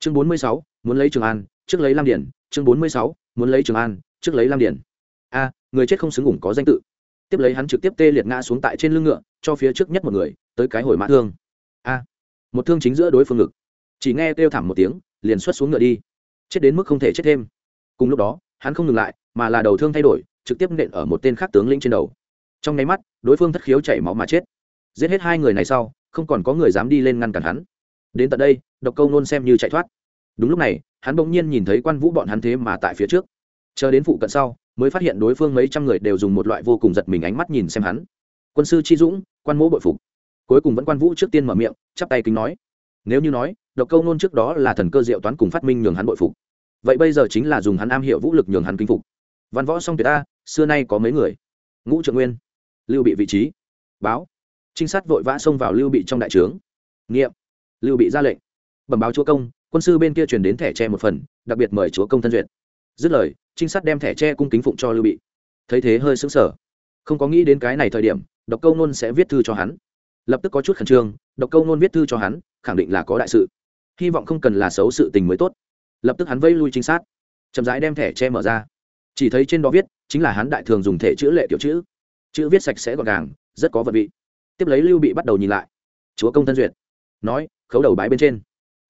chương bốn mươi sáu, muốn lấy trường an, trước lấy lam điển chương bốn mươi sáu, muốn lấy trường an, trước lấy lam điển a, người chết không xứng ủng có danh tự. Tiếp lấy hắn trực tiếp tê liệt ngã xuống tại trên lưng ngựa, cho phía trước nhất một người, tới cái hồi mã thương. A, một thương chính giữa đối phương ngực. Chỉ nghe kêu thảm một tiếng, liền xuất xuống ngựa đi. Chết đến mức không thể chết thêm. Cùng lúc đó, hắn không ngừng lại, mà là đầu thương thay đổi, trực tiếp nện ở một tên khác tướng lĩnh trên đầu. Trong nháy mắt, đối phương thất khiếu chảy máu mà chết. Giết hết hai người này sau, không còn có người dám đi lên ngăn cản hắn đến tận đây, độc câu nôn xem như chạy thoát. Đúng lúc này, hắn bỗng nhiên nhìn thấy quan vũ bọn hắn thế mà tại phía trước. Chờ đến phụ cận sau, mới phát hiện đối phương mấy trăm người đều dùng một loại vô cùng giật mình ánh mắt nhìn xem hắn. Quân sư chi dũng, quan mỗ bội phục. Cuối cùng vẫn quan vũ trước tiên mở miệng, chắp tay kính nói. Nếu như nói, độc câu nôn trước đó là thần cơ diệu toán cùng phát minh nhường hắn bội phục. Vậy bây giờ chính là dùng hắn am hiểu vũ lực nhường hắn kính phục. Văn võ song tuyệt ta xưa nay có mấy người? Ngũ trượng nguyên. Lưu bị vị trí. Báo. Trinh sát vội vã xông vào lưu bị trong đại trướng. Nghiệm lưu bị ra lệnh. Bẩm báo chúa công, quân sư bên kia truyền đến thẻ tre một phần, đặc biệt mời chúa công thân duyệt. Dứt lời, trinh sát đem thẻ tre cung kính phụng cho lưu bị. Thấy thế hơi sững sờ. Không có nghĩ đến cái này thời điểm, độc câu nôn sẽ viết thư cho hắn. Lập tức có chút khẩn trương, độc câu nôn viết thư cho hắn, khẳng định là có đại sự. Hy vọng không cần là xấu sự tình mới tốt. Lập tức hắn vây lui trinh sát. Chậm rãi đem thẻ tre mở ra. Chỉ thấy trên đó viết, chính là hắn đại thường dùng thể chữ lệ tiểu chữ. Chữ viết sạch sẽ gọn gàng, rất có vật vị. Tiếp lấy lưu bị bắt đầu nhìn lại. Chúa công thân duyệt. Nói khấu đầu bái bên trên.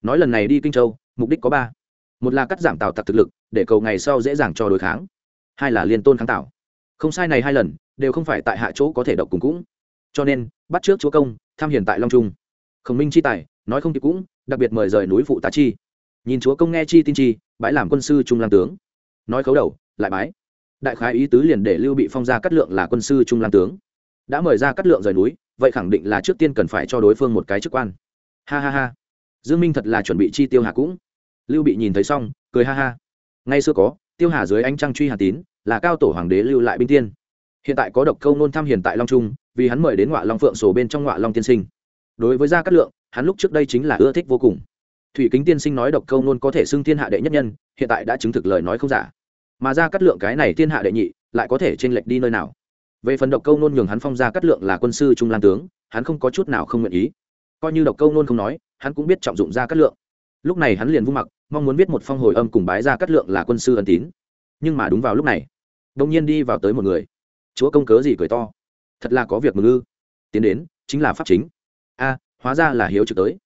Nói lần này đi kinh châu, mục đích có ba. Một là cắt giảm tào tặc thực lực, để cầu ngày sau dễ dàng cho đối kháng. Hai là liên tôn kháng tạo không sai này hai lần, đều không phải tại hạ chỗ có thể độc cùng cũng. Cho nên, bắt trước chúa công, tham hiền tại long trung. Khổng minh chi tài, nói không kịp cũng, đặc biệt mời rời núi phụ tá chi. Nhìn chúa công nghe chi tin chi, bãi làm quân sư trung lam tướng. Nói khấu đầu, lại bái. Đại khái ý tứ liền để lưu bị phong ra cắt lượng là quân sư trung lam tướng. Đã mời ra cắt lượng rời núi, vậy khẳng định là trước tiên cần phải cho đối phương một cái chức quan ha ha ha. Dương minh thật là chuẩn bị chi tiêu hà cũng. Lưu bị nhìn thấy xong, cười ha ha. Ngay xưa có, tiêu hà dưới ánh trăng truy hà tín, là cao tổ hoàng đế lưu lại binh tiên. Hiện tại có độc câu nôn thăm hiền tại long trung, vì hắn mời đến ngọa long phượng sổ bên trong ngọa long tiên sinh. Đối với gia cát lượng, hắn lúc trước đây chính là ưa thích vô cùng. Thủy kính tiên sinh nói độc câu nôn có thể xưng thiên hạ đệ nhất nhân, hiện tại đã chứng thực lời nói không giả. Mà gia cát lượng cái này thiên hạ đệ nhị, lại có thể chênh lệch đi nơi nào? Về phần độc câu nôn nhường hắn phong gia cát lượng là quân sư trung lan tướng, hắn không có chút nào không nguyện ý coi như độc câu nôn không nói, hắn cũng biết trọng dụng ra cát lượng. Lúc này hắn liền vung mặc, mong muốn viết một phong hồi âm cùng bái ra cát lượng là quân sư ân tín. Nhưng mà đúng vào lúc này đông nhiên đi vào tới một người. Chúa công cớ gì cười to? Thật là có việc mừng ư tiến đến, chính là pháp chính. A, hóa ra là hiếu trực tới.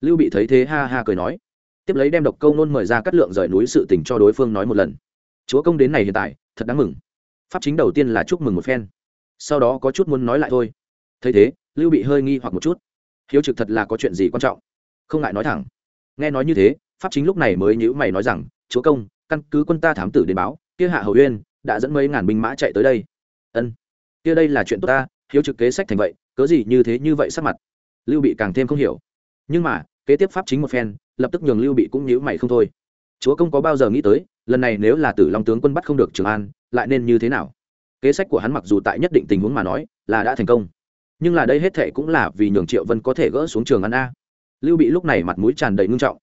Lưu bị thấy thế ha ha cười nói. Tiếp lấy đem độc câu nôn mời ra cắt lượng rời núi sự tình cho đối phương nói một lần. Chúa công đến này hiện tại, thật đáng mừng. Pháp chính đầu tiên là chúc mừng một phen. Sau đó có chút muốn nói lại thôi. Thấy thế, lưu bị hơi nghi hoặc một chút hiếu trực thật là có chuyện gì quan trọng? Không ngại nói thẳng. Nghe nói như thế, pháp chính lúc này mới nhữ mày nói rằng, chúa công, căn cứ quân ta thám tử đến báo, kia hạ hầu uyên đã dẫn mấy ngàn binh mã chạy tới đây. Ân, kia đây là chuyện tốt ta, hiếu trực kế sách thành vậy, cớ gì như thế như vậy sắc mặt? Lưu bị càng thêm không hiểu. Nhưng mà, kế tiếp pháp chính một phen, lập tức nhường lưu bị cũng nhữ mày không thôi. Chúa công có bao giờ nghĩ tới, lần này nếu là tử long tướng quân bắt không được trường an, lại nên như thế nào? Kế sách của hắn mặc dù tại nhất định tình huống mà nói là đã thành công nhưng là đây hết thệ cũng là vì nhường triệu vân có thể gỡ xuống trường an a. Lưu bị lúc này mặt mũi tràn đầy ngưng trọng.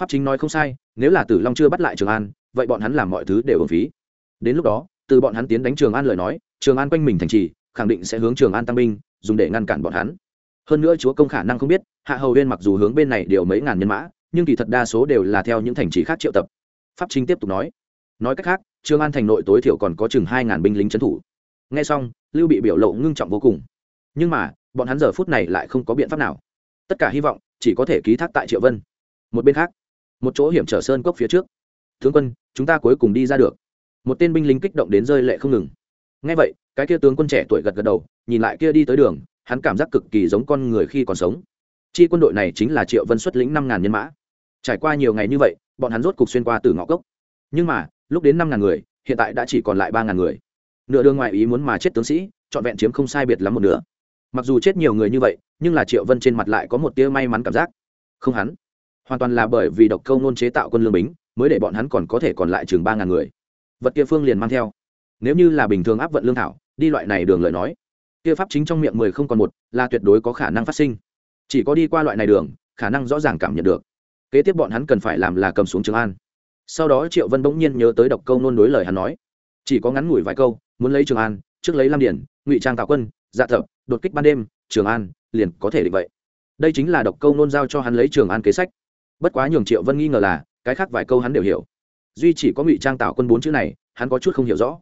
Pháp chính nói không sai, nếu là tử long chưa bắt lại trường an, vậy bọn hắn làm mọi thứ đều hưởng phí. Đến lúc đó, từ bọn hắn tiến đánh trường an lời nói, trường an quanh mình thành trì, khẳng định sẽ hướng trường an tăng binh, dùng để ngăn cản bọn hắn. Hơn nữa chúa công khả năng không biết, hạ hầu huyên mặc dù hướng bên này đều mấy ngàn nhân mã, nhưng kỳ thật đa số đều là theo những thành trì khác triệu tập. Pháp chính tiếp tục nói. Nói cách khác, trường an thành nội tối thiểu còn có chừng hai ngàn binh lính trấn thủ. Nghe xong, lưu bị biểu lộ ngưng trọng vô cùng nhưng mà, bọn hắn giờ phút này lại không có biện pháp nào. Tất cả hy vọng chỉ có thể ký thác tại triệu vân. Một bên khác, một chỗ hiểm trở sơn cốc phía trước. Tướng quân, chúng ta cuối cùng đi ra được. Một tên binh lính kích động đến rơi lệ không ngừng. Ngay vậy, cái kia tướng quân trẻ tuổi gật gật đầu, nhìn lại kia đi tới đường, hắn cảm giác cực kỳ giống con người khi còn sống. Chi quân đội này chính là triệu vân xuất lĩnh năm ngàn nhân mã. Trải qua nhiều ngày như vậy, bọn hắn rốt cục xuyên qua từ ngõ cốc. Nhưng mà, lúc đến năm ngàn người, hiện tại đã chỉ còn lại ba ngàn người. Nửa đường ngoài ý muốn mà chết tướng sĩ, trọn vẹn chiếm không sai biệt lắm một nửa mặc dù chết nhiều người như vậy, nhưng là triệu vân trên mặt lại có một tia may mắn cảm giác. Không hắn, hoàn toàn là bởi vì độc câu nôn chế tạo quân lương bính, mới để bọn hắn còn có thể còn lại chừng ba ngàn người. Vật kia phương liền mang theo. Nếu như là bình thường áp vận lương thảo, đi loại này đường lời nói, kia pháp chính trong miệng mười không còn một, là tuyệt đối có khả năng phát sinh. Chỉ có đi qua loại này đường, khả năng rõ ràng cảm nhận được. Kế tiếp bọn hắn cần phải làm là cầm xuống trường an. Sau đó triệu vân bỗng nhiên nhớ tới độc câu nôn đối lời hắn nói. Chỉ có ngắn ngủi vài câu, muốn lấy trường an, trước lấy lam điển, ngụy trang tạo quân dạ thập đột kích ban đêm, trường an liền có thể định vậy. Đây chính là độc câu nôn giao cho hắn lấy trường an kế sách. Bất quá nhường triệu vân nghi ngờ là, cái khác vài câu hắn đều hiểu. Duy chỉ có ngụy trang tạo quân bốn chữ này, hắn có chút không hiểu rõ.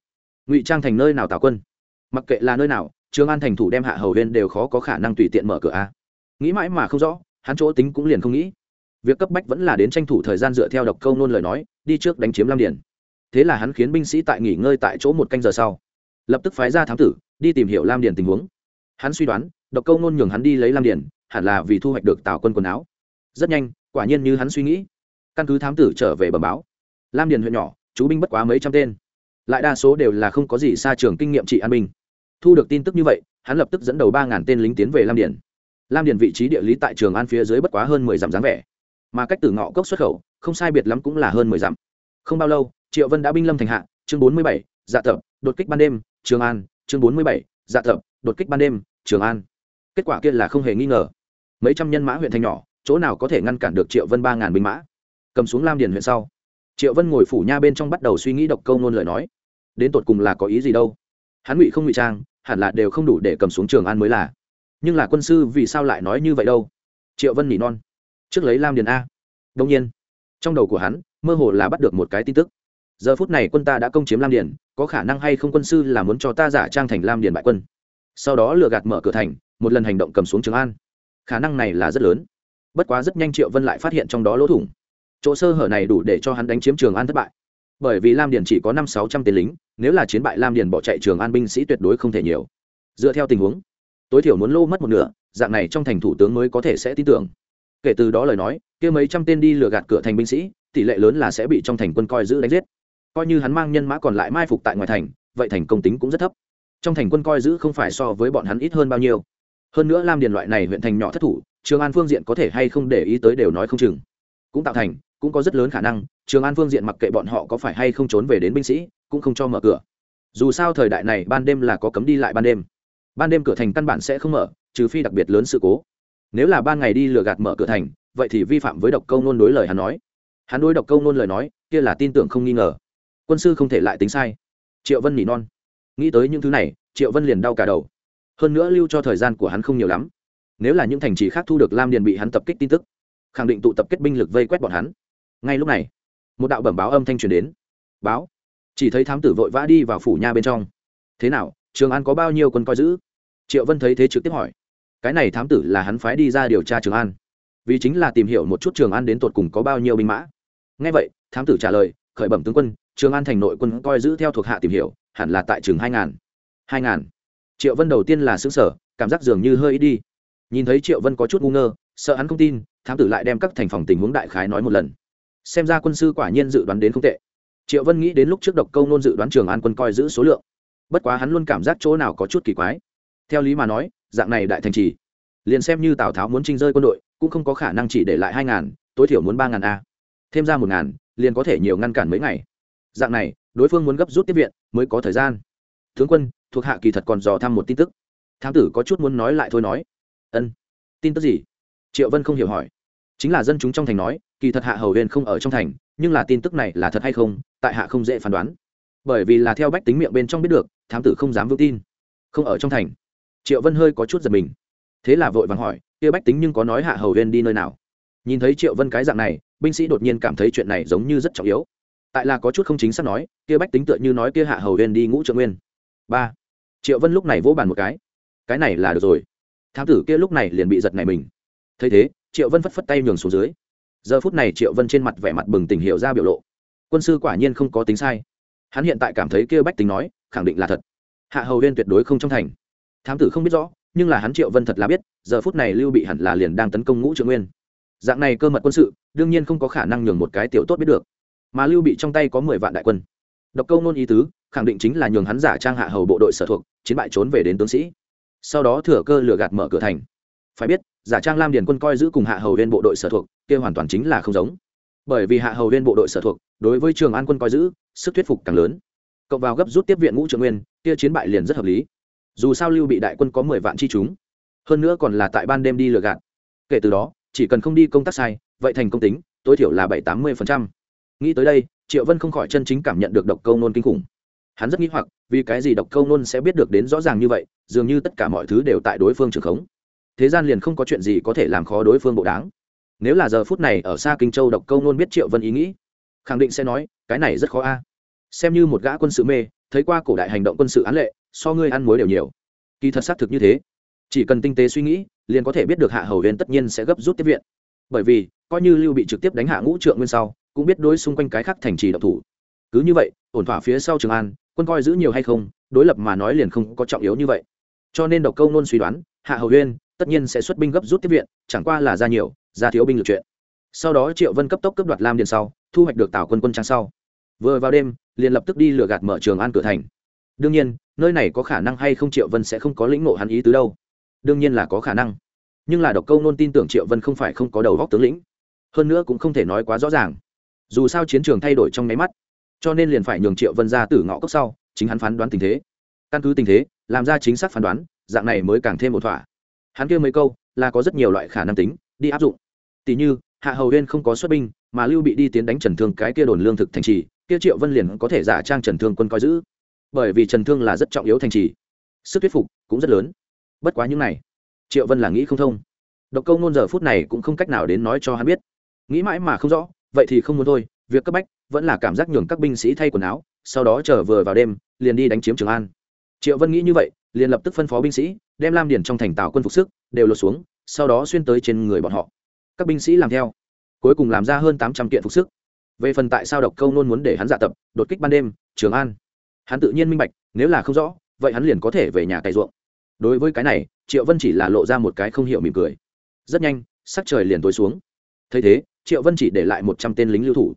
Ngụy trang thành nơi nào tạo quân? Mặc kệ là nơi nào, trường an thành thủ đem hạ hầu huyên đều khó có khả năng tùy tiện mở cửa a. Nghĩ mãi mà không rõ, hắn chỗ tính cũng liền không nghĩ. Việc cấp bách vẫn là đến tranh thủ thời gian dựa theo độc câu nôn lời nói, đi trước đánh chiếm lam điển thế là hắn khiến binh sĩ tại nghỉ ngơi tại chỗ một canh giờ sau. Lập tức phái ra thám tử, đi tìm hiểu lam điển tình huống hắn suy đoán, độc câu nôn nhường hắn đi lấy lam điển hẳn là vì thu hoạch được tào quân quần áo. Rất nhanh, quả nhiên như hắn suy nghĩ. Căn cứ thám tử trở về bẩm báo, lam điền huyện nhỏ, chú binh bất quá mấy trăm tên. Lại đa số đều là không có gì xa trường kinh nghiệm trị an binh. Thu được tin tức như vậy, hắn lập tức dẫn đầu ba ngàn tên lính tiến về lam điền. Lam điền vị trí địa lý tại trường an phía dưới bất quá hơn mười dặm dáng vẻ. Mà cách từ ngõ cốc xuất khẩu, không sai biệt lắm cũng là hơn mười dặm. Không bao lâu, triệu vân đã binh lâm thành hạ, chương bốn mươi bảy dạ thập đột kích ban đêm, trường an, chương bốn mươi bảy dạ thập đột kích ban đêm trường an. Kết quả kia là không hề nghi ngờ. Mấy trăm nhân mã huyện thành nhỏ, chỗ nào có thể ngăn cản được triệu vân ba ngàn binh mã? Cầm xuống lam điền huyện sau, triệu vân ngồi phủ nha bên trong bắt đầu suy nghĩ độc câu nôn lời nói. Đến tột cùng là có ý gì đâu? Hắn ngụy không ngụy trang, hẳn là đều không đủ để cầm xuống trường an mới là. Nhưng là quân sư vì sao lại nói như vậy đâu? Triệu vân nỉ non. Trước lấy lam điền a. Đông nhiên, trong đầu của hắn, mơ hồ là bắt được một cái tin tức. Giờ phút này quân ta đã công chiếm lam điền, có khả năng hay không quân sư là muốn cho ta giả trang thành lam điền bại quân? Sau đó lừa gạt mở cửa thành, một lần hành động cầm xuống trường an. Khả năng này là rất lớn. Bất quá rất nhanh triệu vân lại phát hiện trong đó lỗ thủng. Chỗ sơ hở này đủ để cho hắn đánh chiếm trường an thất bại. Bởi vì lam điền chỉ có năm sáu trăm tên lính, nếu là chiến bại lam điền bỏ chạy trường an binh sĩ tuyệt đối không thể nhiều. Dựa theo tình huống, tối thiểu muốn lô mất một nửa, dạng này trong thành thủ tướng mới có thể sẽ tin tưởng. Kể từ đó lời nói, kia mấy trăm tên đi lừa gạt cửa thành binh sĩ, tỷ lệ lớn là sẽ bị trong thành quân coi giữ đánh giết. Coi như hắn mang nhân mã còn lại mai phục tại ngoài thành, vậy thành công tính cũng rất thấp trong thành quân coi giữ không phải so với bọn hắn ít hơn bao nhiêu. Hơn nữa lam điền loại này huyện thành nhỏ thất thủ, trường an phương diện có thể hay không để ý tới đều nói không chừng. Cũng tạo thành, cũng có rất lớn khả năng, trường an phương diện mặc kệ bọn họ có phải hay không trốn về đến binh sĩ, cũng không cho mở cửa. Dù sao thời đại này ban đêm là có cấm đi lại ban đêm. Ban đêm cửa thành căn bản sẽ không mở, trừ phi đặc biệt lớn sự cố. Nếu là ban ngày đi lừa gạt mở cửa thành, vậy thì vi phạm với độc câu nôn đối lời hắn nói. Hắn đối độc câu nôn lời nói, kia là tin tưởng không nghi ngờ. Quân sư không thể lại tính sai. Triệu vân nỉ non nghĩ tới những thứ này, triệu vân liền đau cả đầu. Hơn nữa lưu cho thời gian của hắn không nhiều lắm. Nếu là những thành trì khác thu được lam điền bị hắn tập kích tin tức, khẳng định tụ tập kết binh lực vây quét bọn hắn. Ngay lúc này, một đạo bẩm báo âm thanh truyền đến. Báo. Chỉ thấy thám tử vội vã đi vào phủ nha bên trong. Thế nào, trường an có bao nhiêu quân coi giữ? Triệu vân thấy thế trực tiếp hỏi. Cái này thám tử là hắn phái đi ra điều tra trường an. Vì chính là tìm hiểu một chút trường an đến tột cùng có bao nhiêu binh mã. Ngay vậy, thám tử trả lời, khởi bẩm tướng quân, trường an thành nội quân coi giữ theo thuộc hạ tìm hiểu hẳn là tại trường hai ngàn. Hai ngàn. Triệu vân đầu tiên là xứng sở cảm giác dường như hơi ít đi. Nhìn thấy triệu vân có chút ngu ngơ, sợ hắn không tin, thám tử lại đem các thành phòng tình huống đại khái nói một lần. Xem ra quân sư quả nhiên dự đoán đến không tệ. Triệu vân nghĩ đến lúc trước độc câu nôn dự đoán trường an quân coi giữ số lượng. Bất quá hắn luôn cảm giác chỗ nào có chút kỳ quái. Theo lý mà nói, dạng này đại thành trì, liền xem như tào tháo muốn trinh rơi quân đội, cũng không có khả năng chỉ để lại hai ngàn, tối thiểu muốn ba ngàn a. Thêm ra một ngàn, liền có thể nhiều ngăn cản mấy ngày dạng này, đối phương muốn gấp rút tiếp viện mới có thời gian. Tướng quân, thuộc hạ kỳ thật còn dò thăm một tin tức. Thám tử có chút muốn nói lại thôi nói. Ân. Tin tức gì? Triệu vân không hiểu hỏi. Chính là dân chúng trong thành nói, kỳ thật hạ hầu huyền không ở trong thành, nhưng là tin tức này là thật hay không, tại hạ không dễ phán đoán. Bởi vì là theo bách tính miệng bên trong biết được, thám tử không dám vững tin. Không ở trong thành. Triệu vân hơi có chút giật mình. Thế là vội vàng hỏi, kia bách tính nhưng có nói hạ hầu huyền đi nơi nào? Nhìn thấy triệu vân cái dạng này, binh sĩ đột nhiên cảm thấy chuyện này giống như rất trọng yếu tại là có chút không chính xác nói, kia bách tính tựa như nói kia hạ hầu huyên đi ngũ trợ nguyên. Ba. Triệu vân lúc này vỗ bàn một cái. Cái này là được rồi. Thám tử kia lúc này liền bị giật này mình. Thấy thế, triệu vân phất phất tay nhường xuống dưới. Giờ phút này triệu vân trên mặt vẻ mặt bừng tỉnh hiểu ra biểu lộ. Quân sư quả nhiên không có tính sai. Hắn hiện tại cảm thấy kia bách tính nói, khẳng định là thật. Hạ hầu huyên tuyệt đối không trong thành. Thám tử không biết rõ, nhưng là hắn triệu vân thật là biết, giờ phút này lưu bị hẳn là liền đang tấn công ngũ trượng nguyên. Dạng này cơ mật quân sự, đương nhiên không có khả năng nhường một cái tiểu tốt biết được mà lưu bị trong tay có mười vạn đại quân. Độc câu nôn ý tứ, khẳng định chính là nhường hắn giả trang hạ hầu bộ đội sở thuộc, chiến bại trốn về đến tướng sĩ. Sau đó thừa cơ lừa gạt mở cửa thành. Phải biết, giả trang lam điền quân coi giữ cùng hạ hầu viên bộ đội sở thuộc, kia hoàn toàn chính là không giống. Bởi vì hạ hầu viên bộ đội sở thuộc, đối với trường an quân coi giữ, sức thuyết phục càng lớn. Cộng vào gấp rút tiếp viện ngũ trường nguyên, kia chiến bại liền rất hợp lý. Dù sao lưu bị đại quân có mười vạn chi chúng, hơn nữa còn là tại ban đêm đi lừa gạt. Kể từ đó, chỉ cần không đi công tác sai, vậy thành công tính, tối thiểu là bảy tám mươi phần trăm nghĩ tới đây, triệu vân không khỏi chân chính cảm nhận được độc câu nôn kinh khủng. Hắn rất nghĩ hoặc, vì cái gì độc câu nôn sẽ biết được đến rõ ràng như vậy, dường như tất cả mọi thứ đều tại đối phương trường khống. Thế gian liền không có chuyện gì có thể làm khó đối phương bộ đáng. Nếu là giờ phút này ở xa kinh châu độc câu nôn biết triệu vân ý nghĩ, khẳng định sẽ nói, cái này rất khó a. Xem như một gã quân sự mê, thấy qua cổ đại hành động quân sự án lệ, so ngươi ăn muối đều nhiều. Kỳ thật xác thực như thế. Chỉ cần tinh tế suy nghĩ, liền có thể biết được hạ hầu huyền tất nhiên sẽ gấp rút tiếp viện. Bởi vì, coi như lưu bị trực tiếp đánh hạ ngũ trượng nguyên sau cũng biết đối xung quanh cái khác thành trì độc thủ. Cứ như vậy, ổn thỏa phía sau trường an, quân coi giữ nhiều hay không, đối lập mà nói liền không có trọng yếu như vậy. Cho nên độc câu nôn suy đoán, hạ hầu huyên tất nhiên sẽ xuất binh gấp rút tiếp viện, chẳng qua là ra nhiều, ra thiếu binh lực chuyện. Sau đó triệu vân cấp tốc cấp đoạt lam điện sau, thu hoạch được tào quân quân trang sau. Vừa vào đêm, liền lập tức đi lừa gạt mở trường an cửa thành. Đương nhiên, nơi này có khả năng hay không triệu vân sẽ không có lĩnh ngộ hắn ý tứ đâu. Đương nhiên là có khả năng. Nhưng là độc câu nôn tin tưởng triệu vân không phải không có đầu góc tướng lĩnh. Hơn nữa cũng không thể nói quá rõ ràng dù sao chiến trường thay đổi trong nháy mắt, cho nên liền phải nhường triệu vân ra từ ngõ cốc sau, chính hắn phán đoán tình thế. Căn cứ tình thế, làm ra chính xác phán đoán, dạng này mới càng thêm một thỏa. Hắn kêu mấy câu, là có rất nhiều loại khả năng tính, đi áp dụng. Tỷ như, hạ hầu huyên không có xuất binh, mà lưu bị đi tiến đánh trần thương cái kia đồn lương thực thành trì, kia triệu vân liền có thể giả trang trần thương quân coi giữ. Bởi vì trần thương là rất trọng yếu thành trì. Sức thuyết phục cũng rất lớn. Bất quá những này, triệu vân là nghĩ không thông. Độc câu nôn giờ phút này cũng không cách nào đến nói cho hắn biết. Nghĩ mãi mà không rõ vậy thì không muốn thôi, việc cấp bách vẫn là cảm giác nhường các binh sĩ thay quần áo, sau đó chờ vừa vào đêm, liền đi đánh chiếm trường an. Triệu vân nghĩ như vậy, liền lập tức phân phó binh sĩ, đem lam điển trong thành tàu quân phục sức, đều lột xuống, sau đó xuyên tới trên người bọn họ. Các binh sĩ làm theo, cuối cùng làm ra hơn tám trăm kiện phục sức. Về phần tại sao độc câu nôn muốn để hắn dạ tập, đột kích ban đêm, trường an. Hắn tự nhiên minh bạch, nếu là không rõ, vậy hắn liền có thể về nhà cày ruộng. Đối với cái này, triệu vân chỉ là lộ ra một cái không hiểu mỉm cười. Rất nhanh, sắc trời liền tối xuống. Thấy thế triệu vân chỉ để lại một trăm tên lính lưu thủ.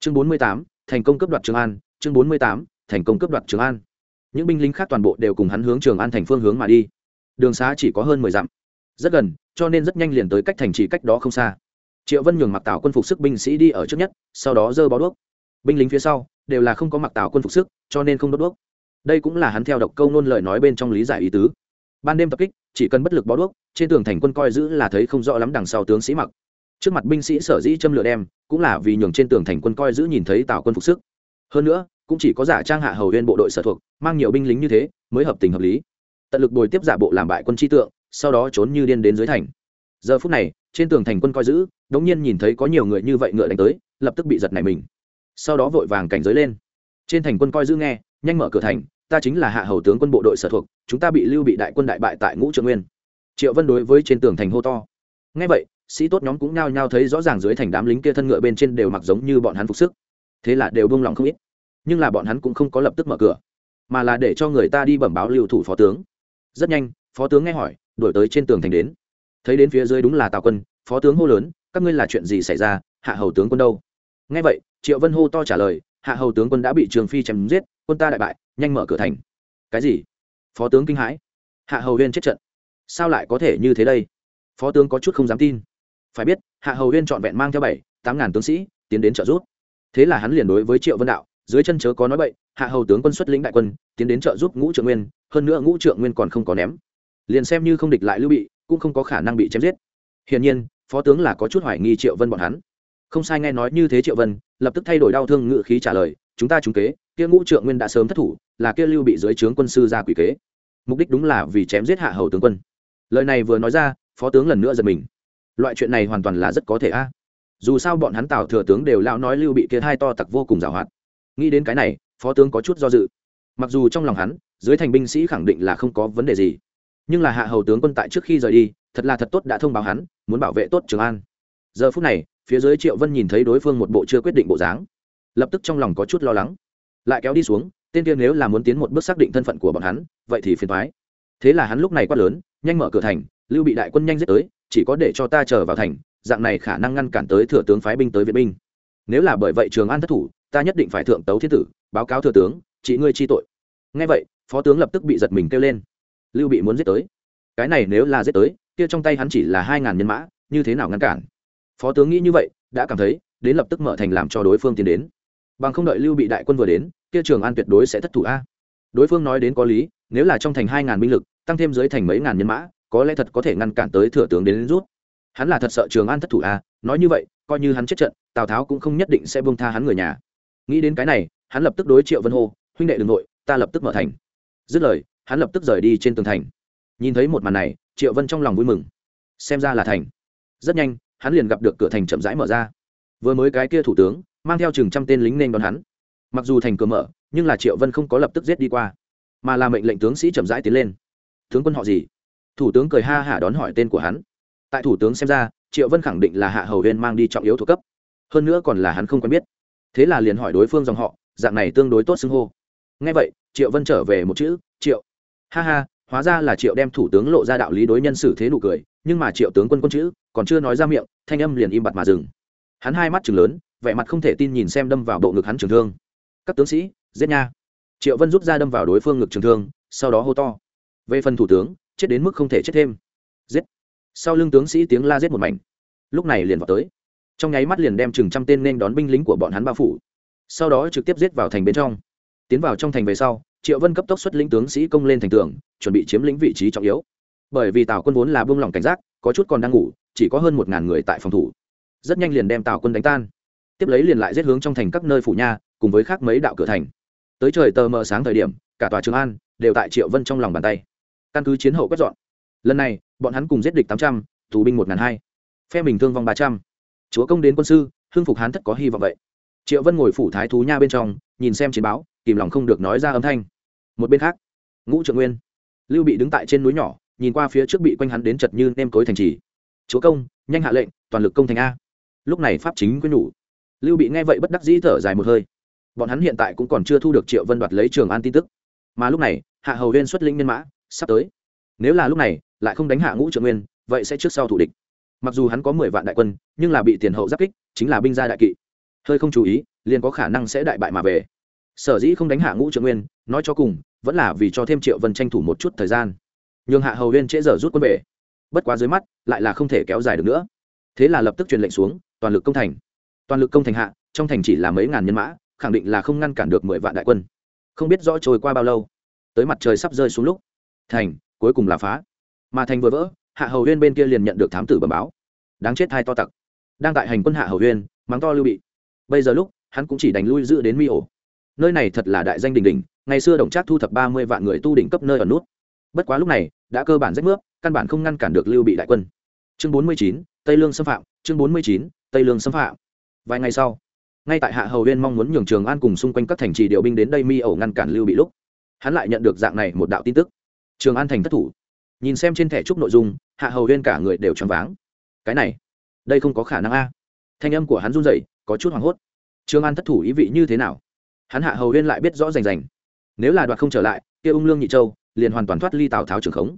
Chương bốn mươi tám, thành công cấp đoạt trường an, chương bốn mươi tám, thành công cấp đoạt trường an. Những binh lính khác toàn bộ đều cùng hắn hướng trường an thành phương hướng mà đi. Đường xá chỉ có hơn mười dặm. Rất gần, cho nên rất nhanh liền tới cách thành trì cách đó không xa. Triệu vân nhường mặc tảo quân phục sức binh sĩ đi ở trước nhất, sau đó dơ bó đuốc. Binh lính phía sau đều là không có mặc tảo quân phục sức, cho nên không đốt đuốc. Đây cũng là hắn theo độc câu nôn lời nói bên trong lý giải ý tứ. Ban đêm tập kích, chỉ cần bất lực bó đuốc, trên tường thành quân coi giữ là thấy không rõ lắm đằng sau tướng sĩ mặc trước mặt binh sĩ sở dĩ châm lửa đem, cũng là vì nhường trên tường thành quân coi giữ nhìn thấy tào quân phục sức. Hơn nữa, cũng chỉ có giả trang hạ hầu viên bộ đội sở thuộc, mang nhiều binh lính như thế, mới hợp tình hợp lý. Tận lực bồi tiếp giả bộ làm bại quân chi tượng, sau đó trốn như điên đến dưới thành. Giờ phút này, trên tường thành quân coi giữ, đống nhiên nhìn thấy có nhiều người như vậy ngựa đánh tới, lập tức bị giật nảy mình. Sau đó vội vàng cảnh giới lên. Trên thành quân coi giữ nghe, nhanh mở cửa thành, ta chính là hạ hầu tướng quân bộ đội sở thuộc, chúng ta bị lưu bị đại quân đại bại tại ngũ trượng nguyên. Triệu vân đối với trên tường thành hô to. Ngay vậy sĩ tốt nhóm cũng nhao nhao thấy rõ ràng dưới thành đám lính kia thân ngựa bên trên đều mặc giống như bọn hắn phục sức. Thế là đều buông lòng không ít. Nhưng là bọn hắn cũng không có lập tức mở cửa, mà là để cho người ta đi bẩm báo lưu thủ phó tướng. Rất nhanh, phó tướng nghe hỏi đổi tới trên tường thành đến. Thấy đến phía dưới đúng là tào quân, phó tướng hô lớn, các ngươi là chuyện gì xảy ra? Hạ hầu tướng quân đâu? Nghe vậy, triệu vân hô to trả lời, hạ hầu tướng quân đã bị trường phi chém giết, quân ta đại bại, nhanh mở cửa thành. Cái gì? Phó tướng kinh hãi. Hạ hầu huyên chết trận, sao lại có thể như thế đây? Phó tướng có chút không dám tin phải biết, hạ hầu huyên trọn vẹn mang theo bảy, tám ngàn tướng sĩ, tiến đến trợ giúp. Thế là hắn liền đối với triệu vân đạo, dưới chân chớ có nói bậy, hạ hầu tướng quân xuất lĩnh đại quân, tiến đến trợ giúp ngũ trượng nguyên, hơn nữa ngũ trượng nguyên còn không có ném. Liền xem như không địch lại lưu bị, cũng không có khả năng bị chém giết. Hiển nhiên, phó tướng là có chút hoài nghi triệu vân bọn hắn. Không sai nghe nói như thế triệu vân, lập tức thay đổi đau thương ngự khí trả lời, chúng ta trúng kế, kia ngũ trượng nguyên đã sớm thất thủ, là kia lưu bị dưới trướng quân sư ra quỷ kế. Mục đích đúng là vì chém giết hạ hầu tướng quân. Lời này vừa nói ra, phó tướng lần nữa giật mình loại chuyện này hoàn toàn là rất có thể a. Dù sao bọn hắn tào thừa tướng đều lão nói lưu bị kia hai to tặc vô cùng giàu hoạt. Nghĩ đến cái này, phó tướng có chút do dự. Mặc dù trong lòng hắn, dưới thành binh sĩ khẳng định là không có vấn đề gì, nhưng là hạ hầu tướng quân tại trước khi rời đi, thật là thật tốt đã thông báo hắn, muốn bảo vệ tốt trường an. Giờ phút này, phía dưới triệu vân nhìn thấy đối phương một bộ chưa quyết định bộ dáng, lập tức trong lòng có chút lo lắng. Lại kéo đi xuống, tên kia nếu là muốn tiến một bước xác định thân phận của bọn hắn, vậy thì phiền thoái thế là hắn lúc này quát lớn, nhanh mở cửa thành, lưu bị đại quân nhanh giết tới chỉ có để cho ta chờ vào thành, dạng này khả năng ngăn cản tới thừa tướng phái binh tới viện binh. Nếu là bởi vậy trường an thất thủ, ta nhất định phải thượng tấu thiên tử, báo cáo thừa tướng chị ngươi chi tội. Ngay vậy, phó tướng lập tức bị giật mình kêu lên. Lưu bị muốn giết tới. Cái này nếu là giết tới, kia trong tay hắn chỉ là hai ngàn nhân mã, như thế nào ngăn cản? Phó tướng nghĩ như vậy, đã cảm thấy, đến lập tức mở thành làm cho đối phương tiến đến. Bằng không đợi lưu bị đại quân vừa đến, kia trường an tuyệt đối sẽ thất thủ a. Đối phương nói đến có lý, nếu là trong thành hai ngàn binh lực, tăng thêm dưới thành mấy ngàn nhân mã có lẽ thật có thể ngăn cản tới thừa tướng đến, đến rút. Hắn là thật sợ trường an thất thủ à nói như vậy coi như hắn chết trận tào tháo cũng không nhất định sẽ buông tha hắn người nhà. Nghĩ đến cái này hắn lập tức đối triệu vân hô huynh đệ đ ư n g nội ta lập tức mở thành. Dứt lời hắn lập tức rời đi trên tường thành. Nhìn thấy một màn này triệu vân trong lòng vui mừng. Xem ra là thành. Rất nhanh hắn liền gặp được cửa thành chậm rãi mở ra. Vừa mới cái kia thủ tướng mang theo chừng trăm tên lính nên đón hắn. Mặc dù thành cửa mở nhưng là triệu vân không có lập tức giết đi qua mà là mệnh lệnh tướng sĩ chậm rãi tiến lên. Tướng quân họ gì? Thủ tướng cười ha hả đón hỏi tên của hắn. Tại thủ tướng xem ra, triệu vân khẳng định là hạ hầu huyên mang đi trọng yếu thuộc cấp. Hơn nữa còn là hắn không quen biết. Thế là liền hỏi đối phương dòng họ, dạng này tương đối tốt xưng hô. Ngay vậy, triệu vân trở về một chữ, triệu. Ha ha, hóa ra là triệu đem thủ tướng lộ ra đạo lý đối nhân xử thế nụ cười, nhưng mà triệu tướng quân quân chữ, còn chưa nói ra miệng, thanh âm liền im bặt mà dừng. Hắn hai mắt chừng lớn, vẻ mặt không thể tin nhìn xem đâm vào bộ ngực hắn trường thương. Các tướng sĩ, giết nha. Triệu vân rút ra đâm vào đối phương ngực trường thương, sau đó hô to. Về phần thủ tướng chết đến mức không thể chết thêm. Giết. Sau lưng tướng sĩ tiếng la giết một mảnh. Lúc này liền vào tới. Trong nháy mắt liền đem chừng trăm tên nên đón binh lính của bọn hắn bao phủ. Sau đó trực tiếp giết vào thành bên trong. Tiến vào trong thành về sau, triệu vân cấp tốc xuất lĩnh tướng sĩ công lên thành tường, chuẩn bị chiếm lĩnh vị trí trọng yếu. Bởi vì tào quân vốn là buông lỏng cảnh giác, có chút còn đang ngủ, chỉ có hơn một ngàn người tại phòng thủ. Rất nhanh liền đem tào quân đánh tan. Tiếp lấy liền lại giết hướng trong thành các nơi phủ nha, cùng với khác mấy đạo cửa thành. Tới trời tờ mờ sáng thời điểm, cả tòa trường an đều tại triệu vân trong lòng bàn tay căn cứ chiến hậu quét dọn. Lần này, bọn hắn cùng giết địch tám trăm, tù binh một n g h n hai. Phe mình thương vong ba trăm. Chúa công đến quân sư, hưng phục hán thất có hy vọng vậy. Triệu vân ngồi phủ thái thú nha bên trong, nhìn xem chiến báo, kìm lòng không được nói ra âm thanh. Một bên khác, ngũ trượng nguyên, lưu bị đứng tại trên núi nhỏ, nhìn qua phía trước bị quanh hắn đến chật như nêm cối thành trì. Chúa công, nhanh hạ lệnh, toàn lực công thành a. Lúc này pháp chính quyết nhủ. Lưu bị nghe vậy bất đắc dĩ thở dài một hơi. Bọn hắn hiện tại cũng còn chưa thu được triệu vân đoạt lấy trường an tin tức. Mà lúc này, hạ hầu huyên xuất linh nhân mã sắp tới. Nếu là lúc này, lại không đánh hạ ngũ trượng nguyên, vậy sẽ trước sau thủ địch. Mặc dù hắn có mười vạn đại quân, nhưng là bị tiền hậu giáp kích, chính là binh gia đại kỵ. Hơi không chú ý, liền có khả năng sẽ đại bại mà về. Sở dĩ không đánh hạ ngũ trượng nguyên, nói cho cùng, vẫn là vì cho thêm triệu vân tranh thủ một chút thời gian. Nhường hạ hầu huyên trễ giờ rút quân về. Bất quá dưới mắt, lại là không thể kéo dài được nữa. Thế là lập tức truyền lệnh xuống, toàn lực công thành. Toàn lực công thành hạ, trong thành chỉ là mấy ngàn nhân mã, khẳng định là không ngăn cản được mười vạn đại quân. Không biết rõ trôi qua bao lâu, tới mặt trời sắp rơi xuống lúc thành, cuối cùng là phá. Mà thành vừa vỡ, hạ hầu huyên bên kia liền nhận được thám tử bẩm báo. Đáng chết hai to tặc. Đang tại hành quân hạ hầu huyên mắng to lưu bị. Bây giờ lúc, hắn cũng chỉ đánh lui giữ đến mi ổ nơi này thật là đại danh đình đình ngày xưa đồng trác thu thập ba mươi vạn người tu đỉnh cấp nơi ở nút. Bất quá lúc này, đã cơ bản rách nước căn bản không ngăn cản được lưu bị đại quân. Chương bốn mươi chín, tây lương xâm phạm, chương bốn mươi chín, tây lương xâm phạm. Vài ngày sau, ngay tại hạ hầu huyên mong muốn nhường trường an cùng xung quanh các thành trì điều binh đến đây mi ẩu ngăn cản lưu bị lúc, hắn lại nhận được dạng này một đạo tin tức trường an thành thất thủ. Nhìn xem trên thẻ trúc nội dung, hạ hầu huyên cả người đều choáng váng. Cái này, đây không có khả năng a. Thanh âm của hắn run rẩy, có chút hoảng hốt. Trường an thất thủ ý vị như thế nào? Hắn hạ hầu huyên lại biết rõ rành rành. Nếu là đoạt không trở lại, kia ung lương nhị châu, liền hoàn toàn thoát ly tào tháo trường khống.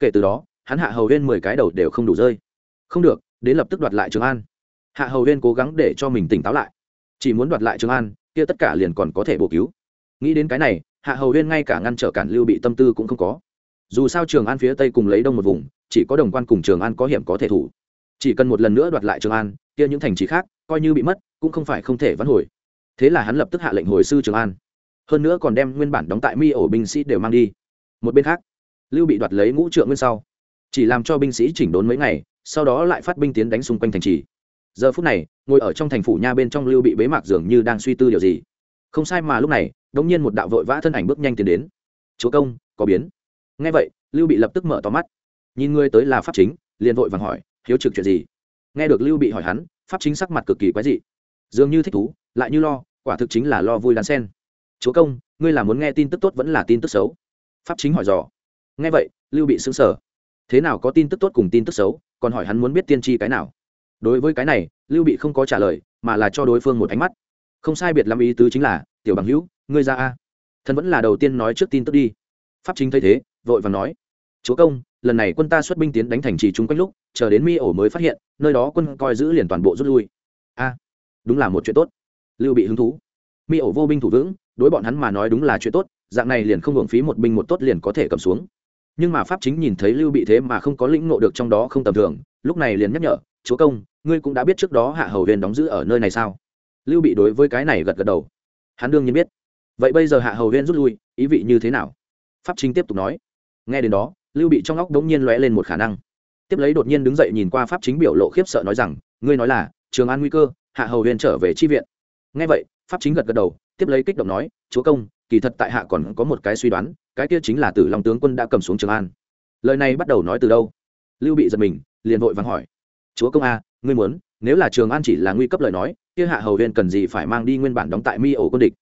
Kể từ đó, hắn hạ hầu huyên mười cái đầu đều không đủ rơi. Không được, đến lập tức đoạt lại trường an. Hạ hầu huyên cố gắng để cho mình tỉnh táo lại. Chỉ muốn đoạt lại trường an, kia tất cả liền còn có thể bổ cứu. Nghĩ đến cái này, hạ hầu huyên ngay cả ngăn trở cản lưu bị tâm tư cũng không có dù sao trường an phía tây cùng lấy đông một vùng, chỉ có đồng quan cùng trường an có hiểm có thể thủ. Chỉ cần một lần nữa đoạt lại trường an, kia những thành trì khác coi như bị mất, cũng không phải không thể vãn hồi. Thế là hắn lập tức hạ lệnh hồi sư trường an. Hơn nữa còn đem nguyên bản đóng tại mi ổ binh sĩ đều mang đi. Một bên khác, lưu bị đoạt lấy ngũ trượng nguyên sau, chỉ làm cho binh sĩ chỉnh đốn mấy ngày, sau đó lại phát binh tiến đánh xung quanh thành trì. Giờ phút này, ngồi ở trong thành phủ nha bên trong lưu bị bế mạc dường như đang suy tư điều gì. Không sai mà lúc này đ ỗ n g nhiên một đạo vội vã thân ảnh bước nhanh tiến đến. Chúa công, có biến ngay vậy, lưu bị lập tức mở to mắt. Nhìn ngươi tới là pháp chính, liền vội vàng hỏi, hiếu trực chuyện gì? Nghe được lưu bị hỏi hắn, pháp chính sắc mặt cực kỳ quái dị. Dường như thích thú, lại như lo, quả thực chính là lo vui đan sen. Chúa công, ngươi là muốn nghe tin tức tốt vẫn là tin tức xấu? Pháp chính hỏi dò. Nghe vậy, lưu bị xứng sở thế nào có tin tức tốt cùng tin tức xấu, còn hỏi hắn muốn biết tiên tri cái nào? Đối với cái này, lưu bị không có trả lời, mà là cho đối phương một ánh mắt. Không sai biệt lắm ý tứ chính là, tiểu bằng hữu, ngươi ra a. Thần vẫn là đầu tiên nói trước tin tức đi. Pháp chính thấy thế vội và nói, chúa công, lần này quân ta xuất binh tiến đánh thành trì chung quanh lúc, chờ đến mi ổ mới phát hiện, nơi đó quân coi giữ liền toàn bộ rút lui. A, đúng là một chuyện tốt. Lưu bị hứng thú. Mi ổ vô binh thủ vững, đối bọn hắn mà nói đúng là chuyện tốt, dạng này liền không hưởng phí một binh một tốt liền có thể cầm xuống. Nhưng mà pháp chính nhìn thấy lưu bị thế mà không có lĩnh ngộ được trong đó không tầm thường, lúc này liền nhắc nhở, chúa công, ngươi cũng đã biết trước đó hạ hầu huyền đóng giữ ở nơi này sao? Lưu bị đối với cái này gật gật đầu. Hắn đương nhiên biết. Vậy bây giờ hạ hầu huyền rút lui, ý vị như thế nào? Pháp chính tiếp tục nói nghe đến đó, lưu bị trong óc đống nhiên lóe lên một khả năng. Tiếp lấy đột nhiên đứng dậy nhìn qua pháp chính biểu lộ khiếp sợ nói rằng, ngươi nói là, trường an nguy cơ, hạ hầu huyền trở về chi viện. Nghe vậy, pháp chính gật gật đầu, tiếp lấy kích động nói, chúa công, kỳ thật tại hạ còn có một cái suy đoán, cái kia chính là tử long tướng quân đã cầm xuống trường an. Lời này bắt đầu nói từ đâu? Lưu bị giật mình, liền vội vàng hỏi, chúa công a, ngươi muốn, nếu là trường an chỉ là nguy cấp lời nói, kia hạ hầu huyền cần gì phải mang đi nguyên bản đóng tại mi ổ quân địch?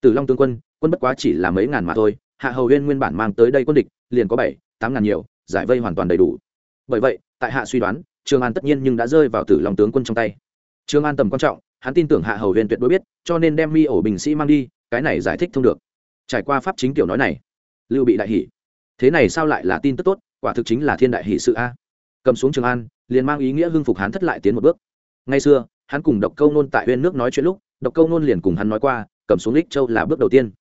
Tử long tướng quân quân bất quá chỉ là mấy ngàn mà thôi hạ hầu huyên nguyên bản mang tới đây quân địch, liền có bảy, tám ngàn nhiều, giải vây hoàn toàn đầy đủ. Bởi vậy, tại hạ suy đoán, trường an tất nhiên nhưng đã rơi vào tử long tướng quân trong tay. Trường an tầm quan trọng, hắn tin tưởng hạ hầu huyên tuyệt đối biết, cho nên đem mi ổ bình sĩ mang đi, cái này giải thích thông được. Trải qua pháp chính tiểu nói này, lưu bị đại hỷ thế này sao lại là tin tức tốt, quả thực chính là thiên đại hỷ sự a. Cầm xuống trường an, liền mang ý nghĩa hưng phục hắn thất lại tiến một bước. Ngay xưa, hắn cùng độc câu nôn tại huyên nước nói chuyện lúc, độc câu nôn liền cùng hắn nói qua, cầm xuống lích châu là bước đầu tiên.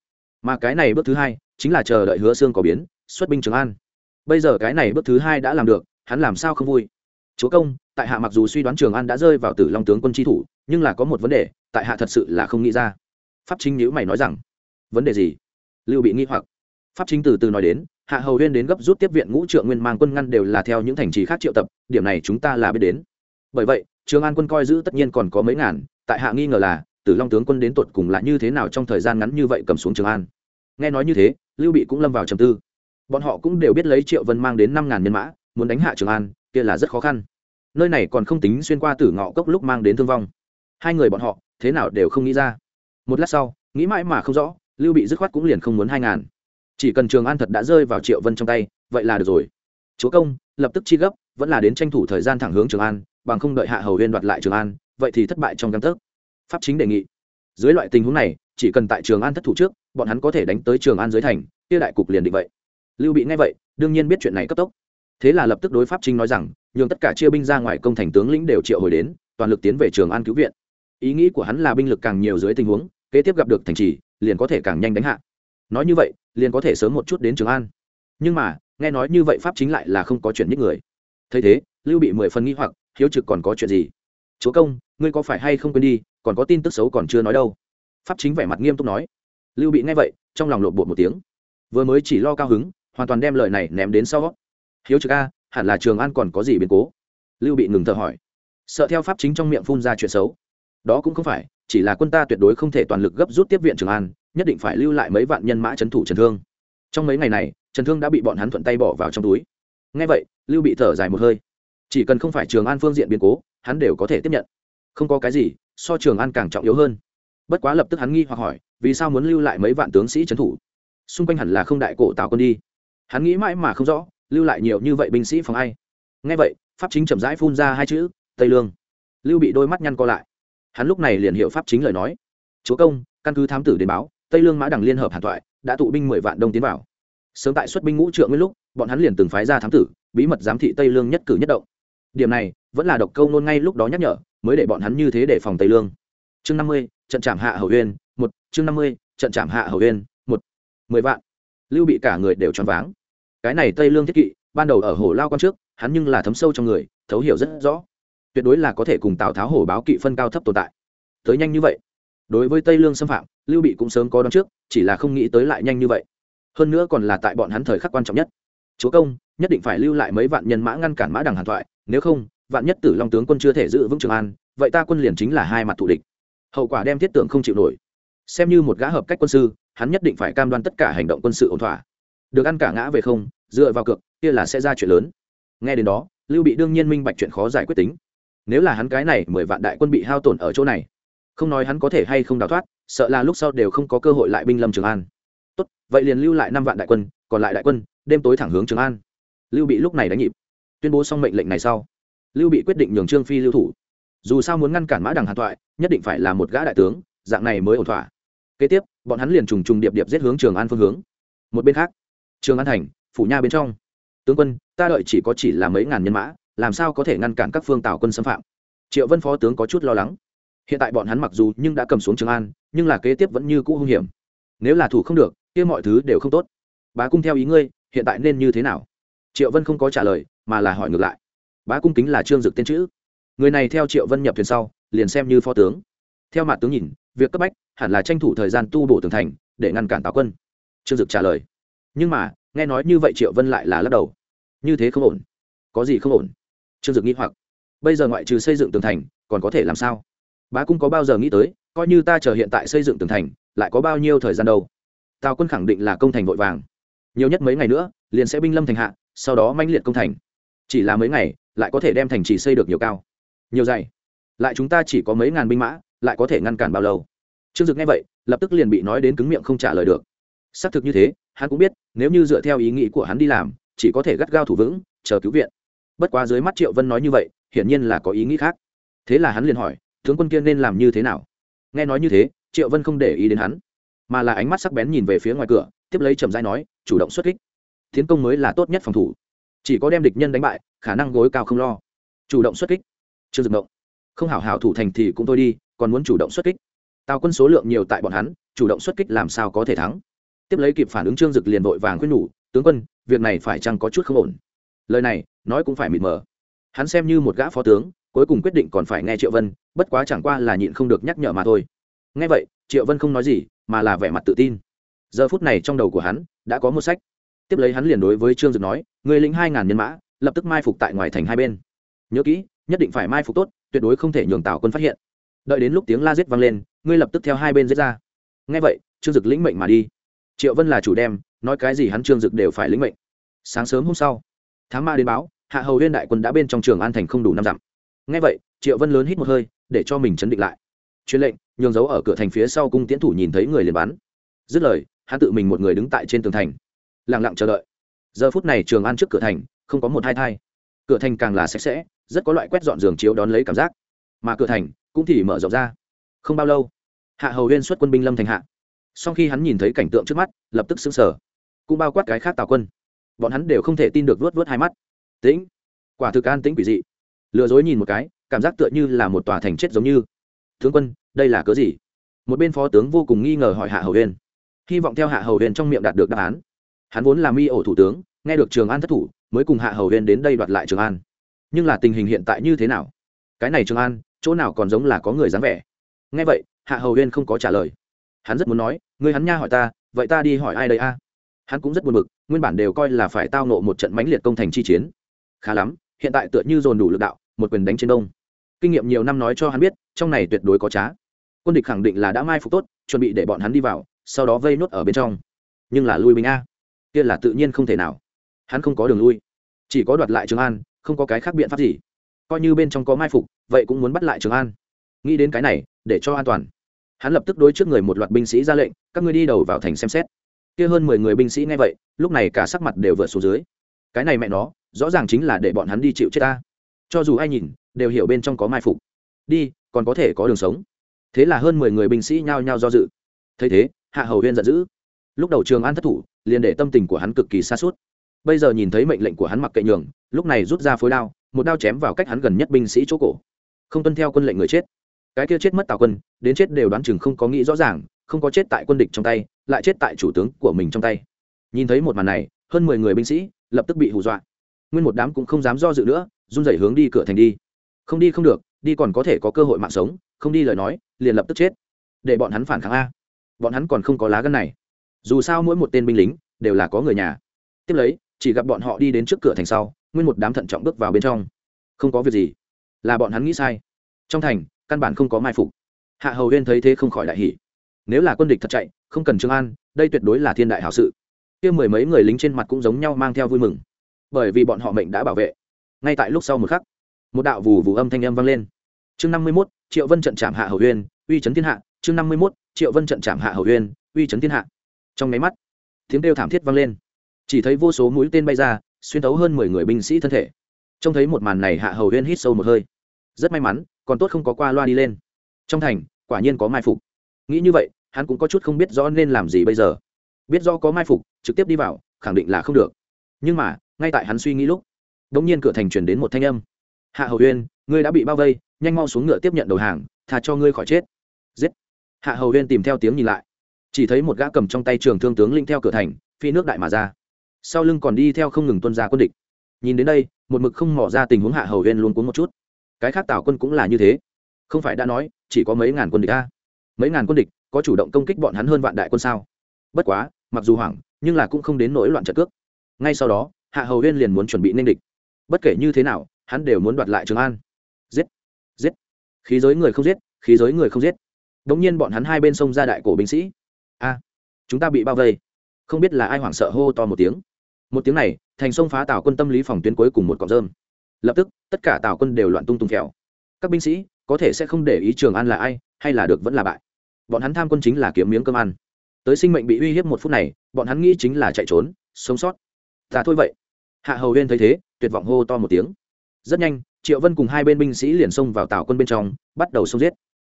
Mà cái này bước thứ hai chính là chờ đợi hứa xương có biến, xuất binh trường an. Bây giờ cái này bước thứ hai đã làm được, hắn làm sao không vui? Chúa công, tại hạ mặc dù suy đoán trường an đã rơi vào tử long tướng quân tri thủ, nhưng là có một vấn đề, tại hạ thật sự là không nghĩ ra. Pháp chính nhữ mày nói rằng, vấn đề gì? Lưu bị nghi hoặc. Pháp chính từ từ nói đến, hạ hầu huyên đến gấp rút tiếp viện ngũ trượng nguyên mang quân ngăn đều là theo những thành trì khác triệu tập, điểm này chúng ta là biết đến. Bởi vậy, trường an quân coi giữ tất nhiên còn có mấy ngàn, tại hạ nghi ngờ là, tử long tướng quân đến tột cùng là như thế nào trong thời gian ngắn như vậy cầm xuống trường an. Nghe nói như thế lưu bị cũng lâm vào trầm tư. Bọn họ cũng đều biết lấy triệu vân mang đến năm ngàn nhân mã, muốn đánh hạ trường an, kia là rất khó khăn. Nơi này còn không tính xuyên qua tử ngọ cốc lúc mang đến thương vong. Hai người bọn họ, thế nào đều không nghĩ ra. Một lát sau, nghĩ mãi mà không rõ, lưu bị dứt khoát cũng liền không muốn hai ngàn. Chỉ cần trường an thật đã rơi vào triệu vân trong tay, vậy là được rồi. Chúa công, lập tức chi gấp, vẫn là đến tranh thủ thời gian thẳng hướng trường an, bằng không đợi hạ hầu huyên đoạt lại trường an, vậy thì thất bại trong căn tấc. Pháp chính đề nghị. Dưới loại tình huống này chỉ cần tại trường an thất thủ trước, bọn hắn có thể đánh tới trường an dưới thành, kia đại cục liền định vậy. Lưu bị nghe vậy, đương nhiên biết chuyện này cấp tốc. Thế là lập tức đối pháp chính nói rằng, nhường tất cả chia binh ra ngoài công thành tướng lĩnh đều triệu hồi đến, toàn lực tiến về trường an cứu viện. Ý nghĩ của hắn là binh lực càng nhiều dưới tình huống, kế tiếp gặp được thành trì, liền có thể càng nhanh đánh hạ. Nói như vậy, liền có thể sớm một chút đến trường an. Nhưng mà, nghe nói như vậy pháp chính lại là không có chuyện nhích người. Thấy thế, lưu bị mười phần nghĩ hoặc, hiếu trực còn có chuyện gì? Chúa công, ngươi có phải hay không quên đi, còn có tin tức xấu còn chưa nói đâu pháp chính vẻ mặt nghiêm túc nói. Lưu bị nghe vậy, trong lòng lộn bột một tiếng. Vừa mới chỉ lo cao hứng, hoàn toàn đem lời này ném đến sau hiếu trực a, hẳn là trường an còn có gì biến cố? Lưu bị ngừng thở hỏi. Sợ theo pháp chính trong miệng phun ra chuyện xấu. Đó cũng không phải, chỉ là quân ta tuyệt đối không thể toàn lực gấp rút tiếp viện trường an, nhất định phải lưu lại mấy vạn nhân mã trấn thủ trần thương. Trong mấy ngày này, trần thương đã bị bọn hắn thuận tay bỏ vào trong túi. Ngay vậy, lưu bị thở dài một hơi. Chỉ cần không phải trường an phương diện biến cố, hắn đều có thể tiếp nhận. Không có cái gì, so trường an càng trọng yếu hơn bất quá lập tức hắn nghi hoặc hỏi, vì sao muốn lưu lại mấy vạn tướng sĩ trấn thủ? Xung quanh hẳn là không đại cổ tào quân đi. Hắn nghĩ mãi mà không rõ, lưu lại nhiều như vậy binh sĩ phòng ai. Ngay vậy, pháp chính chậm rãi phun ra hai chữ, tây lương. Lưu bị đôi mắt nhăn co lại. Hắn lúc này liền hiểu pháp chính lời nói. Chúa công, căn cứ thám tử đến báo, tây lương mã đằng liên hợp hàn thoại, đã tụ binh mười vạn đông tiến vào. Sớm tại xuất binh ngũ trượng nguyên lúc, bọn hắn liền từng phái ra thám tử, bí mật giám thị tây lương nhất cử nhất động. Điểm này, vẫn là độc câu nôn ngay lúc đó nhắc nhở, mới để bọn hắn như thế để phòng tây lương. Chương năm mươi trận trảm hạ hầu huyên một, chương năm mươi, trận trảm hạ hầu huyên một, mười vạn. Lưu bị cả người đều choáng váng. Cái này tây lương thiết kỵ, ban đầu ở hồ lao quan trước, hắn nhưng là thấm sâu trong người, thấu hiểu rất rõ. Tuyệt đối là có thể cùng tào tháo hổ báo kỵ phân cao thấp tồn tại. Tới nhanh như vậy. Đối với tây lương xâm phạm, lưu bị cũng sớm có đón trước, chỉ là không nghĩ tới lại nhanh như vậy. Hơn nữa còn là tại bọn hắn thời khắc quan trọng nhất. Chúa công, nhất định phải lưu lại mấy vạn nhân mã ngăn cản mã đằng hàn thoại, nếu không, vạn nhất tử long tướng quân chưa thể giữ vững trường an, vậy ta quân liền chính là hai mặt thủ địch hậu quả đem thiết tượng không chịu nổi. Xem như một gã hợp cách quân sư, hắn nhất định phải cam đoan tất cả hành động quân sự ổn thỏa. Được ăn cả ngã về không, dựa vào cược, kia là sẽ ra chuyện lớn. Nghe đến đó, lưu bị đương nhiên minh bạch chuyện khó giải quyết tính. Nếu là hắn cái này mười vạn đại quân bị hao tổn ở chỗ này, không nói hắn có thể hay không đào thoát, sợ là lúc sau đều không có cơ hội lại binh lâm trường an. Tốt, vậy liền lưu lại năm vạn đại quân, còn lại đại quân, đêm tối thẳng hướng trường an. Lưu bị lúc này đánh nhịp. Tuyên bố xong mệnh lệnh này sau, lưu bị quyết định nhường trương phi lưu thủ dù sao muốn ngăn cản mã đằng hàn thoại, nhất định phải là một gã đại tướng, dạng này mới ổn thỏa. Kế tiếp, bọn hắn liền trùng trùng điệp điệp giết hướng trường an phương hướng. Một bên khác, trường an thành, phủ nha bên trong. Tướng quân, ta đợi chỉ có chỉ là mấy ngàn nhân mã, làm sao có thể ngăn cản các phương tào quân xâm phạm? Triệu vân phó tướng có chút lo lắng. Hiện tại bọn hắn mặc dù nhưng đã cầm xuống trường an, nhưng là kế tiếp vẫn như cũ hung hiểm. Nếu là thủ không được, kia mọi thứ đều không tốt. Bá cung theo ý ngươi, hiện tại nên như thế nào? Triệu vân không có trả lời, mà là hỏi ngược lại. Bá cung kính là trương dực tên chữ người này theo triệu vân nhập thuyền sau, liền xem như phó tướng. Theo mặt tướng nhìn, việc cấp bách, hẳn là tranh thủ thời gian tu bổ tường thành, để ngăn cản tào quân. Trương dực trả lời. Nhưng mà, nghe nói như vậy triệu vân lại là lắc đầu. Như thế không ổn. Có gì không ổn? Trương dực nghĩ hoặc. Bây giờ ngoại trừ xây dựng tường thành, còn có thể làm sao? Bá cung có bao giờ nghĩ tới, coi như ta chờ hiện tại xây dựng tường thành, lại có bao nhiêu thời gian đâu? Tào quân khẳng định là công thành vội vàng. Nhiều nhất mấy ngày nữa, liền sẽ binh lâm thành hạ, sau đó manh liệt công thành. Chỉ là mấy ngày, lại có thể đem thành trì xây được nhiều cao nhiều dày. Lại chúng ta chỉ có mấy ngàn binh mã, lại có thể ngăn cản bao lâu? Trương dực nghe vậy, lập tức liền bị nói đến cứng miệng không trả lời được. Xác thực như thế, hắn cũng biết, nếu như dựa theo ý nghĩ của hắn đi làm, chỉ có thể gắt gao thủ vững, chờ cứu viện. Bất quá dưới mắt triệu vân nói như vậy, hiển nhiên là có ý nghĩ khác. Thế là hắn liền hỏi, tướng quân kia nên làm như thế nào? Nghe nói như thế, triệu vân không để ý đến hắn, mà là ánh mắt sắc bén nhìn về phía ngoài cửa, tiếp lấy trầm dai nói, chủ động xuất kích. Tiến công mới là tốt nhất phòng thủ. Chỉ có đem địch nhân đánh bại, khả năng gối cao không lo. Chủ động xuất kích chưa dừng động. Không hảo hảo thủ thành thì cũng thôi đi, còn muốn chủ động xuất kích. Tào quân số lượng nhiều tại bọn hắn, chủ động xuất kích làm sao có thể thắng. Tiếp lấy kịp phản ứng trương dực liền vội vàng khuyên nhủ, tướng quân, việc này phải chăng có chút không ổn? Lời này, nói cũng phải mịt mờ. Hắn xem như một gã phó tướng, cuối cùng quyết định còn phải nghe triệu vân, bất quá chẳng qua là nhịn không được nhắc nhở mà thôi. Nghe vậy, triệu vân không nói gì, mà là vẻ mặt tự tin. Giờ phút này trong đầu của hắn đã có một sách. Tiếp lấy hắn liền đối với trương dực nói, người lính hai ngàn nhân mã, lập tức mai phục tại ngoài thành hai bên. Nhớ kỹ nhất định phải mai phục tốt, tuyệt đối không thể nhường tào quân phát hiện. Đợi đến lúc tiếng la giết vang lên, ngươi lập tức theo hai bên giết ra. Ngay vậy, trương dực lĩnh mệnh mà đi. Triệu vân là chủ đem, nói cái gì hắn trương dực đều phải lĩnh mệnh. Sáng sớm hôm sau, thám ma đến báo, hạ hầu huyên đại quân đã bên trong trường an thành không đủ năm dặm. Ngay vậy, triệu vân lớn hít một hơi, để cho mình chấn định lại. Truyền lệnh, nhường dấu ở cửa thành phía sau cung tiến thủ nhìn thấy người liền bắn. Dứt lời, hắn tự mình một người đứng tại trên tường thành. Lẳng lặng chờ đợi. Giờ phút này trường an trước cửa thành, không có một hai thai. Cửa thành càng là sạch sẽ rất có loại quét dọn giường chiếu đón lấy cảm giác. Mà cửa thành cũng thì mở rộng ra. Không bao lâu, hạ hầu huyên xuất quân binh lâm thành hạ. Sau khi hắn nhìn thấy cảnh tượng trước mắt, lập tức xứng sở cũng bao quát cái khác tào quân. Bọn hắn đều không thể tin được vớt vớt hai mắt. Tĩnh, quả thực an tĩnh quỷ dị. Lừa dối nhìn một cái, cảm giác tựa như là một tòa thành chết giống như. Tướng quân, đây là cớ gì? Một bên phó tướng vô cùng nghi ngờ hỏi hạ hầu huyên hy vọng theo hạ hầu huyên trong miệng đạt được đáp án. Hắn vốn là mi ổ thủ tướng, nghe được trường an thất thủ, mới cùng hạ hầu huyên đến đây đoạt lại trường an nhưng là tình hình hiện tại như thế nào? Cái này trường an, chỗ nào còn giống là có người dáng vẻ? Nghe vậy, hạ hầu huyên không có trả lời. Hắn rất muốn nói người hắn nha hỏi ta, vậy ta đi hỏi ai đây a? Hắn cũng rất buồn bực, nguyên bản đều coi là phải tao nộ một trận mãnh liệt công thành chi chiến. Khá lắm, hiện tại tựa như dồn đủ lực đạo, một quyền đánh trên đông. Kinh nghiệm nhiều năm nói cho hắn biết, trong này tuyệt đối có trá. Quân địch khẳng định là đã mai phục tốt, chuẩn bị để bọn hắn đi vào, sau đó vây nốt ở bên trong. Nhưng là lui binh a. Kia là tự nhiên không thể nào. Hắn không có đường lui. Chỉ có đoạt lại trường an không có cái khác biện pháp gì. Coi như bên trong có mai phục, vậy cũng muốn bắt lại trường an. Nghĩ đến cái này, để cho an toàn. Hắn lập tức đối trước người một loạt binh sĩ ra lệnh, các ngươi đi đầu vào thành xem xét. Kia hơn mười người binh sĩ nghe vậy, lúc này cả sắc mặt đều vượt xuống dưới. Cái này mẹ nó, rõ ràng chính là để bọn hắn đi chịu chết ta. Cho dù ai nhìn, đều hiểu bên trong có mai phục. Đi, còn có thể có đường sống. Thế là hơn mười người binh sĩ nhao nhao do dự. Thấy thế, hạ hầu huyên giận dữ. Lúc đầu trường an thất thủ, liền để tâm tình của hắn cực kỳ xa suốt bây giờ nhìn thấy mệnh lệnh của hắn mặc kệ nhường, lúc này rút ra phối đao, một đao chém vào cách hắn gần nhất binh sĩ chỗ cổ. Không tuân theo quân lệnh người chết. Cái kia chết mất tào quân, đến chết đều đoán chừng không có nghĩ rõ ràng, không có chết tại quân địch trong tay, lại chết tại chủ tướng của mình trong tay. Nhìn thấy một màn này, hơn mười người binh sĩ lập tức bị hù dọa. Nguyên một đám cũng không dám do dự nữa, run rẩy hướng đi cửa thành đi. Không đi không được, đi còn có thể có cơ hội mạng sống, không đi lời nói, liền lập tức chết. Để bọn hắn phản kháng a. Bọn hắn còn không có lá gân này. Dù sao mỗi một tên binh lính đều là có người nhà. Tiếp lấy chỉ gặp bọn họ đi đến trước cửa thành sau, nguyên một đám thận trọng bước vào bên trong. Không có việc gì. Là bọn hắn nghĩ sai. Trong thành, căn bản không có mai phục. Hạ hầu huyên thấy thế không khỏi đại hỷ nếu là quân địch thật chạy, không cần trương an, đây tuyệt đối là thiên đại hảo sự. Kia mười mấy người lính trên mặt cũng giống nhau mang theo vui mừng. Bởi vì bọn họ mệnh đã bảo vệ. Ngay tại lúc sau một khắc, một đạo vù vù âm thanh âm vang lên. Chương năm mươi mốt, triệu vân trận chạm hạ hầu huyên uy chấn thiên hạ. Chương năm mươi mốt, triệu vân trận chạm hạ hầu huyên uy chấn thiên hạ. Trong máy mắt, tiếng kêu thảm thiết vang lên chỉ thấy vô số mũi tên bay ra, xuyên tấu hơn mười người binh sĩ thân thể. Trông thấy một màn này hạ hầu huyên hít sâu một hơi. Rất may mắn, còn tốt không có qua loa đi lên. Trong thành, quả nhiên có mai phục. Nghĩ như vậy, hắn cũng có chút không biết rõ nên làm gì bây giờ. Biết do có mai phục, trực tiếp đi vào, khẳng định là không được. Nhưng mà, ngay tại hắn suy nghĩ lúc đ ỗ n g nhiên cửa thành truyền đến một thanh âm. Hạ hầu huyên ngươi đã bị bao vây, nhanh mau xuống ngựa tiếp nhận đầu hàng thà cho ngươi khỏi chết. Giết. Hạ hầu huyên tìm theo tiếng nhìn lại. Chỉ thấy một gã cầm trong tay trường thương tướng linh theo cửa thành, phi nước đại mà ra sau lưng còn đi theo không ngừng tuân ra quân địch. Nhìn đến đây, một mực không mỏ ra tình huống hạ hầu huyên luôn cuốn một chút. Cái khác tào quân cũng là như thế. Không phải đã nói, chỉ có mấy ngàn quân địch a. Mấy ngàn quân địch, có chủ động công kích bọn hắn hơn vạn đại quân sao? Bất quá, mặc dù hoảng, nhưng là cũng không đến nỗi loạn trận cước. Ngay sau đó, hạ hầu huyên liền muốn chuẩn bị nên địch. Bất kể như thế nào, hắn đều muốn đoạt lại trường an. Giết! Giết! Khí giới người không giết, khí giới người không giết. Đ ỗ n g nhiên bọn hắn hai bên sông ra đại cổ binh sĩ. A! Chúng ta bị bao vây. Không biết là ai hoảng sợ hô to một tiếng một tiếng này, thành sông phá tảo quân tâm lý phòng tuyến cuối cùng một cọng rơm. Lập tức, tất cả tào quân đều loạn tung tung kẹo các binh sĩ, có thể sẽ không để ý trường an là ai, hay là được vẫn là bại. Bọn hắn tham quân chính là kiếm miếng cơm ăn. Tới sinh mệnh bị uy hiếp một phút này, bọn hắn nghĩ chính là chạy trốn, sống sót. Ta thôi vậy. Hạ hầu huyên thấy thế, tuyệt vọng hô to một tiếng. Rất nhanh, triệu vân cùng hai bên binh sĩ liền xông vào tàu quân bên trong, bắt đầu xông giết.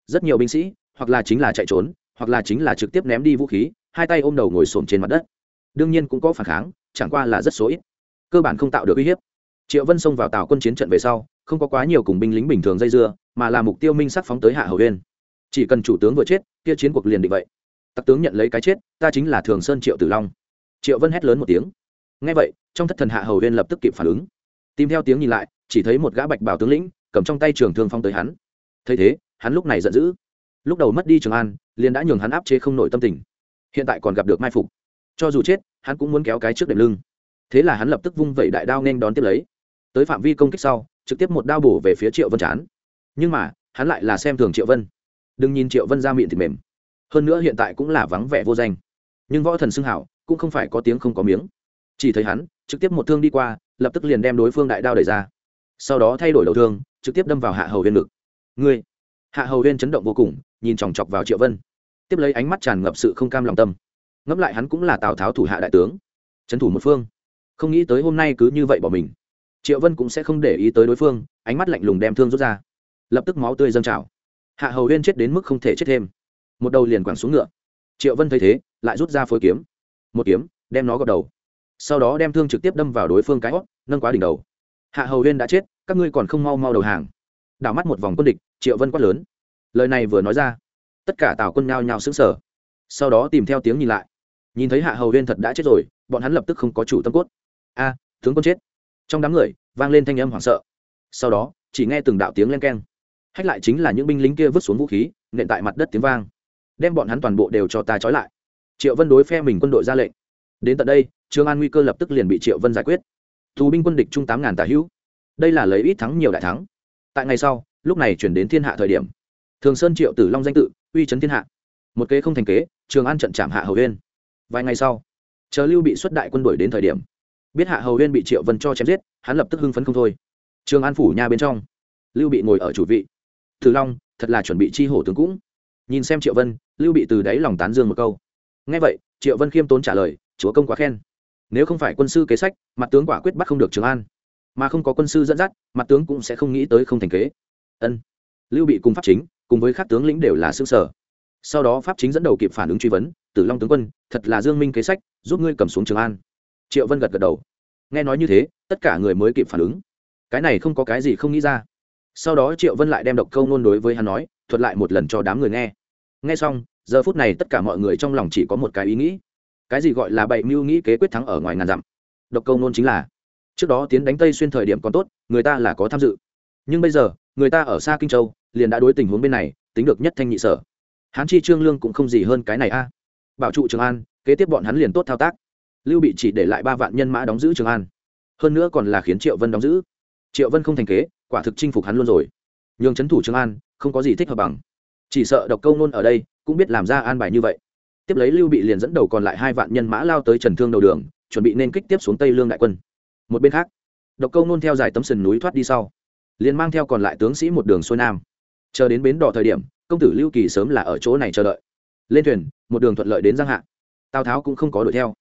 Rất nhiều binh sĩ, hoặc là chính là chạy trốn, hoặc là chính là trực tiếp ném đi vũ khí, hai tay ôm đầu ngồi xổm trên mặt đất. Đương nhiên cũng có phản kháng chẳng qua là rất số ít. Cơ bản không tạo được uy hiếp. Triệu vân xông vào tàu quân chiến trận về sau, không có quá nhiều cùng binh lính bình thường dây dưa, mà là mục tiêu minh sắc phóng tới hạ hầu huyên chỉ cần chủ tướng vừa chết, kia chiến cuộc liền định vậy. Tặc tướng nhận lấy cái chết, ta chính là thường sơn triệu tử long. Triệu vân hét lớn một tiếng. Ngay vậy, trong thất thần hạ hầu huyên lập tức kịp phản ứng. Tìm theo tiếng nhìn lại, chỉ thấy một gã bạch bảo tướng lĩnh, cầm trong tay trường thương phong tới hắn. Thấy thế, hắn lúc này giận dữ. Lúc đầu mất đi trường an, liền đã nhường hắn áp chế không nổi tâm tình. Hiện tại còn gặp được mai phục. Cho dù chết hắn cũng muốn kéo cái trước đệm lưng. Thế là hắn lập tức vung vẩy đại đao nên đón tiếp lấy. Tới phạm vi công kích sau, trực tiếp một đao bổ về phía triệu vân chán. Nhưng mà, hắn lại là xem thường triệu vân. Đừng nhìn triệu vân ra miệng thịt mềm. Hơn nữa hiện tại cũng là vắng vẻ vô danh. Nhưng võ thần xưng hảo, cũng không phải có tiếng không có miếng. Chỉ thấy hắn, trực tiếp một thương đi qua, lập tức liền đem đối phương đại đao đẩy ra. Sau đó thay đổi đầu thương, trực tiếp đâm vào hạ hầu huyên ngực. Ngươi! Hạ hầu huyên chấn động vô cùng, nhìn chòng chọc vào triệu vân. Tiếp lấy ánh mắt tràn ngập sự không cam lòng tâm ngẫm lại hắn cũng là tào tháo thủ hạ đại tướng trấn thủ một phương không nghĩ tới hôm nay cứ như vậy bỏ mình triệu vân cũng sẽ không để ý tới đối phương ánh mắt lạnh lùng đem thương rút ra lập tức máu tươi dâng trào hạ hầu huyên chết đến mức không thể chết thêm một đầu liền quẳng xuống ngựa triệu vân thấy thế lại rút ra phối kiếm một kiếm đem nó gọt đầu sau đó đem thương trực tiếp đâm vào đối phương cái hót, nâng quá đỉnh đầu hạ hầu huyên đã chết các ngươi còn không mau mau đầu hàng đảo mắt một vòng quân địch triệu vân quát lớn lời này vừa nói ra tất cả tào quân nhao nhao xứng sở sau đó tìm theo tiếng nhìn lại nhìn thấy hạ hầu huyên thật đã chết rồi, bọn hắn lập tức không có chủ tâm cốt. A, tướng quân chết. Trong đám người, vang lên thanh âm hoảng sợ. Sau đó, chỉ nghe từng đạo tiếng len keng. Hách lại chính là những binh lính kia vứt xuống vũ khí, nện tại mặt đất tiếng vang. Đem bọn hắn toàn bộ đều cho ta trói lại. Triệu vân đối phe mình quân đội ra lệnh. Đến tận đây, trương an nguy cơ lập tức liền bị triệu vân giải quyết. Tù binh quân địch trung tám ngàn tà hữu. Đây là lấy ít thắng nhiều đại thắng. Tại ngày sau, lúc này chuyển đến thiên hạ thời điểm. Thường sơn triệu tử long danh tự, uy chấn thiên hạ. Một kế không thành kế trường an trận chạm hạ hầu huyên vài ngày sau, chờ lưu bị xuất đại quân đuổi đến thời điểm, biết hạ hầu huyên bị triệu vân cho chém giết, hắn lập tức hưng phấn không thôi. Trường an phủ nhà bên trong, lưu bị ngồi ở chủ vị. Thử long, thật là chuẩn bị chi hổ tướng cũng. Nhìn xem triệu vân, lưu bị từ đáy lòng tán dương một câu. Ngay vậy, triệu vân khiêm tốn trả lời, chúa công quá khen. Nếu không phải quân sư kế sách, mặt tướng quả quyết bắt không được trường an. Mà không có quân sư dẫn dắt, mặt tướng cũng sẽ không nghĩ tới không thành kế. Ân. Lưu bị cùng pháp chính, cùng với các tướng lĩnh đều là xương sở sau đó pháp chính dẫn đầu kịp phản ứng truy vấn, tử long tướng quân, thật là dương minh kế sách, giúp ngươi cầm xuống trường an. Triệu vân gật gật đầu. Nghe nói như thế, tất cả người mới kịp phản ứng. Cái này không có cái gì không nghĩ ra. Sau đó triệu vân lại đem độc câu nôn đối với hắn nói, thuật lại một lần cho đám người nghe. Nghe xong, giờ phút này tất cả mọi người trong lòng chỉ có một cái ý nghĩ. Cái gì gọi là bậy mưu nghĩ kế quyết thắng ở ngoài ngàn dặm? Độc câu nôn chính là, trước đó tiến đánh tây xuyên thời điểm còn tốt, người ta là có tham dự. Nhưng bây giờ, người ta ở xa kinh châu, liền đã đối tình huống bên này, tính được nhất thanh nhị sở hán chi trương lương cũng không gì hơn cái này a. Bảo trụ trường an, kế tiếp bọn hắn liền tốt thao tác. Lưu bị chỉ để lại ba vạn nhân mã đóng giữ trường an. Hơn nữa còn là khiến triệu vân đóng giữ. Triệu vân không thành kế, quả thực chinh phục hắn luôn rồi. Nhường c h ấ n thủ trường an, không có gì thích hợp bằng. Chỉ sợ độc câu nôn ở đây, cũng biết làm ra an bài như vậy. Tiếp lấy lưu bị liền dẫn đầu còn lại hai vạn nhân mã lao tới trần thương đầu đường, chuẩn bị nên kích tiếp xuống tây lương đại quân. Một bên khác, độc câu nôn theo dài tấm sườn núi thoát đi sau, liền mang theo còn lại tướng sĩ một đường xuôi nam chờ đến bến đỏ thời điểm, công tử lưu kỳ sớm là ở chỗ này chờ đợi. Lên thuyền, một đường thuận lợi đến giang hạ. Tào tháo cũng không có đuổi theo.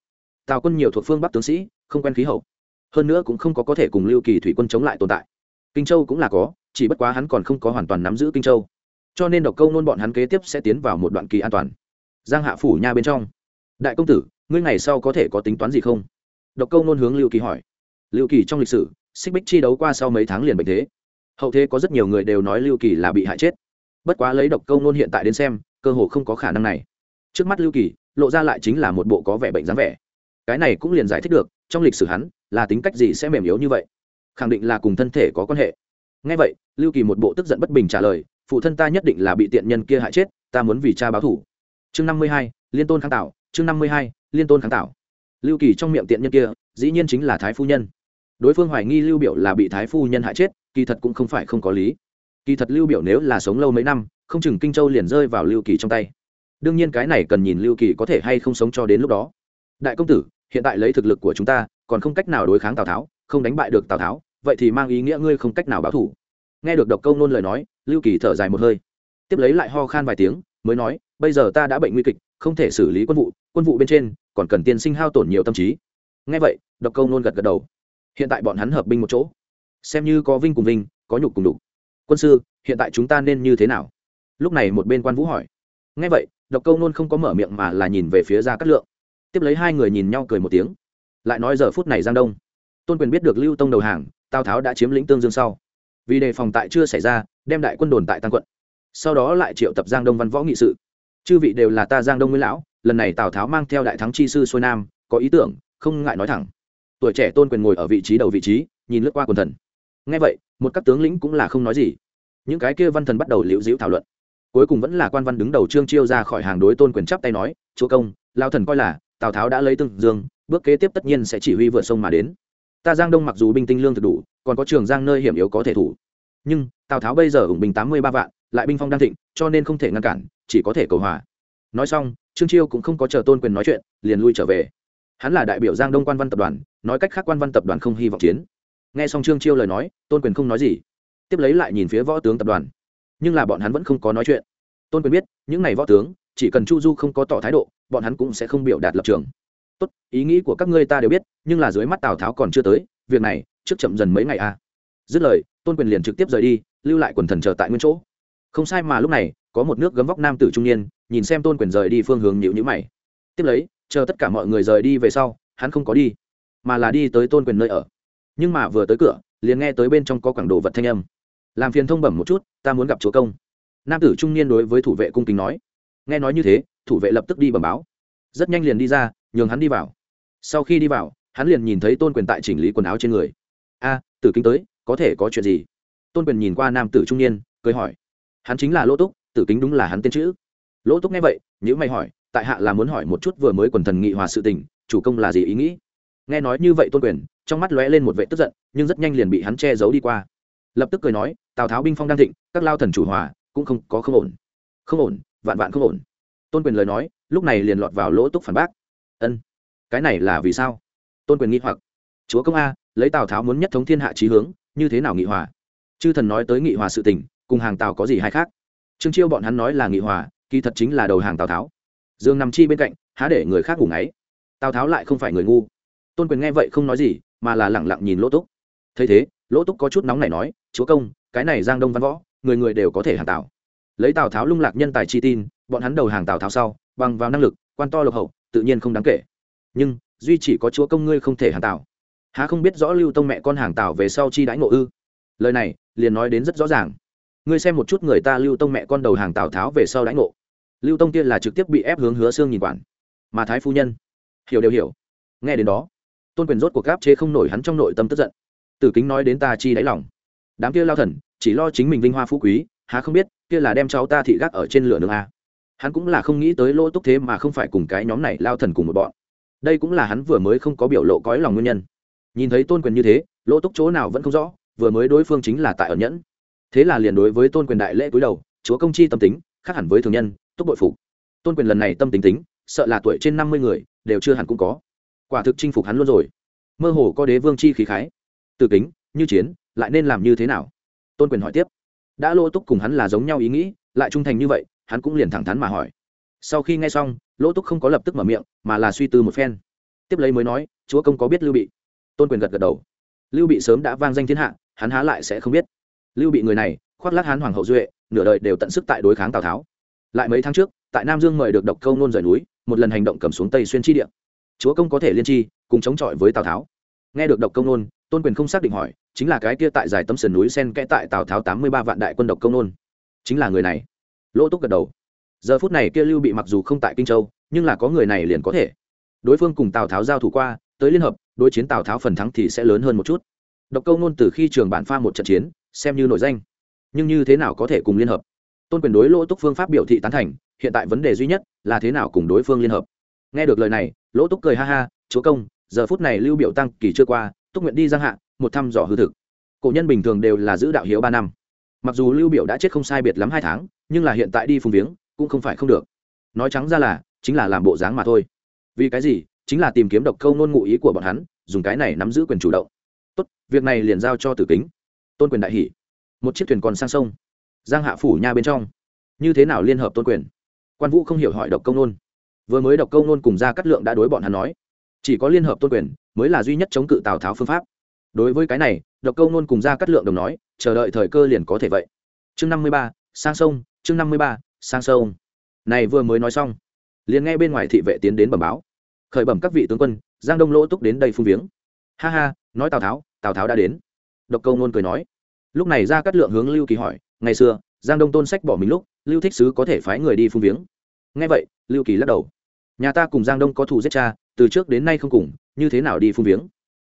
Tào quân nhiều thuộc phương bắc tướng sĩ, không quen khí hậu. Hơn nữa cũng không có có thể cùng lưu kỳ thủy quân chống lại tồn tại. Kinh châu cũng là có, chỉ bất quá hắn còn không có hoàn toàn nắm giữ kinh châu. Cho nên độc câu nôn bọn hắn kế tiếp sẽ tiến vào một đoạn kỳ an toàn. Giang hạ phủ nha bên trong. Đại công tử, ngươi ngày sau có thể có tính toán gì không? Độc câu nôn hướng lưu kỳ hỏi. Lưu kỳ trong lịch sử, xích bích chi đấu qua sau mấy tháng liền bệnh thế hậu thế có rất nhiều người đều nói lưu kỳ là bị hại chết. Bất quá lấy độc câu nôn hiện tại đến xem, cơ hồ không có khả năng này. Trước mắt lưu kỳ, lộ ra lại chính là một bộ có vẻ bệnh dáng vẻ. Cái này cũng liền giải thích được, trong lịch sử hắn, là tính cách gì sẽ mềm yếu như vậy. Khẳng định là cùng thân thể có quan hệ. Ngay vậy, lưu kỳ một bộ tức giận bất bình trả lời, phụ thân ta nhất định là bị tiện nhân kia hại chết, ta muốn vì cha báo thủ chương năm mươi hai, liên tôn kháng tạo, chương năm mươi hai, liên tôn kháng tạo. Lưu kỳ trong miệng tiện nhân kia, dĩ nhiên chính là thái phu nhân. Đối phương hoài nghi lưu biểu là bị thái phu nhân hại chết kỳ thật cũng không phải không có lý. Kỳ thật lưu biểu nếu là sống lâu mấy năm, không chừng kinh châu liền rơi vào lưu kỳ trong tay. Đương nhiên cái này cần nhìn lưu kỳ có thể hay không sống cho đến lúc đó. Đại công tử, hiện tại lấy thực lực của chúng ta, còn không cách nào đối kháng tào tháo, không đánh bại được tào tháo, vậy thì mang ý nghĩa ngươi không cách nào báo thủ nghe được độc câu nôn lời nói, lưu kỳ thở dài một hơi. Tiếp lấy lại ho khan vài tiếng, mới nói, bây giờ ta đã bệnh nguy kịch, không thể xử lý quân vụ quân vụ bên trên còn cần tiên sinh hao tổn nhiều tâm trí. Nghe vậy, độc câu nôn gật gật đầu. Hiện tại bọn hắn hợp binh một chỗ xem như có vinh cùng vinh, có nhục cùng đục quân sư, hiện tại chúng ta nên như thế nào? Lúc này một bên quan vũ hỏi. Ngay vậy, độc câu nôn không có mở miệng mà là nhìn về phía ra cát lượng. Tiếp lấy hai người nhìn nhau cười một tiếng. Lại nói giờ phút này giang đông. Tôn quyền biết được lưu tông đầu hàng, tào tháo đã chiếm lĩnh tương dương sau. Vì đề phòng tại chưa xảy ra, đem đại quân đồn tại tăng quận. Sau đó lại triệu tập giang đông văn võ nghị sự. Chư vị đều là ta giang đông nguyên lão, lần này tào tháo mang theo đại thắng chi sư xuôi nam, có ý tưởng, không ngại nói thẳng. Tuổi trẻ tôn quyền ngồi ở vị trí đầu vị trí, nhìn lướt qua quần thần ngay vậy, một các tướng lĩnh cũng là không nói gì. Những cái kia văn thần bắt đầu liễu dĩu thảo luận. Cuối cùng vẫn là quan văn đứng đầu trương chiêu ra khỏi hàng đối tôn quyền chắp tay nói, chúa công lao thần coi là, tào tháo đã lấy tương dương, bước kế tiếp tất nhiên sẽ chỉ huy vượt sông mà đến. Ta giang đông mặc dù binh tinh lương thực đủ, còn có trường giang nơi hiểm yếu có thể thủ. Nhưng, tào tháo bây giờ ủng binh tám mươi ba vạn, lại binh phong đang thịnh, cho nên không thể ngăn cản, chỉ có thể cầu hòa. Nói xong, trương chiêu cũng không có chờ tôn quyền nói chuyện, liền lui trở về. Hắn là đại biểu giang đông quan văn tập đoàn, nói cách khác quan văn tập đoàn không hy vọng chiến nghe xong trương chiêu lời nói, tôn quyền không nói gì. Tiếp lấy lại nhìn phía võ tướng tập đoàn. Nhưng là bọn hắn vẫn không có nói chuyện. Tôn quyền biết, những n à y võ tướng, chỉ cần chu du không có tỏ thái độ, bọn hắn cũng sẽ không biểu đạt lập trường. Tốt, ý nghĩ của các ngươi ta đều biết, nhưng là dưới mắt tào tháo còn chưa tới, việc này, trước chậm dần mấy ngày a à. dứt lời, tôn quyền liền trực tiếp rời đi, lưu lại quần thần chờ tại nguyên chỗ. Không sai mà lúc này, có một nước gấm vóc nam tử trung niên, nhìn xem tôn quyền rời đi phương hướng nhịu nhữ mày. Tiếp lấy, chờ tất cả mọi người rời đi về sau, hắn không có đi, mà là đi tới tôn quyền nơi ở nhưng mà vừa tới cửa, liền nghe tới bên trong có quảng đồ vật thanh âm. Làm phiền thông bẩm một chút, ta muốn gặp chúa công. Nam tử trung niên đối với thủ vệ cung kính nói. Nghe nói như thế, thủ vệ lập tức đi bẩm báo. Rất nhanh liền đi ra, nhường hắn đi vào. Sau khi đi vào, hắn liền nhìn thấy tôn quyền tại chỉnh lý quần áo trên người. A, tử kính tới, có thể có chuyện gì? Tôn quyền nhìn qua nam tử trung niên, cười hỏi. Hắn chính là lỗ túc, tử kính đúng là hắn tên chữ. Lỗ túc nghe vậy nhữ mày hỏi, tại hạ là muốn hỏi một chút vừa mới quần thần nghị hòa sự tình, chủ công là gì ý nghĩ? Nghe nói như vậy tôn quyền, trong mắt lóe lên một vệ tức giận, nhưng rất nhanh liền bị hắn che giấu đi qua. Lập tức cười nói, tào tháo binh phong đang thịnh, các lao thần chủ hòa, cũng không có không ổn. Không ổn, vạn vạn không ổn. Tôn quyền lời nói, lúc này liền lọt vào lỗ túc phản bác. Ân, cái này là vì sao? Tôn quyền nghĩ hoặc. Chúa công a, lấy tào tháo muốn nhất thống thiên hạ trí hướng, như thế nào nghị hòa? Chư thần nói tới nghị hòa sự tình, cùng hàng tào có gì hay khác? Trương chiêu bọn hắn nói là nghị hòa, kỳ thật chính là đầu hàng tào tháo. Dương nằm chi bên cạnh, há để người khác ngủ ngáy. Tào tháo lại không phải người ngu tôn quyền nghe vậy không nói gì, mà là lẳng lặng nhìn lỗ túc. Thấy thế, lỗ túc có chút nóng này nói, chúa công, cái này giang đông văn võ, người người đều có thể hàng tào. Lấy tào tháo lung lạc nhân tài chi tin, bọn hắn đầu hàng tào tháo sau, bằng vào năng lực, quan to lộc hậu, tự nhiên không đáng kể. Nhưng, duy chỉ có chúa công ngươi không thể hàng tào. Há không biết rõ lưu tông mẹ con hàng tào về sau chi đãi ngộ ư? Lời này, liền nói đến rất rõ ràng. Ngươi xem một chút người ta lưu tông mẹ con đầu hàng tào tháo về sau đãi ngộ. Lưu tông kia là trực tiếp bị ép hướng hứa xương nhìn quản. Mà thái phu nhân, hiểu đều hiểu. Nghe đến đó tôn quyền rốt cuộc gáp chế không nổi hắn trong nội tâm tức giận. Tử kính nói đến ta chi đáy lòng. Đám kia lao thần, chỉ lo chính mình vinh hoa phú quý, há không biết, kia là đem cháu ta thị gác ở trên lửa nước a. Hắn cũng là không nghĩ tới lỗ túc thế mà không phải cùng cái nhóm này lao thần cùng một bọn. Đây cũng là hắn vừa mới không có biểu lộ cõi lòng nguyên nhân. Nhìn thấy tôn quyền như thế, lỗ túc chỗ nào vẫn không rõ, vừa mới đối phương chính là tại ẩn nhẫn. Thế là liền đối với tôn quyền đại lễ cúi đầu, chúa công chi tâm tính, khác hẳn với thường nhân, túc bội phục. Tôn quyền lần này tâm tính tính, sợ là tuổi trên năm mươi người, đều chưa hẳn cũng có quả thực chinh phục hắn luôn rồi. Mơ hồ có đế vương chi khí khái. Từ kính, như chiến, lại nên làm như thế nào? Tôn quyền hỏi tiếp. Đã lỗ túc cùng hắn là giống nhau ý nghĩ, lại trung thành như vậy, hắn cũng liền thẳng thắn mà hỏi. Sau khi nghe xong, lỗ túc không có lập tức mở miệng, mà là suy tư một phen. Tiếp lấy mới nói, chúa công có biết lưu bị? Tôn quyền gật gật đầu. Lưu bị sớm đã vang danh thiên hạ, hắn há lại sẽ không biết. Lưu bị người này, khoác lát hán hoàng hậu duệ, nửa đời đều tận sức tại đối kháng tào tháo. Lại mấy tháng trước, tại nam dương mời được độc câu nôn rời núi, một lần hành động cầm xuống tây xuyên chi địa chúa công có thể liên tri, cùng chống chọi với tào tháo. Nghe được độc công nôn, tôn quyền không xác định hỏi, chính là cái kia tại giải tâm sườn núi sen kẽ tại tào tháo tám mươi ba vạn đại quân độc công nôn. Chính là người này. Lỗ túc gật đầu. Giờ phút này kia lưu bị mặc dù không tại kinh châu, nhưng là có người này liền có thể. Đối phương cùng tào tháo giao thủ qua, tới liên hợp, đối chiến tào tháo phần thắng thì sẽ lớn hơn một chút. Độc câu nôn từ khi trường bản pha một trận chiến, xem như nổi danh. Nhưng như thế nào có thể cùng liên hợp? Tôn quyền đối lỗ túc phương pháp biểu thị tán thành, hiện tại vấn đề duy nhất là thế nào cùng đối phương liên hợp. Nghe được lời này lỗ túc cười ha ha, chúa công, giờ phút này lưu biểu tăng kỳ chưa qua, túc nguyện đi giang hạ, một thăm dò hư thực. Cổ nhân bình thường đều là giữ đạo hiếu ba năm. Mặc dù lưu biểu đã chết không sai biệt lắm hai tháng, nhưng là hiện tại đi phùng viếng, cũng không phải không được. Nói trắng ra là, chính là làm bộ dáng mà thôi. Vì cái gì? Chính là tìm kiếm độc câu ngôn ngụ ý của bọn hắn, dùng cái này nắm giữ quyền chủ động. Tốt, việc này liền giao cho tử kính. Tôn quyền đại hỷ một chiếc thuyền còn sang sông. Giang hạ phủ nha bên trong. Như thế nào liên hợp tôn quyền? Quan vũ không hiểu hỏi độc công nôn vừa mới độc câu nôn cùng ra cắt lượng đã đối bọn hắn nói. Chỉ có liên hợp tôn quyền mới là duy nhất chống cự tào tháo phương pháp. Đối với cái này, độc câu nôn cùng ra cắt lượng đồng nói, chờ đợi thời cơ liền có thể vậy. Chương năm mươi ba, sang sông, chương năm mươi ba, sang sông. Này vừa mới nói xong, liền nghe bên ngoài thị vệ tiến đến bẩm báo. Khởi bẩm các vị tướng quân, giang đông lỗ túc đến đây phung viếng. Ha ha, nói tào tháo tào tháo đã đến. Độc câu nôn cười nói. Lúc này ra cắt lượng hướng lưu kỳ hỏi, ngày xưa, giang đông tôn sách bỏ mình lúc, lưu thích sứ có thể phái người đi phung viếng. Nghe vậy, lưu kỳ lắc đầu nhà ta cùng giang đông có thù giết cha, từ trước đến nay không cùng, như thế nào đi phung viếng?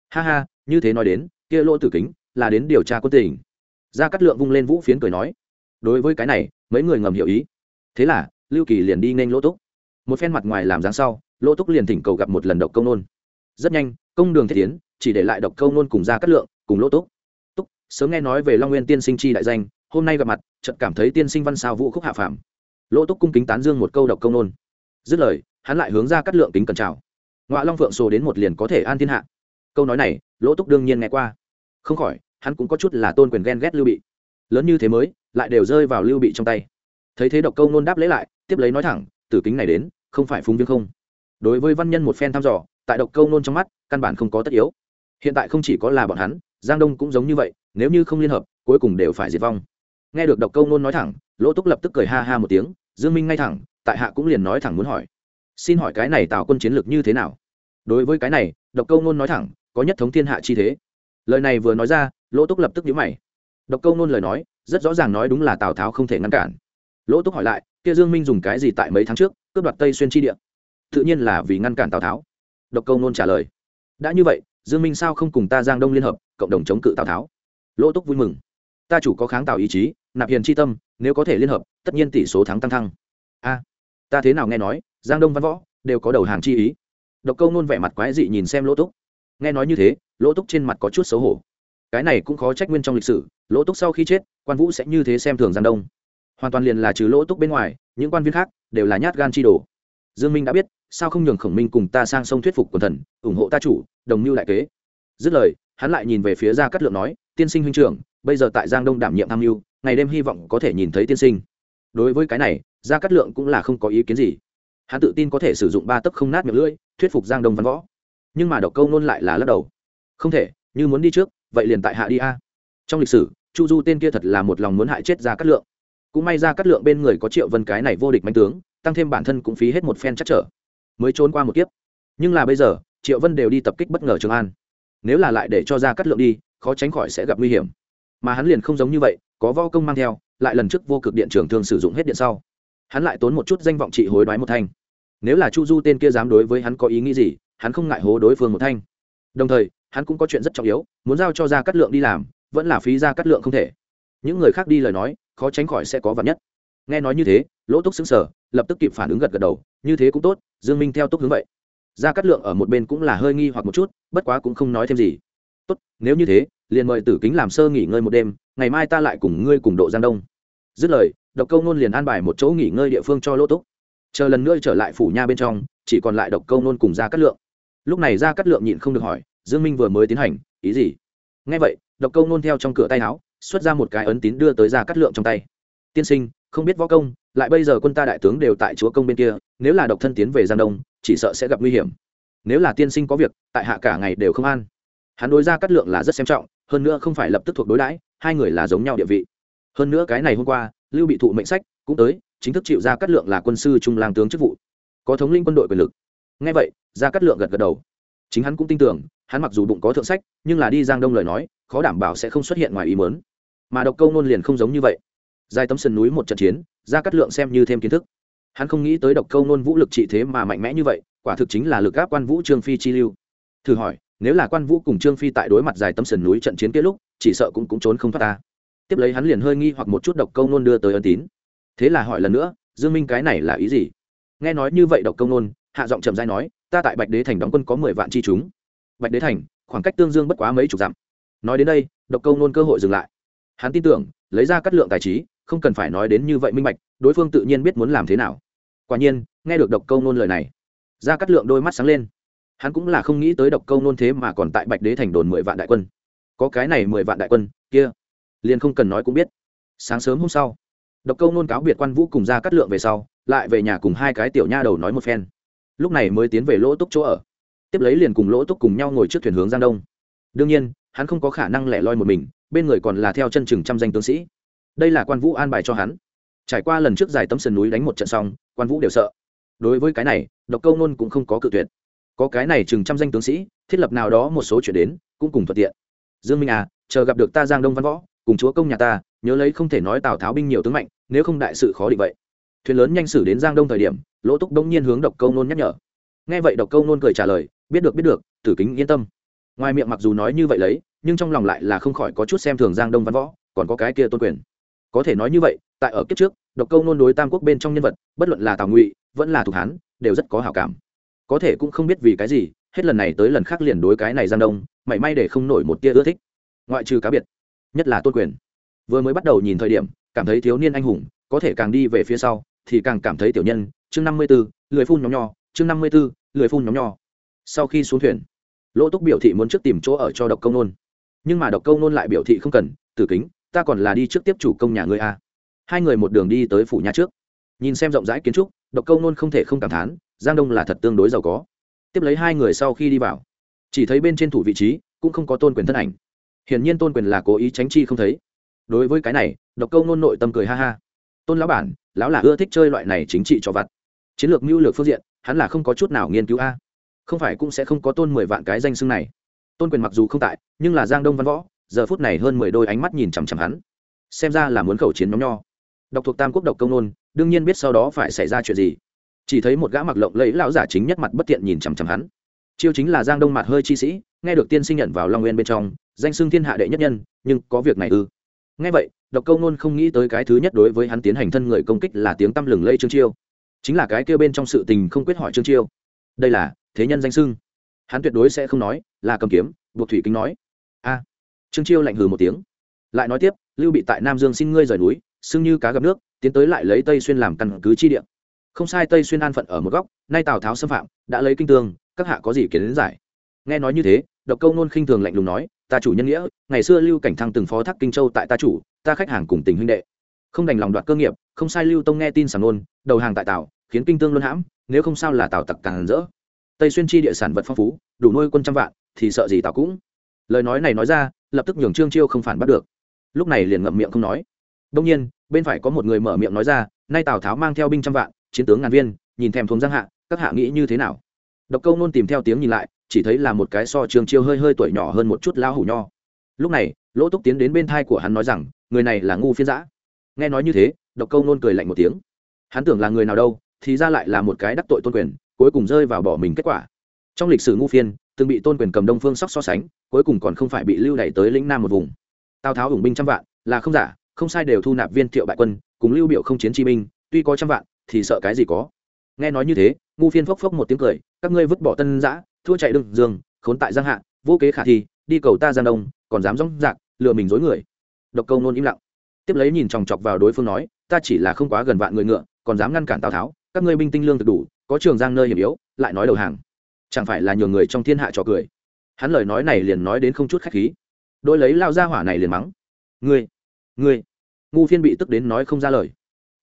Ha ha, như thế nói đến, kia lỗ tử kính là đến điều tra quân tình. Gia Cát lượng vung lên vũ phiến cười nói, đối với cái này, mấy người ngầm hiểu ý. Thế là, lưu kỳ liền đi nên lỗ túc. Một phen mặt ngoài làm dáng sau, lỗ túc liền thỉnh cầu gặp một lần độc công nôn. Rất nhanh, công đường thiết tiến, chỉ để lại độc công nôn cùng Gia Cát lượng, cùng lỗ túc. Túc, sớm nghe nói về long nguyên tiên sinh chi đại danh, hôm nay gặp mặt, chợt cảm thấy tiên sinh văn sao vũ khúc hạ phàm. Lỗ túc cung kính tán dương một câu độc công nôn dứt lời, hắn lại hướng ra cắt lượng kính cẩn chào. Ngoại long phượng sồ đến một liền có thể an thiên hạ. Câu nói này, lỗ túc đương nhiên nghe qua. Không khỏi, hắn cũng có chút là tôn quyền ghen ghét lưu bị. Lớn như thế mới, lại đều rơi vào lưu bị trong tay. Thấy thế độc câu nôn đáp lấy lại, tiếp lấy nói thẳng, tử kính này đến, không phải phúng viếng không. Đối với văn nhân một phen thăm dò, tại độc câu nôn trong mắt, căn bản không có tất yếu. Hiện tại không chỉ có là bọn hắn, giang đông cũng giống như vậy, nếu như không liên hợp, cuối cùng đều phải diệt vong. Nghe được độc câu nôn nói thẳng, lỗ túc lập tức cười ha ha một tiếng, dương minh ngay thẳng tại hạ cũng liền nói thẳng muốn hỏi. Xin hỏi cái này tạo quân chiến lược như thế nào? Đối với cái này, độc câu nôn nói thẳng, có nhất thống thiên hạ chi thế. Lời này vừa nói ra, lỗ túc lập tức nhíu mày. Độc câu nôn lời nói, rất rõ ràng nói đúng là tào tháo không thể ngăn cản. Lỗ túc hỏi lại, kia dương minh dùng cái gì tại mấy tháng trước, cướp đoạt tây xuyên chi địa? Tự nhiên là vì ngăn cản tào tháo. Độc câu nôn trả lời, đã như vậy, dương minh sao không cùng ta giang đông liên hợp, cộng đồng chống cự tào tháo? Lỗ túc vui mừng, ta chủ có kháng tào ý chí, nạp hiền chi tâm, nếu có thể liên hợp, tất nhiên tỷ số thắng tăng thăng. A ta thế nào nghe nói, giang đông văn võ, đều có đầu hàng chi ý. Độc câu nôn vẻ mặt quái dị nhìn xem lỗ túc. Nghe nói như thế, lỗ túc trên mặt có chút xấu hổ. Cái này cũng khó trách nguyên trong lịch sử, lỗ túc sau khi chết, quan vũ sẽ như thế xem thường giang đông. Hoàn toàn liền là trừ lỗ túc bên ngoài, những quan viên khác đều là nhát gan chi đồ. Dương minh đã biết, sao không nhường khổng minh cùng ta sang sông thuyết phục quần thần, ủng hộ ta chủ, đồng mưu đại kế. Dứt lời, hắn lại nhìn về phía gia cát lượng nói, tiên sinh huynh trưởng, bây giờ tại giang đông đảm nhiệm tham mưu, ngày đêm hy vọng có thể nhìn thấy tiên sinh. Đối với cái này gia cát lượng cũng là không có ý kiến gì. Hắn tự tin có thể sử dụng ba tấc không nát miệng lưỡi, thuyết phục giang đông văn võ. Nhưng mà độc câu nôn lại là lắc đầu. Không thể, như muốn đi trước, vậy liền tại hạ đi a. Trong lịch sử, chu du tên kia thật là một lòng muốn hại chết gia cát lượng. Cũng may ra cát lượng bên người có triệu vân cái này vô địch mạnh tướng, tăng thêm bản thân cũng phí hết một phen chắc trở. Mới trốn qua một kiếp. Nhưng là bây giờ, triệu vân đều đi tập kích bất ngờ trường an. Nếu là lại để cho ra cát lượng đi, khó tránh khỏi sẽ gặp nguy hiểm. Mà hắn liền không giống như vậy, có vo công mang theo, lại lần trước vô cực điện trường thường sử dụng hết điện sau hắn lại tốn một chút danh vọng trị hối đoái một thanh. Nếu là chu du tên kia dám đối với hắn có ý nghĩ gì, hắn không ngại hố đối phương một thanh. Đồng thời, hắn cũng có chuyện rất trọng yếu, muốn giao cho ra cát lượng đi làm, vẫn là phí ra cát lượng không thể. Những người khác đi lời nói, khó tránh khỏi sẽ có vật nhất. Nghe nói như thế, lỗ túc xứng sở lập tức kịp phản ứng gật gật đầu, như thế cũng tốt, dương minh theo túc hướng vậy. Ra cát lượng ở một bên cũng là hơi nghi hoặc một chút, bất quá cũng không nói thêm gì. Tốt, nếu như thế, liền mời tử kính làm sơ nghỉ ngơi một đêm, ngày mai ta lại cùng ngươi cùng độ giang đông. Dứt lời độc câu nôn liền an bài một chỗ nghỉ ngơi địa phương cho lỗ túc. Chờ lần nữa trở lại phủ nha bên trong, chỉ còn lại độc câu nôn cùng ra cát lượng. Lúc này ra cát lượng nhịn không được hỏi, dương minh vừa mới tiến hành, ý gì? Nghe vậy, độc câu nôn theo trong cửa tay áo, xuất ra một cái ấn tín đưa tới ra cắt lượng trong tay. Tiên sinh, không biết võ công, lại bây giờ quân ta đại tướng đều tại chúa công bên kia, nếu là độc thân tiến về giang đông, chỉ sợ sẽ gặp nguy hiểm. Nếu là tiên sinh có việc, tại hạ cả ngày đều không an. Hắn đối ra cắt lượng là rất xem trọng, hơn nữa không phải lập tức thuộc đối đãi, hai người là giống nhau địa vị. Hơn nữa cái này hôm qua lưu bị thụ mệnh sách cũng tới, chính thức chịu ra cắt lượng là quân sư trung lang tướng chức vụ, có thống linh quân đội quyền lực. Ngay vậy ra cắt lượng gật gật đầu. Chính hắn cũng tin tưởng, hắn mặc dù bụng có thượng sách, nhưng là đi giang đông lời nói, khó đảm bảo sẽ không xuất hiện ngoài ý mớn mà độc câu nôn liền không giống như vậy. Dài tấm sườn núi một trận chiến ra cắt lượng xem như thêm kiến thức. Hắn không nghĩ tới độc câu nôn vũ lực trị thế mà mạnh mẽ như vậy, quả thực chính là lực gáp quan vũ trương phi chi lưu. Thử hỏi, nếu là quan vũ cùng trương phi tại đối mặt dài tấm sườn núi trận chiến kết lúc, chỉ sợ cũng cũng trốn không thoát ta tiếp lấy hắn liền hơi nghi hoặc một chút độc câu nôn đưa tới ân tín. Thế là hỏi lần nữa, dương minh cái này là ý gì? Nghe nói như vậy độc câu nôn, hạ giọng trầm dai nói, ta tại bạch đế thành đóng quân có mười vạn chi chúng. Bạch đế thành, khoảng cách tương dương bất quá mấy chục dặm. Nói đến đây, độc câu nôn cơ hội dừng lại. Hắn tin tưởng, lấy ra cắt lượng tài trí, không cần phải nói đến như vậy minh bạch, đối phương tự nhiên biết muốn làm thế nào. Quả nhiên, nghe được độc câu nôn lời này, ra cắt lượng đôi mắt sáng lên. Hắn cũng là không nghĩ tới độc câu nôn thế mà còn tại bạch đế thành đồn mười vạn đại quân. Có cái này mười vạn đại quân, kia liền không cần nói cũng biết. Sáng sớm hôm sau, độc câu nôn cáo biệt quan vũ cùng ra cắt lượng về sau, lại về nhà cùng hai cái tiểu nha đầu nói một phen. Lúc này mới tiến về lỗ túc chỗ ở. Tiếp lấy liền cùng lỗ túc cùng nhau ngồi trước thuyền hướng giang đông. Đương nhiên, hắn không có khả năng lẻ loi một mình, bên người còn là theo chân chừng trăm danh tướng sĩ. Đây là quan vũ an bài cho hắn. Trải qua lần trước dài tấm sườn núi đánh một trận xong, quan vũ đều sợ. Đối với cái này, độc câu nôn cũng không có cự tuyệt. Có cái này chừng trăm danh tướng sĩ, thiết lập nào đó một số chuyện đến, cũng cùng thuận tiện. Dương minh à chờ gặp được ta giang đông văn võ cùng chúa công nhà ta, nhớ lấy không thể nói tào tháo binh nhiều tướng mạnh, nếu không đại sự khó định vậy. Thuyền lớn nhanh xử đến giang đông thời điểm, lỗ túc đông nhiên hướng độc câu nôn nhắc nhở. Nghe vậy độc câu nôn cười trả lời, biết được biết được, tử kính yên tâm. Ngoài miệng mặc dù nói như vậy lấy, nhưng trong lòng lại là không khỏi có chút xem thường giang đông văn võ, còn có cái kia tôn quyền. Có thể nói như vậy, tại ở kiếp trước, độc câu nôn đối tam quốc bên trong nhân vật, bất luận là tào ngụy, vẫn là thục hán, đều rất có hảo cảm. Có thể cũng không biết vì cái gì, hết lần này tới lần khác liền đối cái này giang đông, mảy may để không nổi một tia ưa thích. Ngoại trừ cá biệt nhất là tôn quyền. Vừa mới bắt đầu nhìn thời điểm, cảm thấy thiếu niên anh hùng, có thể càng đi về phía sau, thì càng cảm thấy tiểu nhân, chương năm mươi b ố lười phun nhóm nho, chương năm mươi b ố lười phun nhóm nho. Sau khi xuống thuyền, lỗ túc biểu thị muốn trước tìm chỗ ở cho độc công nôn. Nhưng mà độc công nôn lại biểu thị không cần, tử kính, ta còn là đi trước tiếp chủ công nhà ngươi a. Hai người một đường đi tới phủ nhà trước. Nhìn xem rộng rãi kiến trúc, độc công nôn không thể không cảm thán, giang đông là thật tương đối giàu có. Tiếp lấy hai người sau khi đi vào, chỉ thấy bên trên thủ vị trí cũng không có tôn quyền thân ảnh hiển nhiên tôn quyền là cố ý tránh chi không thấy. Đối với cái này, độc câu nôn nội tâm cười ha ha. Tôn lão bản, lão là ưa thích chơi loại này chính trị cho vặt. Chiến lược mưu lược phương diện, hắn là không có chút nào nghiên cứu a. Không phải cũng sẽ không có tôn mười vạn cái danh xưng này. Tôn quyền mặc dù không tại, nhưng là giang đông văn võ, giờ phút này hơn mười đôi ánh mắt nhìn chằm chằm hắn. Xem ra là muốn khẩu chiến nhóm nho. Độc thuộc tam quốc độc công nôn, đương nhiên biết sau đó phải xảy ra chuyện gì. Chỉ thấy một gã mặc lộng lẫy lão giả chính nhất mặt bất tiện nhìn chằm chằm hắn. Chiêu chính là giang đông mặt hơi chi sĩ, nghe được tiên sinh nhận vào long nguyên bên trong danh xưng thiên hạ đệ nhất nhân, nhưng có việc này ư? Nghe vậy, độc câu nôn không nghĩ tới cái thứ nhất đối với hắn tiến hành thân người công kích là tiếng tăm lừng lây trương chiêu. Chính là cái kêu bên trong sự tình không quyết hỏi trương chiêu. Đây là, thế nhân danh xưng. Hắn tuyệt đối sẽ không nói, là cầm kiếm, buộc thủy kính nói. A! Trương chiêu lạnh hừ một tiếng. Lại nói tiếp, lưu bị tại nam dương xin ngươi rời núi, xưng như cá gặp nước, tiến tới lại lấy tây xuyên làm căn cứ chi địa. Không sai tây xuyên an phận ở một góc, nay tào tháo xâm phạm, đã lấy kinh tương các hạ có gì kiến giải? Nghe nói như thế, độc câu nôn khinh thường lạnh lùng nói ta chủ nhân nghĩa, ngày xưa lưu cảnh thăng từng phó thác kinh châu tại ta chủ, ta khách hàng cùng tình huynh đệ. Không đành lòng đoạt cơ nghiệp, không sai lưu tông nghe tin sàng nôn, đầu hàng tại tào, khiến kinh tương luân hãm, nếu không sao là tào tặc càng rỡ. Tây xuyên chi địa sản vật phong phú, đủ nuôi quân trăm vạn, thì sợ gì tào cũng? Lời nói này nói ra, lập tức nhường trương chiêu không phản bắt được. Lúc này liền ngậm miệng không nói. Đông nhiên, bên phải có một người mở miệng nói ra, nay tào tháo mang theo binh trăm vạn, chiến tướng ngàn viên, nhìn thèm thuồng giang hạ, các hạ nghĩ như thế nào? Độc câu nôn tìm theo tiếng nhìn lại chỉ thấy là một cái so trường chiêu hơi hơi tuổi nhỏ hơn một chút lao hủ nho. Lúc này, lỗ túc tiến đến bên thai của hắn nói rằng, người này là ngu phiên giã nghe nói như thế, độc câu nôn cười lạnh một tiếng. Hắn tưởng là người nào đâu, thì ra lại là một cái đắc tội tôn quyền, cuối cùng rơi vào bỏ mình kết quả. Trong lịch sử ngu phiên, từng bị tôn quyền cầm đông phương sóc so sánh, cuối cùng còn không phải bị lưu đẩy tới lĩnh nam một vùng. Tào tháo ủng binh trăm vạn, là không giả, không sai đều thu nạp viên thiệu bại quân, cùng lưu biểu không chiến chi binh, tuy có trăm vạn, thì sợ cái gì có. Nghe nói như thế, ngu phiên phốc phốc một tiếng cười, các ngươi vứt bỏ tân giã thua chạy đừng dương, khốn tại giang hạ, vô kế khả thi, đi cầu ta giang đông, còn dám dóng dạc lừa mình dối người. Độc câu nôn im lặng. Tiếp lấy nhìn chòng chọc vào đối phương nói, ta chỉ là không quá gần vạn người ngựa, còn dám ngăn cản tào tháo, các ngươi binh tinh lương thực đủ, có trường giang nơi hiểm yếu, lại nói đầu hàng. Chẳng phải là nhường người trong thiên hạ trò cười. Hắn lời nói này liền nói đến không chút khách khí. Đôi lấy lao ra hỏa này liền mắng. Ngươi ngươi. Ngu phiên bị tức đến nói không ra lời.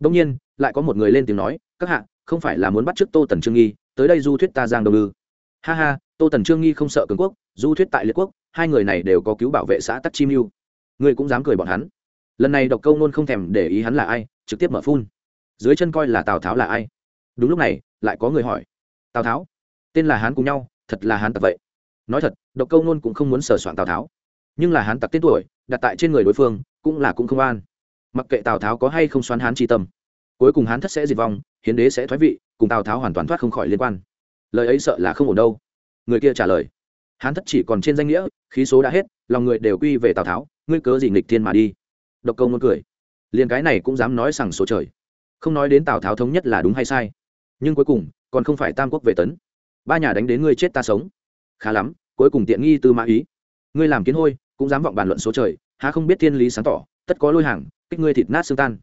Đông nhiên, lại có một người lên tiếng nói, các hạ, không phải là muốn bắt t tô tần trương nghi, tới đây du thuyết ta giang đông ư ha ha, tô tần trương nghi không sợ cường quốc, du thuyết tại liệt quốc, hai người này đều có cứu bảo vệ xã tắc chi mưu. Ngươi cũng dám cười bọn hắn. Lần này độc câu nôn không thèm để ý hắn là ai, trực tiếp mở phun. Dưới chân coi là tào tháo là ai? Đúng lúc này, lại có người hỏi. Tào tháo? Tên là hán cùng nhau, thật là hán tặc vậy. Nói thật, độc câu nôn cũng không muốn sửa soạn tào tháo. Nhưng là hán tặc tên tuổi, đặt tại trên người đối phương, cũng là cũng không an. Mặc kệ tào tháo có hay không xoắn hán tri tâm, cuối cùng hán thất sẽ diệt vong, hiến đế sẽ thoái vị, cùng tào tháo hoàn toàn thoát không khỏi liên quan lời ấy sợ là không ổn đâu. Người kia trả lời, hán thất chỉ còn trên danh nghĩa, khí số đã hết, lòng người đều quy về tào tháo, ngươi cớ gì nghịch thiên mà đi? Độc công muốn cười, liền cái này cũng dám nói rằng số trời. Không nói đến tào tháo thống nhất là đúng hay sai, nhưng cuối cùng, còn không phải tam quốc về tấn. Ba nhà đánh đến ngươi chết ta sống. Khá lắm, cuối cùng tiện nghi tư mã ý. Ngươi làm kiến hôi, cũng dám vọng bàn luận số trời, há không biết thiên lý sáng tỏ, tất có lôi hàng, kích ngươi thịt nát xương tan.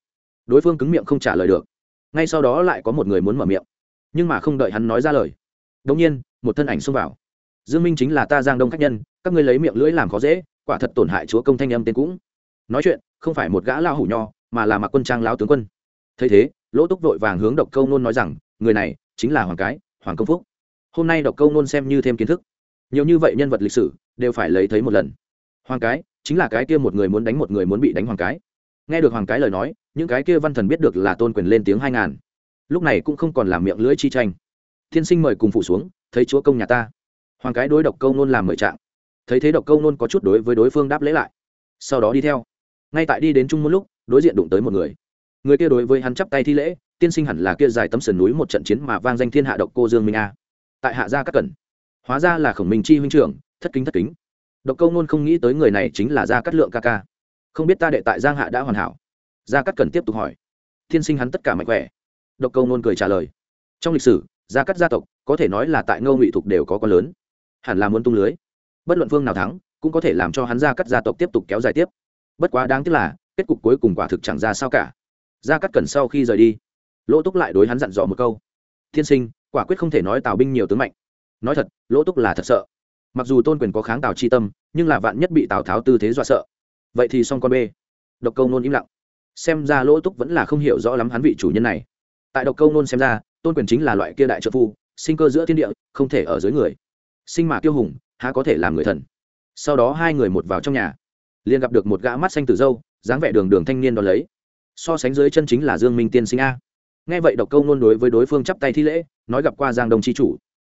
Đối phương cứng miệng không trả lời được. Ngay sau đó lại có một người muốn mở miệng, nhưng mà không đợi hắn nói ra lời đông nhiên, một thân ảnh xông vào. Dương minh chính là ta giang đông khách nhân, các ngươi lấy miệng lưỡi làm khó dễ, quả thật tổn hại chúa công thanh âm tên cũng. Nói chuyện, không phải một gã lao hủ nho, mà là mặc quân trang lao tướng quân. Thấy thế, lỗ túc vội vàng hướng độc câu nôn nói rằng, người này chính là hoàng cái, hoàng công phúc. Hôm nay độc câu nôn xem như thêm kiến thức. Nhiều như vậy nhân vật lịch sử, đều phải lấy thấy một lần. Hoàng cái chính là cái kia một người muốn đánh một người muốn bị đánh hoàng cái. Nghe được hoàng cái lời nói, những cái kia văn thần biết được là tôn quyền lên tiếng hai ngàn. Lúc này cũng không còn làm miệng lưỡi chi tranh thiên sinh mời cùng phủ xuống, thấy chúa công nhà ta. Hoàng cái đối độc câu nôn làm mời trạng. Thấy thế độc câu nôn có chút đối với đối phương đáp lễ lại. Sau đó đi theo. Ngay tại đi đến trung môn lúc, đối diện đụng tới một người. Người kia đối với hắn chắp tay thi lễ, tiên sinh hẳn là kia dài tấm sườn núi một trận chiến mà vang danh thiên hạ độc cô dương minh a. Tại hạ gia các cẩn. Hóa ra là khổng minh chi huynh trưởng, thất kính thất kính. Độc câu nôn không nghĩ tới người này chính là gia cát lượng ca ca. Không biết ta đệ tại giang hạ đã hoàn hảo. Gia cát cẩn tiếp tục hỏi. Tiên sinh hắn tất cả mạnh khỏe. Độc câu nôn cười trả lời. Trong lịch sử gia cắt gia tộc, có thể nói là tại ngô ngụy thục đều có con lớn. Hẳn là muốn tung lưới. Bất luận phương nào thắng, cũng có thể làm cho hắn gia cắt gia tộc tiếp tục kéo dài tiếp. Bất quá đáng tiếc là, kết cục cuối cùng quả thực chẳng ra sao cả. Gia cát cần sau khi rời đi, lỗ túc lại đối hắn dặn dò một câu. Thiên sinh, quả quyết không thể nói tào binh nhiều tướng mạnh. Nói thật, lỗ túc là thật sợ. Mặc dù tôn quyền có kháng tào chi tâm, nhưng là vạn nhất bị tào tháo tư thế dọa sợ. Vậy thì xong con b độc câu nôn im lặng. Xem ra lỗ túc vẫn là không hiểu rõ lắm hắn vị chủ nhân này. Tại độc câu nôn xem ra tôn quyền chính là loại kia đại trợ phu, sinh cơ giữa thiên địa, không thể ở dưới người. Sinh mà kiêu hùng, há có thể làm người thần. Sau đó hai người một vào trong nhà, liền gặp được một gã mắt xanh tử dâu, dáng vẻ đường đường thanh niên đón lấy. So sánh dưới chân chính là dương minh tiên sinh a. Nghe vậy độc câu nôn đối với đối phương chắp tay thi lễ, nói gặp qua giang đông chi chủ.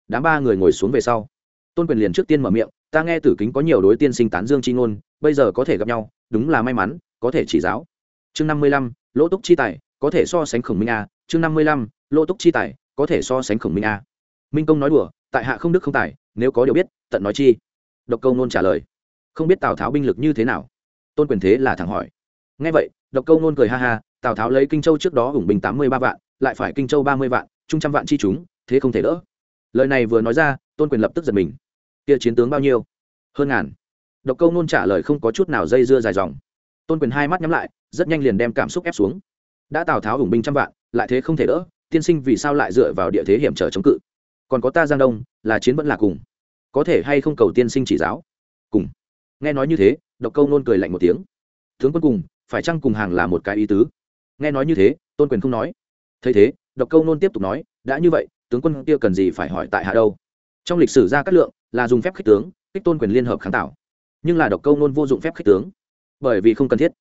Đám ba người ngồi xuống về sau, tôn quyền liền trước tiên mở miệng, ta nghe tử kính có nhiều đối tiên sinh tán dương chi ngôn, bây giờ có thể gặp nhau, đúng là may mắn, có thể chỉ giáo. Chương năm mươi lăm, lỗ túc chi tài, có thể so sánh khổng minh a. Chương năm mươi lăm Lô túc chi tài, có thể so sánh khổng minh a. Minh công nói đùa, tại hạ không đức không tài, nếu có điều biết, tận nói chi. Độc câu nôn trả lời. Không biết tào tháo binh lực như thế nào? Tôn quyền thế là thẳng hỏi. Nghe vậy, độc câu nôn cười ha ha, tào tháo lấy kinh châu trước đó ủng binh tám mươi ba vạn, lại phải kinh châu ba mươi vạn trung trăm vạn chi chúng, thế không thể đỡ. Lời này vừa nói ra, tôn quyền lập tức giật mình. Kia chiến tướng bao nhiêu? Hơn ngàn. Độc câu nôn trả lời không có chút nào dây dưa dài dòng. Tôn quyền hai mắt nhắm lại, rất nhanh liền đem cảm xúc ép xuống. Đã tào tháo ủng binh trăm vạn, lại thế không thể đỡ tiên sinh vì sao lại dựa vào địa thế hiểm trở chống cự? Còn có ta giang đông, là chiến vẫn là cùng. Có thể hay không cầu tiên sinh chỉ giáo? Cùng. Nghe nói như thế, độc câu nôn cười lạnh một tiếng. Tướng quân cùng, phải chăng cùng hàng là một cái ý tứ? Nghe nói như thế, tôn quyền không nói. Thấy thế, độc câu nôn tiếp tục nói, đã như vậy, tướng quân kia cần gì phải hỏi tại hạ đâu? Trong lịch sử ra cát lượng, là dùng phép khích tướng, kích tôn quyền liên hợp kháng tạo. Nhưng là độc câu nôn vô dụng phép khích tướng. Bởi vì không cần thiết.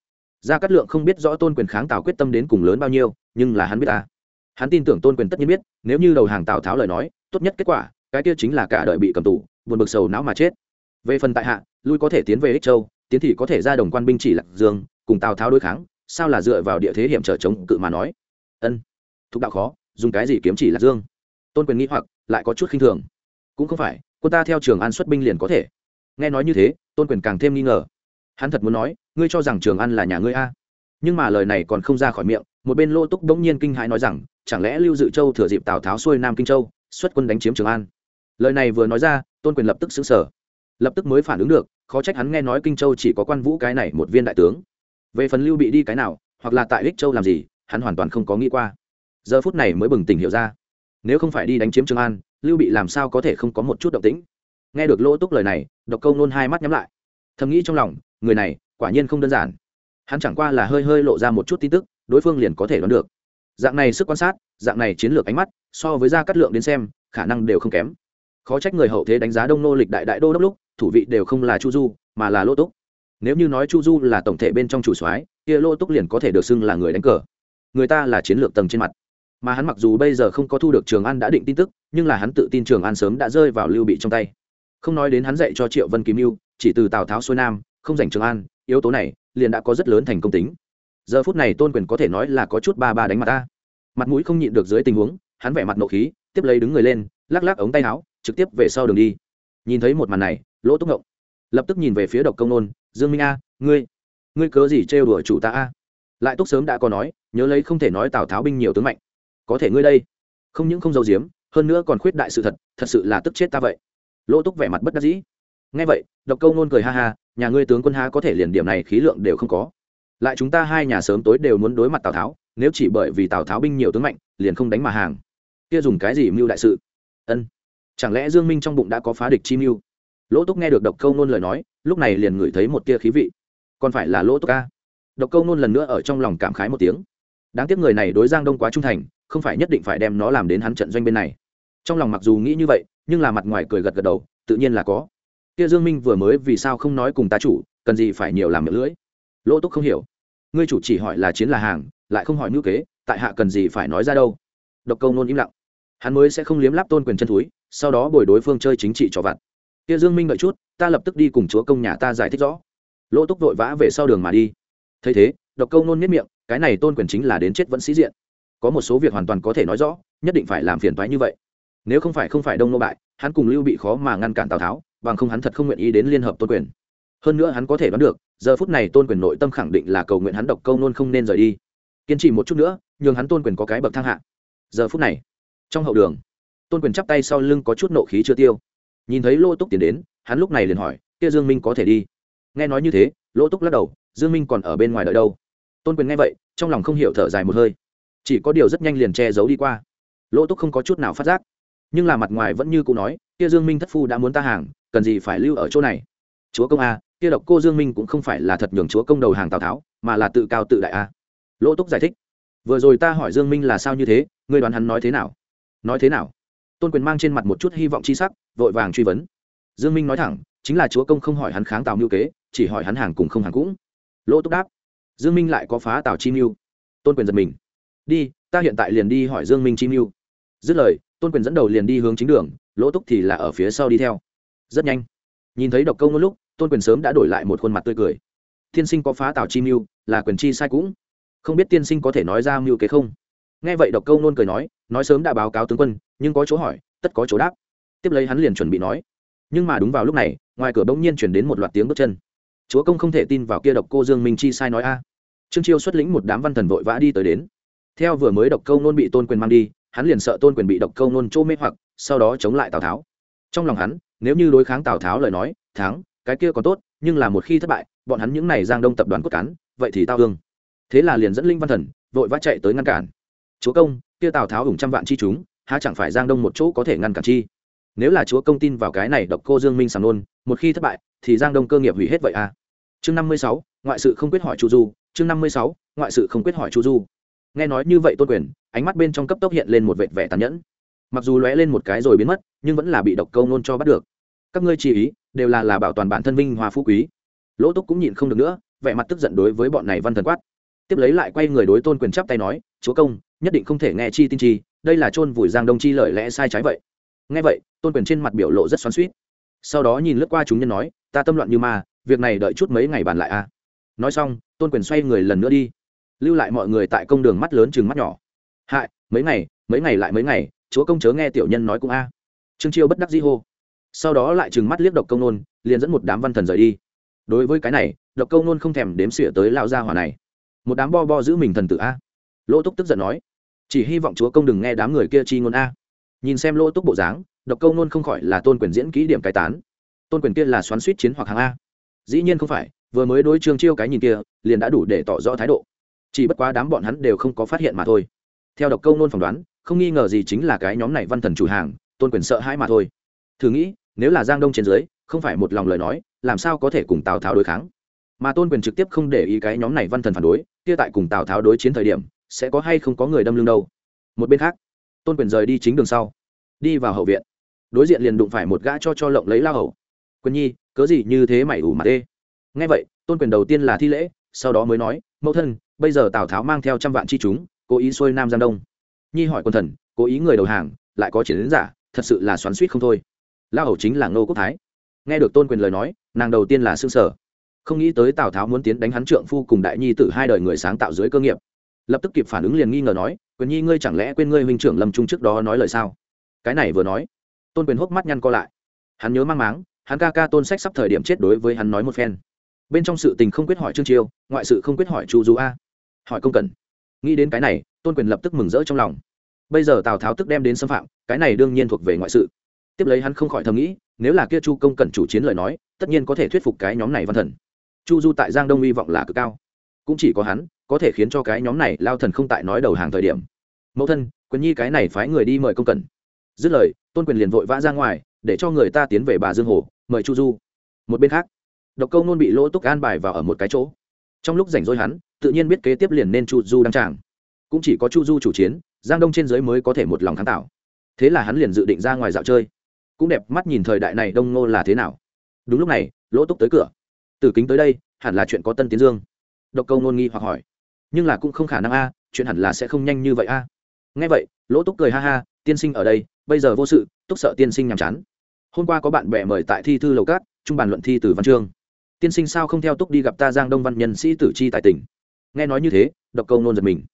Gia cát lượng không biết rõ tôn quyền kháng tạo quyết tâm đến cùng lớn bao nhiêu, nhưng là hắn biết ta hắn tin tưởng tôn quyền tất nhiên biết, nếu như đầu hàng tào tháo lời nói, tốt nhất kết quả, cái kia chính là cả đời bị cầm tù, buồn bực sầu não mà chết. Về phần tại hạ, lui có thể tiến về ích châu, tiến thì có thể ra đồng quan binh chỉ lạc dương, cùng tào tháo đối kháng, sao là dựa vào địa thế hiểm trở chống cự mà nói? Ân thúc đạo khó, dùng cái gì kiếm chỉ lạc dương? Tôn quyền nghĩ hoặc, lại có chút khinh thường. Cũng không phải, quân ta theo trường an xuất binh liền có thể. Nghe nói như thế, tôn quyền càng thêm nghi ngờ. Hắn thật muốn nói, ngươi cho rằng trường an là nhà ngươi a? Nhưng mà lời này còn không ra khỏi miệng một bên lô túc bỗng nhiên kinh hãi nói rằng, chẳng lẽ lưu dự châu thừa dịp tào tháo xuôi nam kinh châu, xuất quân đánh chiếm trường an? Lời này vừa nói ra, tôn quyền lập tức xứng sở lập tức mới phản ứng được, khó trách hắn nghe nói kinh châu chỉ có quan vũ cái này một viên đại tướng. Về phần lưu bị đi cái nào, hoặc là tại ích châu làm gì, hắn hoàn toàn không có nghĩ qua. Giờ phút này mới bừng tỉnh hiểu ra. Nếu không phải đi đánh chiếm trường an, lưu bị làm sao có thể không có một chút động tĩnh? Nghe được lỗ túc lời này, độc câu nôn hai mắt nhắm lại. Thầm nghĩ trong lòng, người này quả nhiên không đơn giản. Hắn chẳng qua là hơi hơi lộ ra một chút tin tức đối phương liền có thể đoán được. Dạng này sức quan sát, dạng này chiến lược ánh mắt, so với gia cát lượng đến xem, khả năng đều không kém. Khó trách người hậu thế đánh giá đông nô lịch đại đại đô đốc lúc, thủ vị đều không là chu du, mà là lỗ túc. Nếu như nói chu du là tổng thể bên trong chủ soái, kia lỗ túc liền có thể được xưng là người đánh cờ. Người ta là chiến lược tầng trên mặt. Mà hắn mặc dù bây giờ không có thu được trường an đã định tin tức, nhưng là hắn tự tin trường an sớm đã rơi vào lưu bị trong tay. Không nói đến hắn dạy cho triệu vân kim mưu, chỉ từ tào tháo xuôi nam, không giành trường an, yếu tố này liền đã có rất lớn thành công tính giờ phút này tôn quyền có thể nói là có chút ba ba đánh mặt ta. Mặt mũi không nhịn được dưới tình huống, hắn vẻ mặt nộ khí, tiếp lấy đứng người lên, lắc lắc ống tay áo, trực tiếp về sau đường đi. Nhìn thấy một màn này, lỗ túc ngộng lập tức nhìn về phía độc công nôn, dương minh a, ngươi ngươi cớ gì trêu đùa chủ ta a? Lại túc sớm đã có nói, nhớ lấy không thể nói tào tháo binh nhiều tướng mạnh. Có thể ngươi đây, không những không giấu giếm, hơn nữa còn khuyết đại sự thật thật sự là tức chết ta vậy. Lỗ túc vẻ mặt bất đắc dĩ. Ngay vậy, độc câu nôn cười ha ha, nhà ngươi tướng quân ha có thể liền điểm này khí lượng đều không có lại chúng ta hai nhà sớm tối đều muốn đối mặt tào tháo, nếu chỉ bởi vì tào tháo binh nhiều tướng mạnh, liền không đánh mà hàng. Kia dùng cái gì mưu đại sự? Ân, chẳng lẽ dương minh trong bụng đã có phá địch chi mưu? Lỗ túc nghe được độc câu nôn lời nói, lúc này liền ngửi thấy một tia khí vị. Còn phải là lỗ túc ca độc câu nôn lần nữa ở trong lòng cảm khái một tiếng. Đáng tiếc người này đối giang đông quá trung thành, không phải nhất định phải đem nó làm đến hắn trận doanh bên này. Trong lòng mặc dù nghĩ như vậy, nhưng là mặt ngoài cười gật gật đầu, tự nhiên là có. Kia dương minh vừa mới vì sao không nói cùng ta chủ, cần gì phải nhiều làm miệng lưỡi? Lỗ túc không hiểu ngươi chủ chỉ hỏi là chiến là hàng, lại không hỏi ngữ kế, tại hạ cần gì phải nói ra đâu? Độc câu nôn im lặng. Hắn mới sẽ không liếm láp tôn quyền chân thúi, sau đó bồi đối phương chơi chính trị cho vặt. Kia dương minh đợi chút, ta lập tức đi cùng chúa công nhà ta giải thích rõ. Lỗ túc vội vã về sau đường mà đi. Thấy thế, độc câu nôn miết miệng, cái này tôn quyền chính là đến chết vẫn sĩ diện. Có một số việc hoàn toàn có thể nói rõ, nhất định phải làm phiền toái như vậy. Nếu không phải không phải đông nô bại, hắn cùng lưu bị khó mà ngăn cản tào tháo, bằng không hắn thật không nguyện ý đến liên hợp tôn quyền hơn nữa hắn có thể đoán được, giờ phút này tôn quyền nội tâm khẳng định là cầu nguyện hắn độc câu nôn không nên rời đi. Kiên trì một chút nữa, nhường hắn tôn quyền có cái bậc thang hạ. Giờ phút này, trong hậu đường, tôn quyền chắp tay sau lưng có chút nộ khí chưa tiêu. Nhìn thấy lô túc tiến đến, hắn lúc này liền hỏi, kia dương minh có thể đi? Nghe nói như thế, lô túc lắc đầu, dương minh còn ở bên ngoài đợi đâu? Tôn quyền nghe vậy, trong lòng không hiểu thở dài một hơi. Chỉ có điều rất nhanh liền che giấu đi qua. Lô túc không có chút nào phát giác. Nhưng là mặt ngoài vẫn như cụ nói, kia dương minh thất phu đã muốn ta hàng, cần gì phải lưu ở chỗ này? Chúa công a kia độc cô dương minh cũng không phải là thật nhường chúa công đầu hàng tào tháo, mà là tự cao tự đại a. À. Lỗ túc giải thích, vừa rồi ta hỏi dương minh là sao như thế, ngươi đoán hắn nói thế nào? Nói thế nào? Tôn quyền mang trên mặt một chút hy vọng c h i sắc, vội vàng truy vấn. Dương minh nói thẳng, chính là chúa công không hỏi hắn kháng tào mưu kế, chỉ hỏi hắn hàng cùng không hàng cũng. Lỗ túc đáp, dương minh lại có phá tào chi mưu. Tôn quyền giật mình. Đi, ta hiện tại liền đi hỏi dương minh chi mưu. Dứt lời, tôn quyền dẫn đầu liền đi hướng chính đường, lỗ túc thì là ở phía sau đi theo. Rất nhanh. Nhìn thấy độc câu ngôn lúc tôn quyền sớm đã đổi lại một khuôn mặt tươi cười. Tiên sinh có phá tào chi mưu, là quyền chi sai cũng. Không biết tiên sinh có thể nói ra mưu kế không? Nghe vậy độc câu nôn cười nói nói sớm đã báo cáo tướng quân, nhưng có chỗ hỏi, tất có chỗ đáp. Tiếp lấy hắn liền chuẩn bị nói. Nhưng mà đúng vào lúc này, ngoài cửa bỗng nhiên chuyển đến một loạt tiếng bước chân. Chúa công không thể tin vào kia độc cô dương minh chi sai nói a. Trương chiêu xuất lĩnh một đám văn thần vội vã đi tới đến. Theo vừa mới độc câu nôn bị tôn quyền mang đi, hắn liền sợ tôn quyền bị độc câu nôn trô mê hoặc, sau đó chống lại tào tháo. Trong lòng hắn, nếu như đối kháng tào tháo lời nói, thắng cái kia còn tốt, nhưng là một khi thất bại, bọn hắn những n à y giang đông tập đoàn cốt cán, vậy thì tao hương thế là liền dẫn linh văn thần, vội vã chạy tới ngăn cản. Chúa công, kia tào tháo hùng trăm vạn chi chúng, há chẳng phải giang đông một chỗ có thể ngăn cản chi? Nếu là chúa công tin vào cái này độc cô dương minh sàng nôn, một khi thất bại, thì giang đông cơ nghiệp hủy hết vậy à? Chương năm mươi sáu, ngoại sự không quyết hỏi chu du, chương năm mươi sáu, ngoại sự không quyết hỏi chu du. Nghe nói như vậy tôn quyền, ánh mắt bên trong cấp tốc hiện lên một vệt vẻ tàn nhẫn. Mặc dù lóe lên một cái rồi biến mất, nhưng vẫn là bị độc câu nôn cho bắt được. Các ngươi chi ý đều là là bảo toàn bản thân vinh hoa phú quý. Lỗ túc cũng nhịn không được nữa, vẻ mặt tức giận đối với bọn này văn thần quát. Tiếp lấy lại quay người đối tôn quyền chắp tay nói, chúa công, nhất định không thể nghe chi tin chi, đây là chôn vùi giang đông chi lợi lẽ sai trái vậy. Nghe vậy, tôn quyền trên mặt biểu lộ rất xoắn suýt sau đó nhìn lướt qua chúng nhân nói, ta tâm loạn như ma, việc này đợi chút mấy ngày bàn lại a nói xong, tôn quyền xoay người lần nữa đi, lưu lại mọi người tại công đường mắt lớn chừng mắt nhỏ. Hại, mấy ngày mấy ngày lại mấy ngày, chúa công chớ nghe tiểu nhân nói cũng a. Trương chiêu bất đắc dĩ hô sau đó lại chừng mắt liếc độc công nôn, liền dẫn một đám văn thần rời đi. Đối với cái này, độc công nôn không thèm đếm xỉa tới lao gia hỏa này. Một đám bo bo giữ mình thần tử a. Lỗ túc tức giận nói, chỉ hy vọng chúa công đừng nghe đám người kia chi ngôn a. Nhìn xem lỗ túc bộ dáng, độc câu nôn không khỏi là tôn quyền diễn kỹ điểm cai tán. Tôn quyền kia là xoắn suýt chiến hoặc hàng a. Dĩ nhiên không phải, vừa mới đối trương chiêu cái nhìn kia, liền đã đủ để tỏ rõ thái độ. Chỉ bất quá đám bọn hắn đều không có phát hiện mà thôi. Theo độc câu nôn phỏng đoán, không nghi ngờ gì chính là cái nhóm này văn thần chủ hàng, tôn quyền sợ hãi mà thôi. Thử nghĩ nếu là giang đông trên dưới, không phải một lòng lời nói, làm sao có thể cùng tào tháo đối kháng? Mà tôn quyền trực tiếp không để ý cái nhóm này văn thần phản đối, kia tại cùng tào tháo đối chiến thời điểm, sẽ có hay không có người đâm lưng đâu? Một bên khác, tôn quyền rời đi chính đường sau, đi vào hậu viện. Đối diện liền đụng phải một gã cho cho lộng lấy lao hầu. Quyền nhi, cớ gì như thế mày ủ mặt đê? Ngay vậy, tôn quyền đầu tiên là thi lễ, sau đó mới nói, mẫu thân, bây giờ tào tháo mang theo trăm vạn chi chúng, cố ý xuôi nam giang đông. Nhi hỏi quân thần, cố ý người đầu hàng, lại có chiến đến giả, thật sự là xoắn suýt không thôi lao hầu chính là ngô quốc thái. Nghe được tôn quyền lời nói, nàng đầu tiên là xương sở không nghĩ tới tào tháo muốn tiến đánh hắn trượng phu cùng đại nhi t hai đời người sáng tạo dưới cơ nghiệp. Lập tức kịp phản ứng liền nghi ngờ nói, quyền nhi, ngươi chẳng lẽ quên ngươi huynh trưởng lâm trung trước đó nói lời sao? Cái này vừa nói, tôn quyền hốc mắt nhăn co lại. Hắn nhớ mang máng, hắn ca ca tôn sách sắp thời điểm chết đối với hắn nói một phen. Bên trong sự tình không quyết hỏi trương chiêu, ngoại sự không quyết hỏi chu du a. Hỏi công cần. Nghĩ đến cái này, tôn quyền lập tức mừng rỡ trong lòng. Bây giờ tào tháo tức đem đến xâm phạm, cái này đương nhiên thuộc về ngoại sự tiếp lấy hắn không khỏi thầm nghĩ, nếu là kia chu công cần chủ chiến lời nói, tất nhiên có thể thuyết phục cái nhóm này văn thần. Chu du tại giang đông hy vọng là cực cao. Cũng chỉ có hắn, có thể khiến cho cái nhóm này lao thần không tại nói đầu hàng thời điểm. Mẫu thân, quyền nhi cái này phái người đi mời công cần. Dứt lời, tôn quyền liền vội vã ra ngoài, để cho người ta tiến về bà dương hồ, mời chu du. Một bên khác, độc câu nôn bị lỗ túc an bài vào ở một cái chỗ. Trong lúc rảnh rỗi hắn, tự nhiên biết kế tiếp liền nên chu du đăng tràng. Cũng chỉ có chu du chủ chiến, giang đông trên giới mới có thể một lòng kháng tạo. Thế là hắn liền dự định ra ngoài dạo chơi cũng đẹp mắt nhìn thời đại này đông ngô là thế nào. Đúng lúc này, lỗ túc tới cửa. Từ kính tới đây, hẳn là chuyện có tân tiến dương. Độc câu nôn nghi hoặc hỏi. Nhưng là cũng không khả năng a, chuyện hẳn là sẽ không nhanh như vậy a. Nghe vậy, lỗ túc cười ha ha, tiên sinh ở đây, bây giờ vô sự, túc sợ tiên sinh nhàm chán. Hôm qua có bạn bè mời tại thi thư lầu cát trung bàn luận thi từ văn chương. Tiên sinh sao không theo túc đi gặp ta giang đông văn nhân sĩ tử chi tại tỉnh nghe nói như thế, độc câu nôn giật mình.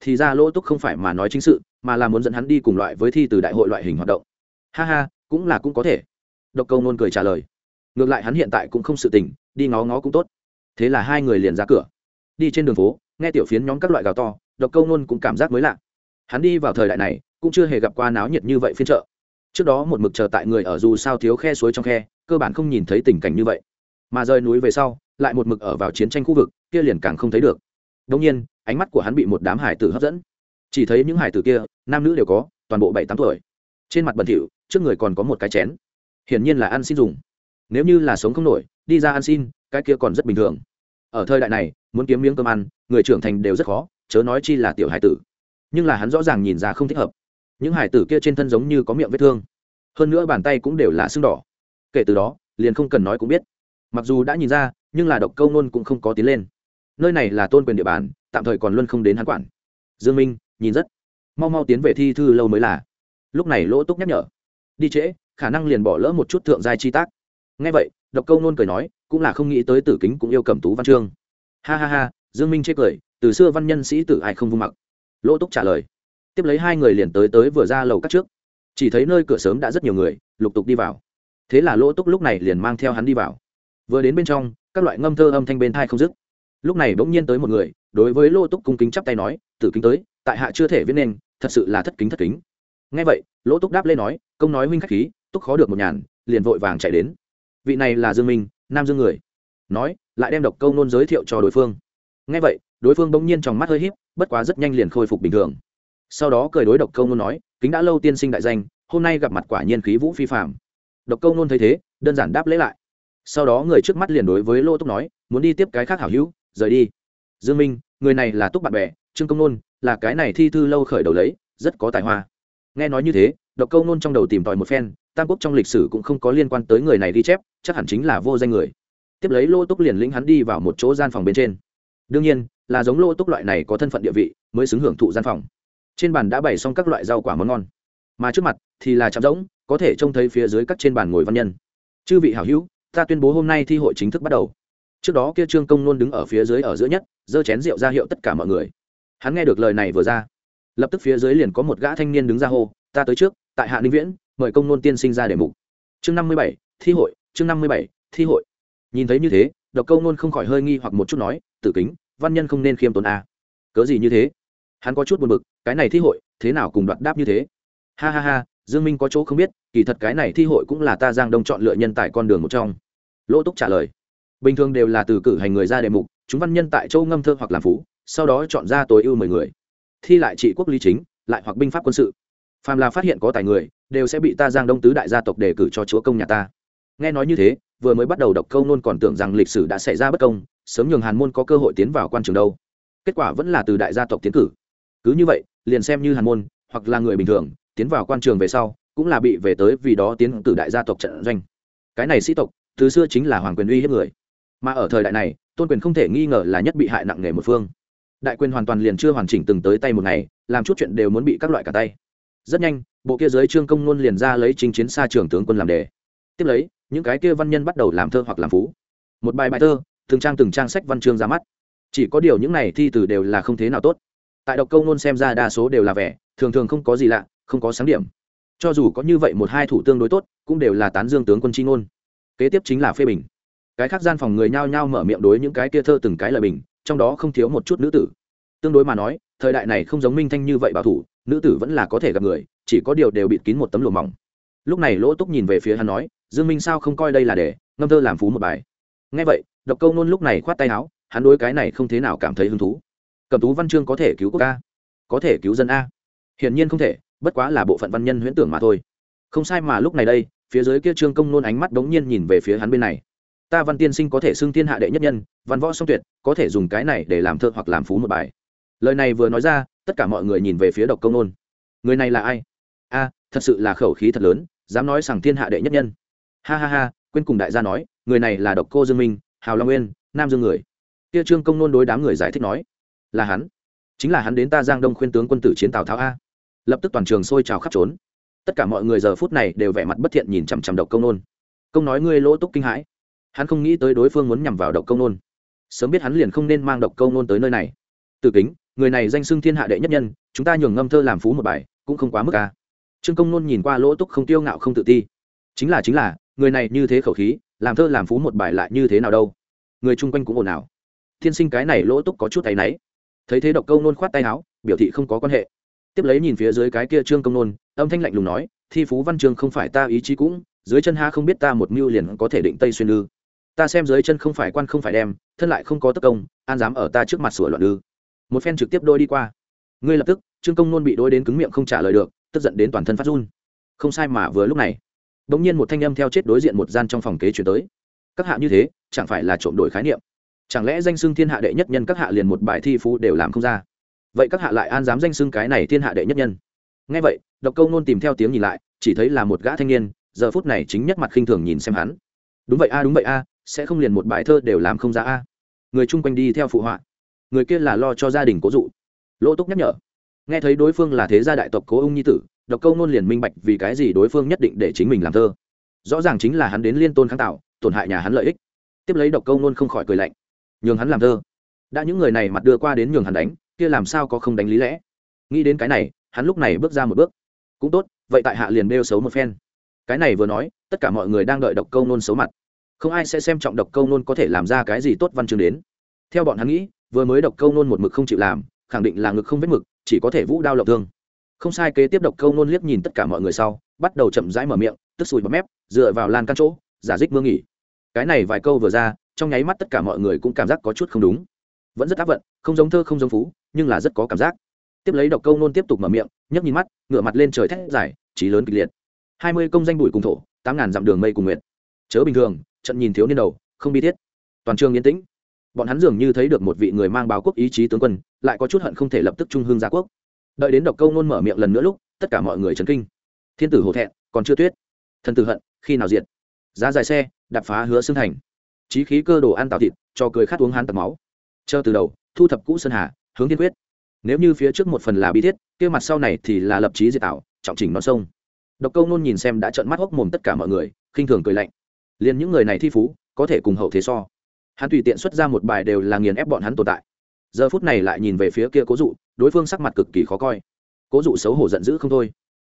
Thì ra lỗ túc không phải mà nói chính sự, mà là muốn dẫn hắn đi cùng loại với thi từ đại hội loại hình hoạt động. Ha ha cũng là cũng có thể. Độc câu nôn cười trả lời. Ngược lại hắn hiện tại cũng không sự tình, đi ngó ngó cũng tốt. Thế là hai người liền ra cửa. Đi trên đường phố, nghe tiểu phiến nhóm các loại gào to, độc câu nôn cũng cảm giác mới lạ. Hắn đi vào thời đại này, cũng chưa hề gặp qua náo nhiệt như vậy phiên chợ. Trước đó một mực chờ tại người ở dù sao thiếu khe suối trong khe, cơ bản không nhìn thấy tình cảnh như vậy. Mà rời núi về sau, lại một mực ở vào chiến tranh khu vực, kia liền càng không thấy được. Đông nhiên, ánh mắt của hắn bị một đám hải tử hấp dẫn. Chỉ thấy những hải tử kia, nam nữ đều có, toàn bộ bảy tám tuổi trên mặt bẩn thỉu, trước người còn có một cái chén. Hiển nhiên là ăn xin dùng. Nếu như là sống không nổi, đi ra ăn xin, cái kia còn rất bình thường. Ở thời đại này, muốn kiếm miếng cơm ăn, người trưởng thành đều rất khó, chớ nói chi là tiểu hải tử. Nhưng là hắn rõ ràng nhìn ra không thích hợp. Những hải tử kia trên thân giống như có miệng vết thương. Hơn nữa bàn tay cũng đều là sưng đỏ. Kể từ đó, liền không cần nói cũng biết. Mặc dù đã nhìn ra, nhưng là độc câu nôn cũng không có tiến lên. Nơi này là tôn quyền địa bàn, tạm thời còn luôn không đến hắn quản. Dương minh, nhìn rất. Mau mau tiến về thi thư lâu mới là lúc này lỗ túc nhắc nhở. Đi trễ, khả năng liền bỏ lỡ một chút thượng giai chi tác. Ngay vậy, độc câu nôn cười nói, cũng là không nghĩ tới tử kính cũng yêu cầm tú văn chương. Ha ha ha, dương minh chê cười, từ xưa văn nhân sĩ tử ai không vung mặc. Lỗ túc trả lời. Tiếp lấy hai người liền tới tới vừa ra lầu cắt trước. Chỉ thấy nơi cửa sớm đã rất nhiều người, lục tục đi vào. Thế là lỗ túc lúc này liền mang theo hắn đi vào. Vừa đến bên trong, các loại ngâm thơ âm thanh bên thai không dứt. Lúc này bỗng nhiên tới một người, đối với lỗ túc cung kính chắp tay nói, tử kính tới, tại hạ chưa thể viết nên, thật sự là thất kính thất kính nghe vậy, lỗ túc đáp lên nói, công nói huynh khách khí, túc khó được một nhàn, liền vội vàng chạy đến. Vị này là dương minh, nam dương người. Nói, lại đem độc câu nôn giới thiệu cho đối phương. Nghe vậy, đối phương bỗng nhiên trong mắt hơi híp, bất quá rất nhanh liền khôi phục bình thường. Sau đó cười đối độc câu nôn nói, kính đã lâu tiên sinh đại danh, hôm nay gặp mặt quả nhiên khí vũ phi phạm độc câu nôn thấy thế, đơn giản đáp lễ lại. Sau đó người trước mắt liền đối với lô túc nói, muốn đi tiếp cái khác hảo hữu, rời đi. Dương minh, người này là túc bạn bè, trương công nôn, là cái này thi thư lâu khởi đầu lấy, rất có tài hoa nghe nói như thế, độc câu nôn trong đầu tìm tòi một phen, tam quốc trong lịch sử cũng không có liên quan tới người này ghi chép, chắc hẳn chính là vô danh người. Tiếp lấy lô túc liền lĩnh hắn đi vào một chỗ gian phòng bên trên. Đương nhiên, là giống lô túc loại này có thân phận địa vị, mới xứng hưởng thụ gian phòng. Trên bàn đã bày xong các loại rau quả món ngon. Mà trước mặt thì là chạm rỗng, có thể trông thấy phía dưới các trên bàn ngồi văn nhân. Chư vị hảo hữu, ta tuyên bố hôm nay thi hội chính thức bắt đầu. Trước đó kia trương công luôn đứng ở phía dưới ở giữa nhất, giơ chén rượu ra hiệu tất cả mọi người. Hắn nghe được lời này vừa ra lập tức phía dưới liền có một gã thanh niên đứng ra hô, ta tới trước, tại hạ ninh viễn, mời công nôn tiên sinh ra để mục. Chương năm mươi bảy, thi hội, chương năm mươi bảy, thi hội. Nhìn thấy như thế, độc câu nôn không khỏi hơi nghi hoặc một chút nói, tử kính, văn nhân không nên khiêm tốn a. À. cớ gì như thế? Hắn có chút buồn bực, cái này thi hội, thế nào cùng đoạt đáp như thế? Ha ha ha, dương minh có chỗ không biết, kỳ thật cái này thi hội cũng là ta giang đông chọn lựa nhân tài con đường một trong. Lỗ túc trả lời, bình thường đều là từ cử hành người ra đề mục, chúng văn nhân tại châu ngâm thơ hoặc làm phú, sau đó chọn ra tối ưu mười người thi lại trị quốc lý chính, lại hoặc binh pháp quân sự. Phàm là phát hiện có tài người, đều sẽ bị ta giang đông tứ đại gia tộc đề cử cho chúa công nhà ta. Nghe nói như thế, vừa mới bắt đầu đọc câu nôn còn tưởng rằng lịch sử đã xảy ra bất công, sớm nhường hàn môn có cơ hội tiến vào quan trường đâu. Kết quả vẫn là từ đại gia tộc tiến cử. Cứ như vậy, liền xem như hàn môn, hoặc là người bình thường, tiến vào quan trường về sau, cũng là bị về tới vì đó tiến cử đại gia tộc trận doanh. Cái này sĩ tộc, từ xưa chính là hoàng quyền uy hiếp người. Mà ở thời đại này, tôn quyền không thể nghi ngờ là nhất bị hại nặng nề một phương đại quyền hoàn toàn liền chưa hoàn chỉnh từng tới tay một ngày, làm chút chuyện đều muốn bị các loại cả tay. Rất nhanh, bộ kia giới trương công luôn liền ra lấy chính chiến xa trường tướng quân làm đề. Tiếp lấy, những cái kia văn nhân bắt đầu làm thơ hoặc làm phú. Một bài bài thơ, từng trang từng trang sách văn chương ra mắt. Chỉ có điều những này thi từ đều là không thế nào tốt. Tại đọc câu nôn xem ra đa số đều là vẻ, thường thường không có gì lạ, không có sáng điểm. Cho dù có như vậy một hai thủ tương đối tốt, cũng đều là tán dương tướng quân chi ngôn. Kế tiếp chính là phê bình. Cái khác gian phòng người nhao nhao mở miệng đối những cái kia thơ từng cái lời bình trong đó không thiếu một chút nữ tử. Tương đối mà nói, thời đại này không giống minh thanh như vậy bảo thủ, nữ tử vẫn là có thể gặp người, chỉ có điều đều bịt kín một tấm lụa mỏng. Lúc này lỗ túc nhìn về phía hắn nói, dương minh sao không coi đây là để, ngâm thơ làm phú một bài. Nghe vậy, độc câu nôn lúc này khoát tay áo, hắn đối cái này không thế nào cảm thấy hứng thú. Cầm tú văn chương có thể cứu quốc ca, có thể cứu dân a. Hiển nhiên không thể, bất quá là bộ phận văn nhân huyễn tưởng mà thôi. Không sai mà lúc này đây, phía dưới kia trương công nôn ánh mắt đống nhiên nhìn về phía hắn bên này ta văn tiên sinh có thể xưng thiên hạ đệ nhất nhân, văn võ song tuyệt, có thể dùng cái này để làm thơ hoặc làm phú một bài. Lời này vừa nói ra, tất cả mọi người nhìn về phía độc công nôn. Người này là ai? A, thật sự là khẩu khí thật lớn, dám nói rằng thiên hạ đệ nhất nhân. Ha ha ha, quên cùng đại gia nói, người này là độc cô dương minh, hào long nguyên, nam dương người. Kia trương công nôn đối đám người giải thích nói, là hắn. Chính là hắn đến ta giang đông khuyên tướng quân tử chiến tào tháo a. Lập tức toàn trường sôi trào khắp trốn. Tất cả mọi người giờ phút này đều vẻ mặt bất thiện nhìn chằm chằm độc công nôn. Công nói ngươi lỗ túc kinh hãi hắn không nghĩ tới đối phương muốn nhằm vào độc công nôn. Sớm biết hắn liền không nên mang độc công nôn tới nơi này. Từ kính, người này danh xưng thiên hạ đệ nhất nhân, chúng ta nhường ngâm thơ làm phú một bài, cũng không quá mức ca trương công nôn nhìn qua lỗ túc không tiêu ngạo không tự ti. Chính là chính là, người này như thế khẩu khí, làm thơ làm phú một bài lại như thế nào đâu? Người chung quanh cũng ồn ào. Thiên sinh cái này lỗ túc có chút tay náy. Thấy thế độc công nôn khoát tay áo, biểu thị không có quan hệ. Tiếp lấy nhìn phía dưới cái kia trương công nôn, âm thanh lạnh lùng nói, thi phú văn chương không phải ta ý chí cũng, dưới chân ha không biết ta một mưu liền có thể định tây xuyên ư ta xem dưới chân không phải quan không phải đem, thân lại không có tất công, an dám ở ta trước mặt sửa loạn ư? Một phen trực tiếp đôi đi qua. Ngươi lập tức, trương công nôn bị đôi đến cứng miệng không trả lời được, tức giận đến toàn thân phát run. Không sai mà vừa lúc này bỗng nhiên một thanh âm theo chết đối diện một gian trong phòng kế chuyển tới. Các hạ như thế, chẳng phải là trộm đổi khái niệm? Chẳng lẽ danh xưng thiên hạ đệ nhất nhân các hạ liền một bài thi phú đều làm không ra? Vậy các hạ lại an dám danh xưng cái này thiên hạ đệ nhất nhân? Ngay vậy, độc câu nôn tìm theo tiếng nhìn lại, chỉ thấy là một gã thanh niên, giờ phút này chính nhất mặt khinh thường nhìn xem hắn. Đúng vậy a, đúng vậy a sẽ không liền một bài thơ đều làm không ra a. Người chung quanh đi theo phụ họa. Người kia là lo cho gia đình cố dụ. Lỗ túc nhắc nhở. Nghe thấy đối phương là thế gia đại tộc cố ung nhi tử, độc câu nôn liền minh bạch vì cái gì đối phương nhất định để chính mình làm thơ. Rõ ràng chính là hắn đến liên tôn kháng tạo, tổn hại nhà hắn lợi ích. Tiếp lấy độc câu nôn không khỏi cười lạnh. Nhường hắn làm thơ. Đã những người này mặt đưa qua đến nhường hắn đánh, kia làm sao có không đánh lý lẽ? Nghĩ đến cái này, hắn lúc này bước ra một bước. Cũng tốt, vậy tại hạ liền đeo xấu một phen. Cái này vừa nói, tất cả mọi người đang đợi độc câu nôn xấu mặt không ai sẽ xem trọng độc câu nôn có thể làm ra cái gì tốt văn chương đến. Theo bọn hắn nghĩ, vừa mới độc câu nôn một mực không chịu làm, khẳng định là ngực không vết mực, chỉ có thể vũ đao lộc thương. Không sai, kế tiếp độc câu nôn liếc nhìn tất cả mọi người sau, bắt đầu chậm rãi mở miệng, tức sùi bọt mép, dựa vào lan căn chỗ, giả dích mương nghỉ. Cái này vài câu vừa ra, trong nháy mắt tất cả mọi người cũng cảm giác có chút không đúng. Vẫn rất áp vận, không giống thơ, không giống phú, nhưng là rất có cảm giác. Tiếp lấy độc câu nôn tiếp tục mở miệng, nhấc nhìn mắt ngựa mặt lên trời thét dài trí lớn kịch liệt. Hai mươi công danh bụi cùng thổ, tám ngàn dặm đường mây cùng nguyện chớ bình thường trận nhìn thiếu niên đầu không bi thiết. Toàn trường yên tĩnh. Bọn hắn dường như thấy được một vị người mang báo quốc ý chí tướng quân lại có chút hận không thể lập tức trung hương gia quốc. Đợi đến độc câu nôn mở miệng lần nữa lúc tất cả mọi người chấn kinh. Thiên tử hổ thẹn còn chưa tuyết. Thần tử hận khi nào diện, giá dài xe đạp phá hứa xương thành. Trí khí cơ đồ ăn tạo thịt cho cười khát uống hắn tật máu. Chờ từ đầu thu thập cũ sơn hà hướng thiên quyết. Nếu như phía trước một phần là bi thiết kia mặt sau này thì là lập trí diệt tạo trọng chỉnh non sông. Độc câu nôn nhìn xem đã trợn mắt hốc mồm tất cả mọi người khinh thường cười lạnh liền những người này thi phú, có thể cùng hậu thế so. Hắn tùy tiện xuất ra một bài đều là nghiền ép bọn hắn tồn tại. Giờ phút này lại nhìn về phía kia cố dụ, đối phương sắc mặt cực kỳ khó coi. Cố dụ xấu hổ giận dữ không thôi.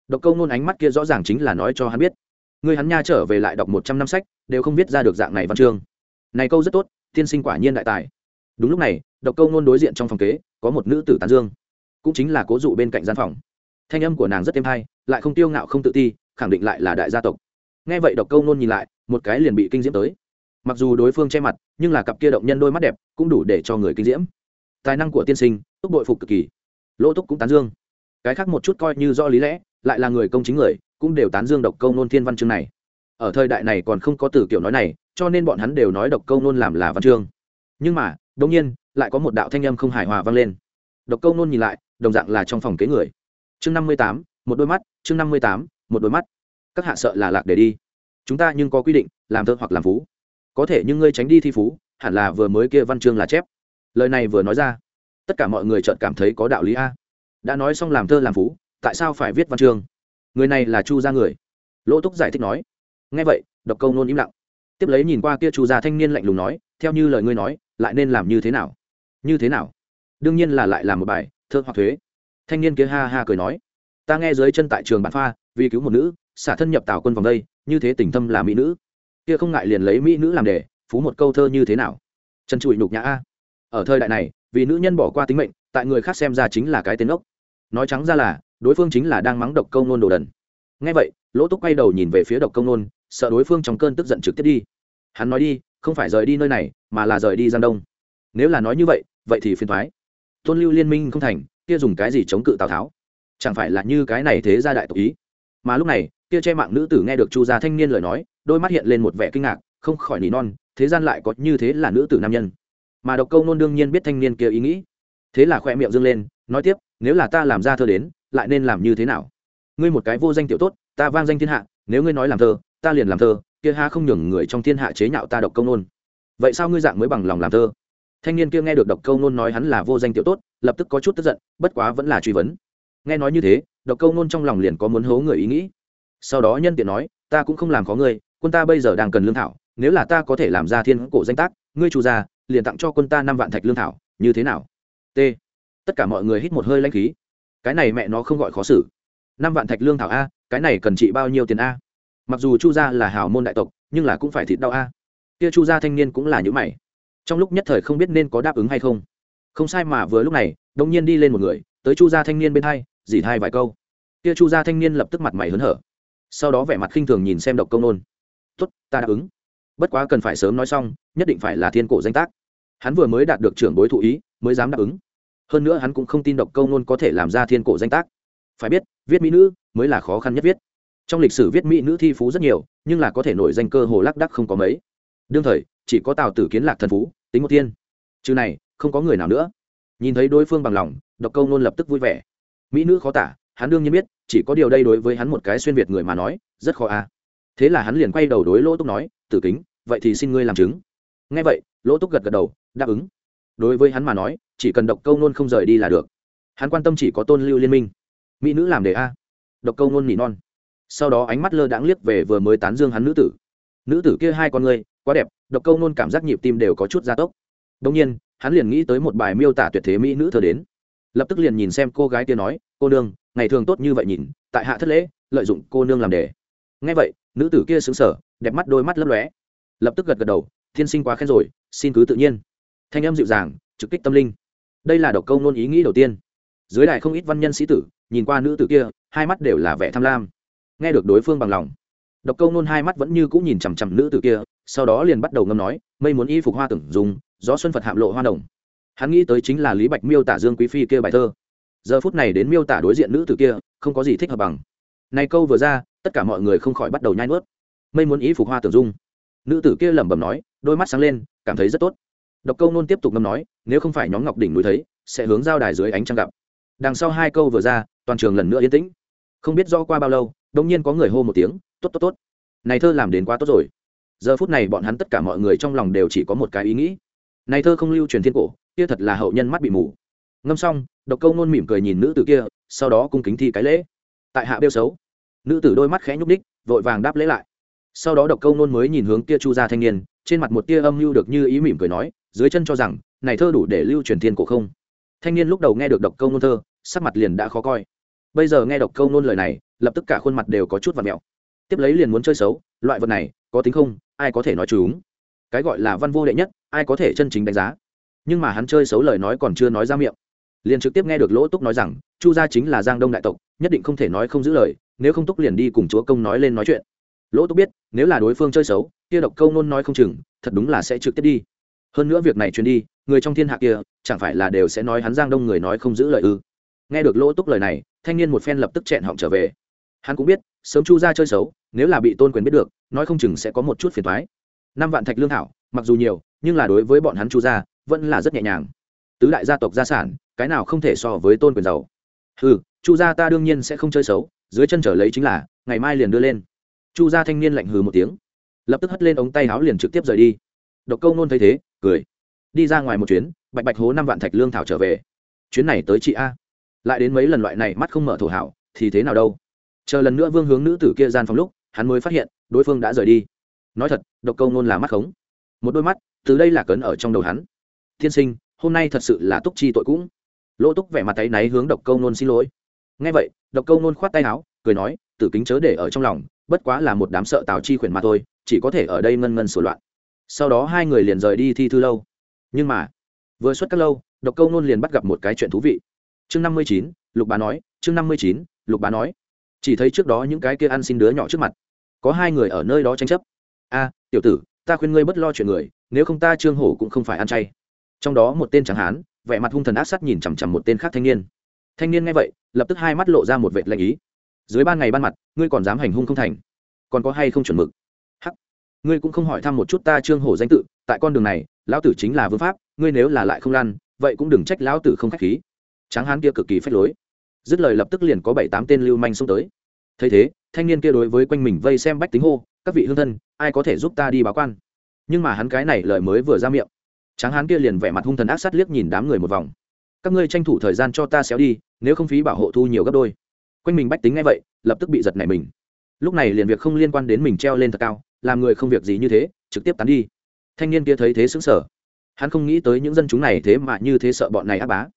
Độc câu nôn ánh mắt kia rõ ràng chính là nói cho hắn biết. Người hắn nha trở về lại đọc một trăm năm sách, đều không viết ra được dạng này văn chương. Này câu rất tốt, tiên sinh quả nhiên đại tài. Đúng lúc này, độc câu nôn đối diện trong phòng kế, có một nữ tử tán dương. Cũng chính là cố dụ bên cạnh gian phòng. Thanh âm của nàng rất êm hay, lại không tiêu ngạo không tự ti, khẳng định lại là đại gia tộc nghe vậy độc câu nôn nhìn lại, một cái liền bị kinh diễm tới. Mặc dù đối phương che mặt, nhưng là cặp kia động nhân đôi mắt đẹp cũng đủ để cho người kinh diễm. Tài năng của tiên sinh túc bội phục cực kỳ. Lỗ túc cũng tán dương. Cái khác một chút coi như do lý lẽ, lại là người công chính người, cũng đều tán dương độc câu nôn thiên văn chương này. Ở thời đại này còn không có từ kiểu nói này, cho nên bọn hắn đều nói độc câu nôn làm là văn chương. Nhưng mà đông nhiên, lại có một đạo thanh âm không hài hòa vang lên. Độc câu nôn nhìn lại, đồng dạng là trong phòng kế người. Chương năm mươi tám, một đôi mắt, chương năm mươi tám, một đôi mắt các hạ sợ là lạc để đi. Chúng ta nhưng có quy định, làm thơ hoặc làm phú. Có thể nhưng ngươi tránh đi thi phú, hẳn là vừa mới kia văn chương là chép. Lời này vừa nói ra, tất cả mọi người chợt cảm thấy có đạo lý a. Đã nói xong làm thơ làm phú, tại sao phải viết văn chương? Người này là chu gia người. Lỗ túc giải thích nói ngay vậy, độc câu nôn im lặng. Tiếp lấy nhìn qua kia chu gia thanh niên lạnh lùng nói, theo như lời ngươi nói, lại nên làm như thế nào? Như thế nào? Đương nhiên là lại làm một bài, thơ hoặc thuế. Thanh niên kia ha ha cười nói, ta nghe dưới chân tại trường bản pha, vì cứu một nữ xả thân nhập tào quân vòng đây, như thế tình thâm là mỹ nữ. Kia không ngại liền lấy mỹ nữ làm đề, phú một câu thơ như thế nào? Trần trụi nhục nhã a. Ở thời đại này, vì nữ nhân bỏ qua tính mệnh, tại người khác xem ra chính là cái tên ốc nói trắng ra là, đối phương chính là đang mắng độc công nôn đồ đần. Ngay vậy, lỗ túc quay đầu nhìn về phía độc công nôn sợ đối phương trong cơn tức giận trực tiếp đi. Hắn nói đi, không phải rời đi nơi này, mà là rời đi giang đông. Nếu là nói như vậy vậy thì phiền thoái tôn lưu liên minh không thành, kia dùng cái gì chống cự tào tháo? Chẳng phải là như cái này thế gia đại tộc ý? Mà lúc này, kia che mạng nữ tử nghe được chu gia thanh niên lời nói, đôi mắt hiện lên một vẻ kinh ngạc, không khỏi nỉ non, thế gian lại có như thế là nữ tử nam nhân. Mà độc câu nôn đương nhiên biết thanh niên kia ý nghĩ. Thế là khoe miệng dâng lên, nói tiếp, nếu là ta làm ra thơ đến, lại nên làm như thế nào? Ngươi một cái vô danh tiểu tốt, ta vang danh thiên hạ, nếu ngươi nói làm thơ, ta liền làm thơ, kia ha không nhường người trong thiên hạ chế nhạo ta độc câu nôn. Vậy sao ngươi dạng mới bằng lòng làm thơ? Thanh niên kia nghe được độc câu nôn nói hắn là vô danh tiểu tốt, lập tức có chút tức giận, bất quá vẫn là truy vấn nghe nói như thế, độc câu nôn trong lòng liền có muốn hố người ý nghĩ. Sau đó nhân tiện nói, ta cũng không làm có ngươi, quân ta bây giờ đang cần lương thảo, nếu là ta có thể làm ra thiên cổ danh tác, ngươi chủ gia liền tặng cho quân ta năm vạn thạch lương thảo, như thế nào? T. Tất cả mọi người hít một hơi lanh khí. Cái này mẹ nó không gọi khó xử. Năm vạn thạch lương thảo a, cái này cần trị bao nhiêu tiền a? Mặc dù chu gia là hào môn đại tộc, nhưng là cũng phải thịt đau a. Kia chu gia thanh niên cũng là những mày. Trong lúc nhất thời không biết nên có đáp ứng hay không. Không sai mà vừa lúc này đông nhiên đi lên một người, tới chu gia thanh niên bên hai dỉ thai vài câu. Kia chu gia thanh niên lập tức mặt mày hớn hở. Sau đó vẻ mặt khinh thường nhìn xem độc công nôn. Tốt, ta đáp ứng. Bất quá cần phải sớm nói xong, nhất định phải là thiên cổ danh tác. Hắn vừa mới đạt được trưởng bối thụ ý, mới dám đáp ứng. Hơn nữa hắn cũng không tin độc câu nôn có thể làm ra thiên cổ danh tác. Phải biết, viết mỹ nữ mới là khó khăn nhất viết. Trong lịch sử viết mỹ nữ thi phú rất nhiều, nhưng là có thể nổi danh cơ hồ lác đắc không có mấy. Đương thời, chỉ có tào tử kiến lạc thần phú, tính một tiên. Chứ này, không có người nào nữa. Nhìn thấy đối phương bằng lòng, độc câu nôn lập tức vui vẻ mỹ nữ khó tả, hắn đương nhiên biết, chỉ có điều đây đối với hắn một cái xuyên việt người mà nói, rất khó a. Thế là hắn liền quay đầu đối lỗ túc nói, tử kính, vậy thì xin ngươi làm chứng. Ngay vậy, lỗ túc gật gật đầu, đáp ứng. Đối với hắn mà nói, chỉ cần độc câu nôn không rời đi là được. Hắn quan tâm chỉ có tôn lưu liên minh. Mỹ nữ làm đề a. Độc câu nôn nỉ non. Sau đó ánh mắt lơ đãng liếc về vừa mới tán dương hắn nữ tử. Nữ tử kia hai con người quá đẹp, độc câu nôn cảm giác nhịp tim đều có chút gia tốc. Đông nhiên, hắn liền nghĩ tới một bài miêu tả tuyệt thế mỹ nữ thờ đến lập tức liền nhìn xem cô gái kia nói, cô nương, ngày thường tốt như vậy nhìn, tại hạ thất lễ, lợi dụng cô nương làm đề. Ngay vậy, nữ tử kia xứng sở đẹp mắt đôi mắt lấp lóe. Lập tức gật gật đầu, thiên sinh quá khen rồi, xin cứ tự nhiên. Thanh âm dịu dàng, trực kích tâm linh. Đây là độc câu nôn ý nghĩ đầu tiên. Dưới đài không ít văn nhân sĩ tử, nhìn qua nữ tử kia, hai mắt đều là vẻ tham lam. Nghe được đối phương bằng lòng, độc câu nôn hai mắt vẫn như cũng nhìn chằm chằm nữ tử kia, sau đó liền bắt đầu ngâm nói, mây muốn y phục hoa tưởng dùng, gió xuân phật hạm lộ hoa đồng hắn nghĩ tới chính là lý bạch miêu tả dương quý phi kia bài thơ. Giờ phút này đến miêu tả đối diện nữ tử kia, không có gì thích hợp bằng. Này câu vừa ra, tất cả mọi người không khỏi bắt đầu nhai nuốt. Mây muốn ý phục hoa tưởng dung. Nữ tử kia lẩm bẩm nói, đôi mắt sáng lên, cảm thấy rất tốt. Độc câu nôn tiếp tục ngâm nói, nếu không phải nhóm ngọc đỉnh núi thấy, sẽ hướng giao đài dưới ánh trăng gặp. Đằng sau hai câu vừa ra, toàn trường lần nữa yên tĩnh. Không biết do qua bao lâu đông nhiên có người hô một tiếng, tốt tốt tốt. Này thơ làm đến quá tốt rồi. Giờ phút này bọn hắn tất cả mọi người trong lòng đều chỉ có một cái ý nghĩ. Này thơ không lưu truyền thiên cổ kia thật là hậu nhân mắt bị mù. Ngâm xong, độc câu nôn mỉm cười nhìn nữ tử kia, sau đó cung kính thi cái lễ. Tại hạ bêu xấu. Nữ tử đôi mắt khẽ nhúc ních vội vàng đáp lễ lại. Sau đó độc câu nôn mới nhìn hướng kia chu gia thanh niên, trên mặt một tia âm mưu được như ý mỉm cười nói, dưới chân cho rằng, này thơ đủ để lưu truyền thiên cổ không. Thanh niên lúc đầu nghe được độc câu nôn thơ, sắc mặt liền đã khó coi. Bây giờ nghe độc câu nôn lời này, lập tức cả khuôn mặt đều có chút và mẹo. Tiếp lấy liền muốn chơi xấu, loại vật này, có tính không, ai có thể nói chúng. Cái gọi là văn vô đệ nhất, ai có thể chân chính đánh giá nhưng mà hắn chơi xấu lời nói còn chưa nói ra miệng. Liền trực tiếp nghe được lỗ túc nói rằng, chu gia chính là giang đông đại tộc, nhất định không thể nói không giữ lời, nếu không túc liền đi cùng chúa công nói lên nói chuyện. Lỗ túc biết, nếu là đối phương chơi xấu, kia độc câu nôn nói không chừng, thật đúng là sẽ trực tiếp đi. Hơn nữa việc này truyền đi, người trong thiên hạ kia, chẳng phải là đều sẽ nói hắn giang đông người nói không giữ lời ư? Nghe được lỗ túc lời này, thanh niên một phen lập tức chẹn họng trở về. Hắn cũng biết, sớm chu ra chơi xấu, nếu là bị tôn quyền biết được, nói không chừng sẽ có một chút phiền thoái năm vạn thạch lương thảo, mặc dù nhiều, nhưng là đối với bọn hắn chu gia vẫn là rất nhẹ nhàng. Tứ đại gia tộc gia sản, cái nào không thể so với tôn quyền giàu. Ừ chu gia ta đương nhiên sẽ không chơi xấu, dưới chân trở lấy chính là, ngày mai liền đưa lên. Chu gia thanh niên lạnh hừ một tiếng. Lập tức hất lên ống tay áo liền trực tiếp rời đi. Độc câu nôn thấy thế, cười. Đi ra ngoài một chuyến, bạch bạch hố năm vạn thạch lương thảo trở về. Chuyến này tới chị a. Lại đến mấy lần loại này mắt không mở thổ hảo, thì thế nào đâu? Chờ lần nữa vương hướng nữ tử kia gian phòng lúc, hắn mới phát hiện, đối phương đã rời đi. Nói thật, độc câu nôn là mắt khống. Một đôi mắt, từ đây là cấn ở trong đầu hắn tiên sinh, hôm nay thật sự là túc chi tội cũng. Lỗ túc vẻ mặt tay náy hướng độc câu nôn xin lỗi. Ngay vậy, độc câu nôn khoát tay áo, cười nói, tử kính chớ để ở trong lòng, bất quá là một đám sợ tào chi khuyển mà thôi, chỉ có thể ở đây ngân ngân sổ loạn. Sau đó hai người liền rời đi thi thư lâu. Nhưng mà, vừa xuất các lâu, độc câu nôn liền bắt gặp một cái chuyện thú vị. Chương năm mươi chín, lục bá nói, chương năm mươi chín, lục bá nói. Chỉ thấy trước đó những cái kia ăn xin đứa nhỏ trước mặt, có hai người ở nơi đó tranh chấp. A, tiểu tử, ta khuyên ngươi bất lo chuyện người, nếu không ta trương hổ cũng không phải ăn chay trong đó một tên chẳng hán, vẻ mặt hung thần ác sắt nhìn chằm chằm một tên khác thanh niên. Thanh niên nghe vậy, lập tức hai mắt lộ ra một vệt lạnh ý. Dưới ban ngày ban mặt, ngươi còn dám hành hung không thành? Còn có hay không chuẩn mực? Hắc. Ngươi cũng không hỏi thăm một chút ta trương hổ danh tự, tại con đường này, lão tử chính là vương pháp, ngươi nếu là lại không lăn, vậy cũng đừng trách lão tử không k h á c h khí. Tráng hán kia cực kỳ phách lối. Dứt lời lập tức liền có bảy tám tên lưu manh xông tới. Thấy thế, thanh niên kia đối với quanh mình vây xem bách tính hô, các vị hương thân, ai có thể giúp ta đi báo quan? Nhưng mà hắn cái này lời mới vừa ra miệng tráng hán kia liền vẻ mặt hung thần ác sát liếc nhìn đám người một vòng. Các ngươi tranh thủ thời gian cho ta xéo đi, nếu không phí bảo hộ thu nhiều gấp đôi. Quanh mình bách tính ngay vậy, lập tức bị giật nảy mình. Lúc này liền việc không liên quan đến mình treo lên thật cao, làm người không việc gì như thế, trực tiếp tán đi. Thanh niên kia thấy thế xứng sở hắn không nghĩ tới những dân chúng này thế mà như thế sợ bọn này áp bá.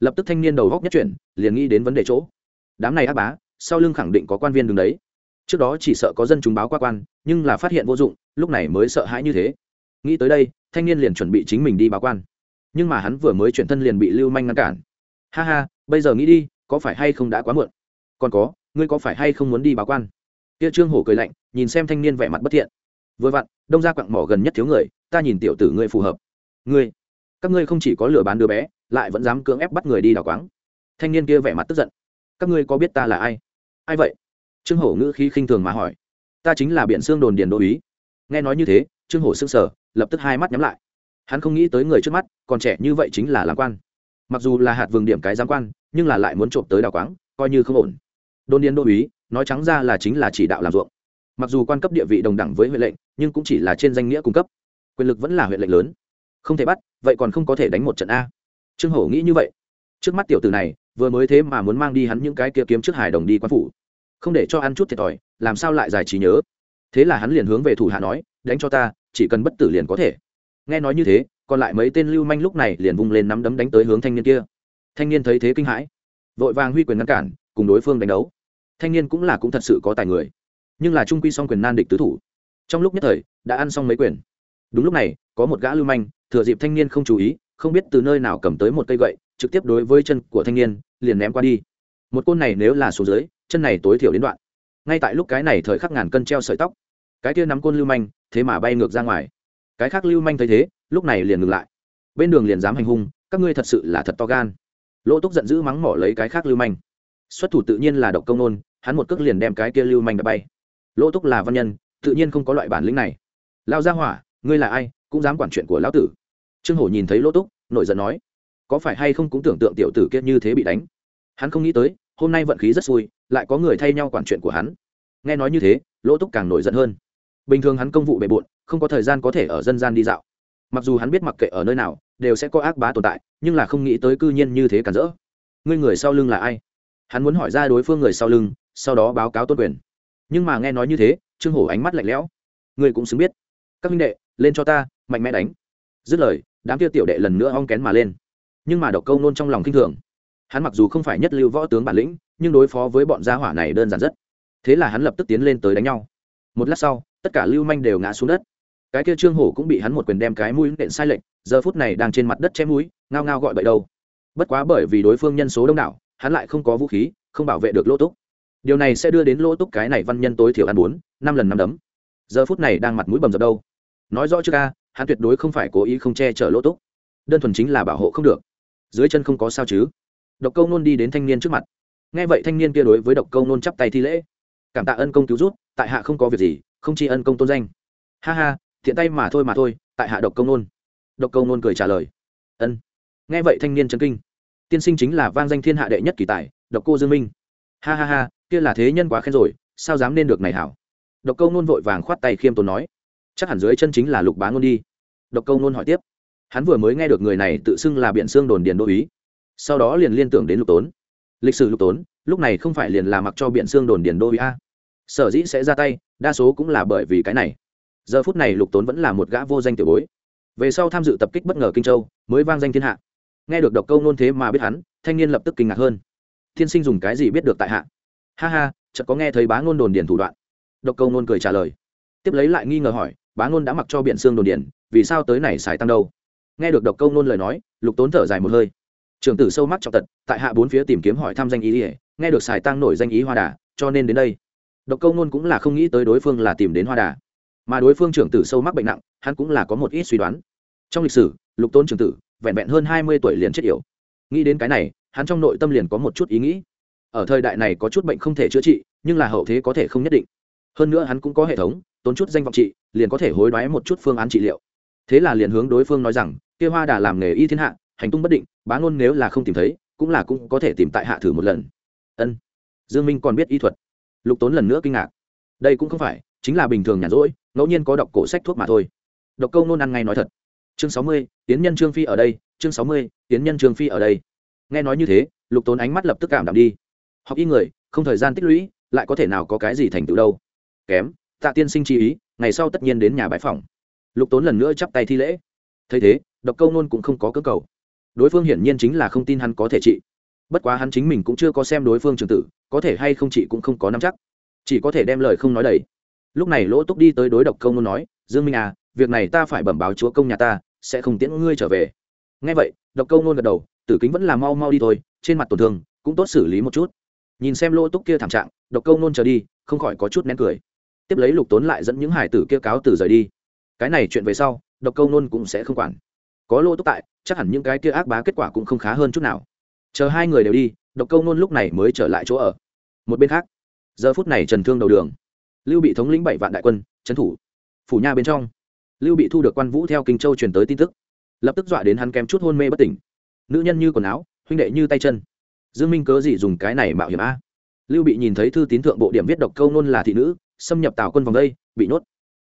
Lập tức thanh niên đầu góc nhất chuyển, liền nghĩ đến vấn đề chỗ. Đám này áp bá, sau lưng khẳng định có quan viên đứng đấy. Trước đó chỉ sợ có dân chúng báo qua quan, nhưng là phát hiện vô dụng, lúc này mới sợ hãi như thế. Nghĩ tới đây thanh niên liền chuẩn bị chính mình đi báo quan. Nhưng mà hắn vừa mới chuyển thân liền bị lưu manh ngăn cản. Ha ha, bây giờ nghĩ đi, có phải hay không đã quá muộn? Còn có, ngươi có phải hay không muốn đi báo quan? Kia trương hổ cười lạnh, nhìn xem thanh niên vẻ mặt bất thiện. Vừa vặn, đông ra quặng mỏ gần nhất thiếu người, ta nhìn tiểu tử ngươi phù hợp. Ngươi, các ngươi không chỉ có lừa bán đứa bé, lại vẫn dám cưỡng ép bắt người đi đào quáng. Thanh niên kia vẻ mặt tức giận. Các ngươi có biết ta là ai? Ai vậy? Trương hổ ngữ khí khinh thường mà hỏi. Ta chính là biện xương đồn điền đô ý nghe nói như thế, trương hổ s ư n g sở lập tức hai mắt nhắm lại. Hắn không nghĩ tới người trước mắt, còn trẻ như vậy chính là làm quan. Mặc dù là hạt vườn điểm cái giám quan, nhưng là lại muốn trộm tới đào quáng, coi như không ổn. Đôn điên đô uý nói trắng ra là chính là chỉ đạo làm ruộng. Mặc dù quan cấp địa vị đồng đẳng với huệ lệnh, nhưng cũng chỉ là trên danh nghĩa cung cấp. Quyền lực vẫn là huệ lệnh lớn. Không thể bắt, vậy còn không có thể đánh một trận a. Trương hổ nghĩ như vậy. Trước mắt tiểu tử này, vừa mới thế mà muốn mang đi hắn những cái kia kiếm trước hải đồng đi quan phủ. Không để cho ăn chút thiệt thòi, làm sao lại giải trí nhớ? Thế là hắn liền hướng về thủ hạ nói đánh cho ta, chỉ cần bất tử liền có thể. Nghe nói như thế, còn lại mấy tên lưu manh lúc này liền vung lên nắm đấm đánh tới hướng thanh niên kia. Thanh niên thấy thế kinh hãi, vội vàng huy quyền ngăn cản, cùng đối phương đánh đấu. Thanh niên cũng là cũng thật sự có tài người, nhưng là trung quy song quyền nan địch tứ thủ. Trong lúc nhất thời, đã ăn xong mấy quyền. Đúng lúc này, có một gã lưu manh, thừa dịp thanh niên không chú ý, không biết từ nơi nào cầm tới một cây gậy, trực tiếp đối với chân của thanh niên, liền ném qua đi. Một côn này nếu là xuống dưới, chân này tối thiểu đến đoạn. Ngay tại lúc cái này thời khắc ngàn cân treo sợi tóc, cái kia nắm côn lưu manh thế mà bay ngược ra ngoài. Cái khác lưu manh thấy thế, lúc này liền ngừng lại. Bên đường liền dám hành hung, các ngươi thật sự là thật to gan. Lỗ túc giận dữ mắng mỏ lấy cái khác lưu manh. Xuất thủ tự nhiên là độc công nôn, hắn một cước liền đem cái kia lưu manh đã bay. Lỗ túc là văn nhân, tự nhiên không có loại bản lĩnh này. Lao ra hỏa, ngươi là ai, cũng dám quản chuyện của lão tử. Trương hổ nhìn thấy lỗ túc, nổi giận nói, có phải hay không cũng tưởng tượng tiểu tử kia như thế bị đánh. Hắn không nghĩ tới, hôm nay vận khí rất xui, lại có người thay nhau quản chuyện của hắn. Nghe nói như thế, lỗ túc càng nổi giận hơn bình thường hắn công vụ bề bộn, không có thời gian có thể ở dân gian đi dạo. Mặc dù hắn biết mặc kệ ở nơi nào, đều sẽ có ác bá tồn tại, nhưng là không nghĩ tới cư nhiên như thế cản rỡ. Ngươi người sau lưng là ai? Hắn muốn hỏi ra đối phương người sau lưng, sau đó báo cáo tôn quyền. Nhưng mà nghe nói như thế, trương hổ ánh mắt lạnh lẽo. Ngươi cũng xứng biết. Các minh đệ, lên cho ta, mạnh mẽ đánh. Dứt lời, đám kia tiểu đệ lần nữa ong kén mà lên. Nhưng mà độc câu nôn trong lòng kinh thường. Hắn mặc dù không phải nhất lưu võ tướng bản lĩnh, nhưng đối phó với bọn gia hỏa này đơn giản rất. Thế là hắn lập tức tiến lên tới đánh nhau. Một lát sau tất cả lưu manh đều ngã xuống đất. Cái kia trương hổ cũng bị hắn một quyền đem cái mũi nện sai lệch, giờ phút này đang trên mặt đất chém mũi, ngao ngao gọi bậy đâu. Bất quá bởi vì đối phương nhân số đông đảo, hắn lại không có vũ khí, không bảo vệ được lỗ túc. Điều này sẽ đưa đến lỗ túc cái này văn nhân tối thiểu ăn bốn, năm lần năm đấm. Giờ phút này đang mặt mũi bầm dập đâu. Nói rõ trước ca, hắn tuyệt đối không phải cố ý không che chở lỗ túc. Đơn thuần chính là bảo hộ không được. Dưới chân không có sao chứ. Độc câu nôn đi đến thanh niên trước mặt. Nghe vậy thanh niên kia đối với độc câu nôn chắp tay thi lễ. Cảm tạ ân công cứu rút tại hạ không có việc gì không chi ân công tôn danh. Ha ha thiện tay mà thôi mà thôi, tại hạ độc công nôn. Độc câu nôn cười trả lời. Ân. Nghe vậy thanh niên trấn kinh. Tiên sinh chính là vang danh thiên hạ đệ nhất kỳ tài, độc cô dương minh. Ha ha ha, kia là thế nhân quá khen rồi, sao dám nên được này hảo? Độc câu nôn vội vàng khoát tay khiêm tốn nói. Chắc hẳn dưới chân chính là lục bá ngôn đi. Độc câu nôn hỏi tiếp. Hắn vừa mới nghe được người này tự xưng là biện xương đồn điền đô ý sau đó liền liên tưởng đến lục tốn. Lịch sử lục tốn, lúc này không phải liền là mặc cho biện xương đồn điền đô ý a? Sở dĩ sẽ ra tay, đa số cũng là bởi vì cái này. Giờ phút này lục tốn vẫn là một gã vô danh tiểu bối. Về sau tham dự tập kích bất ngờ kinh châu, mới vang danh thiên hạ. Nghe được độc câu nôn thế mà biết hắn, thanh niên lập tức kinh ngạc hơn. Thiên sinh dùng cái gì biết được tại hạ? Ha ha, chợt có nghe thấy bá ngôn đồn điền thủ đoạn. Độc câu nôn cười trả lời. Tiếp lấy lại nghi ngờ hỏi, bá ngôn đã mặc cho biện xương đồn điền, vì sao tới này xài tăng đâu? Nghe được độc câu nôn lời nói, lục tốn thở dài một hơi. Trường tử sâu mắt trọng tật, tại hạ bốn phía tìm kiếm hỏi thăm danh ý ỉa nghe được xài tăng nổi danh ý hoa đà, cho nên đến đây độc câu nôn cũng là không nghĩ tới đối phương là tìm đến hoa đà. Mà đối phương trưởng tử sâu mắc bệnh nặng, hắn cũng là có một ít suy đoán. Trong lịch sử, lục tôn trưởng tử, vẹn vẹn hơn hai mươi tuổi liền chết yểu. Nghĩ đến cái này, hắn trong nội tâm liền có một chút ý nghĩ. Ở thời đại này có chút bệnh không thể chữa trị, nhưng là hậu thế có thể không nhất định. Hơn nữa hắn cũng có hệ thống, tốn chút danh vọng trị, liền có thể hối đoái một chút phương án trị liệu. Thế là liền hướng đối phương nói rằng, kia hoa đà làm nghề y thiên hạ, hành tung bất định, bá ngôn nếu là không tìm thấy, cũng là cũng có thể tìm tại hạ thử một lần. Ân. Dương minh còn biết y thuật lục tốn lần nữa kinh ngạc. Đây cũng không phải, chính là bình thường nhàn rỗi, ngẫu nhiên có đọc cổ sách thuốc mà thôi. Độc câu nôn ăn ngay nói thật. Chương sáu mươi tiến nhân trương phi ở đây, chương sáu mươi tiến nhân trương phi ở đây. Nghe nói như thế, lục tốn ánh mắt lập tức cảm đạm đi. Học y người, không thời gian tích lũy, lại có thể nào có cái gì thành tựu đâu. Kém, tạ tiên sinh chi ý, ngày sau tất nhiên đến nhà bãi phòng lục tốn lần nữa chắp tay thi lễ. Thấy thế, độc câu nôn cũng không có cơ cầu. Đối phương hiển nhiên chính là không tin hắn có thể trị bất quá hắn chính mình cũng chưa có xem đối phương trường tử, có thể hay không chị cũng không có nắm chắc. Chỉ có thể đem lời không nói đầy. Lúc này lỗ túc đi tới đối độc công nôn nói, dương minh à việc này ta phải bẩm báo chúa công nhà ta, sẽ không tiễn ngươi trở về. Ngay vậy, độc câu nôn gật đầu, tử kính vẫn là mau mau đi thôi, trên mặt tổn thương cũng tốt xử lý một chút. Nhìn xem lỗ túc kia thảm trạng, độc câu nôn trở đi, không khỏi có chút nén cười. Tiếp lấy lục tốn lại dẫn những hải tử kia cáo từ rời đi. Cái này chuyện về sau, độc câu nôn cũng sẽ không quản. Có lỗ túc tại, chắc hẳn những cái kia ác bá kết quả cũng không khá hơn chút nào chờ hai người đều đi, độc câu nôn lúc này mới trở lại chỗ ở. Một bên khác, giờ phút này trần thương đầu đường. Lưu bị thống lĩnh bảy vạn đại quân, trấn thủ. Phủ nha bên trong, lưu bị thu được quan vũ theo kinh châu truyền tới tin tức. Lập tức dọa đến hắn kém chút hôn mê bất tỉnh. Nữ nhân như quần áo, huynh đệ như tay chân. Dương minh cớ gì dùng cái này mạo hiểm a? Lưu bị nhìn thấy thư tín thượng bộ điểm viết độc câu nôn là thị nữ, xâm nhập tào quân vòng đây, bị nhốt.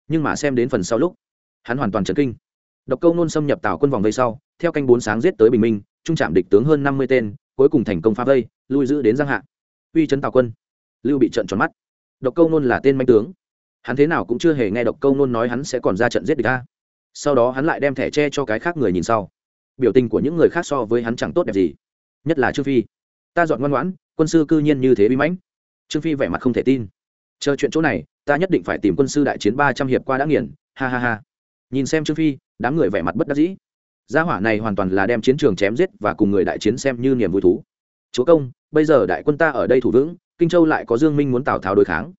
Nhưng mà xem đến phần sau lúc, hắn hoàn toàn chấn kinh. Độc câu nôn xâm nhập tào quân vòng đây sau theo canh bốn sáng giết tới bình minh, trung trạm địch tướng hơn năm mươi tên, cuối cùng thành công phá vây, lui giữ đến giang hạ. Uy trấn tào quân. Lưu bị trận tròn mắt. Độc câu nôn là tên manh tướng. Hắn thế nào cũng chưa hề nghe độc câu nôn nói hắn sẽ còn ra trận giết địch ta. Sau đó hắn lại đem thẻ tre cho cái khác người nhìn sau. Biểu tình của những người khác so với hắn chẳng tốt đẹp gì. Nhất là trương phi. Ta dọn ngoan ngoãn, quân sư cư nhiên như thế bí mãnh. Trương phi vẻ mặt không thể tin. Chờ chuyện chỗ này, ta nhất định phải tìm quân sư đại chiến ba trăm hiệp qua đã nghiền. Ha ha ha. Nhìn xem trương phi, đám người vẻ mặt bất đắc dĩ gia hỏa này hoàn toàn là đem chiến trường chém giết và cùng người đại chiến xem như niềm vui thú. Chúa công, bây giờ đại quân ta ở đây thủ vững, kinh châu lại có dương minh muốn tào tháo đối kháng.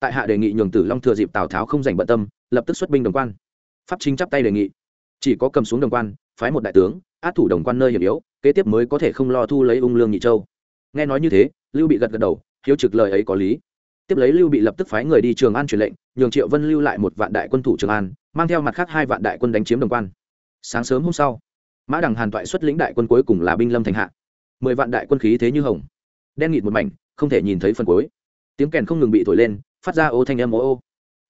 Tại hạ đề nghị nhường tử long thừa dịp tào tháo không dành bận tâm, lập tức xuất binh đồng quan. Pháp chính chắp tay đề nghị. Chỉ có cầm xuống đồng quan, phái một đại tướng, át thủ đồng quan nơi hiểm yếu, kế tiếp mới có thể không lo thu lấy ung lương nhị châu. Nghe nói như thế, lưu bị gật gật đầu, hiếu trực lời ấy có lý. Tiếp lấy lưu bị lập tức phái người đi trường an truyền lệnh, nhường triệu vân lưu lại một vạn đại quân thủ trường an, mang theo mặt khác hai vạn đại quân đánh chiếm đồng quan sáng sớm hôm sau, mã đằng hàn toại xuất lĩnh đại quân cuối cùng là binh lâm thành hạ. Mười vạn đại quân khí thế như hồng, đen nghịt một mảnh, không thể nhìn thấy phần cuối. Tiếng kèn không ngừng bị thổi lên, phát ra ô thanh âm ô ô.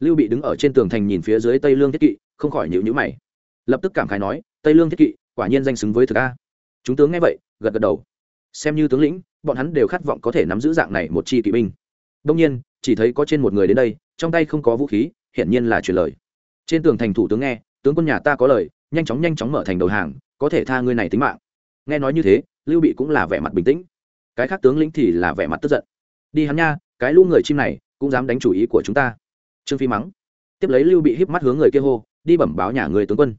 Lưu bị đứng ở trên tường thành nhìn phía dưới tây lương thiết kỵ, không khỏi nhịu nhữ mày. Lập tức cảm khái nói, tây lương thiết kỵ, quả nhiên danh xứng với thực a. Chúng tướng nghe vậy, gật gật đầu. Xem như tướng lĩnh, bọn hắn đều khát vọng có thể nắm giữ dạng này một chi kỵ binh. Đông nhiên, chỉ thấy có trên một người đến đây, trong tay không có vũ khí, hiển nhiên là truyền lời. Trên tường thành thủ tướng nghe, tướng quân nhà ta có lời nhanh chóng nhanh chóng mở thành đầu hàng, có thể tha ngươi này tính mạng. Nghe nói như thế, lưu bị cũng là vẻ mặt bình tĩnh. Cái khác tướng lĩnh thì là vẻ mặt tức giận. Đi hắn nha, cái lũ người chim này, cũng dám đánh chủ ý của chúng ta. Trương phi mắng. Tiếp lấy lưu bị híp mắt hướng người kia hô, đi bẩm báo nhà người tướng quân.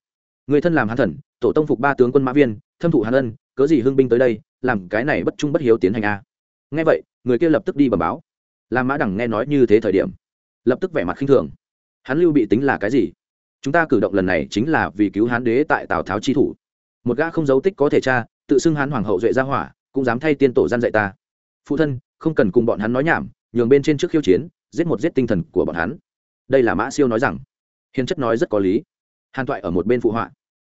Người thân làm hán thần, tổ tông phục ba tướng quân mã viên, thâm thụ hàn ân, cớ gì hưng binh tới đây, làm cái này bất trung bất hiếu tiến hành a? Nghe vậy, người kia lập tức đi bẩm báo. Làm mã đẳng nghe nói như thế thời điểm, lập tức vẻ mặt khinh thường. Hắn lưu bị tính là cái gì? Chúng ta cử động lần này chính là vì cứu hán đế tại tào tháo chi thủ. Một gã không dấu tích có thể cha tự xưng hán hoàng hậu duệ gia hỏa, cũng dám thay tiên tổ gian dạy ta. Phụ thân, không cần cùng bọn hắn nói nhảm, nhường bên trên trước khiêu chiến, giết một giết tinh thần của bọn hắn. Đây là mã siêu nói rằng. Hiền chất nói rất có lý. Hàn thoại ở một bên phụ họa.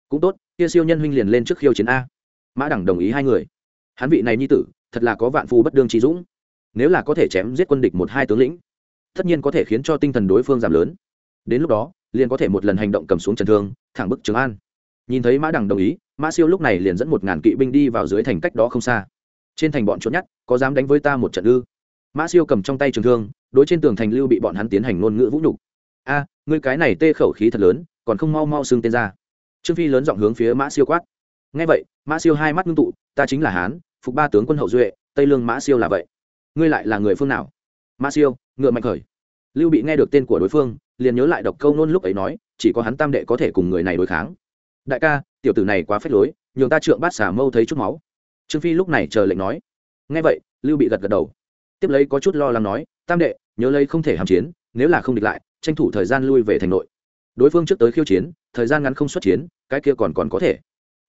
Cũng tốt, kia siêu nhân huynh liền lên trước khiêu chiến a. Mã đẳng đồng ý hai người. Hắn vị này nhi tử, thật là có vạn phu bất đương trí dũng. Nếu là có thể chém giết quân địch một hai tướng lĩnh, tất nhiên có thể khiến cho tinh thần đối phương giảm lớn. Đến lúc đó liền có thể một lần hành động cầm xuống trần thương, thẳng bức trường an. Nhìn thấy mã đằng đồng ý, mã siêu lúc này liền dẫn một ngàn kỵ binh đi vào dưới thành cách đó không xa. Trên thành bọn trốn nhát có dám đánh với ta một trận ư? Mã siêu cầm trong tay trường thương, đối trên tường thành lưu bị bọn hắn tiến hành ngôn ngữ vũ nhục. A, ngươi cái này tê khẩu khí thật lớn, còn không mau mau xưng tên ra. Trương phi lớn giọng hướng phía mã siêu quát. Ngay vậy, mã siêu hai mắt ngưng tụ, ta chính là hán, phục ba tướng quân hậu duệ, tây lương mã siêu là vậy. Ngươi lại là người phương nào? Mã siêu, ngựa mạnh khởi. Lưu bị nghe được tên của đối phương liền nhớ lại độc câu nôn lúc ấy nói, chỉ có hắn tam đệ có thể cùng người này đối kháng. Đại ca, tiểu tử này quá phết lối, nhường ta trượng bát xả mâu thấy chút máu. Trương phi lúc này chờ lệnh nói. Nghe vậy, lưu bị gật gật đầu. Tiếp lấy có chút lo lắng nói, tam đệ, nhớ lấy không thể hàm chiến, nếu là không địch lại, tranh thủ thời gian lui về thành nội. Đối phương trước tới khiêu chiến, thời gian ngắn không xuất chiến, cái kia còn còn có thể.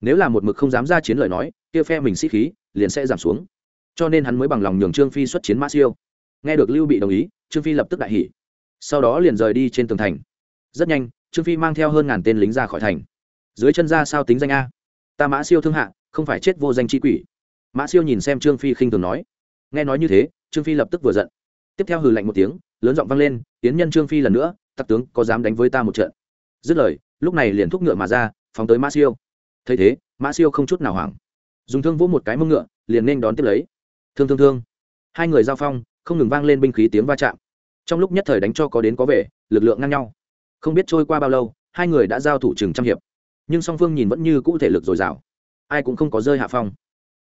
Nếu là một mực không dám ra chiến lời nói, kia phe mình sĩ khí, liền sẽ giảm xuống. Cho nên hắn mới bằng lòng nhường trương phi xuất chiến mã siêu. Nghe được lưu bị đồng ý, trương phi lập tức đại hỉ sau đó liền rời đi trên tường thành. Rất nhanh, trương phi mang theo hơn ngàn tên lính ra khỏi thành. Dưới chân ra sao tính danh a? Ta mã siêu thương hạ, không phải chết vô danh chi quỷ. Mã siêu nhìn xem trương phi khinh thường nói. Nghe nói như thế, trương phi lập tức vừa giận. Tiếp theo hừ lạnh một tiếng, lớn giọng vang lên, tiến nhân trương phi lần nữa, tặc tướng có dám đánh với ta một trận? Dứt lời, lúc này liền thúc ngựa mà ra, phóng tới mã siêu. Thấy thế, mã siêu không chút nào hoảng. Dùng thương vỗ một cái mông ngựa, liền nên đón tiếp lấy. Thương thương thương. Hai người giao phong, không ngừng vang lên binh khí tiếng va chạm trong lúc nhất thời đánh cho có đến có về, lực lượng ngang nhau. Không biết trôi qua bao lâu, hai người đã giao thủ chừng trăm hiệp. Nhưng song phương nhìn vẫn như cũ thể lực dồi dào. Ai cũng không có rơi hạ phong.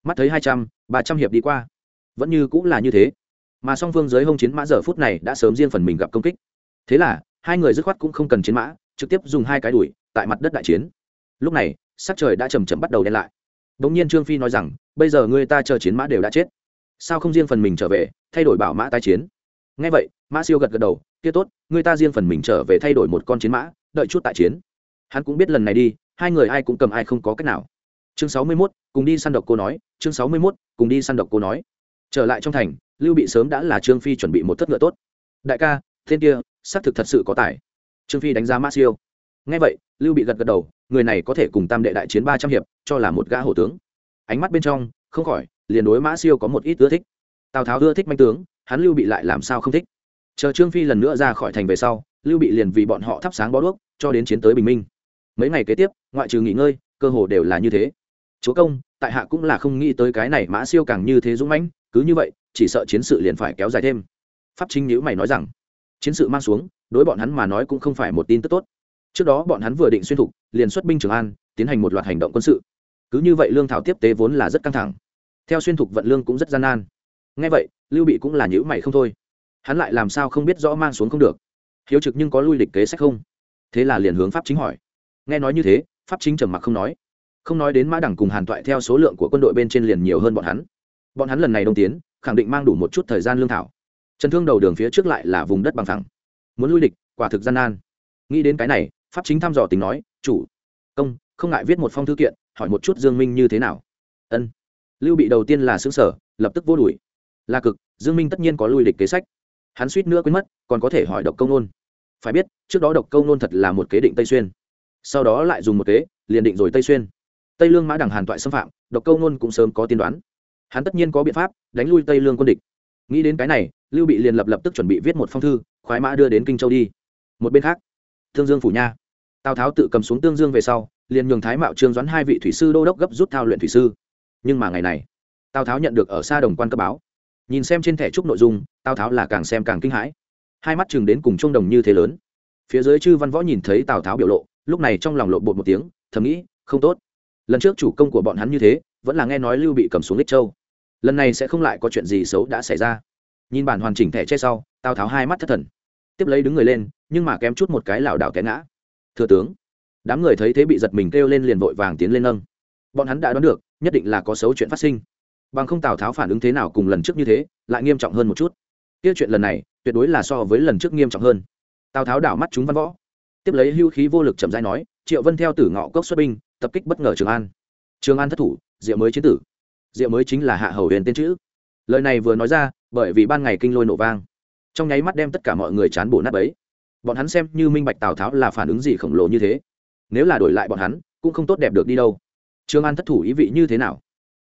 Mắt thấy hai trăm, ba trăm hiệp đi qua. Vẫn như cũng là như thế. Mà song phương giới hông chiến mã giờ phút này đã sớm riêng phần mình gặp công kích. Thế là, hai người dứt khoát cũng không cần chiến mã, trực tiếp dùng hai cái đuổi, tại mặt đất đại chiến. Lúc này, sắc trời đã chầm chậm bắt đầu đen lại. Đ ỗ n g nhiên trương phi nói rằng, bây giờ người ta chờ chiến mã đều đã chết. Sao không riêng phần mình trở về, thay đổi bảo mã tái chiến? Ngay vậy mã siêu gật gật đầu, kia tốt, người ta riêng phần mình trở về thay đổi một con chiến mã, đợi chút tại chiến. Hắn cũng biết lần này đi, hai người ai cũng cầm ai không có cách nào. Chương sáu mươi mốt, cùng đi săn độc cô nói, chương sáu mươi mốt, cùng đi săn độc cô nói. Trở lại trong thành, lưu bị sớm đã là trương phi chuẩn bị một thất ngựa tốt. Đại ca, tên kia, xác thực thật sự có tài. Trương phi đánh giá mã siêu. Ngay vậy, lưu bị gật gật đầu, người này có thể cùng tam đệ đại chiến ba trăm hiệp, cho là một gã hổ tướng. Ánh mắt bên trong, không khỏi, liền đối mã siêu có một ít ưa thích. Tào tháo ưa thích manh tướng hắn lưu bị lại làm sao không thích? Chờ trương phi lần nữa ra khỏi thành về sau, lưu bị liền vì bọn họ thắp sáng bó đuốc, cho đến chiến tới bình minh. Mấy ngày kế tiếp, ngoại trừ nghỉ ngơi, cơ hồ đều là như thế. Chúa công, tại hạ cũng là không nghĩ tới cái này mã siêu càng như thế dũng mãnh, cứ như vậy, chỉ sợ chiến sự liền phải kéo dài thêm. Pháp chính nhữ mày nói rằng, chiến sự mang xuống, đối bọn hắn mà nói cũng không phải một tin tức tốt. Trước đó bọn hắn vừa định xuyên thục, liền xuất binh trường an, tiến hành một loạt hành động quân sự. Cứ như vậy lương thảo tiếp tế vốn là rất căng thẳng. Theo xuyên thục vận lương cũng rất gian nan ngay vậy, lưu bị cũng là nhữ mày không thôi. Hắn lại làm sao không biết rõ mang xuống không được? Hiếu trực nhưng có lui lịch kế sách không? Thế là liền hướng pháp chính hỏi. Nghe nói như thế, pháp chính trầm mặc không nói. Không nói đến mã đẳng cùng hàn toại theo số lượng của quân đội bên trên liền nhiều hơn bọn hắn. Bọn hắn lần này đông tiến, khẳng định mang đủ một chút thời gian lương thảo. Trần thương đầu đường phía trước lại là vùng đất bằng thẳng muốn lui địch quả thực gian nan. Nghĩ đến cái này, pháp chính thăm dò tính nói, chủ, công, không ngại viết một phong thư kiện, hỏi một chút dương minh như thế nào? Ân. Lưu bị đầu tiên là xứng sở lập tức vô đuổi là cực, dương minh tất nhiên có lui địch kế sách. Hắn suýt nữa quên mất, còn có thể hỏi độc công nôn. Phải biết, trước đó độc công nôn thật là một kế định tây xuyên. Sau đó lại dùng một kế, liền định rồi tây xuyên. Tây lương mã đằng hàn toại xâm phạm, độc câu nôn cũng sớm có tiên đoán. Hắn tất nhiên có biện pháp, đánh lui tây lương quân địch. Nghĩ đến cái này, lưu bị liền lập lập tức chuẩn bị viết một phong thư, khoái mã đưa đến kinh châu đi. Một bên khác, thương dương phủ nha. Tào tháo tự cầm xuống tương dương về sau, liền nhường thái mạo trương doãn hai vị thủy sư đô đốc gấp rút thao luyện thủy sư. Nhưng mà ngày này, tào tháo nhận được ở xa đồng quan cấp báo nhìn xem trên thẻ trúc nội dung tào tháo là càng xem càng kinh hãi. Hai mắt chừng đến cùng trung đồng như thế lớn. Phía dưới chư văn võ nhìn thấy tào tháo biểu lộ, lúc này trong lòng lộ bột một tiếng, thầm nghĩ, không tốt. Lần trước chủ công của bọn hắn như thế, vẫn là nghe nói lưu bị cầm xuống lích châu. Lần này sẽ không lại có chuyện gì xấu đã xảy ra. Nhìn bản hoàn chỉnh thẻ che sau, tào tháo hai mắt thất thần. Tiếp lấy đứng người lên, nhưng mà kém chút một cái lảo đảo té ngã. Thừa tướng, đám người thấy thế bị giật mình kêu lên liền vội vàng tiến lên nâng. Bọn hắn đã đoán được, nhất định là có xấu chuyện phát sinh bằng không tào tháo phản ứng thế nào cùng lần trước như thế, lại nghiêm trọng hơn một chút. Tiết chuyện lần này, tuyệt đối là so với lần trước nghiêm trọng hơn. Tào tháo đảo mắt chúng văn võ. Tiếp lấy hưu khí vô lực chậm rãi nói, triệu vân theo tử ngọ cốc xuất binh, tập kích bất ngờ trường an. Trường an thất thủ, diệu mới chiến tử. Diệu mới chính là hạ hầu huyền tên chữ. Lời này vừa nói ra, bởi vì ban ngày kinh lôi nổ vang. Trong nháy mắt đem tất cả mọi người chán bổ nát ấy bọn hắn xem như minh bạch tào tháo là phản ứng gì khổng lồ như thế. Nếu là đổi lại bọn hắn, cũng không tốt đẹp được đi đâu. Trường an thất thủ ý vị như thế nào?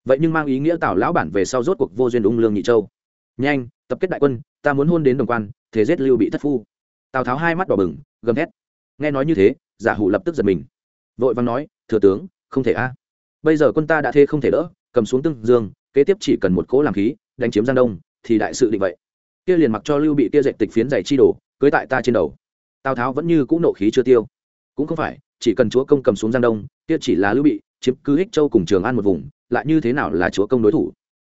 Vậy nhưng mang ý nghĩa tào lão bản về sau rốt cuộc vô duyên ung lương nhị châu. Nhanh, tập kết đại quân, ta muốn hôn đến đồng quan, thế giết lưu bị thất phu. Tào tháo hai mắt đỏ bừng, gầm thét. Nghe nói như thế, giả hủ lập tức giật mình. Vội vàng nói, thừa tướng, không thể a. Bây giờ quân ta đã thế không thể đỡ, cầm xuống tương dương, kế tiếp chỉ cần một cỗ làm khí, đánh chiếm giang đông, thì đại sự định vậy. Kia liền mặc cho lưu bị kia dạy tịch phiến giày chi đổ cưới tại ta trên đầu. Tào tháo vẫn như cũ nộ khí chưa tiêu. Cũng không phải, chỉ cần chúa công cầm xuống giang đông, kia chỉ là lưu bị chiếm cứ ích châu cùng trường an một vùng, lại như thế nào là chúa công đối thủ?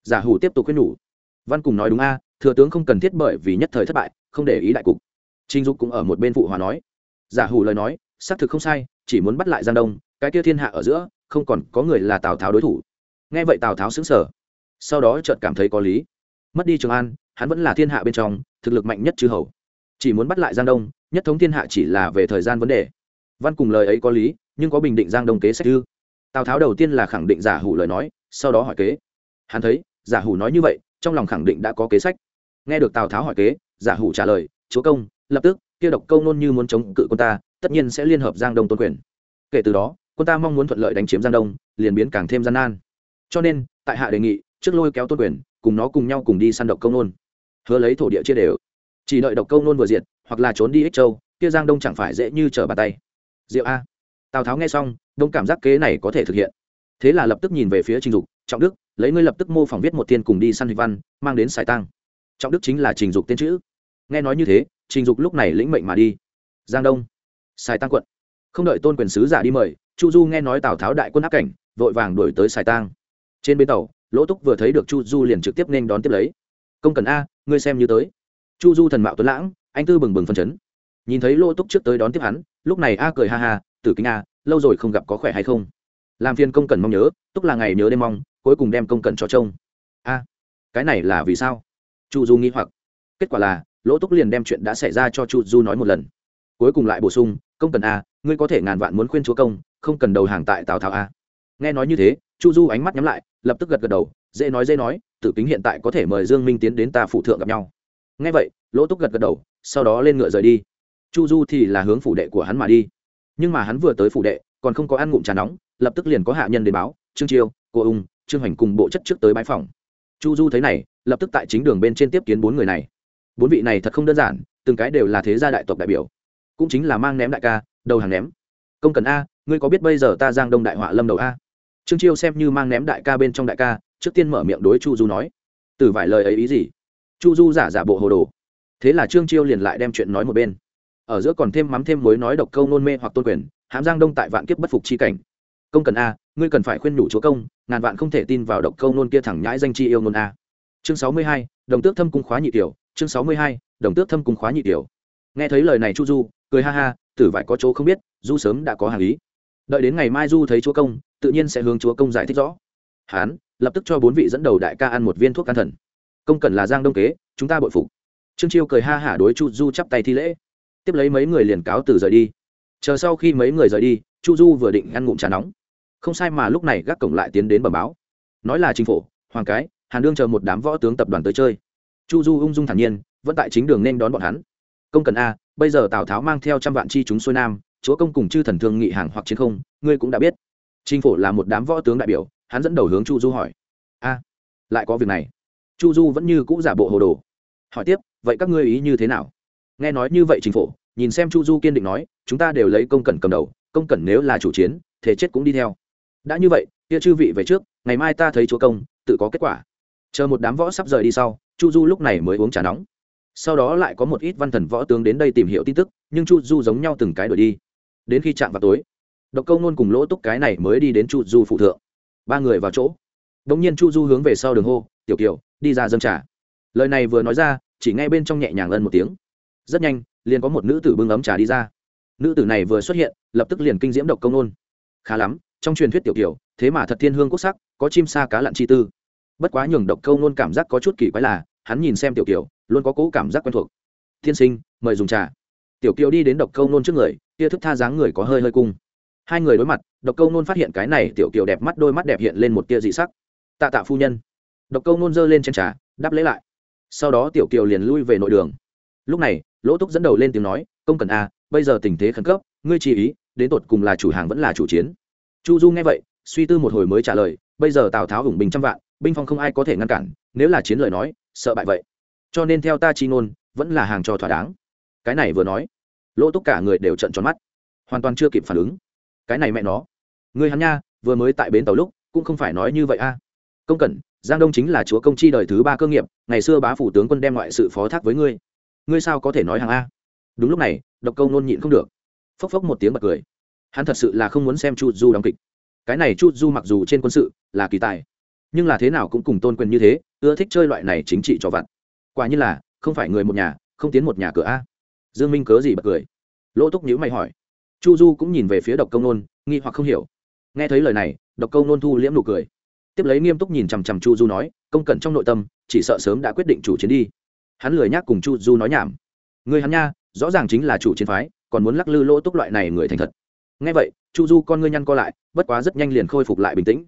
Giả hủ tiếp tục khuyên nhủ. Văn cùng nói đúng a, thừa tướng không cần thiết bởi vì nhất thời thất bại, không để ý đại cục. Trinh dục cũng ở một bên phụ hòa nói. Giả hủ lời nói, xác thực không sai, chỉ muốn bắt lại giang đông, cái kia thiên hạ ở giữa, không còn có người là tào tháo đối thủ. Nghe vậy tào tháo xứng sở sau đó chợt cảm thấy có lý. Mất đi trường an, hắn vẫn là thiên hạ bên trong, thực lực mạnh nhất chư hầu. Chỉ muốn bắt lại giang đông, nhất thống thiên hạ chỉ là về thời gian vấn đề. Văn cùng lời ấy có lý, nhưng có bình định giang đông kế sách ư? Tào tháo đầu tiên là khẳng định giả hủ lời nói, sau đó hỏi kế. Hắn thấy, giả hủ nói như vậy, trong lòng khẳng định đã có kế sách. Nghe được tào tháo hỏi kế, giả hủ trả lời, chúa công, lập tức, kia độc câu nôn như muốn chống cự quân ta, tất nhiên sẽ liên hợp giang đông tôn quyền. Kể từ đó, quân ta mong muốn thuận lợi đánh chiếm giang đông, liền biến càng thêm gian nan. Cho nên, tại hạ đề nghị, trước lôi kéo tôn quyền, cùng nó cùng nhau cùng đi săn độc công nôn. Hứa lấy thổ địa chia đều. Chỉ đợi độc công nôn vừa diệt, hoặc là trốn đi ích châu, kia giang đông chẳng phải dễ như trở bàn tay. Diệu a. Tào tháo nghe xong đông cảm giác kế này có thể thực hiện. Thế là lập tức nhìn về phía trình dục, trọng đức, lấy ngươi lập tức mô phỏng viết một thiên cùng đi săn hịch văn, mang đến sài tăng trọng đức chính là trình dục tên chữ. Nghe nói như thế, trình dục lúc này lĩnh mệnh mà đi. Giang đông, sài tăng quận. Không đợi tôn quyền sứ giả đi mời, chu du nghe nói tào tháo đại quân áp cảnh, vội vàng đuổi tới sài tăng trên bến tàu, lỗ túc vừa thấy được chu du liền trực tiếp nên đón tiếp lấy. Công cần a, ngươi xem như tới. Chu du thần mạo tuấn lãng, anh tư bừng bừng phân chấn. Nhìn thấy lỗ túc trước tới đón tiếp hắn, lúc này a cười ha ha, tử kính a lâu rồi không gặp có khỏe hay không? Làm phiền công cần mong nhớ, túc là ngày nhớ đêm mong, cuối cùng đem công cần cho trông. A, cái này là vì sao? Chu du nghĩ hoặc. Kết quả là, lỗ túc liền đem chuyện đã xảy ra cho chu du nói một lần. Cuối cùng lại bổ sung, công cần a à, ngươi có thể ngàn vạn muốn khuyên chúa công, không cần đầu hàng tại tào tháo a nghe nói như thế, chu du ánh mắt nhắm lại, lập tức gật gật đầu, dễ nói dễ nói, tử kính hiện tại có thể mời dương minh tiến đến ta phụ thượng gặp nhau. Nghe vậy, lỗ túc gật gật đầu, sau đó lên ngựa rời đi. Chu du thì là hướng phủ đệ của hắn mà đi nhưng mà hắn vừa tới phủ đệ, còn không có ăn ngụm trà nóng, lập tức liền có hạ nhân đến báo, trương chiêu, cô ung, trương hoành cùng bộ chất trước tới bãi phòng. Chu du thấy này, lập tức tại chính đường bên trên tiếp kiến bốn người này. Bốn vị này thật không đơn giản, từng cái đều là thế gia đại tộc đại biểu. Cũng chính là mang ném đại ca, đầu hàng ném. Công cần a, ngươi có biết bây giờ ta giang đông đại họa lâm đầu a? Trương chiêu xem như mang ném đại ca bên trong đại ca, trước tiên mở miệng đối chu du nói. Từ vài lời ấy ý gì? Chu du giả giả bộ hồ đồ. Thế là trương chiêu liền lại đem chuyện nói một bên ở giữa còn thêm mắm thêm mối nói độc câu nôn mê hoặc tôn quyền, hãm giang đông tại vạn kiếp bất phục chi cảnh. Công cần a, ngươi cần phải khuyên nhủ chúa công, ngàn vạn không thể tin vào độc câu nôn kia thẳng nhãi danh chi yêu nôn a. Chương sáu mươi hai, đồng tước thâm cung khóa nhị tiểu, chương sáu mươi hai, đồng tước thâm cung khóa nhị tiểu. Nghe thấy lời này chu du, cười ha ha, tử vải có chỗ không biết, du sớm đã có hàng ý. Đợi đến ngày mai du thấy chúa công, tự nhiên sẽ hướng chúa công giải thích rõ. Hán, lập tức cho bốn vị dẫn đầu đại ca ăn một viên thuốc an thần. Công cần là giang đông kế, chúng ta bội phục. Trương chiêu cười ha hả đối chu du chắp tay thi lễ tiếp lấy mấy người liền cáo từ rời đi. Chờ sau khi mấy người rời đi, chu du vừa định ăn ngụm trà nóng. Không sai mà lúc này gác cổng lại tiến đến bẩm báo. Nói là chính phủ hoàng cái, hàn đương chờ một đám võ tướng tập đoàn tới chơi. Chu du ung dung thản nhiên, vẫn tại chính đường nên đón bọn hắn. Công cần a, bây giờ tào tháo mang theo trăm vạn chi chúng xuôi nam, chúa công cùng chư thần thương nghị hàng hoặc chiến không, ngươi cũng đã biết. Chính phủ là một đám võ tướng đại biểu, hắn dẫn đầu hướng chu du hỏi. A, lại có việc này. Chu du vẫn như cũ giả bộ hồ đồ. Hỏi tiếp, vậy các ngươi ý như thế nào? Nghe nói như vậy chính phủ nhìn xem chu du kiên định nói, chúng ta đều lấy công cẩn cầm đầu, công cẩn nếu là chủ chiến, thể chết cũng đi theo. Đã như vậy, kia chư vị về trước, ngày mai ta thấy chúa công, tự có kết quả. Chờ một đám võ sắp rời đi sau, chu du lúc này mới uống trà nóng. Sau đó lại có một ít văn thần võ tướng đến đây tìm hiểu tin tức, nhưng chu du giống nhau từng cái đổi đi. Đến khi chạm vào tối, độc câu nôn cùng lỗ túc cái này mới đi đến chu du phụ thượng. Ba người vào chỗ. Đ ỗ n g nhiên chu du hướng về sau đường hô, tiểu kiều, đi ra dâng trà. Lời này vừa nói ra, chỉ ngay bên trong nhẹ nhàng ân một tiếng rất nhanh, liền có một nữ tử bưng ấm trà đi ra. Nữ tử này vừa xuất hiện, lập tức liền kinh diễm độc công nôn. Khá lắm, trong truyền thuyết tiểu kiểu, thế mà thật thiên hương quốc sắc, có chim sa cá lặn chi tư. Bất quá nhường độc câu nôn cảm giác có chút kỳ quái là, hắn nhìn xem tiểu kiểu, luôn có cố cảm giác quen thuộc. Tiên sinh, mời dùng trà. Tiểu kiều đi đến độc câu nôn trước người, kia thức tha dáng người có hơi hơi cung. Hai người đối mặt, độc câu nôn phát hiện cái này tiểu kiều đẹp mắt đôi mắt đẹp hiện lên một tia dị sắc. Tạ tạ phu nhân. Độc câu nôn giơ lên trên trà, đáp lễ lại. Sau đó tiểu kiều liền lui về nội đường. Lúc này lỗ túc dẫn đầu lên tiếng nói, công cần a, bây giờ tình thế khẩn cấp, ngươi chỉ ý, đến tột cùng là chủ hàng vẫn là chủ chiến? Chu du nghe vậy, suy tư một hồi mới trả lời, bây giờ tào tháo hùng bình trăm vạn, binh phong không ai có thể ngăn cản, nếu là chiến lời nói, sợ bại vậy. Cho nên theo ta chi ngôn, vẫn là hàng cho thỏa đáng. Cái này vừa nói, lỗ túc cả người đều trận tròn mắt, hoàn toàn chưa kịp phản ứng. Cái này mẹ nó người hắn nha, vừa mới tại bến tàu lúc, cũng không phải nói như vậy a. Công cẩn giang đông chính là chúa công chi đời thứ ba cơ nghiệp, ngày xưa bá phủ tướng quân đem ngoại sự phó thác với ngươi ngươi sao có thể nói hàng a? Đúng lúc này, độc câu nôn nhịn không được. Phốc phốc một tiếng bật cười. Hắn thật sự là không muốn xem chu du đóng kịch. Cái này chu du mặc dù trên quân sự, là kỳ tài, nhưng là thế nào cũng cùng tôn quyền như thế, ưa thích chơi loại này chính trị cho vặt. Quả như là, không phải người một nhà, không tiến một nhà cửa a. Dương minh cớ gì bật cười. Lỗ túc nhữ mày hỏi. Chu du cũng nhìn về phía độc công nôn, nghi hoặc không hiểu. Nghe thấy lời này, độc công nôn thu liễm nụ cười. Tiếp lấy nghiêm túc nhìn chằm chằm chu du nói, công cẩn trong nội tâm, chỉ sợ sớm đã quyết định chủ chiến đi hắn lười nhác cùng chu du nói nhảm. Người hắn nha, rõ ràng chính là chủ chiến phái, còn muốn lắc lư lỗ túc loại này người thành thật. Nghe vậy, chu du con ngươi nhăn co lại, bất quá rất nhanh liền khôi phục lại bình tĩnh.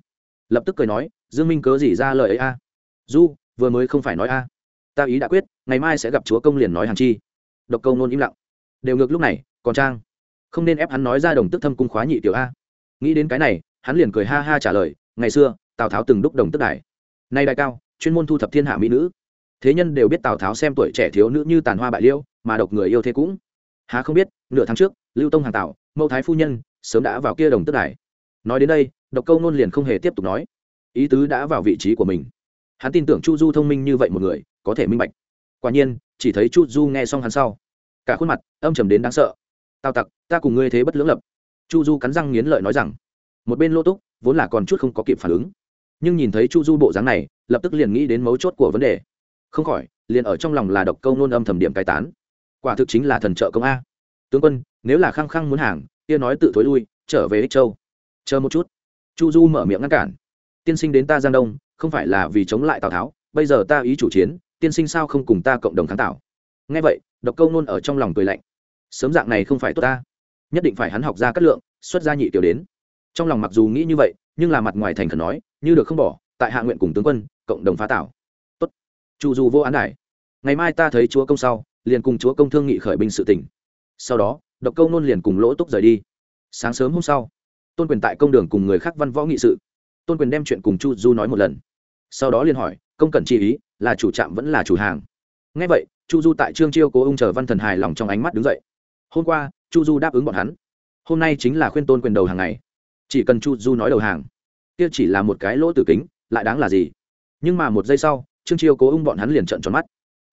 Lập tức cười nói, dương minh cớ gì ra lời ấy a? Du, vừa mới không phải nói a. Ta ý đã quyết, ngày mai sẽ gặp chúa công liền nói hàng chi. Độc câu nôn im lặng. Đều ngược lúc này, còn trang? Không nên ép hắn nói ra đồng tức thâm cung khóa nhị tiểu a. Nghĩ đến cái này, hắn liền cười ha ha trả lời, ngày xưa, tào tháo từng đúc đồng tức đài. Nay đại cao, chuyên môn thu thập thiên hạ mỹ nữ thế nhân đều biết tào tháo xem tuổi trẻ thiếu nữ như tàn hoa bại liêu, mà độc người yêu thế cũng. Há không biết, nửa tháng trước, lưu tông hàng tạo mẫu thái phu nhân, sớm đã vào kia đồng tức đài. Nói đến đây, độc câu nôn liền không hề tiếp tục nói. Ý tứ đã vào vị trí của mình. Hắn tin tưởng chu du thông minh như vậy một người, có thể minh bạch. Quả nhiên, chỉ thấy chu du nghe xong hắn sau. Cả khuôn mặt, âm trầm đến đáng sợ. Tào tặc, ta cùng ngươi thế bất lưỡng lập. Chu du cắn răng nghiến lợi nói rằng. Một bên lô túc, vốn là còn chút không có kịp phản ứng. Nhưng nhìn thấy chu du bộ dáng này, lập tức liền nghĩ đến mấu chốt của vấn đề không khỏi, liền ở trong lòng là độc câu nôn âm thầm điểm cai tán. Quả thực chính là thần trợ công a. Tướng quân, nếu là khăng khăng muốn hàng, kia nói tự thối lui, trở về ích châu. Chờ một chút. Chu du mở miệng ngăn cản. Tiên sinh đến ta giang đông, không phải là vì chống lại tào tháo, bây giờ ta ý chủ chiến, tiên sinh sao không cùng ta cộng đồng kháng tạo ngay vậy, độc câu nôn ở trong lòng cười lạnh. Sớm dạng này không phải tốt ta. Nhất định phải hắn học ra cát lượng, xuất gia nhị tiểu đến. Trong lòng mặc dù nghĩ như vậy, nhưng là mặt ngoài thành khẩn nói, như được không bỏ, tại hạ nguyện cùng tướng quân, cộng đồng phá tảo chu du vô án đài. Ngày mai ta thấy chúa công sau, liền cùng chúa công thương nghị khởi binh sự tỉnh sau đó, độc câu nôn liền cùng lỗ túc rời đi. Sáng sớm hôm sau, tôn quyền tại công đường cùng người khác văn võ nghị sự. Tôn quyền đem chuyện cùng chu du nói một lần. Sau đó liền hỏi, công cần chi ý, là chủ trạm vẫn là chủ hàng? Ngay vậy, chu du tại trương chiêu cố ung chờ văn thần hài lòng trong ánh mắt đứng dậy. Hôm qua, chu du đáp ứng bọn hắn. Hôm nay chính là khuyên tôn quyền đầu hàng ngày. Chỉ cần chu du nói đầu hàng, kia chỉ là một cái lỗ tử kính, lại đáng là gì? Nhưng mà một giây sau trương chiêu cố ung bọn hắn liền trợn tròn mắt.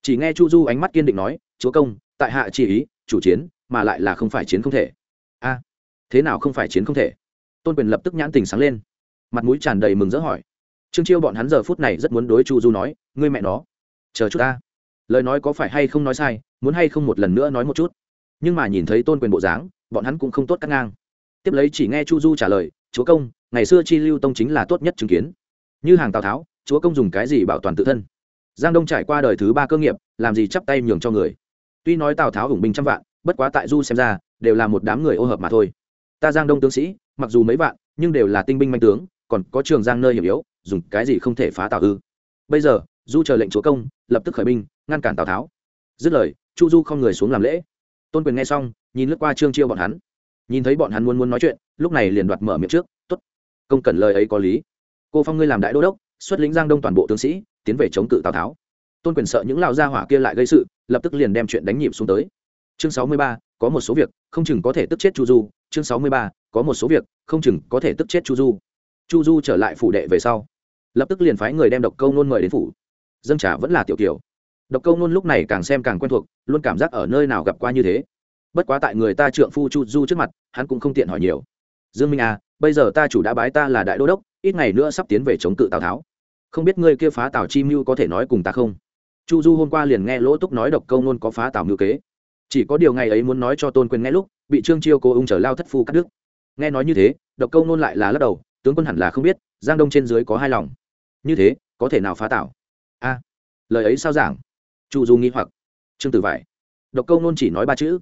Chỉ nghe chu du ánh mắt kiên định nói, chúa công, tại hạ chỉ ý, chủ chiến, mà lại là không phải chiến không thể. A, thế nào không phải chiến không thể? Tôn quyền lập tức nhãn tình sáng lên. Mặt mũi tràn đầy mừng rỡ hỏi. Trương chiêu bọn hắn giờ phút này rất muốn đối chu du nói, ngươi mẹ nó, chờ chút ta. Lời nói có phải hay không nói sai, muốn hay không một lần nữa nói một chút. Nhưng mà nhìn thấy tôn quyền bộ dáng, bọn hắn cũng không tốt cắt ngang. Tiếp lấy chỉ nghe chu du trả lời, chúa công, ngày xưa chi lưu tông chính là tốt nhất chứng kiến. Như hàng tào tháo chúa công dùng cái gì bảo toàn tự thân? Giang đông trải qua đời thứ ba cơ nghiệp, làm gì chắp tay nhường cho người? Tuy nói tào tháo hùng binh trăm vạn, bất quá tại du xem ra, đều là một đám người ô hợp mà thôi. Ta giang đông tướng sĩ, mặc dù mấy vạn, nhưng đều là tinh binh manh tướng, còn có trường giang nơi hiểm yếu, dùng cái gì không thể phá tào ư bây giờ, du chờ lệnh chúa công, lập tức khởi binh, ngăn cản tào tháo. Dứt lời, chu du không người xuống làm lễ. Tôn quyền nghe xong, nhìn lướt qua trương chiêu bọn hắn. Nhìn thấy bọn hắn muốn muốn nói chuyện, lúc này liền đoạt mở miệng trước t ố t công cần lời ấy có lý. Cô phong ngươi làm đại đô đốc xuất lĩnh giang đông toàn bộ tướng sĩ, tiến về chống cự tào tháo. Tôn quyền sợ những lao gia hỏa kia lại gây sự, lập tức liền đem chuyện đánh nhịp xuống tới. Chương sáu mươi ba, có một số việc, không chừng có thể tức chết chu du. Chương sáu mươi ba, có một số việc, không chừng có thể tức chết chu du. Chu du trở lại phủ đệ về sau, lập tức liền phái người đem độc câu nôn mời đến phủ. Dâng trả vẫn là tiểu kiều. Độc câu nôn lúc này càng xem càng quen thuộc, luôn cảm giác ở nơi nào gặp qua như thế. Bất quá tại người ta trượng phu chu du trước mặt, hắn cũng không tiện hỏi nhiều. Dương minh à bây giờ ta chủ đã bái ta là đại đô đốc, ít ngày nữa sắp tiến về chống cự tào tháo không biết ngươi kia phá tào chi mưu có thể nói cùng ta không? Chu du hôm qua liền nghe lỗ túc nói độc câu nôn có phá tào mưu kế. Chỉ có điều ngày ấy muốn nói cho tôn quyền nghe lúc, bị trương chiêu cố ung trở lao thất phu cắt đứt. Nghe nói như thế, độc câu nôn lại là lắc đầu, tướng quân hẳn là không biết, giang đông trên dưới có hai lòng. Như thế, có thể nào phá tảo? A, lời ấy sao giảng? Chu du nghi hoặc. Trương tử vải. Độc câu nôn chỉ nói ba chữ.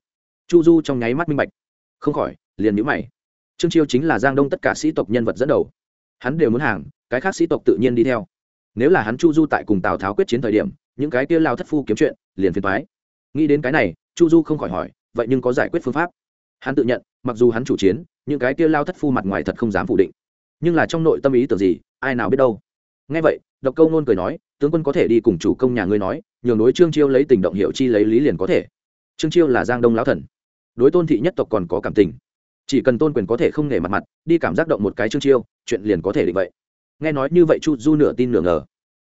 Chu du trong nháy mắt minh bạch. Không khỏi, liền nhữ mày. Trương chiêu chính là giang đông tất cả sĩ tộc nhân vật dẫn đầu. Hắn đều muốn hàng, cái khác sĩ tộc tự nhiên đi theo nếu là hắn chu du tại cùng tào tháo quyết chiến thời điểm, những cái kia lao thất phu kiếm chuyện, liền phiền thoái nghĩ đến cái này, chu du không khỏi hỏi, vậy nhưng có giải quyết phương pháp? Hắn tự nhận, mặc dù hắn chủ chiến, những cái kia lao thất phu mặt ngoài thật không dám phủ định. Nhưng là trong nội tâm ý tưởng gì, ai nào biết đâu. Ngay vậy, độc câu nôn cười nói, tướng quân có thể đi cùng chủ công nhà ngươi nói, nhường đối trương chiêu lấy tình động hiệu chi lấy lý liền có thể. Trương chiêu là giang đông lão thần. Đối tôn thị nhất tộc còn có cảm tình. Chỉ cần tôn quyền có thể không nể mặt mặt, đi cảm giác động một cái trương chiêu, chuyện liền có thể định vậy nghe nói như vậy chu du nửa tin nửa ngờ.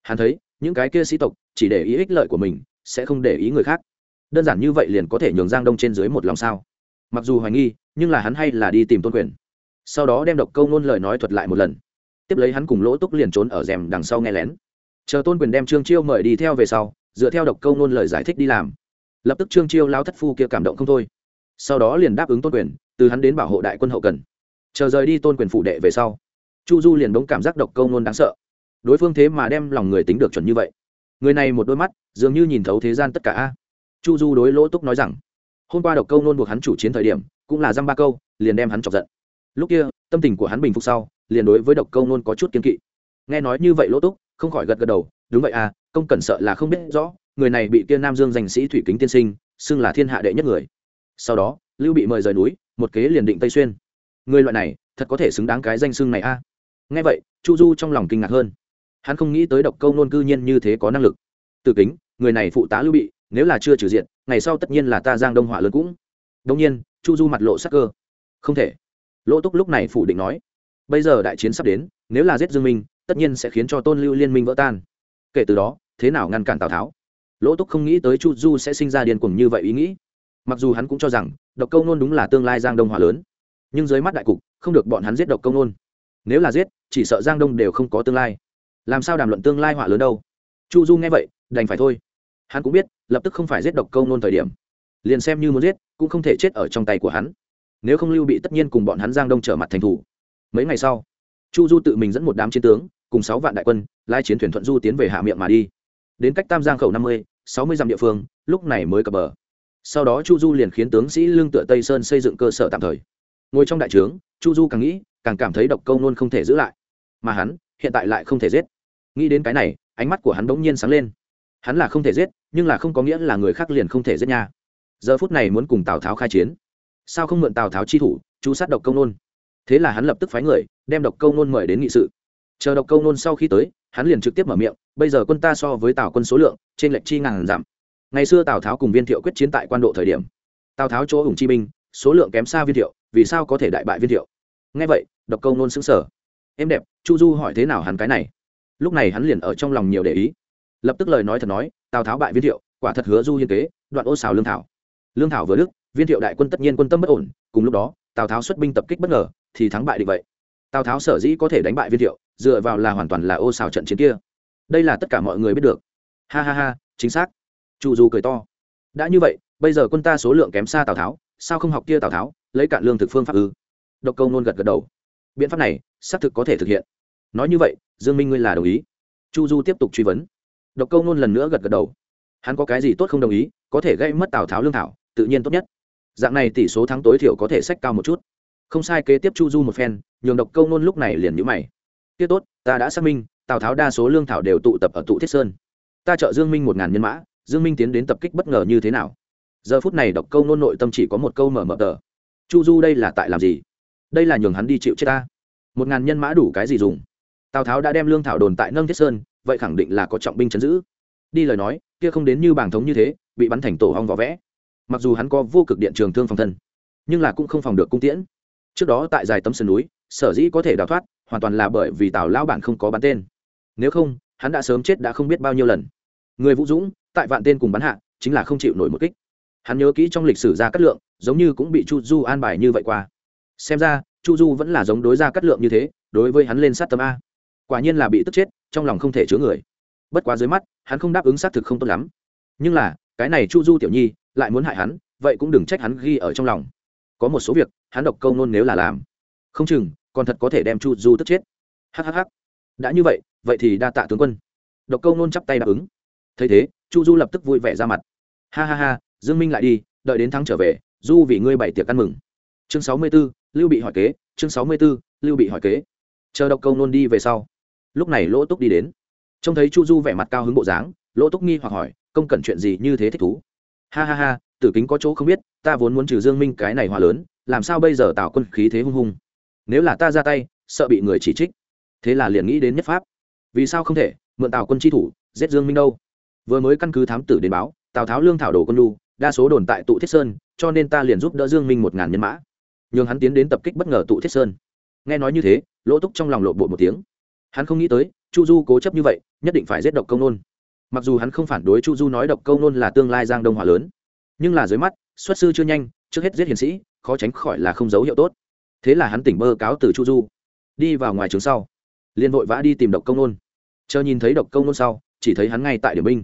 Hắn thấy, những cái kia sĩ tộc, chỉ để ý ích lợi của mình, sẽ không để ý người khác. Đơn giản như vậy liền có thể nhường giang đông trên dưới một lòng sao? Mặc dù hoài nghi, nhưng là hắn hay là đi tìm tôn quyền. Sau đó đem độc câu nôn lời nói thuật lại một lần. Tiếp lấy hắn cùng lỗ túc liền trốn ở rèm đằng sau nghe lén. Chờ tôn quyền đem trương chiêu mời đi theo về sau, dựa theo độc câu nôn lời giải thích đi làm. Lập tức trương chiêu lao thất phu kia cảm động không thôi. Sau đó liền đáp ứng tôn quyền, từ hắn đến bảo hộ đại quân hậu cần. Chờ rời đi tôn quyền phủ đệ về sau chu du liền bỗng cảm giác độc câu nôn đáng sợ. Đối phương thế mà đem lòng người tính được chuẩn như vậy. Người này một đôi mắt, dường như nhìn thấu thế gian tất cả a. Chu du đối lỗ túc nói rằng, hôm qua độc câu nôn buộc hắn chủ chiến thời điểm, cũng là dăm ba câu, liền đem hắn chọc giận. Lúc kia, tâm tình của hắn bình phục sau, liền đối với độc câu nôn có chút kiên kỵ. Nghe nói như vậy lỗ túc, không khỏi gật gật đầu, đúng vậy à công cẩn sợ là không biết rõ, người này bị kia nam dương danh sĩ thủy kính tiên sinh, xưng là thiên hạ đệ nhất người. Sau đó, lưu bị mời rời núi, một kế liền định tây xuyên. Người loại này, thật có thể xứng đáng cái danh xưng này a nghe vậy, chu du trong lòng kinh ngạc hơn. Hắn không nghĩ tới độc câu nôn cư nhiên như thế có năng lực. Từ kính, người này phụ tá lưu bị, nếu là chưa trừ diện, ngày sau tất nhiên là ta giang đông hỏa lớn cũng. Đông nhiên, chu du mặt lộ sắc cơ. Không thể. Lỗ túc lúc này phủ định nói, bây giờ đại chiến sắp đến, nếu là giết dương minh, tất nhiên sẽ khiến cho tôn lưu liên minh vỡ tan. Kể từ đó, thế nào ngăn cản tào tháo? Lỗ túc không nghĩ tới chu du sẽ sinh ra điên cuồng như vậy ý nghĩ. Mặc dù hắn cũng cho rằng độc câu nôn đúng là tương lai giang đông hỏa lớn, nhưng dưới mắt đại cục, không được bọn hắn giết độc câu nôn nếu là giết, chỉ sợ giang đông đều không có tương lai. Làm sao đàm luận tương lai họa lớn đâu? Chu du nghe vậy, đành phải thôi. Hắn cũng biết, lập tức không phải giết độc câu nôn thời điểm. Liền xem như muốn giết, cũng không thể chết ở trong tay của hắn. Nếu không lưu bị tất nhiên cùng bọn hắn giang đông trở mặt thành thủ. Mấy ngày sau, chu du tự mình dẫn một đám chiến tướng, cùng sáu vạn đại quân, lai chiến thuyền thuận du tiến về hạ miệng mà đi. Đến cách tam giang khẩu năm mươi, sáu mươi dặm địa phương, lúc này mới cập bờ. Sau đó chu du liền khiến tướng sĩ lương tựa tây sơn xây dựng cơ sở tạm thời. Ngồi trong đại trướng, chu du càng nghĩ càng cảm thấy độc câu nôn không thể giữ lại. Mà hắn, hiện tại lại không thể giết. Nghĩ đến cái này, ánh mắt của hắn bỗng nhiên sáng lên. Hắn là không thể giết, nhưng là không có nghĩa là người khác liền không thể giết nha. Giờ phút này muốn cùng tào tháo khai chiến. Sao không mượn tào tháo chi thủ chú sát độc câu nôn? Thế là hắn lập tức phái người, đem độc câu nôn mời đến nghị sự. Chờ độc câu nôn sau khi tới, hắn liền trực tiếp mở miệng, bây giờ quân ta so với tào quân số lượng, trên lệnh chi ngàn giảm ngày xưa tào tháo cùng viên thiệu quyết chiến tại quan độ thời điểm. Tào tháo chỗ hùng chi binh, số lượng kém xa viên thiệu, vì sao có thể đại bại viên thiệu? Ngay vậy, độc câu nôn xứng sở em đẹp, chu du hỏi thế nào hắn cái này? Lúc này hắn liền ở trong lòng nhiều để ý. Lập tức lời nói thật nói, tào tháo bại viên thiệu, quả thật hứa du hiên kế, đoạn ô xào lương thảo. Lương thảo vừa đức, viên thiệu đại quân tất nhiên quân tâm bất ổn, cùng lúc đó, tào tháo xuất binh tập kích bất ngờ, thì thắng bại định vậy. Tào tháo sở dĩ có thể đánh bại viên thiệu, dựa vào là hoàn toàn là ô xào trận chiến kia. Đây là tất cả mọi người biết được. Ha ha ha, chính xác. Chu du cười to. Đã như vậy, bây giờ quân ta số lượng kém xa tào tháo, sao không học kia tào tháo, lấy cạn lương thực phương pháp ư? Độc câu nôn gật gật đầu. Biện pháp này, xác thực có thể thực hiện. Nói như vậy, dương minh ngươi là đồng ý. Chu du tiếp tục truy vấn. Độc câu nôn lần nữa gật gật đầu. Hắn có cái gì tốt không đồng ý, có thể gây mất tào tháo lương thảo, tự nhiên tốt nhất. Dạng này tỷ số thắng tối thiểu có thể sách cao một chút. Không sai, kế tiếp chu du một phen, nhường độc câu nôn lúc này liền nhữ mày. Tiết tốt, ta đã xác minh, tào tháo đa số lương thảo đều tụ tập ở tụ thiết sơn. Ta trợ dương minh một ngàn nhân mã, dương minh tiến đến tập kích bất ngờ như thế nào? Giờ phút này độc câu nôn nội tâm chỉ có một câu mở mở tờ. Chu du đây là tại làm gì? Đây là nhường hắn đi chịu chết ta. Một ngàn nhân mã đủ cái gì dùng? Tào tháo đã đem lương thảo đồn tại nâng thiết sơn, vậy khẳng định là có trọng binh chấn giữ. Đi lời nói, kia không đến như bảng thống như thế, bị bắn thành tổ hong vỏ vẽ. Mặc dù hắn có vô cực điện trường thương phòng thân, nhưng là cũng không phòng được cung tiễn. Trước đó tại dài tấm sườn núi, sở dĩ có thể đào thoát, hoàn toàn là bởi vì tào lao bản không có bắn tên. Nếu không, hắn đã sớm chết đã không biết bao nhiêu lần. Người vũ dũng, tại vạn tên cùng bắn hạ, chính là không chịu nổi một kích. Hắn nhớ kỹ trong lịch sử ra cát lượng, giống như cũng bị chu du an bài như vậy qua xem ra chu du vẫn là giống đối ra cắt lượng như thế đối với hắn lên sát tâm a. Quả nhiên là bị tức chết trong lòng không thể chứa người. Bất quá dưới mắt hắn không đáp ứng xác thực không tốt lắm. Nhưng là cái này chu du tiểu nhi lại muốn hại hắn vậy cũng đừng trách hắn ghi ở trong lòng. Có một số việc hắn độc câu nôn nếu là làm. Không chừng còn thật có thể đem chu du tức chết. Hhh đã như vậy vậy thì đa tạ tướng quân. Độc câu nôn chắp tay đáp ứng. Thấy thế chu du lập tức vui vẻ ra mặt. Ha ha ha dương minh lại đi đợi đến thắng trở về du vì ngươi bảy tiệc ăn mừng. Chương sáu mươi 64, lưu bị hỏi kế chương sáu mươi 64, lưu bị hỏi kế. Chờ độc câu nôn đi về sau. Lúc này lỗ túc đi đến. Trông thấy chu du vẻ mặt cao hứng bộ dáng lỗ túc nghi hoặc hỏi công cẩn chuyện gì như thế thích thú? Ha ha ha tử kính có chỗ không biết ta vốn muốn trừ dương minh cái này hòa lớn làm sao bây giờ tạo quân khí thế hung hung? Nếu là ta ra tay sợ bị người chỉ trích. Thế là liền nghĩ đến nhất pháp. Vì sao không thể mượn tào quân chi thủ giết dương minh đâu? Vừa mới căn cứ thám tử đến báo tào tháo lương thảo đồ quân lu đa số đồn tại tụ thiết sơn cho nên ta liền giúp đỡ dương minh một ngàn nhân mã nhường hắn tiến đến tập kích bất ngờ tụ thiết sơn. Nghe nói như thế, lỗ túc trong lòng lộ bộ một tiếng. Hắn không nghĩ tới, chu du cố chấp như vậy, nhất định phải giết độc công nôn. Mặc dù hắn không phản đối chu du nói độc công nôn là tương lai giang đông hòa lớn, nhưng là dưới mắt, xuất sư chưa nhanh, trước hết giết hiền sĩ, khó tránh khỏi là không dấu hiệu tốt. Thế là hắn tỉnh bơ cáo từ chu du, đi vào ngoài trường sau, liền vội vã đi tìm độc công nôn. Chờ nhìn thấy độc công nôn sau, chỉ thấy hắn ngay tại điểm binh.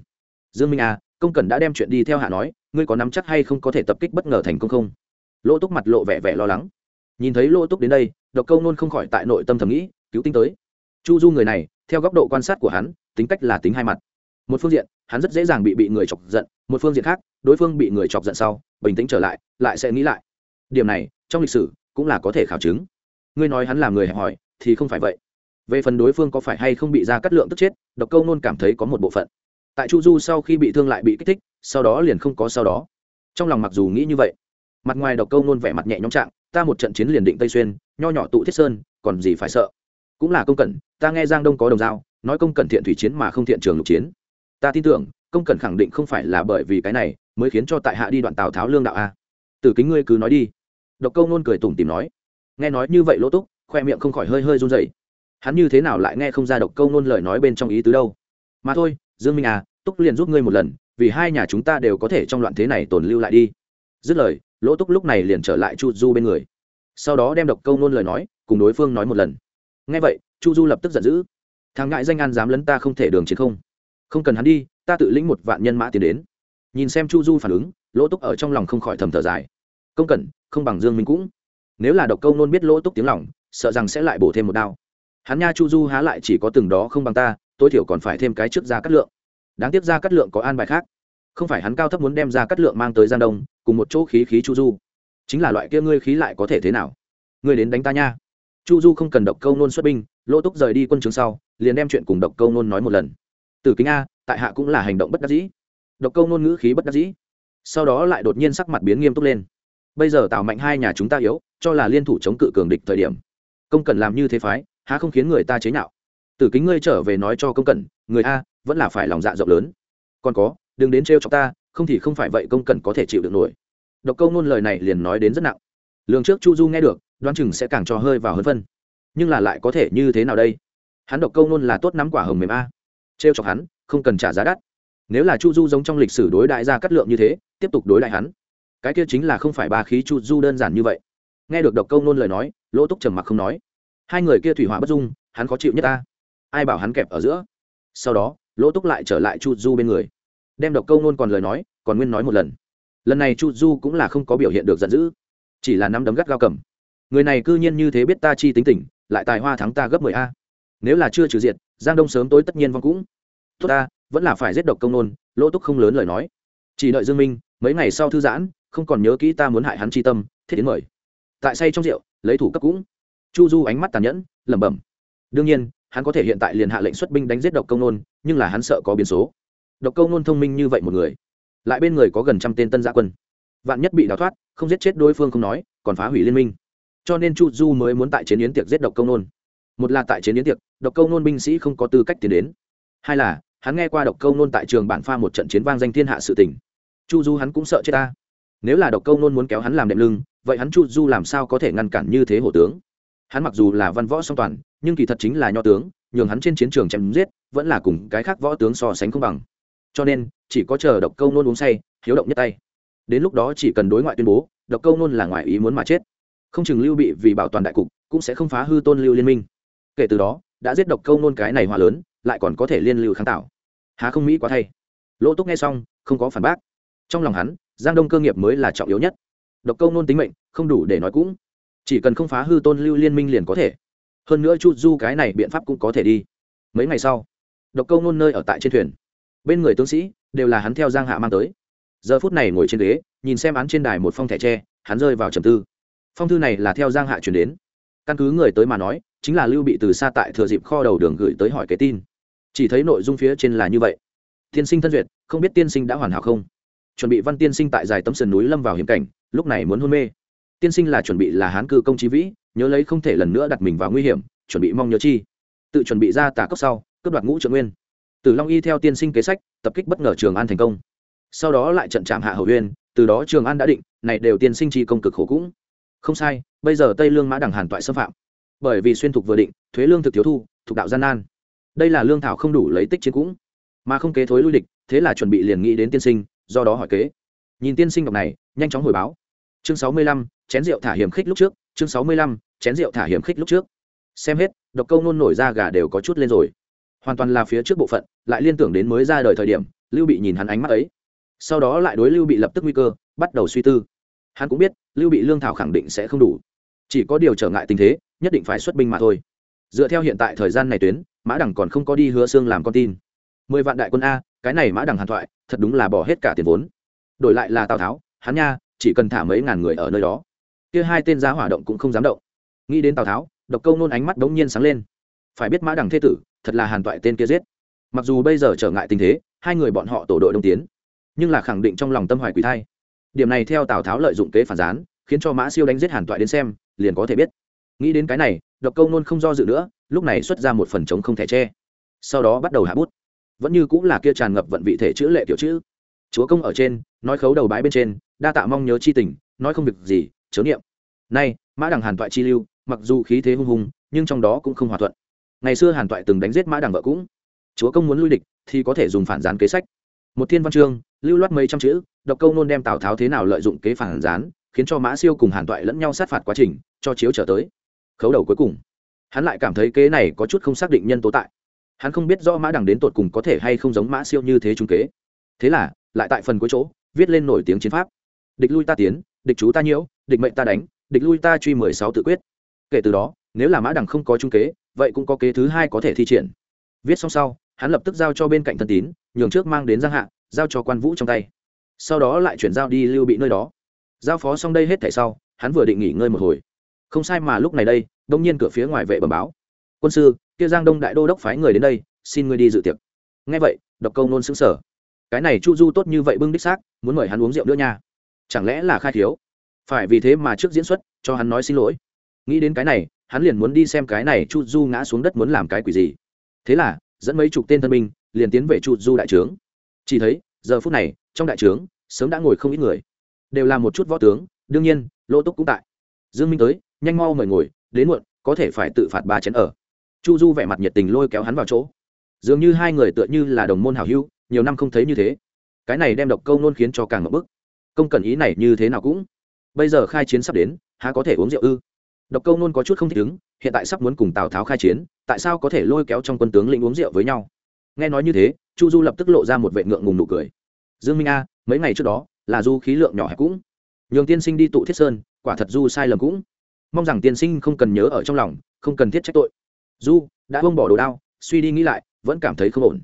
Dương minh à công cần đã đem chuyện đi theo hạ nói, ngươi có nắm chắc hay không có thể tập kích bất ngờ thành công không? Lỗ túc mặt lộ vẻ vẻ lo lắng. Nhìn thấy lỗ túc đến đây, độc Câu nôn không khỏi tại nội tâm thầm nghĩ, cứu tinh tới. Chu du người này, theo góc độ quan sát của hắn, tính cách là tính hai mặt. Một phương diện, hắn rất dễ dàng bị bị người chọc giận, một phương diện khác, đối phương bị người chọc giận sau, bình tĩnh trở lại lại sẽ nghĩ lại. Điểm này, trong lịch sử, cũng là có thể khảo chứng. Ngươi nói hắn là người hẹp hòi, thì không phải vậy. Về phần đối phương có phải hay không bị ra cắt lượng tức chết, độc câu nôn cảm thấy có một bộ phận. Tại chu du sau khi bị thương lại bị kích thích, sau đó liền không có sau đó. Trong lòng mặc dù nghĩ như vậy mặt ngoài độc câu nôn vẻ mặt nhẹ nhõm trạng, ta một trận chiến liền định tây xuyên, nho nhỏ tụ thiết sơn, còn gì phải sợ. Cũng là công cẩn, ta nghe giang đông có đồng dao nói công cẩn thiện thủy chiến mà không thiện trường lục chiến. Ta tin tưởng, công cẩn khẳng định không phải là bởi vì cái này, mới khiến cho tại hạ đi đoạn tào tháo lương đạo a. Từ kính ngươi cứ nói đi. Độc câu nôn cười tủm tìm nói. Nghe nói như vậy lỗ túc, khoe miệng không khỏi hơi hơi run dậy hắn như thế nào lại nghe không ra độc câu nôn lời nói bên trong ý tứ đâu? Mà thôi, dương minh à túc liền giúp ngươi một lần, vì hai nhà chúng ta đều có thể trong loạn thế này tồn lưu lại đi. Dứt lời lỗ túc lúc này liền trở lại chu du bên người. Sau đó đem độc câu nôn lời nói cùng đối phương nói một lần. Ngay vậy, chu du lập tức giận dữ. Thằng ngại danh an dám lấn ta không thể đường chiến không? Không cần hắn đi, ta tự lĩnh một vạn nhân mã tiến đến. Nhìn xem chu du phản ứng, lỗ túc ở trong lòng không khỏi thầm thở dài. Công cẩn không bằng dương minh cũng. Nếu là độc câu nôn biết lỗ túc tiếng lòng, sợ rằng sẽ lại bổ thêm một đao. Hắn nha chu du há lại chỉ có từng đó không bằng ta, tối thiểu còn phải thêm cái trước ra cắt lượng. Đáng tiếc ra cắt lượng có an bài khác. Không phải hắn cao thấp muốn đem ra cắt lượng mang tới giang đông cùng một chỗ khí khí chu du. Chính là loại kia ngươi khí lại có thể thế nào? Ngươi đến đánh ta nha. Chu du không cần độc câu nôn xuất binh, lỗ túc rời đi quân trường sau, liền đem chuyện cùng độc câu nôn nói một lần. Từ kính a, tại hạ cũng là hành động bất đắc dĩ. Độc câu nôn ngữ khí bất đắc dĩ. Sau đó lại đột nhiên sắc mặt biến nghiêm túc lên. Bây giờ tào mạnh hai nhà chúng ta yếu, cho là liên thủ chống cự cường địch thời điểm. Công cần làm như thế phái, há không khiến người ta chế nhạo. Tử kính ngươi trở về nói cho công cần, người a, vẫn là phải lòng dạ rộng lớn. Còn có, đừng đến trêu chọc ta không thì không phải vậy công cần có thể chịu được nổi. Độc câu nôn lời này liền nói đến rất nặng. Lường trước chu du nghe được, đoán chừng sẽ càng cho hơi vào hơn phân. Nhưng là lại có thể như thế nào đây? Hắn độc câu nôn là tốt nắm quả hồng mềm a. Trêu chọc hắn, không cần trả giá đắt. Nếu là chu du giống trong lịch sử đối đại gia cắt lượng như thế, tiếp tục đối đại hắn, cái kia chính là không phải ba khí chu du đơn giản như vậy. Nghe được độc câu nôn lời nói, lỗ túc trầm mặc không nói. Hai người kia thủy hỏa bất dung, hắn khó chịu nhất ta. Ai bảo hắn kẹp ở giữa? Sau đó, lỗ túc lại trở lại chu du bên người đem độc câu nôn còn lời nói, còn nguyên nói một lần. Lần này chu du cũng là không có biểu hiện được giận dữ, chỉ là năm đấm gắt gao cầm. Người này cư nhiên như thế biết ta chi tính tình, lại tài hoa thắng ta gấp mười a. Nếu là chưa trừ diệt, giang đông sớm tối tất nhiên vong cũng. Tốt ta, vẫn là phải giết độc công nôn lỗ túc không lớn lời nói. Chỉ đợi dương minh, mấy ngày sau thư giãn, không còn nhớ kỹ ta muốn hại hắn chi tâm, thiết đến mời. Tại say trong rượu, lấy thủ cấp cũng. Chu du ánh mắt tàn nhẫn, lẩm bẩm. Đương nhiên, hắn có thể hiện tại liền hạ lệnh xuất binh đánh giết độc công nôn nhưng là hắn sợ có biến số độc câu nôn thông minh như vậy một người. Lại bên người có gần trăm tên tân gia quân. Vạn nhất bị đào thoát, không giết chết đối phương không nói, còn phá hủy liên minh. Cho nên chu du mới muốn tại chiến yến tiệc giết độc câu nôn một là tại chiến yến tiệc, độc câu nôn binh sĩ không có tư cách tiến đến. Hai là, hắn nghe qua độc câu nôn tại trường bản pha một trận chiến vang danh thiên hạ sự tỉnh chu du hắn cũng sợ chết ta. Nếu là độc câu nôn muốn kéo hắn làm đệm lưng, vậy hắn chu du làm sao có thể ngăn cản như thế hổ tướng? Hắn mặc dù là văn võ song toàn, nhưng kỳ thật chính là nho tướng, nhường hắn trên chiến trường chém giết, vẫn là cùng cái khác võ tướng so sánh không bằng cho nên, chỉ có chờ độc câu nôn uống say, hiếu động nhất tay. Đến lúc đó chỉ cần đối ngoại tuyên bố, độc câu nôn là ngoại ý muốn mà chết. Không chừng lưu bị vì bảo toàn đại cục, cũng sẽ không phá hư tôn lưu liên minh. Kể từ đó, đã giết độc câu nôn cái này hòa lớn, lại còn có thể liên lưu kháng tạo. Há không mỹ quá thay. Lỗ túc nghe xong, không có phản bác. Trong lòng hắn, giang đông cơ nghiệp mới là trọng yếu nhất. Độc câu nôn tính mệnh, không đủ để nói cũng. Chỉ cần không phá hư tôn lưu liên minh liền có thể. Hơn nữa chu du cái này biện pháp cũng có thể đi. Mấy ngày sau, độc câu nôn nơi ở tại trên thuyền bên người tướng sĩ đều là hắn theo giang hạ mang tới giờ phút này ngồi trên ghế nhìn xem án trên đài một phong thẻ tre hắn rơi vào trầm tư phong thư này là theo giang hạ chuyển đến căn cứ người tới mà nói chính là lưu bị từ xa tại thừa dịp kho đầu đường gửi tới hỏi cái tin chỉ thấy nội dung phía trên là như vậy tiên sinh thân duyệt không biết tiên sinh đã hoàn hảo không chuẩn bị văn tiên sinh tại dài tấm sườn núi lâm vào hiểm cảnh lúc này muốn hôn mê tiên sinh là chuẩn bị là hán cư công trí vĩ nhớ lấy không thể lần nữa đặt mình vào nguy hiểm chuẩn bị mong nhớ chi tự chuẩn bị ra tả cốc sau cướp đoạt ngũ trợ nguyên tử long y theo tiên sinh kế sách, tập kích bất ngờ trường an thành công. Sau đó lại trận chạm hạ Hầu huyên từ đó trường an đã định, này đều tiên sinh chi công cực khổ cũng. Không sai, bây giờ tây lương mã đẳng hàn toại xâm phạm. Bởi vì xuyên thục vừa định, thuế lương thực thiếu thu thuộc đạo gian nan. Đây là lương thảo không đủ lấy tích chiến cũng. Mà không kế thối lui địch, thế là chuẩn bị liền nghĩ đến tiên sinh, do đó hỏi kế. Nhìn tiên sinh đọc này, nhanh chóng hồi báo. Chương sáu mươi lăm, chén rượu thả hiểm khích lúc trước, chương sáu mươi lăm, chén rượu thả hiểm khích lúc trước. Xem hết, độc câu nôn nổi ra gà đều có chút lên rồi hoàn toàn là phía trước bộ phận, lại liên tưởng đến mới ra đời thời điểm, lưu bị nhìn hắn ánh mắt ấy. Sau đó lại đối lưu bị lập tức nguy cơ, bắt đầu suy tư. Hắn cũng biết, lưu bị lương thảo khẳng định sẽ không đủ. Chỉ có điều trở ngại tình thế, nhất định phải xuất binh mà thôi. Dựa theo hiện tại thời gian này tuyến, mã đẳng còn không có đi hứa xương làm con tin. Mười vạn đại quân a, cái này mã đẳng hàn thoại, thật đúng là bỏ hết cả tiền vốn. Đổi lại là tào tháo, hắn nha, chỉ cần thả mấy ngàn người ở nơi đó. Kia hai tên giá hỏa động cũng không dám động. Nghĩ đến tào tháo, độc câu nôn ánh mắt đống nhiên sáng lên. Phải biết mã đằng thế tử thật là hàn toại tên kia giết. Mặc dù bây giờ trở ngại tình thế, hai người bọn họ tổ đội đông tiến, nhưng là khẳng định trong lòng tâm hoài quỷ thai. Điểm này theo tào tháo lợi dụng kế phản gián, khiến cho mã siêu đánh giết hàn toại đến xem, liền có thể biết. Nghĩ đến cái này, độc câu nôn không do dự nữa, lúc này xuất ra một phần trống không thể che sau đó bắt đầu hạ bút. Vẫn như cũng là kia tràn ngập vận vị thể chữ lệ kiểu chữ. Chúa công ở trên, nói khấu đầu bãi bên trên, đa tạ mong nhớ chi tình, nói không việc gì, chớ niệm. Nay, mã đằng hàn toại chi lưu, mặc dù khí thế hung hùng, nhưng trong đó cũng không hòa thuận ngày xưa hàn toại từng đánh giết mã đằng vợ cũng. Chúa công muốn lui địch thì có thể dùng phản gián kế sách. Một thiên văn chương, lưu loát mấy trăm chữ đọc câu nôn đem tào tháo thế nào lợi dụng kế phản gián, khiến cho mã siêu cùng hàn toại lẫn nhau sát phạt quá trình, cho chiếu trở tới. Khấu đầu cuối cùng. Hắn lại cảm thấy kế này có chút không xác định nhân tố tại. Hắn không biết rõ mã đằng đến tột cùng có thể hay không giống mã siêu như thế trung kế. Thế là, lại tại phần cuối chỗ, viết lên nổi tiếng chiến pháp. Địch lui ta tiến, địch chú ta nhiễu, địch mệnh ta đánh, địch lui ta truy mười sáu tự quyết. Kể từ đó nếu là mã đằng không có trung kế, vậy cũng có kế thứ hai có thể thi triển. Viết xong sau, hắn lập tức giao cho bên cạnh thân tín, nhường trước mang đến giang hạ, giao cho quan vũ trong tay. Sau đó lại chuyển giao đi lưu bị nơi đó. Giao phó xong đây hết thảy sau, hắn vừa định nghỉ ngơi một hồi. Không sai mà lúc này đây, đông nhiên cửa phía ngoài vệ bẩm báo. Quân sư, kia giang đông đại đô đốc phái người đến đây, xin ngươi đi dự tiệc. Nghe vậy, độc câu nôn xứng sở cái này chu du tốt như vậy bưng đích xác, muốn mời hắn uống rượu nữa nha. Chẳng lẽ là khai thiếu? Phải vì thế mà trước diễn xuất, cho hắn nói xin lỗi. Nghĩ đến cái này hắn liền muốn đi xem cái này chu du ngã xuống đất muốn làm cái quỷ gì. Thế là, dẫn mấy chục tên thân binh, liền tiến về chu du đại trướng. Chỉ thấy, giờ phút này, trong đại trướng, sớm đã ngồi không ít người. Đều là một chút võ tướng, đương nhiên lỗ túc cũng tại. Dương minh tới, nhanh mau mời ngồi, đến muộn, có thể phải tự phạt ba chén ở. Chu du vẻ mặt nhiệt tình lôi kéo hắn vào chỗ. Dường như hai người tựa như là đồng môn hảo hữu, nhiều năm không thấy như thế. Cái này đem độc câu nôn khiến cho càng ngập bức công cần ý này như thế nào cũng. Bây giờ khai chiến sắp đến, há có thể uống rượu ư? Độc câu nôn có chút không thích ứng, hiện tại sắp muốn cùng tào tháo khai chiến, tại sao có thể lôi kéo trong quân tướng lĩnh uống rượu với nhau? Nghe nói như thế, chu du lập tức lộ ra một vệ ngượng ngùng nụ cười. Dương minh a, mấy ngày trước đó, là du khí lượng nhỏ hẹp cũng. Nhường tiên sinh đi tụ thiết sơn, quả thật du sai lầm cũng. Mong rằng tiên sinh không cần nhớ ở trong lòng, không cần thiết trách tội. Du, đã buông bỏ đồ đao, suy đi nghĩ lại, vẫn cảm thấy không ổn.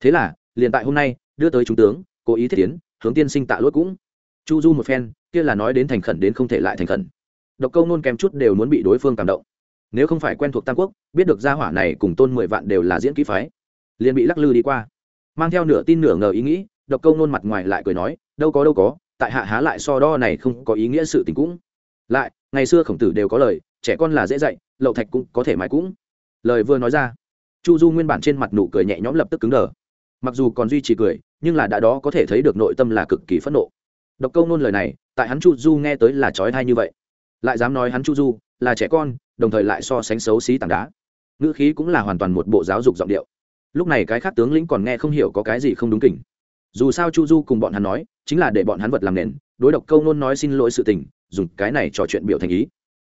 Thế là, liền tại hôm nay, đưa tới trung tướng, cố ý thiết tiến, hướng tiên sinh tạ lỗi cũng. Chu du một phen, kia là nói đến thành khẩn đến không thể lại thành khẩn độc câu nôn kèm chút đều muốn bị đối phương cảm động. Nếu không phải quen thuộc tam quốc, biết được gia hỏa này cùng tôn mười vạn đều là diễn kỹ phái, liền bị lắc lư đi qua. Mang theo nửa tin nửa ngờ ý nghĩ, độc câu nôn mặt ngoài lại cười nói, đâu có đâu có, tại hạ há lại so đo này không có ý nghĩa sự tình cũng. Lại, ngày xưa khổng tử đều có lời, trẻ con là dễ dạy, lậu thạch cũng có thể mãi cũng. Lời vừa nói ra, chu du nguyên bản trên mặt nụ cười nhẹ nhõm lập tức cứng đờ. Mặc dù còn duy trì cười, nhưng là đã đó có thể thấy được nội tâm là cực kỳ phẫn nộ. Độc câu nôn lời này, tại hắn chu du nghe tới là trói thai như vậy lại dám nói hắn chu du, là trẻ con, đồng thời lại so sánh xấu xí tảng đá. Ngữ khí cũng là hoàn toàn một bộ giáo dục giọng điệu. Lúc này cái khác tướng lĩnh còn nghe không hiểu có cái gì không đúng kỉnh dù sao chu du cùng bọn hắn nói, chính là để bọn hắn vật làm nền, đối độc câu nôn nói xin lỗi sự tình, dùng cái này trò chuyện biểu thành ý.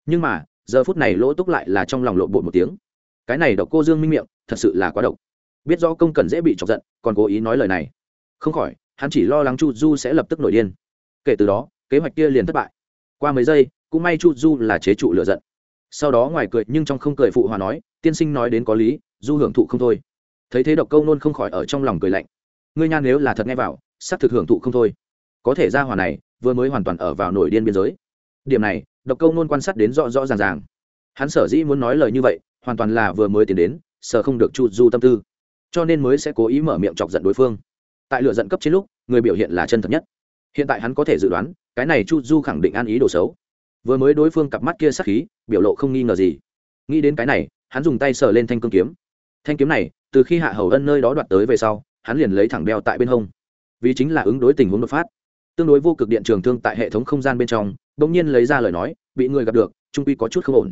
Nhưng mà, giờ phút này lỗ túc lại là trong lòng lộn bột một tiếng. Cái này độc cô dương minh miệng, thật sự là quá độc. Biết do công cần dễ bị chọc giận, còn cố ý nói lời này. Không khỏi, hắn chỉ lo lắng chu du sẽ lập tức nổi điên. Kể từ đó, kế hoạch kia liền thất bại. Qua mấy giây cũng may chu du là chế trụ lựa giận. Sau đó ngoài cười nhưng trong không cười phụ hòa nói, tiên sinh nói đến có lý, du hưởng thụ không thôi. Thấy thế độc câu nôn không khỏi ở trong lòng cười lạnh. Ngươi nhan nếu là thật nghe vào sắp thực hưởng thụ không thôi. Có thể ra hòa này, vừa mới hoàn toàn ở vào nổi điên biên giới. Điểm này, độc câu nôn quan sát đến rõ rõ ràng ràng. Hắn sở dĩ muốn nói lời như vậy, hoàn toàn là vừa mới tiến đến, sợ không được chu du tâm tư. Cho nên mới sẽ cố ý mở miệng chọc giận đối phương. Tại lựa giận cấp trên lúc, người biểu hiện là chân thật nhất. Hiện tại hắn có thể dự đoán, cái này chu du khẳng định an ý đồ xấu vừa mới đối phương cặp mắt kia sắc khí, biểu lộ không nghi ngờ gì. Nghĩ đến cái này, hắn dùng tay sờ lên thanh cương kiếm. Thanh kiếm này, từ khi hạ hầu ân nơi đó đoạt tới về sau, hắn liền lấy thẳng đeo tại bên hông. Vì chính là ứng đối tình huống đột phát. Tương đối vô cực điện trường thương tại hệ thống không gian bên trong đ ỗ n g nhiên lấy ra lời nói, bị người gặp được, trung quy có chút không ổn.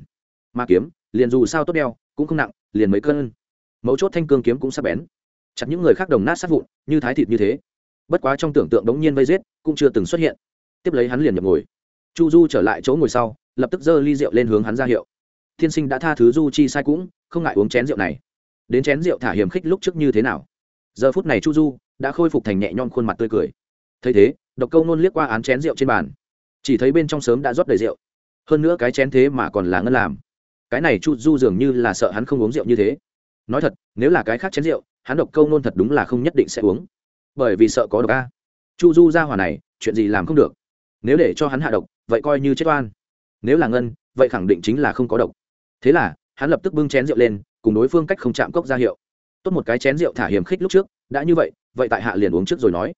Ma kiếm, liền dù sao tốt đeo, cũng không nặng, liền mấy cân. Mấu chốt thanh cương kiếm cũng sắp bén. Chặt những người khác đồng nát sát vụn, như thái thịt như thế. Bất quá trong tưởng tượng đống nhiên vây giết, cũng chưa từng xuất hiện. Tiếp lấy hắn liền nhập ngồi chu du trở lại chỗ ngồi sau, lập tức giơ ly rượu lên hướng hắn ra hiệu. Thiên sinh đã tha thứ du chi sai cũng, không ngại uống chén rượu này. Đến chén rượu thả hiểm khích lúc trước như thế nào? Giờ phút này chu du đã khôi phục thành nhẹ nhon khuôn mặt tươi cười. Thấy thế, độc câu nôn liếc qua án chén rượu trên bàn. Chỉ thấy bên trong sớm đã rót đầy rượu. Hơn nữa cái chén thế mà còn là ngân làm. Cái này chu du dường như là sợ hắn không uống rượu như thế. Nói thật, nếu là cái khác chén rượu, hắn độc câu nôn thật đúng là không nhất định sẽ uống. Bởi vì sợ có độc a. Chu du ra hòa này, chuyện gì làm không được? Nếu để cho hắn hạ độc, vậy coi như chết oan. Nếu là ngân, vậy khẳng định chính là không có độc. Thế là, hắn lập tức bưng chén rượu lên, cùng đối phương cách không chạm cốc ra hiệu. Tốt một cái chén rượu thả hiểm khích lúc trước, đã như vậy vậy tại hạ liền uống trước rồi nói.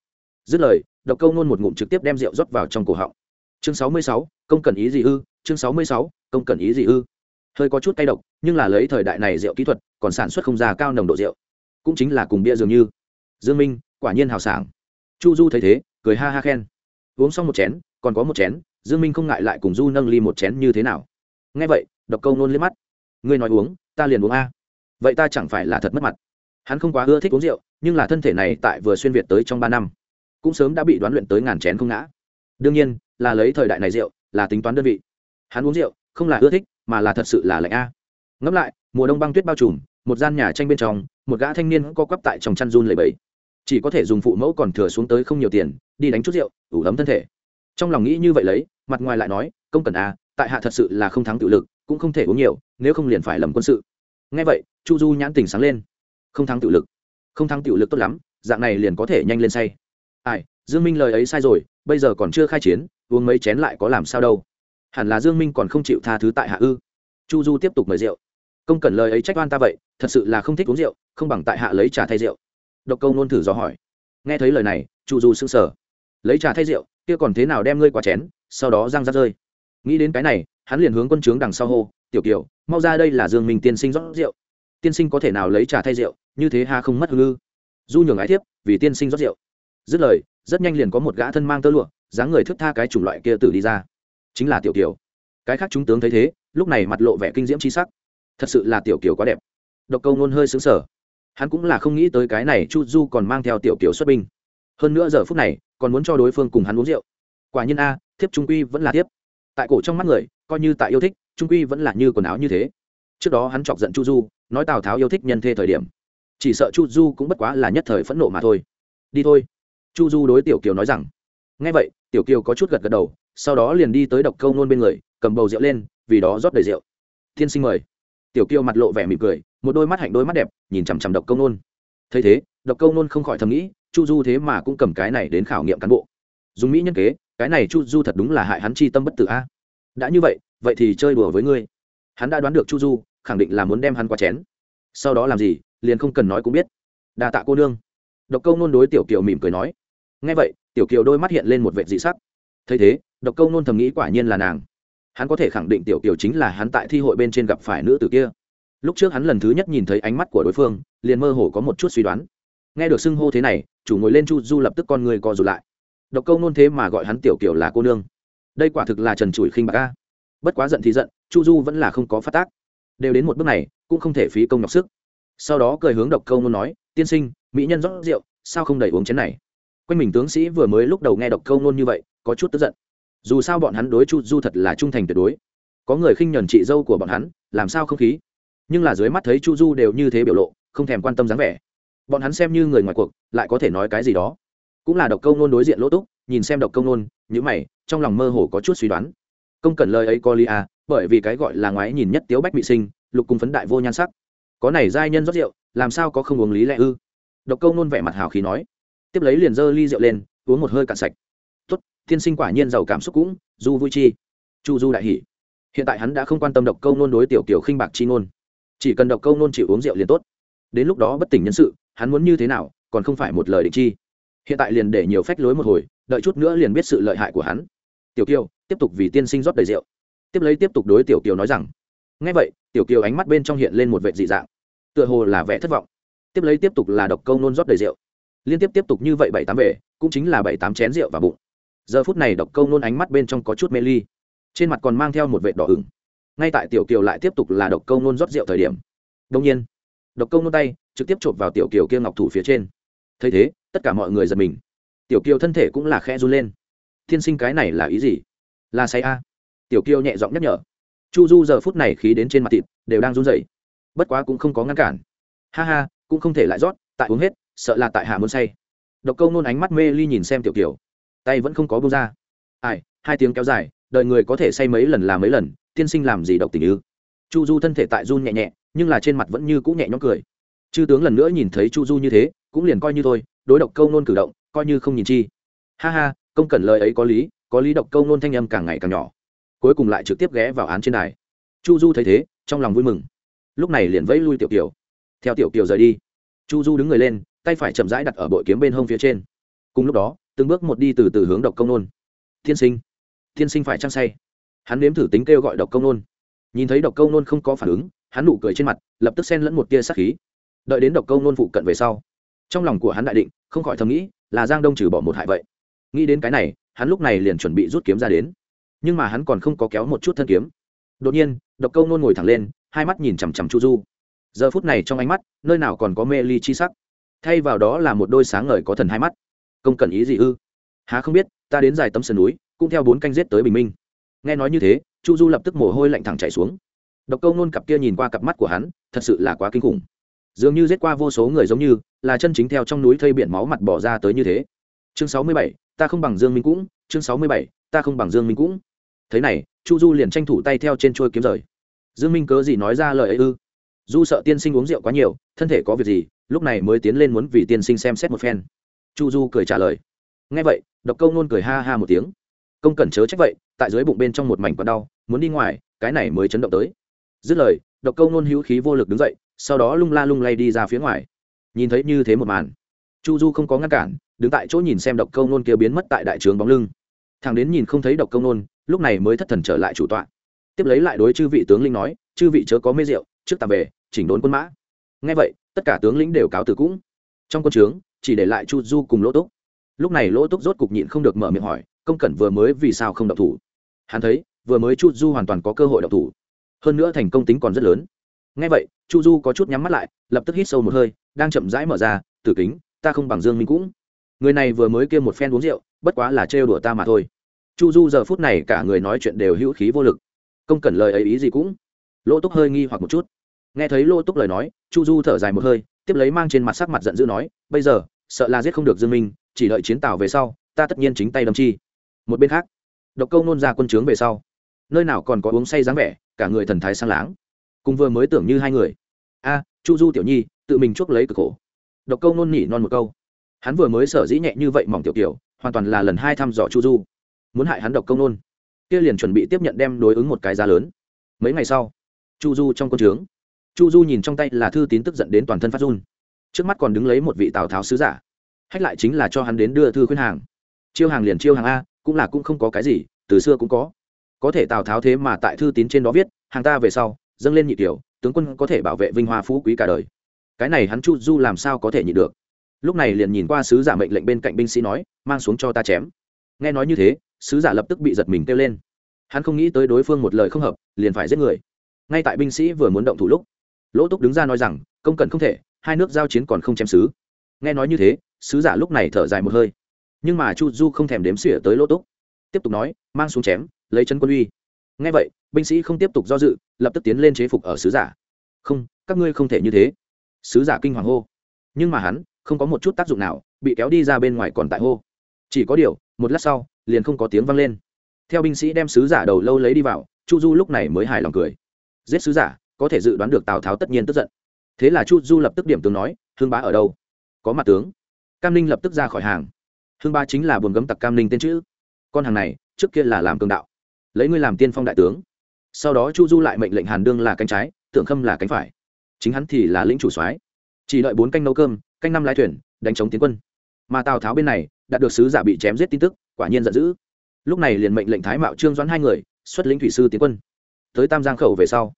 Dứt lời, độc câu nôn một ngụm trực tiếp đem rượu rót vào trong cổ họng. Chương sáu mươi sáu, công cần ý gì ư? Chương sáu mươi sáu, công cần ý gì ư? Hơi có chút cay độc, nhưng là lấy thời đại này rượu kỹ thuật, còn sản xuất không ra cao nồng độ rượu. Cũng chính là cùng bia dường như. Dương minh, quả nhiên hào sảng. Chu du thấy thế, cười ha ha khen uống xong một chén, còn có một chén, dương minh không ngại lại cùng du nâng ly một chén như thế nào. Nghe vậy, độc câu nôn liếc mắt. Ngươi nói uống, ta liền uống a. Vậy ta chẳng phải là thật mất mặt. Hắn không quá ưa thích uống rượu, nhưng là thân thể này tại vừa xuyên việt tới trong ba năm, cũng sớm đã bị đoán luyện tới ngàn chén không ngã. Đương nhiên, là lấy thời đại này rượu, là tính toán đơn vị. Hắn uống rượu, không là ưa thích, mà là thật sự là lạnh a. Ngẫm lại, mùa đông băng tuyết bao trùm, một gian nhà tranh bên trong, một gã thanh niên co quắp tại trong chăn run lầy bẫy chỉ có thể dùng phụ mẫu còn thừa xuống tới không nhiều tiền, đi đánh chút rượu, ủ ấm thân thể. Trong lòng nghĩ như vậy lấy, mặt ngoài lại nói, công cần a tại hạ thật sự là không thắng tự lực, cũng không thể uống nhiều, nếu không liền phải lầm quân sự. Ngay vậy, chu du nhãn tình sáng lên. Không thắng tự lực, không thắng tự lực tốt lắm, dạng này liền có thể nhanh lên say. Ai, dương minh lời ấy sai rồi, bây giờ còn chưa khai chiến, uống mấy chén lại có làm sao đâu. Hẳn là dương minh còn không chịu tha thứ tại hạ ư. Chu du tiếp tục mời rượu. Công cần lời ấy trách oan ta vậy, thật sự là không thích uống rượu, không bằng tại hạ lấy trà thay rượu độc câu nôn thử dò hỏi. Nghe thấy lời này, chu du sững sờ. Lấy trà thay rượu, kia còn thế nào đem ngươi qua chén, sau đó răng ra rơi. Nghĩ đến cái này, hắn liền hướng quân trướng đằng sau hô, tiểu kiều, mau ra đây là dương minh tiên sinh rót rượu. Tiên sinh có thể nào lấy trà thay rượu, như thế ha không mất hư du nhường ái thiếp, vì tiên sinh rót rượu. Dứt lời, rất nhanh liền có một gã thân mang tơ lụa, dáng người thức tha cái chủng loại kia tử đi ra. Chính là tiểu kiều. Cái khác chúng tướng thấy thế, lúc này mặt lộ vẻ kinh diễm chi sắc. Thật sự là tiểu kiều quá đẹp. Độc câu nôn hơi xứng sở hắn cũng là không nghĩ tới cái này chu du còn mang theo tiểu kiểu xuất binh. Hơn nữa giờ phút này, còn muốn cho đối phương cùng hắn uống rượu. Quả nhiên a, thiếp trung quy vẫn là thiếp. Tại cổ trong mắt người, coi như tại yêu thích, trung quy vẫn là như quần áo như thế. Trước đó hắn chọc giận chu du, nói tào tháo yêu thích nhân thê thời điểm. Chỉ sợ chu du cũng bất quá là nhất thời phẫn nộ mà thôi. Đi thôi. Chu du đối tiểu kiều nói rằng. Ngay vậy, tiểu kiều có chút gật gật đầu, sau đó liền đi tới độc câu nôn bên người, cầm bầu rượu lên, vì đó rót đầy rượu. Tiên sinh mời. Tiểu kiều mặt lộ vẻ mỉm cười một đôi mắt hạnh đôi mắt đẹp, nhìn chằm chằm độc câu nôn. Thấy thế, độc câu nôn không khỏi thầm nghĩ, chu du thế mà cũng cầm cái này đến khảo nghiệm cán bộ. Dùng mỹ nhân kế, cái này chu du thật đúng là hại hắn chi tâm bất tử a. Đã như vậy vậy thì chơi đùa với ngươi. Hắn đã đoán được chu du, khẳng định là muốn đem hắn qua chén. Sau đó làm gì, liền không cần nói cũng biết. Đa tạ cô nương. Độc câu nôn đối tiểu kiều mỉm cười nói. Ngay vậy, tiểu kiều đôi mắt hiện lên một vệ dị sắc. Thấy thế, độc câu nôn thầm nghĩ quả nhiên là nàng. Hắn có thể khẳng định tiểu kiều chính là hắn tại thi hội bên trên gặp phải nữ tử kia lúc trước hắn lần thứ nhất nhìn thấy ánh mắt của đối phương, liền mơ hồ có một chút suy đoán. Nghe được xưng hô thế này, chủ ngồi lên chu du lập tức con người co rụt lại. Độc câu nôn thế mà gọi hắn tiểu kiểu là cô nương. Đây quả thực là trần trụi khinh bạc ca bất quá giận thì giận, chu du vẫn là không có phát tác. Đều đến một bước này, cũng không thể phí công nhọc sức. Sau đó cười hướng độc câu nôn nói, tiên sinh, mỹ nhân rót rượu, sao không đẩy uống chén này? Quanh mình tướng sĩ vừa mới lúc đầu nghe độc câu nôn như vậy, có chút tức giận. Dù sao bọn hắn đối chu du thật là trung thành tuyệt đối. Có người khinh nhuần chị dâu của bọn hắn, làm sao không khí? Nhưng là dưới mắt thấy chu du đều như thế biểu lộ, không thèm quan tâm dáng vẻ. Bọn hắn xem như người ngoài cuộc, lại có thể nói cái gì đó. Cũng là độc câu nôn đối diện lỗ túc, nhìn xem độc câu nôn nhữ mày, trong lòng mơ hồ có chút suy đoán. Công cần lời ấy có lia à bởi vì cái gọi là ngoái nhìn nhất tiếu bách bị sinh, lục cung phấn đại vô nhan sắc. Có này giai nhân rót rượu, làm sao có không uống lý lẽ ư? Độc câu nôn vẻ mặt hào khí nói. Tiếp lấy liền dơ ly rượu lên, uống một hơi cạn sạch. Tốt thiên sinh quả nhiên giàu cảm xúc cũng, du vui chi. Chu du đại hỉ. Hiện tại hắn đã không quan tâm độc câu nôn đối tiểu kiểu khinh bạc chi ngôn chỉ cần độc câu nôn chịu uống rượu liền tốt. Đến lúc đó bất tỉnh nhân sự, hắn muốn như thế nào, còn không phải một lời định chi. Hiện tại liền để nhiều phách lối một hồi, đợi chút nữa liền biết sự lợi hại của hắn. Tiểu kiều, tiếp tục vì tiên sinh rót đầy rượu. Tiếp lấy tiếp tục đối tiểu kiều nói rằng ngay vậy, tiểu kiều ánh mắt bên trong hiện lên một vệ dị dạng, tựa hồ là vẻ thất vọng. Tiếp lấy tiếp tục là độc câu nôn rót đầy rượu. Liên tiếp tiếp tục như vậy bảy tám về, cũng chính là bảy tám chén rượu và bụng. Giờ phút này độc câu nôn ánh mắt bên trong có chút mê ly, trên mặt còn mang theo một vệ đỏ ửng ngay tại tiểu kiều lại tiếp tục là độc câu nôn rót rượu thời điểm đông nhiên, độc câu nôn tay trực tiếp chộp vào tiểu kiều kia ngọc thủ phía trên. Thấy thế, tất cả mọi người giật mình. Tiểu kiều thân thể cũng là khe run lên. Thiên sinh cái này là ý gì? Là say a. Tiểu kiều nhẹ giọng nhắc nhở. Chu du giờ phút này khí đến trên mặt thịt, đều đang run rẩy. Bất quá cũng không có ngăn cản. Ha ha, cũng không thể lại rót, tại uống hết, sợ là tại hạ muốn say. Độc câu nôn ánh mắt mê ly nhìn xem tiểu kiều. Tay vẫn không có bông ra. Ai, hai tiếng kéo dài đợi người có thể say mấy lần là mấy lần tiên sinh làm gì độc tình ư? Chu du thân thể tại run nhẹ nhẹ, nhưng là trên mặt vẫn như cũ nhẹ nhõm cười. Chư tướng lần nữa nhìn thấy chu du như thế, cũng liền coi như thôi, đối độc câu nôn cử động, coi như không nhìn chi. Ha ha, công cẩn lời ấy có lý có lý độc câu nôn thanh âm càng ngày càng nhỏ. Cuối cùng lại trực tiếp ghé vào án trên đài. Chu du thấy thế, trong lòng vui mừng. Lúc này liền vẫy lui tiểu kiều. Theo tiểu kiều rời đi, chu du đứng người lên, tay phải chậm rãi đặt ở bội kiếm bên hông phía trên. Cùng lúc đó, từng bước một đi từ từ hướng độc công nôn tiên sinh tiên sinh phải trăng say? Hắn nếm thử tính kêu gọi độc công nôn. Nhìn thấy độc công nôn không có phản ứng, hắn nụ cười trên mặt, lập tức xen lẫn một tia sắc khí. Đợi đến độc công nôn phụ cận về sau, trong lòng của hắn đại định, không khỏi thầm nghĩ, là giang đông trừ bỏ một hại vậy. Nghĩ đến cái này, hắn lúc này liền chuẩn bị rút kiếm ra đến. Nhưng mà hắn còn không có kéo một chút thân kiếm. Đột nhiên, độc câu nôn ngồi thẳng lên, hai mắt nhìn chằm chằm chu du. Giờ phút này trong ánh mắt, nơi nào còn có mê ly chi sắc. Thay vào đó là một đôi sáng ngời có thần hai mắt. Công cần ý gì ư? Há không biết, ta đến dài tấm sườn núi, cũng theo bốn canh giết tới bình minh nghe nói như thế, chu du lập tức mồ hôi lạnh thẳng chảy xuống. Độc câu nôn cặp kia nhìn qua cặp mắt của hắn, thật sự là quá kinh khủng. Dường như giết qua vô số người giống như, là chân chính theo trong núi thây biển máu mặt bỏ ra tới như thế. Chương sáu mươi bảy, ta không bằng dương minh cũng. Chương sáu mươi bảy, ta không bằng dương minh cũng. Thế này, chu du liền tranh thủ tay theo trên trôi kiếm rời. Dương minh cớ gì nói ra lời ấy ư? Du sợ tiên sinh uống rượu quá nhiều, thân thể có việc gì, lúc này mới tiến lên muốn vì tiên sinh xem xét một phen. Chu du cười trả lời. Nghe vậy, độc câu nôn cười ha ha một tiếng công cẩn chớ trách vậy, tại dưới bụng bên trong một mảnh còn đau, muốn đi ngoài, cái này mới chấn động tới. Dứt lời, độc câu nôn hữu khí vô lực đứng dậy, sau đó lung la lung lay đi ra phía ngoài. Nhìn thấy như thế một màn, chu du không có ngăn cản, đứng tại chỗ nhìn xem độc câu nôn kia biến mất tại đại trướng bóng lưng. Thằng đến nhìn không thấy độc câu nôn lúc này mới thất thần trở lại chủ tọa. Tiếp lấy lại đối chư vị tướng linh nói, chư vị chớ có mê rượu, trước tạm về, chỉnh đốn quân mã. Ngay vậy, tất cả tướng lĩnh đều cáo từ cũng. Trong quân trướng, chỉ để lại chu du cùng lỗ túc. Lúc này lỗ túc rốt cục nhịn không được mở miệng hỏi công cẩn vừa mới vì sao không động thủ. Hắn thấy, vừa mới chu du hoàn toàn có cơ hội động thủ. Hơn nữa thành công tính còn rất lớn. Ngay vậy, chu du có chút nhắm mắt lại, lập tức hít sâu một hơi, đang chậm rãi mở ra, tử kính, ta không bằng dương minh cũng. Người này vừa mới kêu một phen uống rượu, bất quá là trêu đùa ta mà thôi. Chu du giờ phút này cả người nói chuyện đều hữu khí vô lực. Công Cẩn lời ấy ý gì cũng. Lỗ túc hơi nghi hoặc một chút. Nghe thấy lỗ túc lời nói, chu du thở dài một hơi, tiếp lấy mang trên mặt sắc mặt giận dữ nói, bây giờ, sợ là giết không được dương minh, chỉ đợi chiến tàu về sau, ta tất nhiên chính tay đâm chi một bên khác độc câu nôn ra quân trướng về sau nơi nào còn có uống say dáng vẻ cả người thần thái sang láng. Cùng vừa mới tưởng như hai người. A chu du tiểu nhi tự mình chuốc lấy cực khổ. Độc câu nôn nỉ non một câu. Hắn vừa mới sở dĩ nhẹ như vậy mỏng tiểu tiểu, hoàn toàn là lần hai thăm dò chu du. Muốn hại hắn độc Câu nôn. Kia liền chuẩn bị tiếp nhận đem đối ứng một cái giá lớn. Mấy ngày sau chu du trong quân trướng. Chu du nhìn trong tay là thư tín tức giận đến toàn thân phát run. Trước mắt còn đứng lấy một vị tào tháo sứ giả. Hách lại chính là cho hắn đến đưa thư khuyên hàng. Chiêu hàng liền chiêu hàng a cũng là cũng không có cái gì, từ xưa cũng có. Có thể tào tháo thế mà tại thư tín trên đó viết, hàng ta về sau, dâng lên nhị tiểu tướng quân có thể bảo vệ vinh hoa phú quý cả đời. Cái này hắn chu du làm sao có thể nhị được? Lúc này liền nhìn qua sứ giả mệnh lệnh bên cạnh binh sĩ nói, mang xuống cho ta chém. Nghe nói như thế, sứ giả lập tức bị giật mình kêu lên. Hắn không nghĩ tới đối phương một lời không hợp, liền phải giết người. Ngay tại binh sĩ vừa muốn động thủ lúc, lỗ túc đứng ra nói rằng, công cần không thể, hai nước giao chiến còn không chém sứ. Nghe nói như thế, sứ giả lúc này thở dài một hơi nhưng mà chu du không thèm đếm xỉa tới lỗ túc. Tiếp tục nói, mang xuống chém, lấy chân quân uy. Nghe vậy, binh sĩ không tiếp tục do dự, lập tức tiến lên chế phục ở sứ giả. Không, các ngươi không thể như thế. Sứ giả kinh hoàng hô. Nhưng mà hắn, không có một chút tác dụng nào, bị kéo đi ra bên ngoài còn tại hô. Chỉ có điều, một lát sau, liền không có tiếng vang lên. Theo binh sĩ đem sứ giả đầu lâu lấy đi vào, chu du lúc này mới hài lòng cười. Giết sứ giả, có thể dự đoán được tào tháo tất nhiên tức giận. Thế là chu du lập tức điểm tướng nói hương bá ở đâu? Có mặt tướng. Cam ninh lập tức ra khỏi hàng hương Ba chính là buồn gấm tặc cam ninh tên chữ. Con hàng này, trước kia là làm cường đạo. Lấy ngươi làm tiên phong đại tướng. Sau đó chu du lại mệnh lệnh hàn đương là cánh trái Tưởng khâm là cánh phải. Chính hắn thì là lĩnh chủ soái. Chỉ đợi bốn canh nấu cơm, canh năm lái thuyền, đánh chống tiến quân. Mà tào tháo bên này đã được sứ giả bị chém giết tin tức, quả nhiên giận dữ. Lúc này liền mệnh lệnh thái mạo trương doãn hai người, xuất lĩnh thủy sư tiến quân. Tới tam giang khẩu về sau,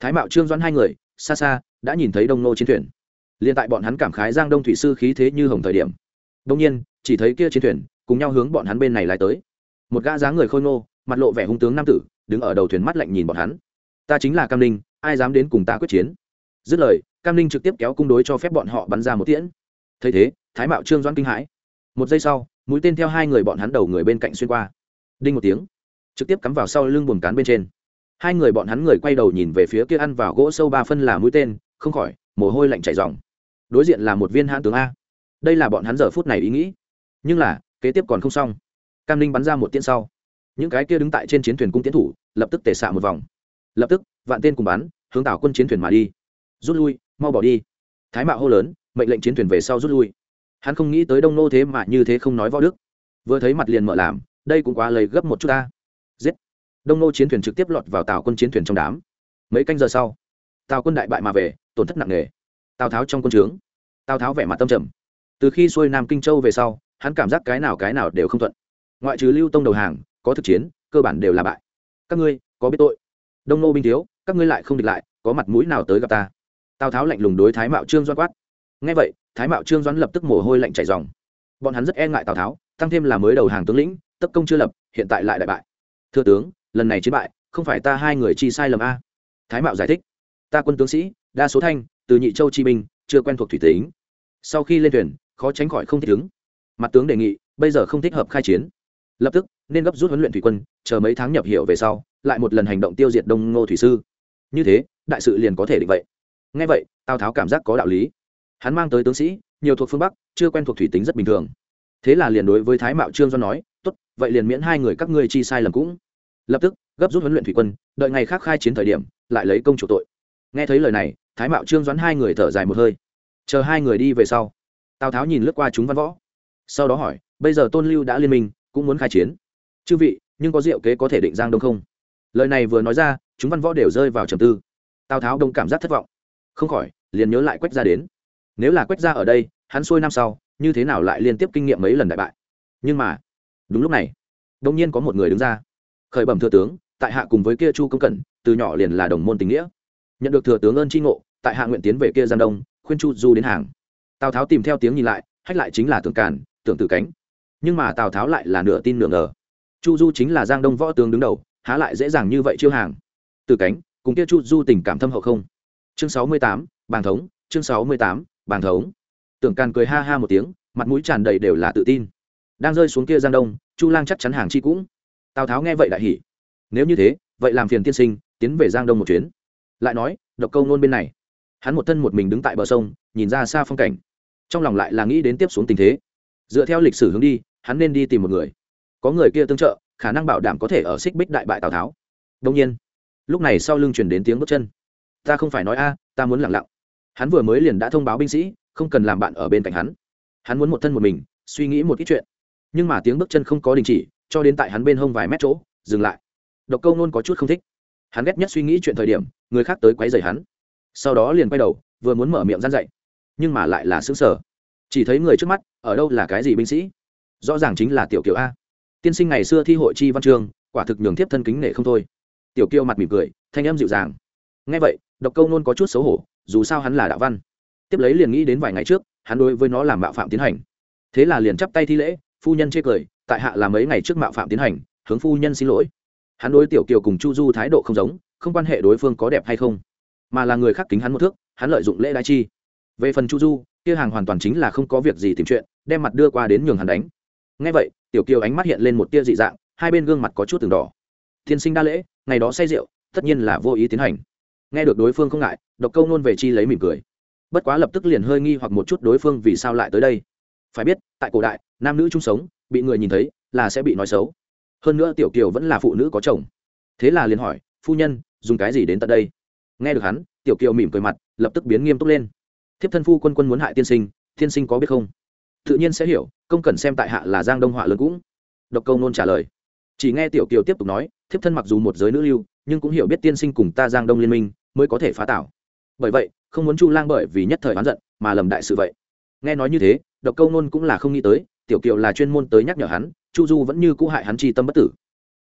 thái mạo trương doãn hai người, xa xa, đã nhìn thấy đông nô chiến thuyền. Liền tại bọn hắn cảm khái giang đông thủy sư khí thế như hồng thời điểm. Đông nhiên chỉ thấy kia chiến thuyền cùng nhau hướng bọn hắn bên này lại tới. Một gã dáng người khôi ngô, mặt lộ vẻ hung tướng nam tử, đứng ở đầu thuyền mắt lạnh nhìn bọn hắn. Ta chính là cam ninh, ai dám đến cùng ta quyết chiến? Dứt lời, cam ninh trực tiếp kéo cung đối cho phép bọn họ bắn ra một tiễn. Thấy thế, thái mạo trương doãn kinh hãi. Một giây sau, mũi tên theo hai người bọn hắn đầu người bên cạnh xuyên qua. Đinh một tiếng, trực tiếp cắm vào sau lưng buồng cán bên trên. Hai người bọn hắn người quay đầu nhìn về phía kia ăn vào gỗ sâu ba phân là mũi tên, không khỏi, mồ hôi lạnh chảy dòng đối diện là một viên hãn tướng a. Đây là bọn hắn giờ phút này ý nghĩ nhưng là, kế tiếp còn không xong. Cam ninh bắn ra một tiễn sau. Những cái kia đứng tại trên chiến thuyền cung tiến thủ, lập tức tề xạ một vòng. Lập tức, vạn tên cùng bắn, hướng tảo quân chiến thuyền mà đi. Rút lui, mau bỏ đi. Thái mạo hô lớn, mệnh lệnh chiến thuyền về sau rút lui. Hắn không nghĩ tới đông nô thế mà như thế không nói võ đức. Vừa thấy mặt liền mở làm, đây cũng quá lấy gấp một chút ta. Giết. Đông nô chiến thuyền trực tiếp lọt vào tàu quân chiến thuyền trong đám. Mấy canh giờ sau tàu quân đại bại mà về, tổn thất nặng nề. Tào tháo trong quân trướng. Tào tháo vẻ mặt tâm trầm. Từ khi xuôi nam kinh châu về sau hắn cảm giác cái nào cái nào đều không thuận. Ngoại trừ lưu tông đầu hàng, có thực chiến, cơ bản đều là bại. Các ngươi, có biết tội. Đông nô binh thiếu, các ngươi lại không địch lại, có mặt mũi nào tới gặp ta? Tào tháo lạnh lùng đối thái mạo trương doan quát. Ngay vậy, thái mạo trương doan lập tức mồ hôi lạnh chảy dòng. Bọn hắn rất e ngại tào tháo, tăng thêm là mới đầu hàng tướng lĩnh tất công chưa lập, hiện tại lại đại bại. Thưa tướng, lần này chiến bại, không phải ta hai người chi sai lầm a. Thái mạo giải thích. Ta quân tướng sĩ, đa số thanh, từ nhị châu chi binh, chưa quen thuộc thủy tính. Sau khi lên thuyền, khó tránh khỏi không thích ứng mặt tướng đề nghị, bây giờ không thích hợp khai chiến. Lập tức, nên gấp rút huấn luyện thủy quân, chờ mấy tháng nhập hiệu về sau, lại một lần hành động tiêu diệt đông ngô thủy sư. Như thế, đại sự liền có thể định vậy. Ngay vậy, tào tháo cảm giác có đạo lý. Hắn mang tới tướng sĩ, nhiều thuộc phương bắc, chưa quen thuộc thủy tính rất bình thường. Thế là liền đối với thái mạo trương do nói, tốt, vậy liền miễn hai người các ngươi chi sai lầm cũng. Lập tức, gấp rút huấn luyện thủy quân, đợi ngày khác khai chiến thời điểm, lại lấy công chủ tội. Nghe thấy lời này, thái mạo trương doãn hai người thở dài một hơi. Chờ hai người đi về sau, tào tháo nhìn lướt qua chúng văn võ sau đó hỏi, bây giờ tôn lưu đã liên minh, cũng muốn khai chiến. Chư vị, nhưng có diệu kế có thể định giang đông không? Lời này vừa nói ra, chúng văn võ đều rơi vào trầm tư. Tào tháo đông cảm giác thất vọng. Không khỏi, liền nhớ lại quách ra đến. Nếu là quách ra ở đây, hắn xuôi năm sau, như thế nào lại liên tiếp kinh nghiệm mấy lần đại bại? Nhưng mà, đúng lúc này đông nhiên có một người đứng ra. Khởi bẩm thừa tướng, tại hạ cùng với kia chu công cẩn, từ nhỏ liền là đồng môn tình nghĩa. Nhận được thừa tướng ơn tri ngộ, tại hạ nguyện tiến về kia giang đông, khuyên chu du đến hàng. Tào tháo tìm theo tiếng nhìn lại, hách lại chính là tưởng cản tưởng tử cánh. Nhưng mà tào tháo lại là nửa tin nửa ngờ. Chu du chính là giang đông võ tướng đứng đầu, há lại dễ dàng như vậy chiêu hàng. Tử cánh, cùng kia chu du tình cảm thâm hậu không? Chương sáu mươi tám, bàng thống, chương sáu mươi tám, bàng thống. Tưởng càn cười ha ha một tiếng, mặt mũi tràn đầy đều là tự tin. Đang rơi xuống kia giang đông, chu lang chắc chắn hàng chi cũng. Tào tháo nghe vậy đại hỉ. Nếu như thế, vậy làm phiền tiên sinh, tiến về giang đông một chuyến. Lại nói, độc câu nôn bên này. Hắn một thân một mình đứng tại bờ sông, nhìn ra xa phong cảnh. Trong lòng lại là nghĩ đến tiếp xuống tình thế dựa theo lịch sử hướng đi, hắn nên đi tìm một người. Có người kia tương trợ, khả năng bảo đảm có thể ở xích bích đại bại tào tháo. Đông nhiên, lúc này sau lưng chuyển đến tiếng bước chân. Ta không phải nói a, ta muốn lặng lặng. Hắn vừa mới liền đã thông báo binh sĩ, không cần làm bạn ở bên cạnh hắn. Hắn muốn một thân một mình, suy nghĩ một ít chuyện. Nhưng mà tiếng bước chân không có đình chỉ, cho đến tại hắn bên hông vài mét chỗ, dừng lại. Độc câu nôn có chút không thích. Hắn ghét nhất suy nghĩ chuyện thời điểm, người khác tới quấy rầy hắn. Sau đó liền quay đầu, vừa muốn mở miệng gian dậy nhưng mà lại là xứng sở chỉ thấy người trước mắt ở đâu là cái gì binh sĩ? Rõ ràng chính là tiểu kiều a. Tiên sinh ngày xưa thi hội chi văn chương, quả thực nhường thiếp thân kính nể không thôi. Tiểu kiều mặt mỉm cười, thanh âm dịu dàng. Nghe vậy, độc câu nôn có chút xấu hổ, dù sao hắn là đạo văn. Tiếp lấy liền nghĩ đến vài ngày trước, hắn đối với nó làm mạo phạm tiến hành. Thế là liền chắp tay thi lễ, phu nhân chê cười, tại hạ là mấy ngày trước mạo phạm tiến hành, hướng phu nhân xin lỗi. Hắn đối tiểu kiều cùng chu du thái độ không giống, không quan hệ đối phương có đẹp hay không, mà là người khác kính hắn một thước, hắn lợi dụng lễ đai chi. Về phần chu du, kia hàng hoàn toàn chính là không có việc gì tìm chuyện đem mặt đưa qua đến nhường hắn đánh. Ngay vậy, tiểu kiều ánh mắt hiện lên một tia dị dạng, hai bên gương mặt có chút từng đỏ. Thiên sinh đa lễ, ngày đó say rượu, tất nhiên là vô ý tiến hành. Nghe được đối phương không ngại, độc câu nôn về chi lấy mỉm cười. Bất quá lập tức liền hơi nghi hoặc một chút đối phương vì sao lại tới đây. Phải biết, tại cổ đại, nam nữ chung sống, bị người nhìn thấy là sẽ bị nói xấu. Hơn nữa tiểu kiều vẫn là phụ nữ có chồng. Thế là liền hỏi, phu nhân, dùng cái gì đến tận đây? Nghe được hắn, tiểu kiều mỉm cười mặt, lập tức biến nghiêm túc lên. Thiếp thân phu quân quân muốn hại tiên sinh tiên sinh có biết không? Tự nhiên sẽ hiểu, công cần xem tại hạ là giang đông họa lớn cũng. Độc câu nôn trả lời. Chỉ nghe tiểu kiều tiếp tục nói, thiếp thân mặc dù một giới nữ lưu, nhưng cũng hiểu biết tiên sinh cùng ta giang đông liên minh, mới có thể phá tảo. Bởi vậy, không muốn chu lang bởi vì nhất thời oán giận mà lầm đại sự vậy. Nghe nói như thế, độc câu nôn cũng là không nghĩ tới, tiểu kiều là chuyên môn tới nhắc nhở hắn, chu du vẫn như cũ hại hắn chi tâm bất tử.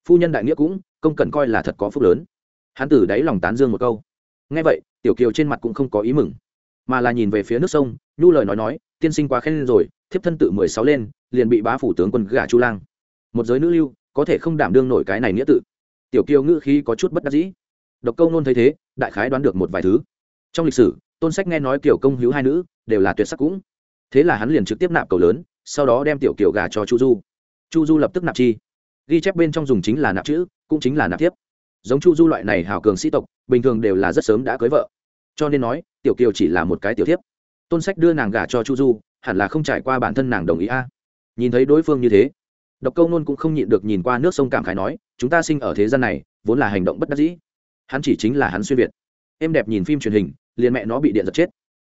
Phu nhân đại nghĩa cũng, công cần coi là thật có phúc lớn. Hắn tử đáy lòng tán dương một câu. Nghe vậy, tiểu kiều trên mặt cũng không có ý mừng, mà là nhìn về phía nước sông, nhu lời nói nói tiên sinh quá khen rồi, thiếp thân tự mười sáu lên, liền bị bá phủ tướng quân gả chu lang. Một giới nữ lưu, có thể không đảm đương nổi cái này nghĩa tự. Tiểu Kiêu ngữ khí có chút bất đắc dĩ. Độc câu nôn thấy thế, đại khái đoán được một vài thứ. Trong lịch sử, tôn sách nghe nói kiểu công hữu hai nữ, đều là tuyệt sắc cũng. Thế là hắn liền trực tiếp nạp cầu lớn, sau đó đem tiểu kiều gà cho chu du. Chu du lập tức nạp chi. Ghi chép bên trong dùng chính là nạp chữ, cũng chính là nạp tiếp giống chu du loại này hào cường sĩ tộc, bình thường đều là rất sớm đã cưới vợ. Cho nên nói, tiểu kiều chỉ là một cái tiểu thiếp tôn sách đưa nàng gả cho chu du, hẳn là không trải qua bản thân nàng đồng ý a. Nhìn thấy đối phương như thế, độc câu nôn cũng không nhịn được nhìn qua nước sông cảm khái nói, chúng ta sinh ở thế gian này, vốn là hành động bất đắc dĩ. Hắn chỉ chính là hắn xuyên việt. Em đẹp nhìn phim truyền hình, liền mẹ nó bị điện giật chết.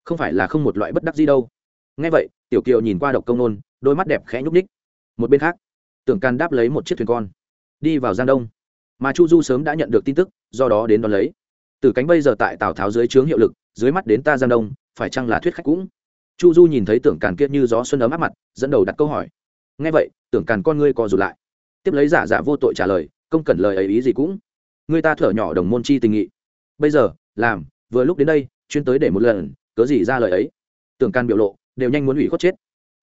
Không phải là không một loại bất đắc dĩ đâu. Ngay vậy, tiểu kiều nhìn qua độc công nôn, đôi mắt đẹp khẽ nhúc ních một bên khác, tưởng can đáp lấy một chiếc thuyền con. Đi vào giang đông. Mà chu du sớm đã nhận được tin tức, do đó đến đón lấy. Từ cánh bây giờ tại tào tháo dưới trướng hiệu lực dưới mắt đến ta giang đông, phải chăng là thuyết khách cũng? Chu du nhìn thấy tưởng càn kiệt như gió xuân ấm áp mặt, dẫn đầu đặt câu hỏi. Ngay vậy, tưởng càn con ngươi co rụt lại. Tiếp lấy giả giả vô tội trả lời, công cẩn lời ấy ý gì cũng? Người ta thở nhỏ đồng môn chi tình nghị. Bây giờ, làm, vừa lúc đến đây, chuyên tới để một lần, cớ gì ra lời ấy? Tưởng can biểu lộ, đều nhanh muốn ủy khuất chết.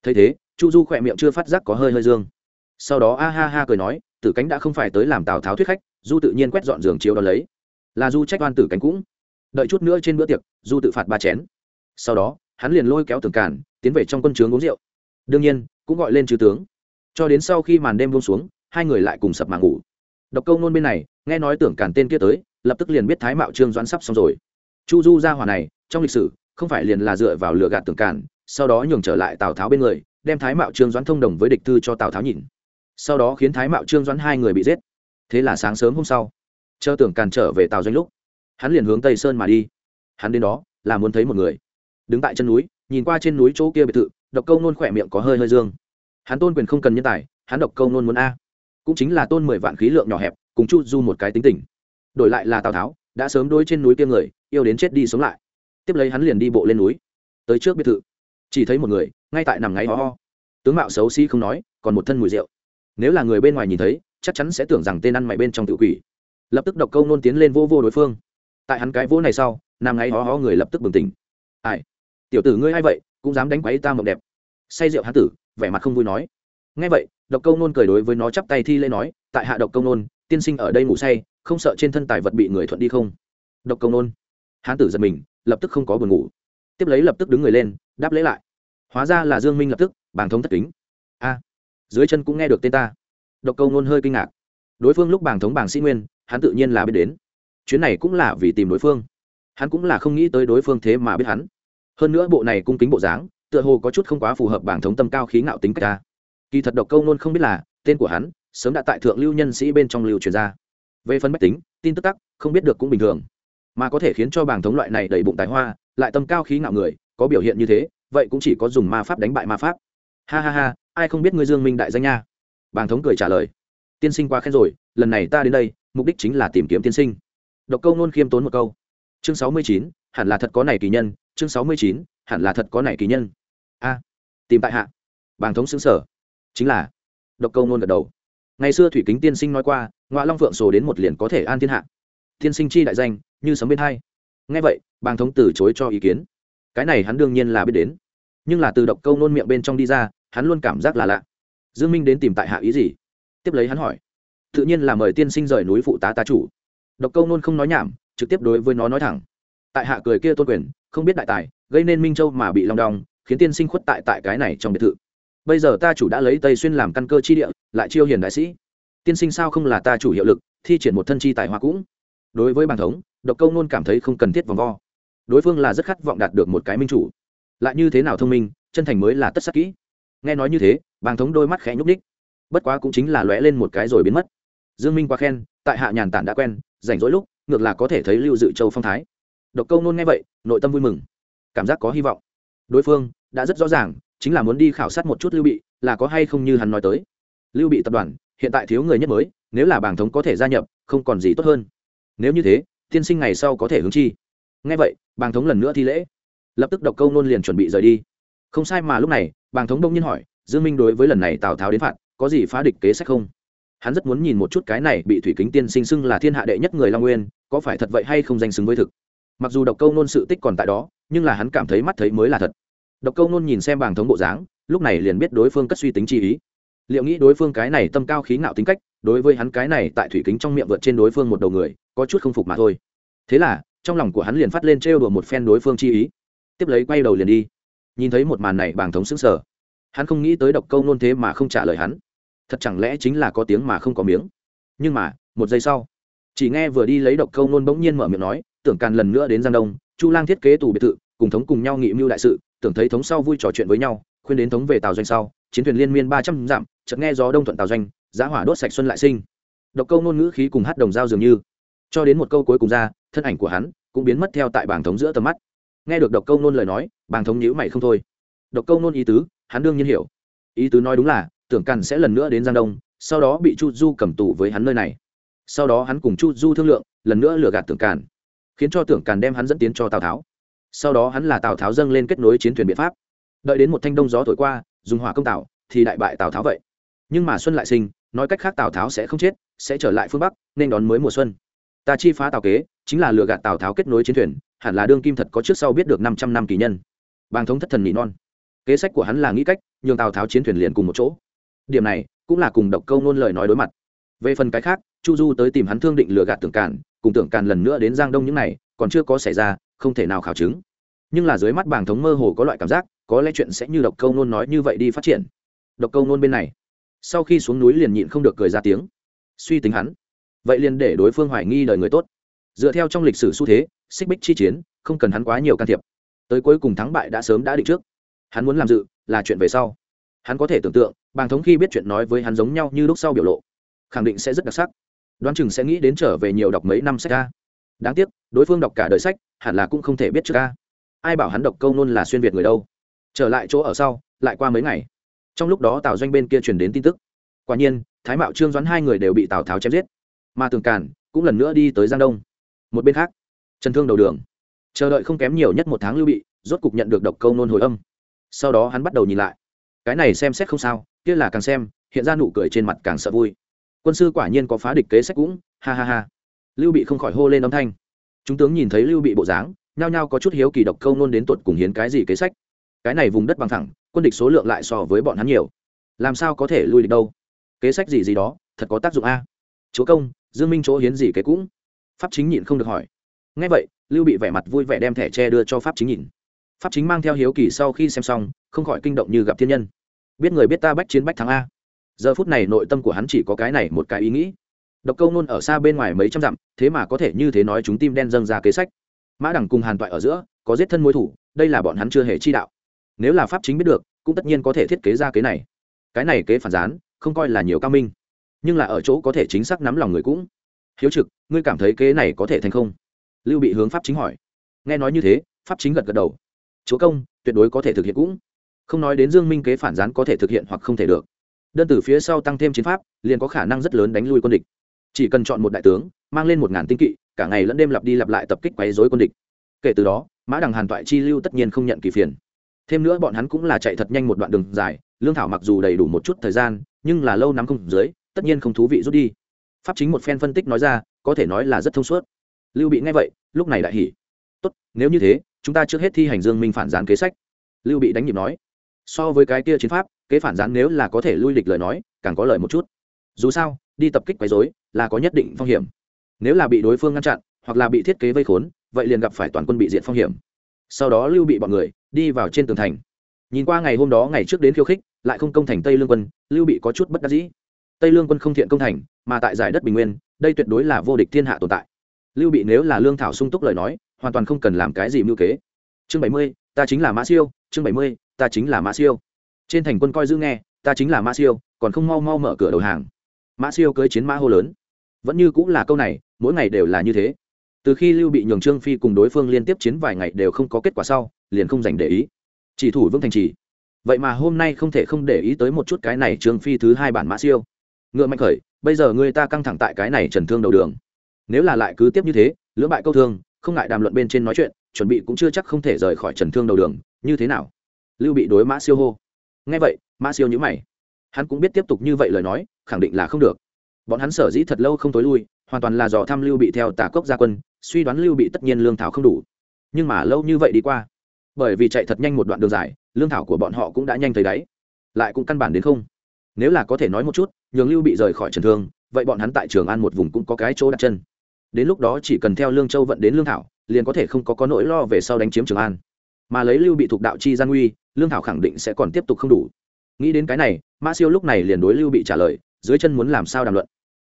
Thấy thế, chu du khỏe miệng chưa phát giác có hơi hơi dương. Sau đó a ha ha cười nói, tử cánh đã không phải tới làm tào tháo thuyết khách, du tự nhiên quét dọn giường chiếu đ ó lấy. Là du trách oan tử cánh cũng đợi chút nữa trên bữa tiệc, du tự phạt ba chén. Sau đó, hắn liền lôi kéo tưởng cản tiến về trong quân trướng uống rượu. Đương nhiên, cũng gọi lên chư tướng. Cho đến sau khi màn đêm buông xuống, hai người lại cùng sập mà ngủ. Độc câu nôn bên này, nghe nói tưởng cản tên kia tới, lập tức liền biết thái mạo trương doãn sắp xong rồi. Chu du ra hòa này, trong lịch sử, không phải liền là dựa vào lựa gạt tưởng cản sau đó nhường trở lại tào tháo bên người, đem thái mạo trương doãn thông đồng với địch thư cho tào tháo nhìn. Sau đó khiến thái mạo trương doãn hai người bị giết. Thế là sáng sớm hôm sau, chờ tưởng càn trở về tào doanh lúc hắn liền hướng tây sơn mà đi. Hắn đến đó, là muốn thấy một người. Đứng tại chân núi, nhìn qua trên núi chỗ kia biệt thự, độc câu nôn khỏe miệng có hơi hơi dương. Hắn tôn quyền không cần nhân tài, hắn độc câu nôn muốn a. Cũng chính là tôn mười vạn khí lượng nhỏ hẹp, cùng chu du một cái tính tình. Đổi lại là tào tháo, đã sớm đối trên núi kia người, yêu đến chết đi sống lại. Tiếp lấy hắn liền đi bộ lên núi. Tới trước biệt thự. Chỉ thấy một người, ngay tại nằm ngáy ho ho. Tướng mạo xấu xí không nói, còn một thân mùi rượu. Nếu là người bên ngoài nhìn thấy, chắc chắn sẽ tưởng rằng tên ăn mày bên trong tự quỷ. Lập tức độc câu nôn tiến lên vô vô đối phương tại hắn cái vỗ này sau nằm ngáy ho ho người lập tức bừng tỉnh. Ai? Tiểu tử ngươi a i vậy, cũng dám đánh quấy ta mộng đẹp. Say rượu hán tử, vẻ mặt không vui nói. Ngay vậy, độc câu nôn cười đối với nó chắp tay thi lễ nói, tại hạ độc câu nôn, tiên sinh ở đây ngủ say, không sợ trên thân tài vật bị người thuận đi không? Độc câu nôn. Hán tử giật mình, lập tức không có buồn ngủ. Tiếp lấy lập tức đứng người lên, đáp lễ lại. Hóa ra là dương minh lập tức, bàng thống thất kính. A, dưới chân cũng nghe được tên ta. Độc câu nôn hơi kinh ngạc. Đối phương lúc bàng thống bàng sĩ nguyên, hắn tự nhiên là biết đến chuyến này cũng là vì tìm đối phương. Hắn cũng là không nghĩ tới đối phương thế mà biết hắn. Hơn nữa bộ này cung kính bộ dáng, tựa hồ có chút không quá phù hợp bảng thống tâm cao khí ngạo tính cách ta. Kỳ thật độc câu nôn không biết là, tên của hắn sớm đã tại thượng lưu nhân sĩ bên trong lưu truyền ra. Về phần bách tính, tin tức tắc, không biết được cũng bình thường. Mà có thể khiến cho bảng thống loại này đầy bụng tài hoa, lại tâm cao khí ngạo người, có biểu hiện như thế, vậy cũng chỉ có dùng ma pháp đánh bại ma pháp. Ha ha ha, ai không biết ngươi dương minh đại danh nha? Bàng thống cười trả lời. Tiên sinh quá khen rồi, lần này ta đến đây, mục đích chính là tìm kiếm tiên sinh độc câu nôn khiêm tốn một câu. Chương sáu mươi chín, hẳn là thật có này kỳ nhân, chương sáu mươi chín, hẳn là thật có này kỳ nhân. A, tìm tại hạ. Bàng thống xứng sở. Chính là, độc câu nôn gật đầu. Ngày xưa thủy kính tiên sinh nói qua ngoại long phượng sổ đến một liền có thể an thiên hạ. Tiên sinh chi đại danh, như sấm bên hai. Ngay vậy, bàng thống từ chối cho ý kiến. Cái này hắn đương nhiên là biết đến. Nhưng là từ độc câu nôn miệng bên trong đi ra, hắn luôn cảm giác là lạ. Dương minh đến tìm tại hạ ý gì? Tiếp lấy hắn hỏi. Tự nhiên là mời tiên sinh rời núi phụ tá tá chủ độc câu nôn không nói nhảm, trực tiếp đối với nó nói thẳng. Tại hạ cười kia tôn quyền, không biết đại tài, gây nên minh châu mà bị long đong, khiến tiên sinh khuất tại tại cái này trong biệt thự. Bây giờ ta chủ đã lấy tây xuyên làm căn cơ chi địa, lại chiêu hiền đại sĩ. Tiên sinh sao không là ta chủ hiệu lực, thi triển một thân chi tài hoa cũng. Đối với bàn thống, độc câu nôn cảm thấy không cần thiết vòng vo. Đối phương là rất khát vọng đạt được một cái minh chủ. Lại như thế nào thông minh, chân thành mới là tất sắc kỹ. Nghe nói như thế, bàng thống đôi mắt khẽ nhúc ních bất quá cũng chính là lóe lên một cái rồi biến mất. Dương minh quá khen, tại hạ nhàn tản đã quen rảnh rỗi lúc, ngược là có thể thấy lưu dự châu phong thái. Độc câu nôn nghe vậy, nội tâm vui mừng, cảm giác có hy vọng. Đối phương đã rất rõ ràng, chính là muốn đi khảo sát một chút lưu bị, là có hay không như hắn nói tới. Lưu bị tập đoàn, hiện tại thiếu người nhất mới, nếu là bảng thống có thể gia nhập, không còn gì tốt hơn. Nếu như thế, tiên sinh ngày sau có thể hứng chi. Nghe vậy bàng thống lần nữa thi lễ. Lập tức độc câu nôn liền chuẩn bị rời đi. Không sai mà lúc này bàng thống đông nhiên hỏi, dương minh đối với lần này tào tháo đến phạt, có gì phá địch kế sách không? Hắn rất muốn nhìn một chút cái này bị thủy kính tiên sinh xưng là thiên hạ đệ nhất người long nguyên, có phải thật vậy hay không danh xứng với thực. Mặc dù độc câu nôn sự tích còn tại đó, nhưng là hắn cảm thấy mắt thấy mới là thật. Độc câu nôn nhìn xem bàng thống bộ dáng, lúc này liền biết đối phương cất suy tính chi ý. Liệu nghĩ đối phương cái này tâm cao khí ngạo tính cách, đối với hắn cái này tại thủy kính trong miệng vượt trên đối phương một đầu người, có chút không phục mà thôi. Thế là, trong lòng của hắn liền phát lên trêu đùa một phen đối phương chi ý. Tiếp lấy quay đầu liền đi. Nhìn thấy một màn này bàng thống xứng sờ. Hắn không nghĩ tới độc câu nôn thế mà không trả lời hắn thật chẳng lẽ chính là có tiếng mà không có miếng? Nhưng mà, một giây sau, chỉ nghe vừa đi lấy độc câu nôn bỗng nhiên mở miệng nói, tưởng càn lần nữa đến giang đông, chu lang thiết kế tù biệt thự, cùng thống cùng nhau nghị mưu đại sự, tưởng thấy thống sau vui trò chuyện với nhau, khuyên đến thống về tàu doanh sau, chiến thuyền liên miên ba trăm dặm, chợt nghe gió đông thuận tàu doanh, giá hỏa đốt sạch xuân lại sinh. Độc câu ngôn ngữ khí cùng hát đồng dao dường như, cho đến một câu cuối cùng ra, thân ảnh của hắn cũng biến mất theo tại bảng thống giữa tầm mắt. Nghe được độc câu nôn lời nói, bảng thống nhữ mày không thôi. Độc câu nôn ý tứ, hắn đương nhiên hiểu. Ý tứ nói đúng là tưởng càn sẽ lần nữa đến giang đông, sau đó bị chu du cầm tù với hắn nơi này. Sau đó hắn cùng chu du thương lượng, lần nữa lừa gạt tưởng càn khiến cho tưởng càn đem hắn dẫn tiến cho tào tháo. Sau đó hắn là tào tháo dâng lên kết nối chiến thuyền biện pháp. Đợi đến một thanh đông gió thổi qua, dùng hỏa công tào thì đại bại tào tháo vậy. Nhưng mà xuân lại sinh, nói cách khác tào tháo sẽ không chết, sẽ trở lại phương bắc, nên đón mới mùa xuân. Ta chi phá tào kế, chính là lừa gạt tào tháo kết nối chiến thuyền, hẳn là đương kim thật có trước sau biết được năm trăm năm kỳ nhân. Bàng thống thất thần nỉ non. Kế sách của hắn là nghĩ cách, nhường tào tháo chiến thuyền liền cùng một chỗ điểm này cũng là cùng độc câu nôn lời nói đối mặt. Về phần cái khác, chu du tới tìm hắn thương định lừa gạt tưởng càn, cùng tưởng càn lần nữa đến giang đông những này, còn chưa có xảy ra, không thể nào khảo chứng. Nhưng là dưới mắt bảng thống mơ hồ có loại cảm giác, có lẽ chuyện sẽ như độc câu nôn nói như vậy đi phát triển. Độc câu nôn bên này, sau khi xuống núi liền nhịn không được cười ra tiếng. Suy tính hắn, vậy liền để đối phương hoài nghi đời người tốt. Dựa theo trong lịch sử xu thế, xích bích chi chiến, không cần hắn quá nhiều can thiệp. Tới cuối cùng thắng bại đã sớm đã định trước. Hắn muốn làm dự là chuyện về sau hắn có thể tưởng tượng, bàng thống khi biết chuyện nói với hắn giống nhau như lúc sau biểu lộ, khẳng định sẽ rất đặc sắc. Đoán chừng sẽ nghĩ đến trở về nhiều đọc mấy năm sách ca. Đáng tiếc, đối phương đọc cả đời sách, hẳn là cũng không thể biết trước ca. Ai bảo hắn đọc câu nôn là xuyên việt người đâu? Trở lại chỗ ở sau, lại qua mấy ngày. Trong lúc đó tào doanh bên kia truyền đến tin tức. Quả nhiên, thái mạo trương doãn hai người đều bị tào tháo chém giết. Mà tường càn cũng lần nữa đi tới giang đông. Một bên khác, trần thương đầu đường. Chờ đợi không kém nhiều nhất một tháng lưu bị, rốt cục nhận được độc câu nôn hồi âm. Sau đó hắn bắt đầu nhìn lại cái này xem xét không sao, kia là càng xem, hiện ra nụ cười trên mặt càng sợ vui. Quân sư quả nhiên có phá địch kế sách cũng, ha ha ha. Lưu bị không khỏi hô lên âm thanh. Chúng tướng nhìn thấy lưu bị bộ dáng, nhao nhao có chút hiếu kỳ độc câu nôn đến tuột cùng hiến cái gì kế sách. Cái này vùng đất bằng thẳng, quân địch số lượng lại so với bọn hắn nhiều. Làm sao có thể lui địch đâu? Kế sách gì gì đó, thật có tác dụng a. Chúa công, dương minh chỗ hiến gì kế cũng? Pháp chính nhịn không được hỏi. Ngay vậy, lưu bị vẻ mặt vui vẻ đem thẻ tre đưa cho pháp chính nhìn. Pháp chính mang theo hiếu kỳ sau khi xem xong, không khỏi kinh động như gặp thiên nhân biết người biết ta bách chiến bách thắng a. Giờ phút này nội tâm của hắn chỉ có cái này một cái ý nghĩ. Độc câu nôn ở xa bên ngoài mấy trăm dặm, thế mà có thể như thế nói chúng tim đen dâng ra kế sách. Mã đẳng cùng hàn toại ở giữa, có giết thân mối thủ, đây là bọn hắn chưa hề chi đạo. Nếu là pháp chính biết được, cũng tất nhiên có thể thiết kế ra kế này. Cái này kế phản gián, không coi là nhiều cao minh. Nhưng là ở chỗ có thể chính xác nắm lòng người cũng. Hiếu trực, ngươi cảm thấy kế này có thể thành không? Lưu bị hướng pháp chính hỏi. Nghe nói như thế, pháp chính gật gật đầu. Chúa công, tuyệt đối có thể thực hiện cũng không nói đến dương minh kế phản gián có thể thực hiện hoặc không thể được. Đơn từ phía sau tăng thêm chiến pháp, liền có khả năng rất lớn đánh lui quân địch. Chỉ cần chọn một đại tướng, mang lên một ngàn tinh kỵ, cả ngày lẫn đêm lặp đi lặp lại tập kích quấy rối quân địch. Kể từ đó, mã đằng hàn toại chi lưu tất nhiên không nhận kỳ phiền. Thêm nữa bọn hắn cũng là chạy thật nhanh một đoạn đường dài, lương thảo mặc dù đầy đủ một chút thời gian, nhưng là lâu nắm không dưới, tất nhiên không thú vị rút đi. Pháp chính một phen phân tích nói ra, có thể nói là rất thông suốt. Lưu bị nghe vậy, lúc này đại hỉ. Tốt, nếu như thế, chúng ta trước hết thi hành dương minh phản gián kế sách. Lưu bị đánh nhịp nói so với cái kia chiến pháp, kế phản gián nếu là có thể lui lịch lời nói, càng có lợi một chút. Dù sao, đi tập kích quấy rối là có nhất định phong hiểm. Nếu là bị đối phương ngăn chặn, hoặc là bị thiết kế vây khốn, vậy liền gặp phải toàn quân bị diện phong hiểm. Sau đó lưu bị bọn người đi vào trên tường thành. Nhìn qua ngày hôm đó ngày trước đến khiêu khích, lại không công thành tây lương quân, lưu bị có chút bất đắc dĩ. Tây lương quân không thiện công thành, mà tại giải đất bình nguyên, đây tuyệt đối là vô địch thiên hạ tồn tại. Lưu bị nếu là lương thảo sung túc lời nói, hoàn toàn không cần làm cái gì mưu kế. Chương bảy mươi, ta chính là mã siêu, chương bảy mươi ta chính là mã siêu. Trên thành quân coi giữ nghe, ta chính là mã siêu, còn không mau mau mở cửa đầu hàng. Mã siêu cưới chiến mã hô lớn. Vẫn như cũng là câu này, mỗi ngày đều là như thế. Từ khi lưu bị nhường trương phi cùng đối phương liên tiếp chiến vài ngày đều không có kết quả sau, liền không dành để ý. Chỉ thủ vương thành trì. Vậy mà hôm nay không thể không để ý tới một chút cái này trương phi thứ hai bản mã siêu. Ngựa mạnh khởi, bây giờ người ta căng thẳng tại cái này trần thương đầu đường. Nếu là lại cứ tiếp như thế, lưỡng bại câu thương, không ngại đàm luận bên trên nói chuyện, chuẩn bị cũng chưa chắc không thể rời khỏi trần thương đầu đường, như thế nào? Lưu bị đối mã siêu hô. Ngay vậy, mã siêu nhữ mày. Hắn cũng biết tiếp tục như vậy lời nói, khẳng định là không được. Bọn hắn sở dĩ thật lâu không tối lui, hoàn toàn là dò thăm lưu bị theo tà cốc gia quân, suy đoán lưu bị tất nhiên lương thảo không đủ. Nhưng mà lâu như vậy đi qua, bởi vì chạy thật nhanh một đoạn đường dài, lương thảo của bọn họ cũng đã nhanh thấy đáy. Lại cũng căn bản đến không. Nếu là có thể nói một chút, nhường lưu bị rời khỏi trần thương, vậy bọn hắn tại trường an một vùng cũng có cái chỗ đặt chân. Đến lúc đó chỉ cần theo lương châu vận đến lương thảo, liền có thể không có có nỗi lo về sau đánh chiếm trường an mà lấy lưu bị thuộc đạo chi gian nguy lương thảo khẳng định sẽ còn tiếp tục không đủ. Nghĩ đến cái này mã siêu lúc này liền đối lưu bị trả lời, dưới chân muốn làm sao đàm luận.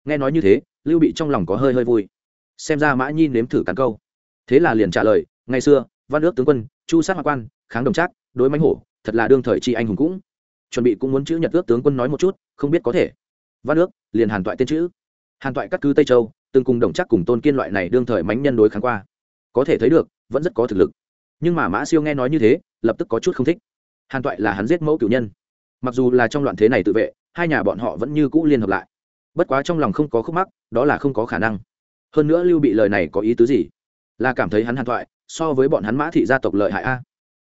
Nghe nói như thế, lưu bị trong lòng có hơi hơi vui. Xem ra mã nhi nếm thử cắn câu. Thế là liền trả lời, ngày xưa, văn ước tướng quân, chu sát hoa quan, kháng đồng trác, đối mánh hổ, thật là đương thời chi anh hùng cũng. Chuẩn bị cũng muốn chữ nhật ước tướng quân nói một chút, không biết có thể. Văn ước, liền hàn toại tên chữ. Hàn toại cắt cứ tây châu, từng cùng đồng trác cùng tôn kiên loại này đương thời mánh nhân đối kháng qua. Có thể thấy được, vẫn rất có thực lực nhưng mà mã siêu nghe nói như thế, lập tức có chút không thích. Hàn toại là hắn giết mẫu cử nhân. Mặc dù là trong loạn thế này tự vệ, hai nhà bọn họ vẫn như cũ liên hợp lại. Bất quá trong lòng không có khúc mắc, đó là không có khả năng. Hơn nữa lưu bị lời này có ý tứ gì? Là cảm thấy hắn hàn thoại so với bọn hắn mã thị gia tộc lợi hại a.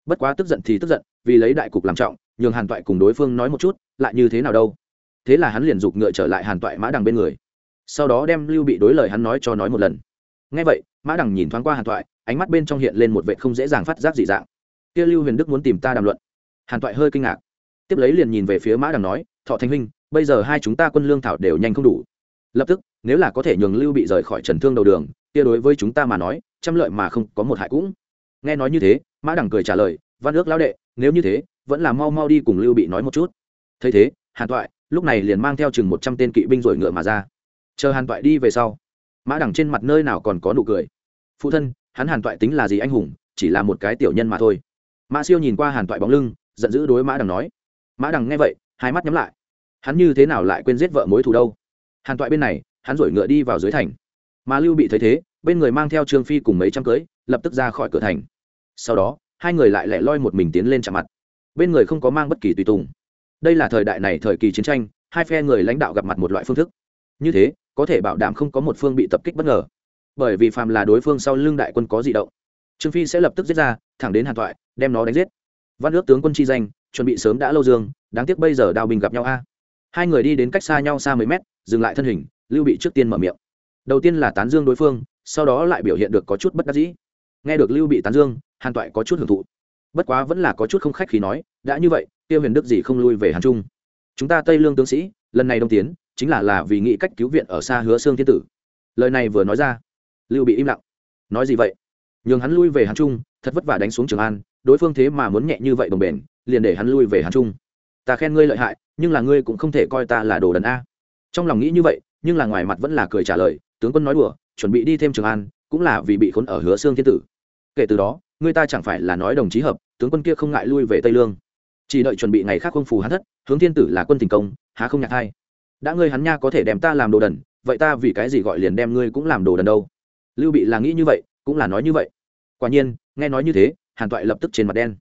Bất quá tức giận thì tức giận, vì lấy đại cục làm trọng, nhường hàn toại cùng đối phương nói một chút, lại như thế nào đâu. Thế là hắn liền giục ngựa trở lại hàn toại mã đằng bên người. Sau đó đem lưu bị đối lời hắn nói cho nói một lần. Ngay vậy, mã đằng nhìn thoáng qua hàn toại ánh mắt bên trong hiện lên một vệ không dễ dàng phát giác dị dạng. Kia lưu huyền đức muốn tìm ta đàm luận. Hàn toại hơi kinh ngạc. Tiếp lấy liền nhìn về phía mã đằng nói, thọ thanh huynh, bây giờ hai chúng ta quân lương thảo đều nhanh không đủ. Lập tức, nếu là có thể nhường lưu bị rời khỏi trần thương đầu đường, kia đối với chúng ta mà nói, trăm lợi mà không có một hại cũng. Nghe nói như thế, mã đằng cười trả lời, văn ước lão đệ, nếu như thế, vẫn là mau mau đi cùng lưu bị nói một chút. Thấy thế, hàn toại lúc này liền mang theo chừng một trăm tên kỵ binh rồi ngựa mà ra. Chờ hàn toại đi về sau, mã đằng trên mặt nơi nào còn có nụ cười. Phụ thân hắn hàn toại tính là gì anh hùng, chỉ là một cái tiểu nhân mà thôi. Mã siêu nhìn qua hàn toại bóng lưng, giận dữ đối mã đằng nói. Mã đằng nghe vậy, hai mắt nhắm lại. Hắn như thế nào lại quên giết vợ mối thù đâu? Hàn toại bên này, hắn rồi ngựa đi vào dưới thành. Mà lưu bị thấy thế, bên người mang theo trương phi cùng mấy trăm cưới, lập tức ra khỏi cửa thành. Sau đó, hai người lại lẻ loi một mình tiến lên chạm mặt. Bên người không có mang bất kỳ tùy tùng. Đây là thời đại này thời kỳ chiến tranh, hai phe người lãnh đạo gặp mặt một loại phương thức. Như thế, có thể bảo đảm không có một phương bị tập kích bất ngờ bởi vì phàm là đối phương sau lưng đại quân có di động. Trương phi sẽ lập tức giết ra, thẳng đến hàn thoại, đem nó đánh giết. Văn ước tướng quân chi danh, chuẩn bị sớm đã lâu dương, đáng tiếc bây giờ đào bình gặp nhau a. Hai người đi đến cách xa nhau xa mấy mét, dừng lại thân hình, lưu bị trước tiên mở miệng. Đầu tiên là tán dương đối phương, sau đó lại biểu hiện được có chút bất đắc dĩ. Nghe được lưu bị tán dương, hàn toại có chút hưởng thụ. Bất quá vẫn là có chút không khách khi nói, đã như vậy, tiêu huyền đức gì không lui về hàn trung? Chúng ta tây lương tướng sĩ, lần này đông tiến, chính là là vì nghĩ cách cứu viện ở xa hứa xương thiên tử. Lời này vừa nói ra lưu bị im lặng. Nói gì vậy? Nhường hắn lui về hàn trung, thật vất vả đánh xuống trường an, đối phương thế mà muốn nhẹ như vậy đồng bền, liền để hắn lui về hàn trung. Ta khen ngươi lợi hại, nhưng là ngươi cũng không thể coi ta là đồ đần a. Trong lòng nghĩ như vậy, nhưng là ngoài mặt vẫn là cười trả lời, tướng quân nói đùa, chuẩn bị đi thêm trường an, cũng là vì bị khốn ở hứa xương thiên tử. Kể từ đó người ta chẳng phải là nói đồng chí hợp, tướng quân kia không ngại lui về tây lương. Chỉ đợi chuẩn bị ngày khác không phù hắn thất, hướng thiên tử là quân tình công, há không nhạc hay? đã ngươi hắn nha có thể đem ta làm đồ đần, vậy ta vì cái gì gọi liền đem ngươi cũng làm đồ đần đâu? Lưu bị là nghĩ như vậy, cũng là nói như vậy. Quả nhiên, nghe nói như thế, hàn toại lập tức trên mặt đen.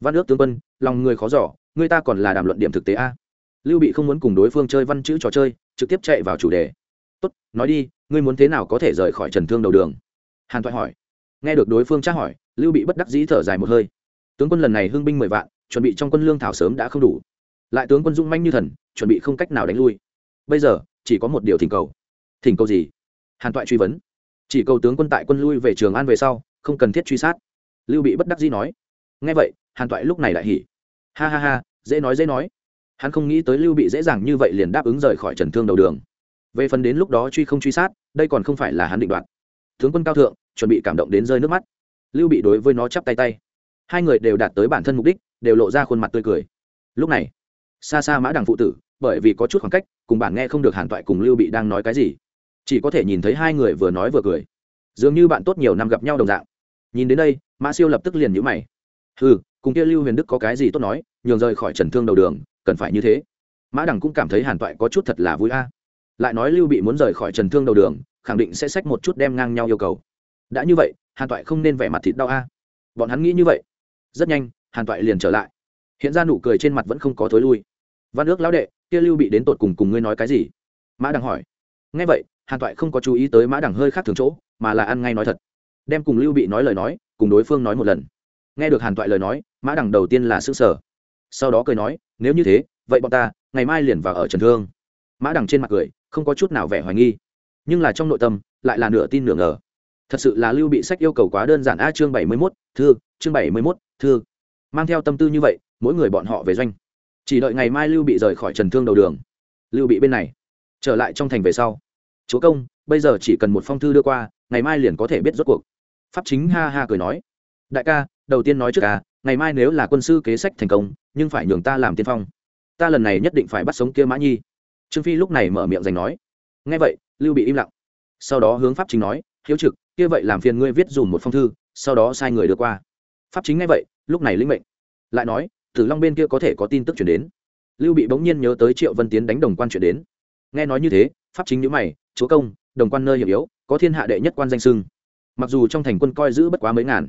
Văn ước tướng quân, lòng người khó giỏ người ta còn là đàm luận điểm thực tế a. Lưu bị không muốn cùng đối phương chơi văn chữ trò chơi, trực tiếp chạy vào chủ đề. Tốt, nói đi, ngươi muốn thế nào có thể rời khỏi trần thương đầu đường? Hàn toại hỏi. Nghe được đối phương tra hỏi, lưu bị bất đắc dĩ thở dài một hơi. Tướng quân lần này hưng binh mười vạn, chuẩn bị trong quân lương thảo sớm đã không đủ. Lại tướng quân dung manh như thần, chuẩn bị không cách nào đánh lui. Bây giờ, chỉ có một điều thỉnh cầu. Thỉnh cầu gì? Hàn toại truy vấn chỉ cầu tướng quân tại quân lui về trường an về sau, không cần thiết truy sát. Lưu bị bất đắc dĩ nói. Nghe vậy, hàn toại lúc này lại hỉ. Ha ha ha, dễ nói dễ nói. Hắn không nghĩ tới lưu bị dễ dàng như vậy liền đáp ứng rời khỏi trần thương đầu đường. Về phần đến lúc đó truy không truy sát, đây còn không phải là hắn định đoạt. Tướng quân cao thượng, chuẩn bị cảm động đến rơi nước mắt. Lưu bị đối với nó chắp tay tay. Hai người đều đạt tới bản thân mục đích, đều lộ ra khuôn mặt tươi cười. Lúc này, xa xa mã đằng phụ tử, bởi vì có chút khoảng cách, cùng bản nghe không được hàn toại cùng lưu bị đang nói cái gì chỉ có thể nhìn thấy hai người vừa nói vừa cười. Dường như bạn tốt nhiều năm gặp nhau đồng dạng. Nhìn đến đây, mã siêu lập tức liền nhữ mày. Ừ cùng kia lưu huyền đức có cái gì tốt nói, nhường rời khỏi trần thương đầu đường, cần phải như thế. Mã đằng cũng cảm thấy hàn toại có chút thật là vui a. Lại nói lưu bị muốn rời khỏi trần thương đầu đường, khẳng định sẽ xách một chút đem ngang nhau yêu cầu. Đã như vậy, hàn toại không nên vẻ mặt thịt đau a. Bọn hắn nghĩ như vậy. Rất nhanh, hàn toại liền trở lại. Hiện ra nụ cười trên mặt vẫn không có thối lui. Văn ước lão đệ, kia lưu bị đến tột cùng cùng ngươi nói cái gì? Mã đằng hỏi. Ngay vậy hàn toại không có chú ý tới mã đằng hơi khác thường chỗ, mà là ăn ngay nói thật. Đem cùng lưu bị nói lời nói, cùng đối phương nói một lần. Nghe được hàn toại lời nói, mã đằng đầu tiên là s ư n g sở sau đó cười nói, nếu như thế, vậy bọn ta ngày mai liền vào ở trần thương. Mã đằng trên mặt cười, không có chút nào vẻ hoài nghi. Nhưng là trong nội tâm, lại là nửa tin nửa ngờ. Thật sự là lưu bị sách yêu cầu quá đơn giản. A, chương bảy mươi mốt, thư, chương bảy mươi mốt, thư. Mang theo tâm tư như vậy, mỗi người bọn họ về doanh. Chỉ đợi ngày mai lưu bị rời khỏi trần thương đầu đường. Lưu bị bên này, trở lại trong thành về sau chúa công, bây giờ chỉ cần một phong thư đưa qua, ngày mai liền có thể biết rốt cuộc. Pháp chính ha ha cười nói. Đại ca, đầu tiên nói trước ca ngày mai nếu là quân sư kế sách thành công, nhưng phải nhường ta làm tiên phong. Ta lần này nhất định phải bắt sống kia mã nhi. Trương phi lúc này mở miệng giành nói. Ngay vậy, lưu bị im lặng. Sau đó hướng pháp chính nói, hiếu trực, kia vậy làm phiền ngươi viết dùm một phong thư, sau đó sai người đưa qua. Pháp chính ngay vậy, lúc này lĩnh mệnh. Lại nói, tử long bên kia có thể có tin tức chuyển đến. Lưu bị bỗng nhiên nhớ tới triệu vân tiến đánh đồng quan chuyển đến. Nghe nói như thế, pháp chính nhữ mày chúa công, đồng quan nơi hiểm yếu, có thiên hạ đệ nhất quan danh sưng mặc dù trong thành quân coi giữ bất quá mấy ngàn,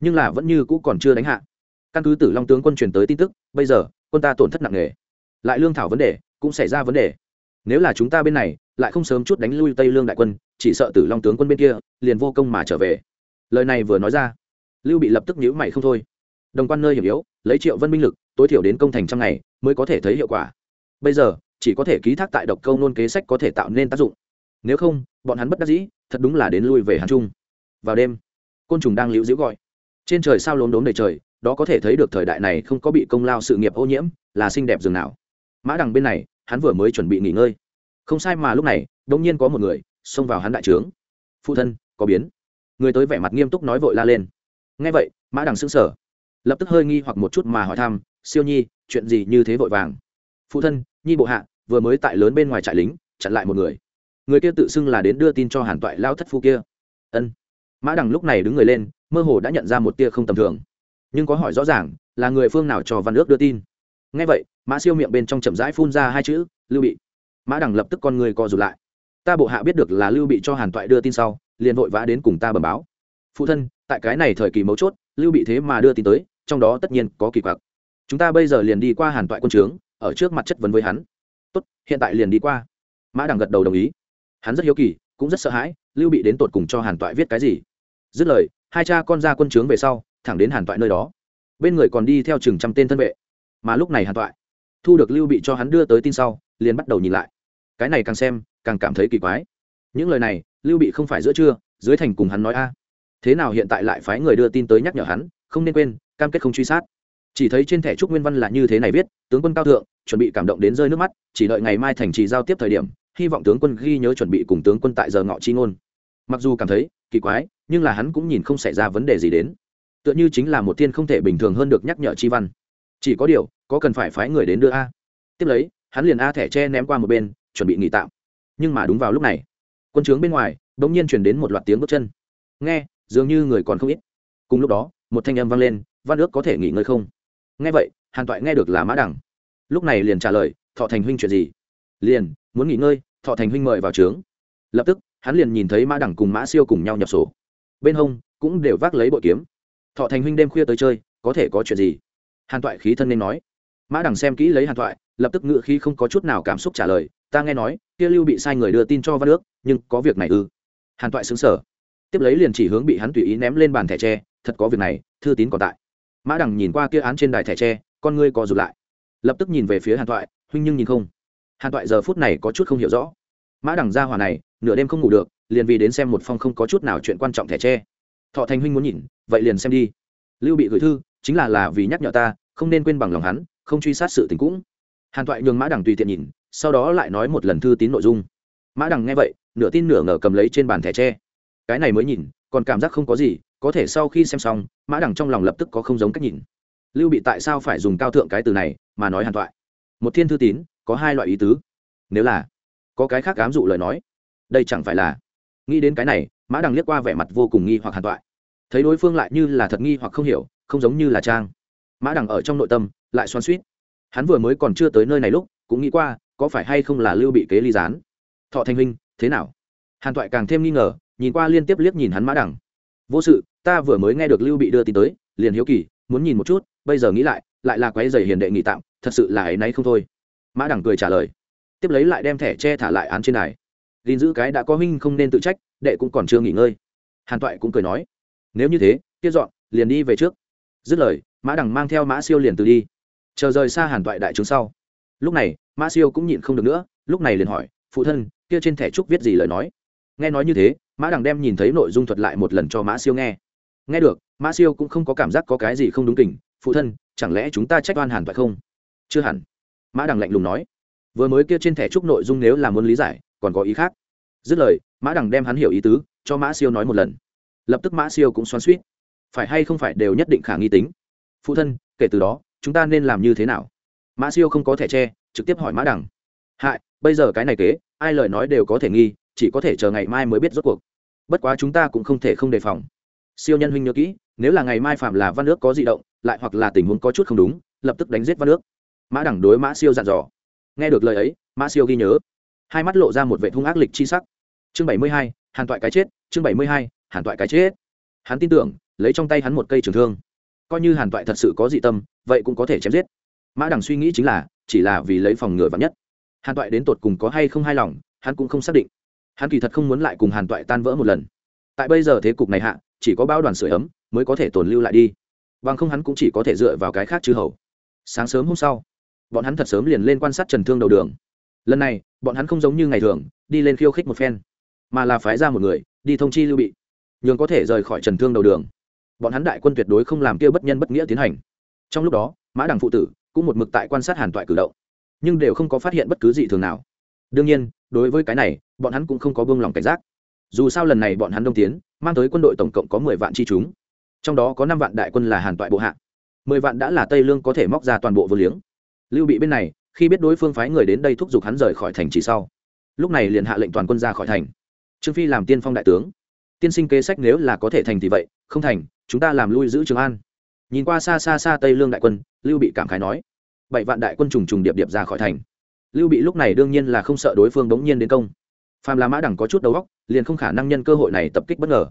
nhưng là vẫn như cũ còn chưa đánh hạ. Căn cứ tử long tướng quân truyền tới tin tức, bây giờ, quân ta tổn thất nặng nề. Lại lương thảo vấn đề, cũng xảy ra vấn đề. Nếu là chúng ta bên này, lại không sớm chút đánh lui tây lương đại quân, chỉ sợ tử long tướng quân bên kia, liền vô công mà trở về. Lời này vừa nói ra, lưu bị lập tức nhữ mày không thôi. Đồng quan nơi hiểm yếu, lấy triệu vân minh lực, tối thiểu đến công thành trăm ngày, mới có thể thấy hiệu quả. Bây giờ, chỉ có thể ký thác tại độc câu nôn kế sách có thể tạo nên tác dụng nếu không, bọn hắn bất đắc dĩ, thật đúng là đến lui về hàn trung. Vào đêm, côn trùng đang liễu diễu gọi. Trên trời sao lốm đốm đầy trời, đó có thể thấy được thời đại này không có bị công lao sự nghiệp ô nhiễm, là xinh đẹp dường nào. Mã đằng bên này, hắn vừa mới chuẩn bị nghỉ ngơi. Không sai mà lúc này đông nhiên có một người xông vào hắn đại trướng. Phụ thân, có biến. Người tới vẻ mặt nghiêm túc nói vội la lên. Nghe vậy, mã đằng sững sở lập tức hơi nghi hoặc một chút mà hỏi thăm, siêu nhi, chuyện gì như thế vội vàng? Phụ thân, nhi bộ hạ, vừa mới tại lớn bên ngoài trại lính, chặn lại một người người kia tự xưng là đến đưa tin cho hàn toại lao thất phu kia. Ân. Mã đằng lúc này đứng người lên, mơ hồ đã nhận ra một tia không tầm thường. Nhưng có hỏi rõ ràng, là người phương nào cho văn ước đưa tin? Ngay vậy, mã siêu miệng bên trong chậm rãi phun ra hai chữ, lưu bị. Mã đằng lập tức con người co rụt lại. Ta bộ hạ biết được là lưu bị cho hàn toại đưa tin sau, liền vội vã đến cùng ta bẩm báo. Phụ thân, tại cái này thời kỳ mấu chốt, lưu bị thế mà đưa tin tới, trong đó tất nhiên có kỳ quặc. Chúng ta bây giờ liền đi qua hàn toại quân trướng, ở trước mặt chất vấn với hắn. Tốt, hiện tại liền đi qua. Mã đằng gật đầu đồng ý hắn rất hiếu kỳ, cũng rất sợ hãi, lưu bị đến tột cùng cho hàn toại viết cái gì. Dứt lời, hai cha con ra quân trướng về sau, thẳng đến hàn toại nơi đó. Bên người còn đi theo chừng trăm tên thân vệ. Mà lúc này hàn toại thu được lưu bị cho hắn đưa tới tin sau, liền bắt đầu nhìn lại. Cái này càng xem, càng cảm thấy kỳ quái. Những lời này, lưu bị không phải giữa trưa, dưới thành cùng hắn nói a. Thế nào hiện tại lại phái người đưa tin tới nhắc nhở hắn, không nên quên, cam kết không truy sát. Chỉ thấy trên thẻ trúc nguyên văn là như thế này viết, tướng quân cao thượng, chuẩn bị cảm động đến rơi nước mắt, chỉ đợi ngày mai thành trì giao tiếp thời điểm hy vọng tướng quân ghi nhớ chuẩn bị cùng tướng quân tại giờ ngọ chi ngôn. Mặc dù cảm thấy, kỳ quái, nhưng là hắn cũng nhìn không xảy ra vấn đề gì đến. Tựa như chính là một thiên không thể bình thường hơn được nhắc nhở chi văn. Chỉ có điều, có cần phải phái người đến đưa a. Tiếp lấy, hắn liền a thẻ tre ném qua một bên, chuẩn bị nghỉ tạm. Nhưng mà đúng vào lúc này, quân trướng bên ngoài đ ỗ n g nhiên chuyển đến một loạt tiếng bước chân. Nghe, dường như người còn không ít. Cùng lúc đó, một thanh âm vang lên, văn ước có thể nghỉ ngơi không? Nghe vậy, hàn toại nghe được là mã đẳng lúc này liền trả lời, thọ thành huynh chuyện gì? Liền muốn nghỉ ngơi, thọ thành huynh mời vào trướng. Lập tức, hắn liền nhìn thấy mã đẳng cùng mã siêu cùng nhau nhập sổ. Bên hông cũng đều vác lấy bội kiếm. Thọ thành huynh đêm khuya tới chơi, có thể có chuyện gì? Hàn toại khí thân nên nói. Mã đằng xem kỹ lấy hàn toại, lập tức ngự khí không có chút nào cảm xúc trả lời, ta nghe nói, kia lưu bị sai người đưa tin cho văn ước, nhưng có việc này ư? Hàn toại xứng sở tiếp lấy liền chỉ hướng bị hắn tùy ý ném lên bàn thẻ tre, thật có việc này, thư tín còn tại. Mã đằng nhìn qua kia án trên đài thẻ tre, con ngươi co rụt lại. Lập tức nhìn về phía hàn toại, huynh nhưng nhìn không hàn toại giờ phút này có chút không hiểu rõ. Mã đằng gia hỏa này, nửa đêm không ngủ được, liền vì đến xem một phong không có chút nào chuyện quan trọng thẻ tre. Thọ thành huynh muốn nhìn, vậy liền xem đi. Lưu bị gửi thư, chính là là vì nhắc nhở ta, không nên quên bằng lòng hắn, không truy sát sự tình cũng. Hàn toại nhường mã đằng tùy tiện nhìn, sau đó lại nói một lần thư tín nội dung. Mã đằng nghe vậy, nửa tin nửa ngờ cầm lấy trên bàn thẻ tre. Cái này mới nhìn, còn cảm giác không có gì, có thể sau khi xem xong, mã đằng trong lòng lập tức có không giống cách nhìn. Lưu bị tại sao phải dùng cao thượng cái từ này, mà nói hàn toại. Một thiên thư tín có hai loại ý tứ. Nếu là có cái khác ám dụ lời nói, đây chẳng phải là nghĩ đến cái này, mã đằng liếc qua vẻ mặt vô cùng nghi hoặc hàn toại. Thấy đối phương lại như là thật nghi hoặc không hiểu, không giống như là trang. Mã đằng ở trong nội tâm lại xoan suýt hắn vừa mới còn chưa tới nơi này lúc, cũng nghĩ qua có phải hay không là lưu bị kế ly gián. Thọ thanh huynh, thế nào? Hàn toại càng thêm nghi ngờ, nhìn qua liên tiếp liếc nhìn hắn mã đằng. Vô sự, ta vừa mới nghe được lưu bị đưa tin tới, liền hiếu kỳ, muốn nhìn một chút, bây giờ nghĩ lại lại là quái dày hiền đệ nghỉ tạm, thật sự là ấy nấy không thôi mã đằng cười trả lời. Tiếp lấy lại đem thẻ che thả lại án trên đài. Gìn giữ cái đã có huynh không nên tự trách đệ cũng còn chưa nghỉ ngơi. Hàn toại cũng cười nói. Nếu như thế tiết dọn liền đi về trước. Dứt lời mã đằng mang theo mã siêu liền từ đi. Chờ rời xa hàn toại đại chúng sau. Lúc này mã siêu cũng nhịn không được nữa lúc này liền hỏi phụ thân kia trên thẻ trúc viết gì lời nói? Nghe nói như thế mã đằng đem nhìn thấy nội dung thuật lại một lần cho mã siêu nghe. Nghe được mã siêu cũng không có cảm giác có cái gì không đúng tình, phụ thân chẳng lẽ chúng ta trách oan hàn toại không? Chưa hẳn mã đằng lạnh lùng nói, vừa mới kia trên thẻ trúc nội dung nếu là muốn lý giải, còn có ý khác. Dứt lời, mã đằng đem hắn hiểu ý tứ, cho mã siêu nói một lần. Lập tức mã siêu cũng xoắn suýt. Phải hay không phải đều nhất định khả nghi tính? Phụ thân, kể từ đó, chúng ta nên làm như thế nào? Mã siêu không có thẻ tre trực tiếp hỏi mã đằng. Hại, bây giờ cái này kế, ai lời nói đều có thể nghi, chỉ có thể chờ ngày mai mới biết rốt cuộc. Bất quá chúng ta cũng không thể không đề phòng. Siêu nhân huynh nhớ kỹ, nếu là ngày mai phạm là văn nước có di động, lại hoặc là tình huống có chút không đúng, lập tức đánh giết văn nước mã đẳng đối mã siêu dặn dò. Nghe được lời ấy, mã siêu ghi nhớ. Hai mắt lộ ra một vệ hung ác lịch chi sắc. Chương bảy mươi hai, hàn toại cái chết, chương bảy mươi hai, hàn toại cái chết. Hắn tin tưởng, lấy trong tay hắn một cây trường thương. Coi như hàn toại thật sự có dị tâm, vậy cũng có thể chém giết. Mã đằng suy nghĩ chính là, chỉ là vì lấy phòng ngừa vắn nhất. Hàn toại đến tột cùng có hay không hài lòng, hắn cũng không xác định. Hắn kỳ thật không muốn lại cùng hàn toại tan vỡ một lần. Tại bây giờ thế cục này hạ, chỉ có bao đoàn sửa ấm, mới có thể tồn lưu lại đi. Bằng không hắn cũng chỉ có thể dựa vào cái khác chư hầu. Sáng sớm hôm sau bọn hắn thật sớm liền lên quan sát trần thương đầu đường. Lần này, bọn hắn không giống như ngày thường, đi lên khiêu khích một phen, mà là phái ra một người, đi thông chi lưu bị, nhường có thể rời khỏi trần thương đầu đường. Bọn hắn đại quân tuyệt đối không làm kia bất nhân bất nghĩa tiến hành. Trong lúc đó, mã đằng phụ tử cũng một mực tại quan sát hàn toại cử động, nhưng đều không có phát hiện bất cứ gì thường nào. Đương nhiên, đối với cái này, bọn hắn cũng không có buông lòng cảnh giác. Dù sao lần này bọn hắn đông tiến, mang tới quân đội tổng cộng có mười vạn chi chúng. Trong đó có năm vạn đại quân là hàn toại bộ hạ. mười vạn đã là tây lương có thể móc ra toàn bộ vô liếng lưu bị bên này, khi biết đối phương phái người đến đây thúc giục hắn rời khỏi thành chỉ sau, lúc này liền hạ lệnh toàn quân ra khỏi thành. Trương phi làm tiên phong đại tướng. Tiên sinh kế sách nếu là có thể thành thì vậy, không thành, chúng ta làm lui giữ trường an. Nhìn qua xa xa xa tây lương đại quân, lưu bị cảm khái nói, bảy vạn đại quân trùng trùng điệp điệp ra khỏi thành. Lưu bị lúc này đương nhiên là không sợ đối phương bỗng nhiên đến công. Phàm là mã đẳng có chút đầu óc, liền không khả năng nhân cơ hội này tập kích bất ngờ.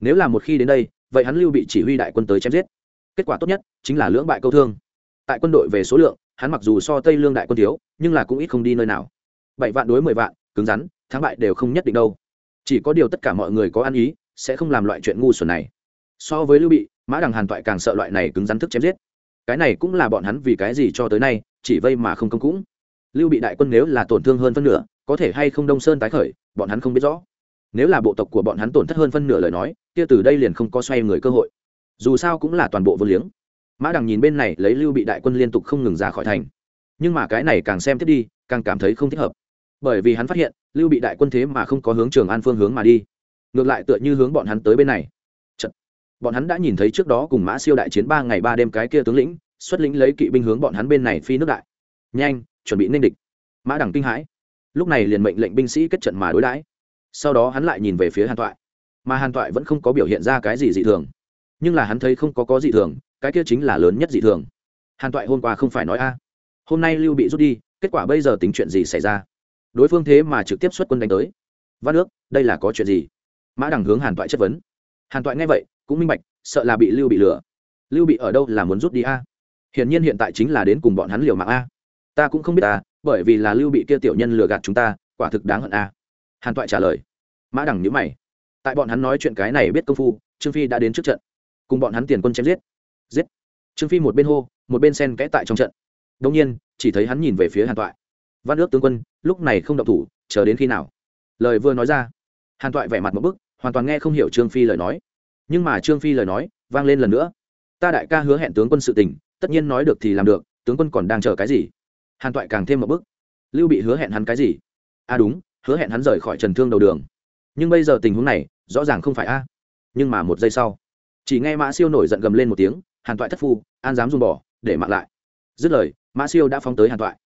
Nếu là một khi đến đây, vậy hắn lưu bị chỉ huy đại quân tới chém giết. Kết quả tốt nhất chính là lưỡng bại câu thương tại quân đội về số lượng, hắn mặc dù so tây lương đại quân thiếu, nhưng là cũng ít không đi nơi nào. Bảy vạn đối mười vạn, cứng rắn, thắng bại đều không nhất định đâu. Chỉ có điều tất cả mọi người có ăn ý, sẽ không làm loại chuyện ngu xuẩn này. So với lưu bị, mã đằng hàn toại càng sợ loại này cứng rắn thức chém giết. Cái này cũng là bọn hắn vì cái gì cho tới nay, chỉ vây mà không công cũng. Lưu bị đại quân nếu là tổn thương hơn phân nửa, có thể hay không đông sơn tái khởi, bọn hắn không biết rõ. Nếu là bộ tộc của bọn hắn tổn thất hơn phân nửa lời nói, kia từ đây liền không có xoay người cơ hội. Dù sao cũng là toàn bộ vô liếng mã đằng nhìn bên này lấy lưu bị đại quân liên tục không ngừng ra khỏi thành. Nhưng mà cái này càng xem tiếp đi, càng cảm thấy không thích hợp. Bởi vì hắn phát hiện, lưu bị đại quân thế mà không có hướng trường an phương hướng mà đi. Ngược lại tựa như hướng bọn hắn tới bên này. Chật. bọn hắn đã nhìn thấy trước đó cùng mã siêu đại chiến ba ngày ba đêm cái kia tướng lĩnh, xuất lĩnh lấy kỵ binh hướng bọn hắn bên này phi nước đại. Nhanh, chuẩn bị ninh địch. Mã Đằng kinh hãi. Lúc này liền mệnh lệnh binh sĩ kết trận mà đối đãi. Sau đó hắn lại nhìn về phía hàn toại. Mà hàn toại vẫn không có biểu hiện ra cái gì dị thường. Nhưng là hắn thấy không có có dị thường cái kia chính là lớn nhất dị thường. Hàn toại hôm qua không phải nói a. Hôm nay lưu bị rút đi, kết quả bây giờ tính chuyện gì xảy ra? Đối phương thế mà trực tiếp xuất quân đánh tới. Văn ước, đây là có chuyện gì? Mã đằng hướng hàn toại chất vấn. Hàn toại nghe vậy, cũng minh bạch, sợ là bị lưu bị lừa. Lưu bị ở đâu là muốn rút đi a? Hiển nhiên hiện tại chính là đến cùng bọn hắn liều mạng a. Ta cũng không biết ta bởi vì là lưu bị kia tiểu nhân lừa gạt chúng ta, quả thực đáng hận a. Hàn toại trả lời. Mã đằng nhữ mày. Tại bọn hắn nói chuyện cái này biết công phu, trương phi đã đến trước trận. Cùng bọn hắn tiền quân chém giết giết. Trương phi một bên hô, một bên sen kẽ tại trong trận. Đông nhiên, chỉ thấy hắn nhìn về phía hàn toại. Văn ước tướng quân, lúc này không động thủ, chờ đến khi nào? Lời vừa nói ra, hàn toại vẻ mặt một bức, hoàn toàn nghe không hiểu trương phi lời nói. Nhưng mà trương phi lời nói, vang lên lần nữa. Ta đại ca hứa hẹn tướng quân sự tình, tất nhiên nói được thì làm được, tướng quân còn đang chờ cái gì? Hàn toại càng thêm một bức. Lưu bị hứa hẹn hắn cái gì? A à đúng, hứa hẹn hắn rời khỏi trần thương đầu đường. Nhưng bây giờ tình huống này, rõ ràng không phải a. Nhưng mà một giây sau, chỉ nghe mã siêu nổi giận gầm lên một tiếng hàn toại thất phu, an dám dùng bỏ, để mặc lại. Dứt lời, mã siêu đã phóng tới hàn toại.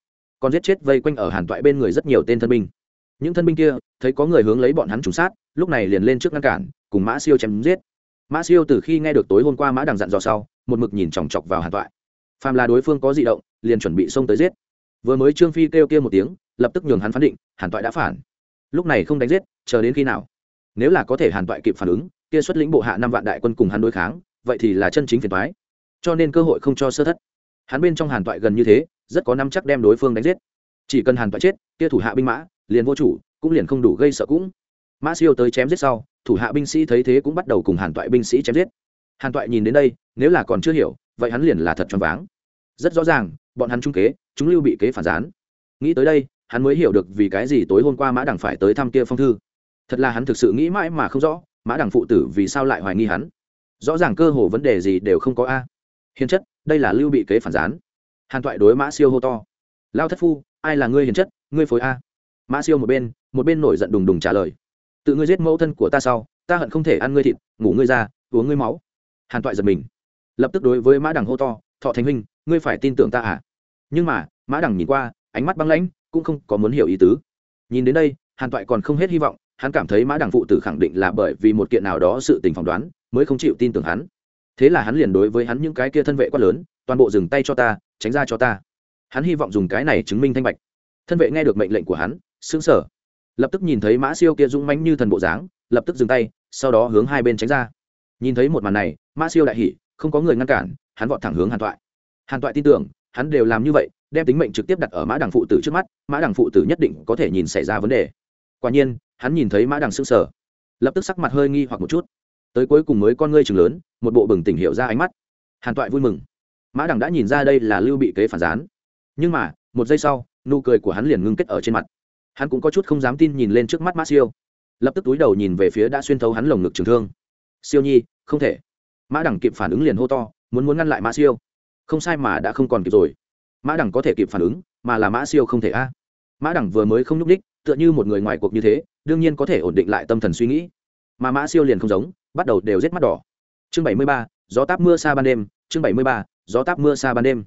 Còn giết chết vây quanh ở hàn toại bên người rất nhiều tên thân binh. Những thân binh kia, thấy có người hướng lấy bọn hắn trùng sát, lúc này liền lên trước ngăn cản, cùng mã siêu chém giết. Mã siêu từ khi nghe được tối hôm qua mã đằng dặn dò sau, một mực nhìn chòng chọc vào hàn toại. Phàm là đối phương có di động, liền chuẩn bị xông tới giết. Vừa mới trương phi kêu kia một tiếng, lập tức nhường hắn phán định, hàn toại đã phản. Lúc này không đánh giết, chờ đến khi nào? Nếu là có thể hàn toại kịp phản ứng, kia xuất lĩnh bộ hạ năm vạn đại quân cùng hắn đối kháng, vậy thì là chân chính phiền toái cho nên cơ hội không cho sơ thất. Hắn bên trong hàn toại gần như thế, rất có năm chắc đem đối phương đánh giết. Chỉ cần hàn toại chết, kia thủ hạ binh mã, liền vô chủ, cũng liền không đủ gây sợ cũng. Mã siêu tới chém giết sau, thủ hạ binh sĩ thấy thế cũng bắt đầu cùng hàn toại binh sĩ chém giết. Hàn toại nhìn đến đây, nếu là còn chưa hiểu, vậy hắn liền là thật choáng váng. Rất rõ ràng, bọn hắn trung kế, chúng lưu bị kế phản gián. Nghĩ tới đây, hắn mới hiểu được vì cái gì tối hôm qua mã đằng phải tới thăm kia phong thư. Thật là hắn thực sự nghĩ mãi mà không rõ, mã đằng phụ tử vì sao lại hoài nghi hắn. Rõ ràng cơ hồ vấn đề gì đều không có a hiền chất, đây là lưu bị kế phản gián. Hàn toại đối mã siêu hô to. Lao thất phu, ai là ngươi hiền chất, ngươi phối a. Mã siêu một bên một bên nổi giận đùng đùng trả lời. Tự ngươi giết mẫu thân của ta sau, ta hận không thể ăn ngươi thịt, ngủ ngươi ra, uống ngươi máu. Hàn toại giật mình. Lập tức đối với mã đằng hô to, thọ thành huynh, ngươi phải tin tưởng ta à? Nhưng mà, mã đằng nhìn qua, ánh mắt băng lãnh, cũng không có muốn hiểu ý tứ. Nhìn đến đây, hàn toại còn không hết hy vọng, hắn cảm thấy mã đằng phụ tử khẳng định là bởi vì một kiện nào đó sự tình phỏng đoán, mới không chịu tin tưởng hắn thế là hắn liền đối với hắn những cái kia thân vệ quát lớn, toàn bộ dừng tay cho ta, tránh ra cho ta. Hắn hy vọng dùng cái này chứng minh thanh bạch. Thân vệ nghe được mệnh lệnh của hắn xứng sở lập tức nhìn thấy mã siêu kia dũng mãnh như thần bộ dáng, lập tức dừng tay, sau đó hướng hai bên tránh ra. Nhìn thấy một màn này, mã siêu đại hỉ, không có người ngăn cản, hắn vọt thẳng hướng hàn toại. Hàn toại tin tưởng, hắn đều làm như vậy, đem tính mệnh trực tiếp đặt ở mã đằng phụ tử trước mắt, mã đằng phụ tử nhất định có thể nhìn xảy ra vấn đề. Quả nhiên, hắn nhìn thấy mã đằng s ư n g sở lập tức sắc mặt hơi nghi hoặc một chút tới cuối cùng mới con ngươi chừng lớn, một bộ bừng tỉnh hiệu ra ánh mắt. Hàn toại vui mừng. Mã đằng đã nhìn ra đây là lưu bị kế phản gián. Nhưng mà, một giây sau, nụ cười của hắn liền ngưng kết ở trên mặt. Hắn cũng có chút không dám tin nhìn lên trước mắt mã siêu. Lập tức túi đầu nhìn về phía đã xuyên thấu hắn lồng ngực trừng thương. Siêu nhi, không thể. Mã Đằng kịp phản ứng liền hô to, muốn muốn ngăn lại mã siêu. Không sai mà đã không còn kịp rồi. Mã Đằng có thể kịp phản ứng, mà là mã siêu không thể a. Mã Đằng vừa mới không nhúc đích tựa như một người ngoài cuộc như thế, đương nhiên có thể ổn định lại tâm thần suy nghĩ. Mà mã siêu liền không giống bắt đầu đều rết mắt đỏ. Chương bảy mươi ba, gió táp mưa xa ban đêm, chương bảy mươi ba, gió táp mưa xa ban đêm.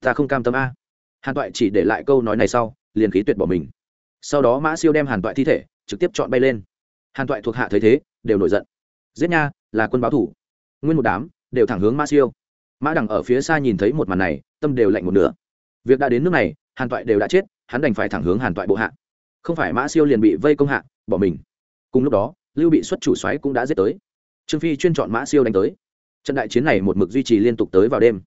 Ta không cam tâm a. Hàn toại chỉ để lại câu nói này sau, liền khí tuyệt bỏ mình. Sau đó mã siêu đem hàn toại thi thể, trực tiếp chọn bay lên. Hàn toại thuộc hạ thấy thế, đều nổi giận. Giết nha, là quân báo thủ. Nguyên một đám, đều thẳng hướng mã siêu. Mã đằng ở phía xa nhìn thấy một màn này, tâm đều lạnh một nửa. Việc đã đến nước này, hàn toại đều đã chết, hắn đành phải thẳng hướng hàn toại bộ hạ. Không phải mã siêu liền bị vây công hạ, bỏ mình. Cùng lúc đó, lưu bị xuất chủ xoáy cũng đã giết tới trương phi chuyên chọn mã siêu đánh tới. Trận đại chiến này một mực duy trì liên tục tới vào đêm.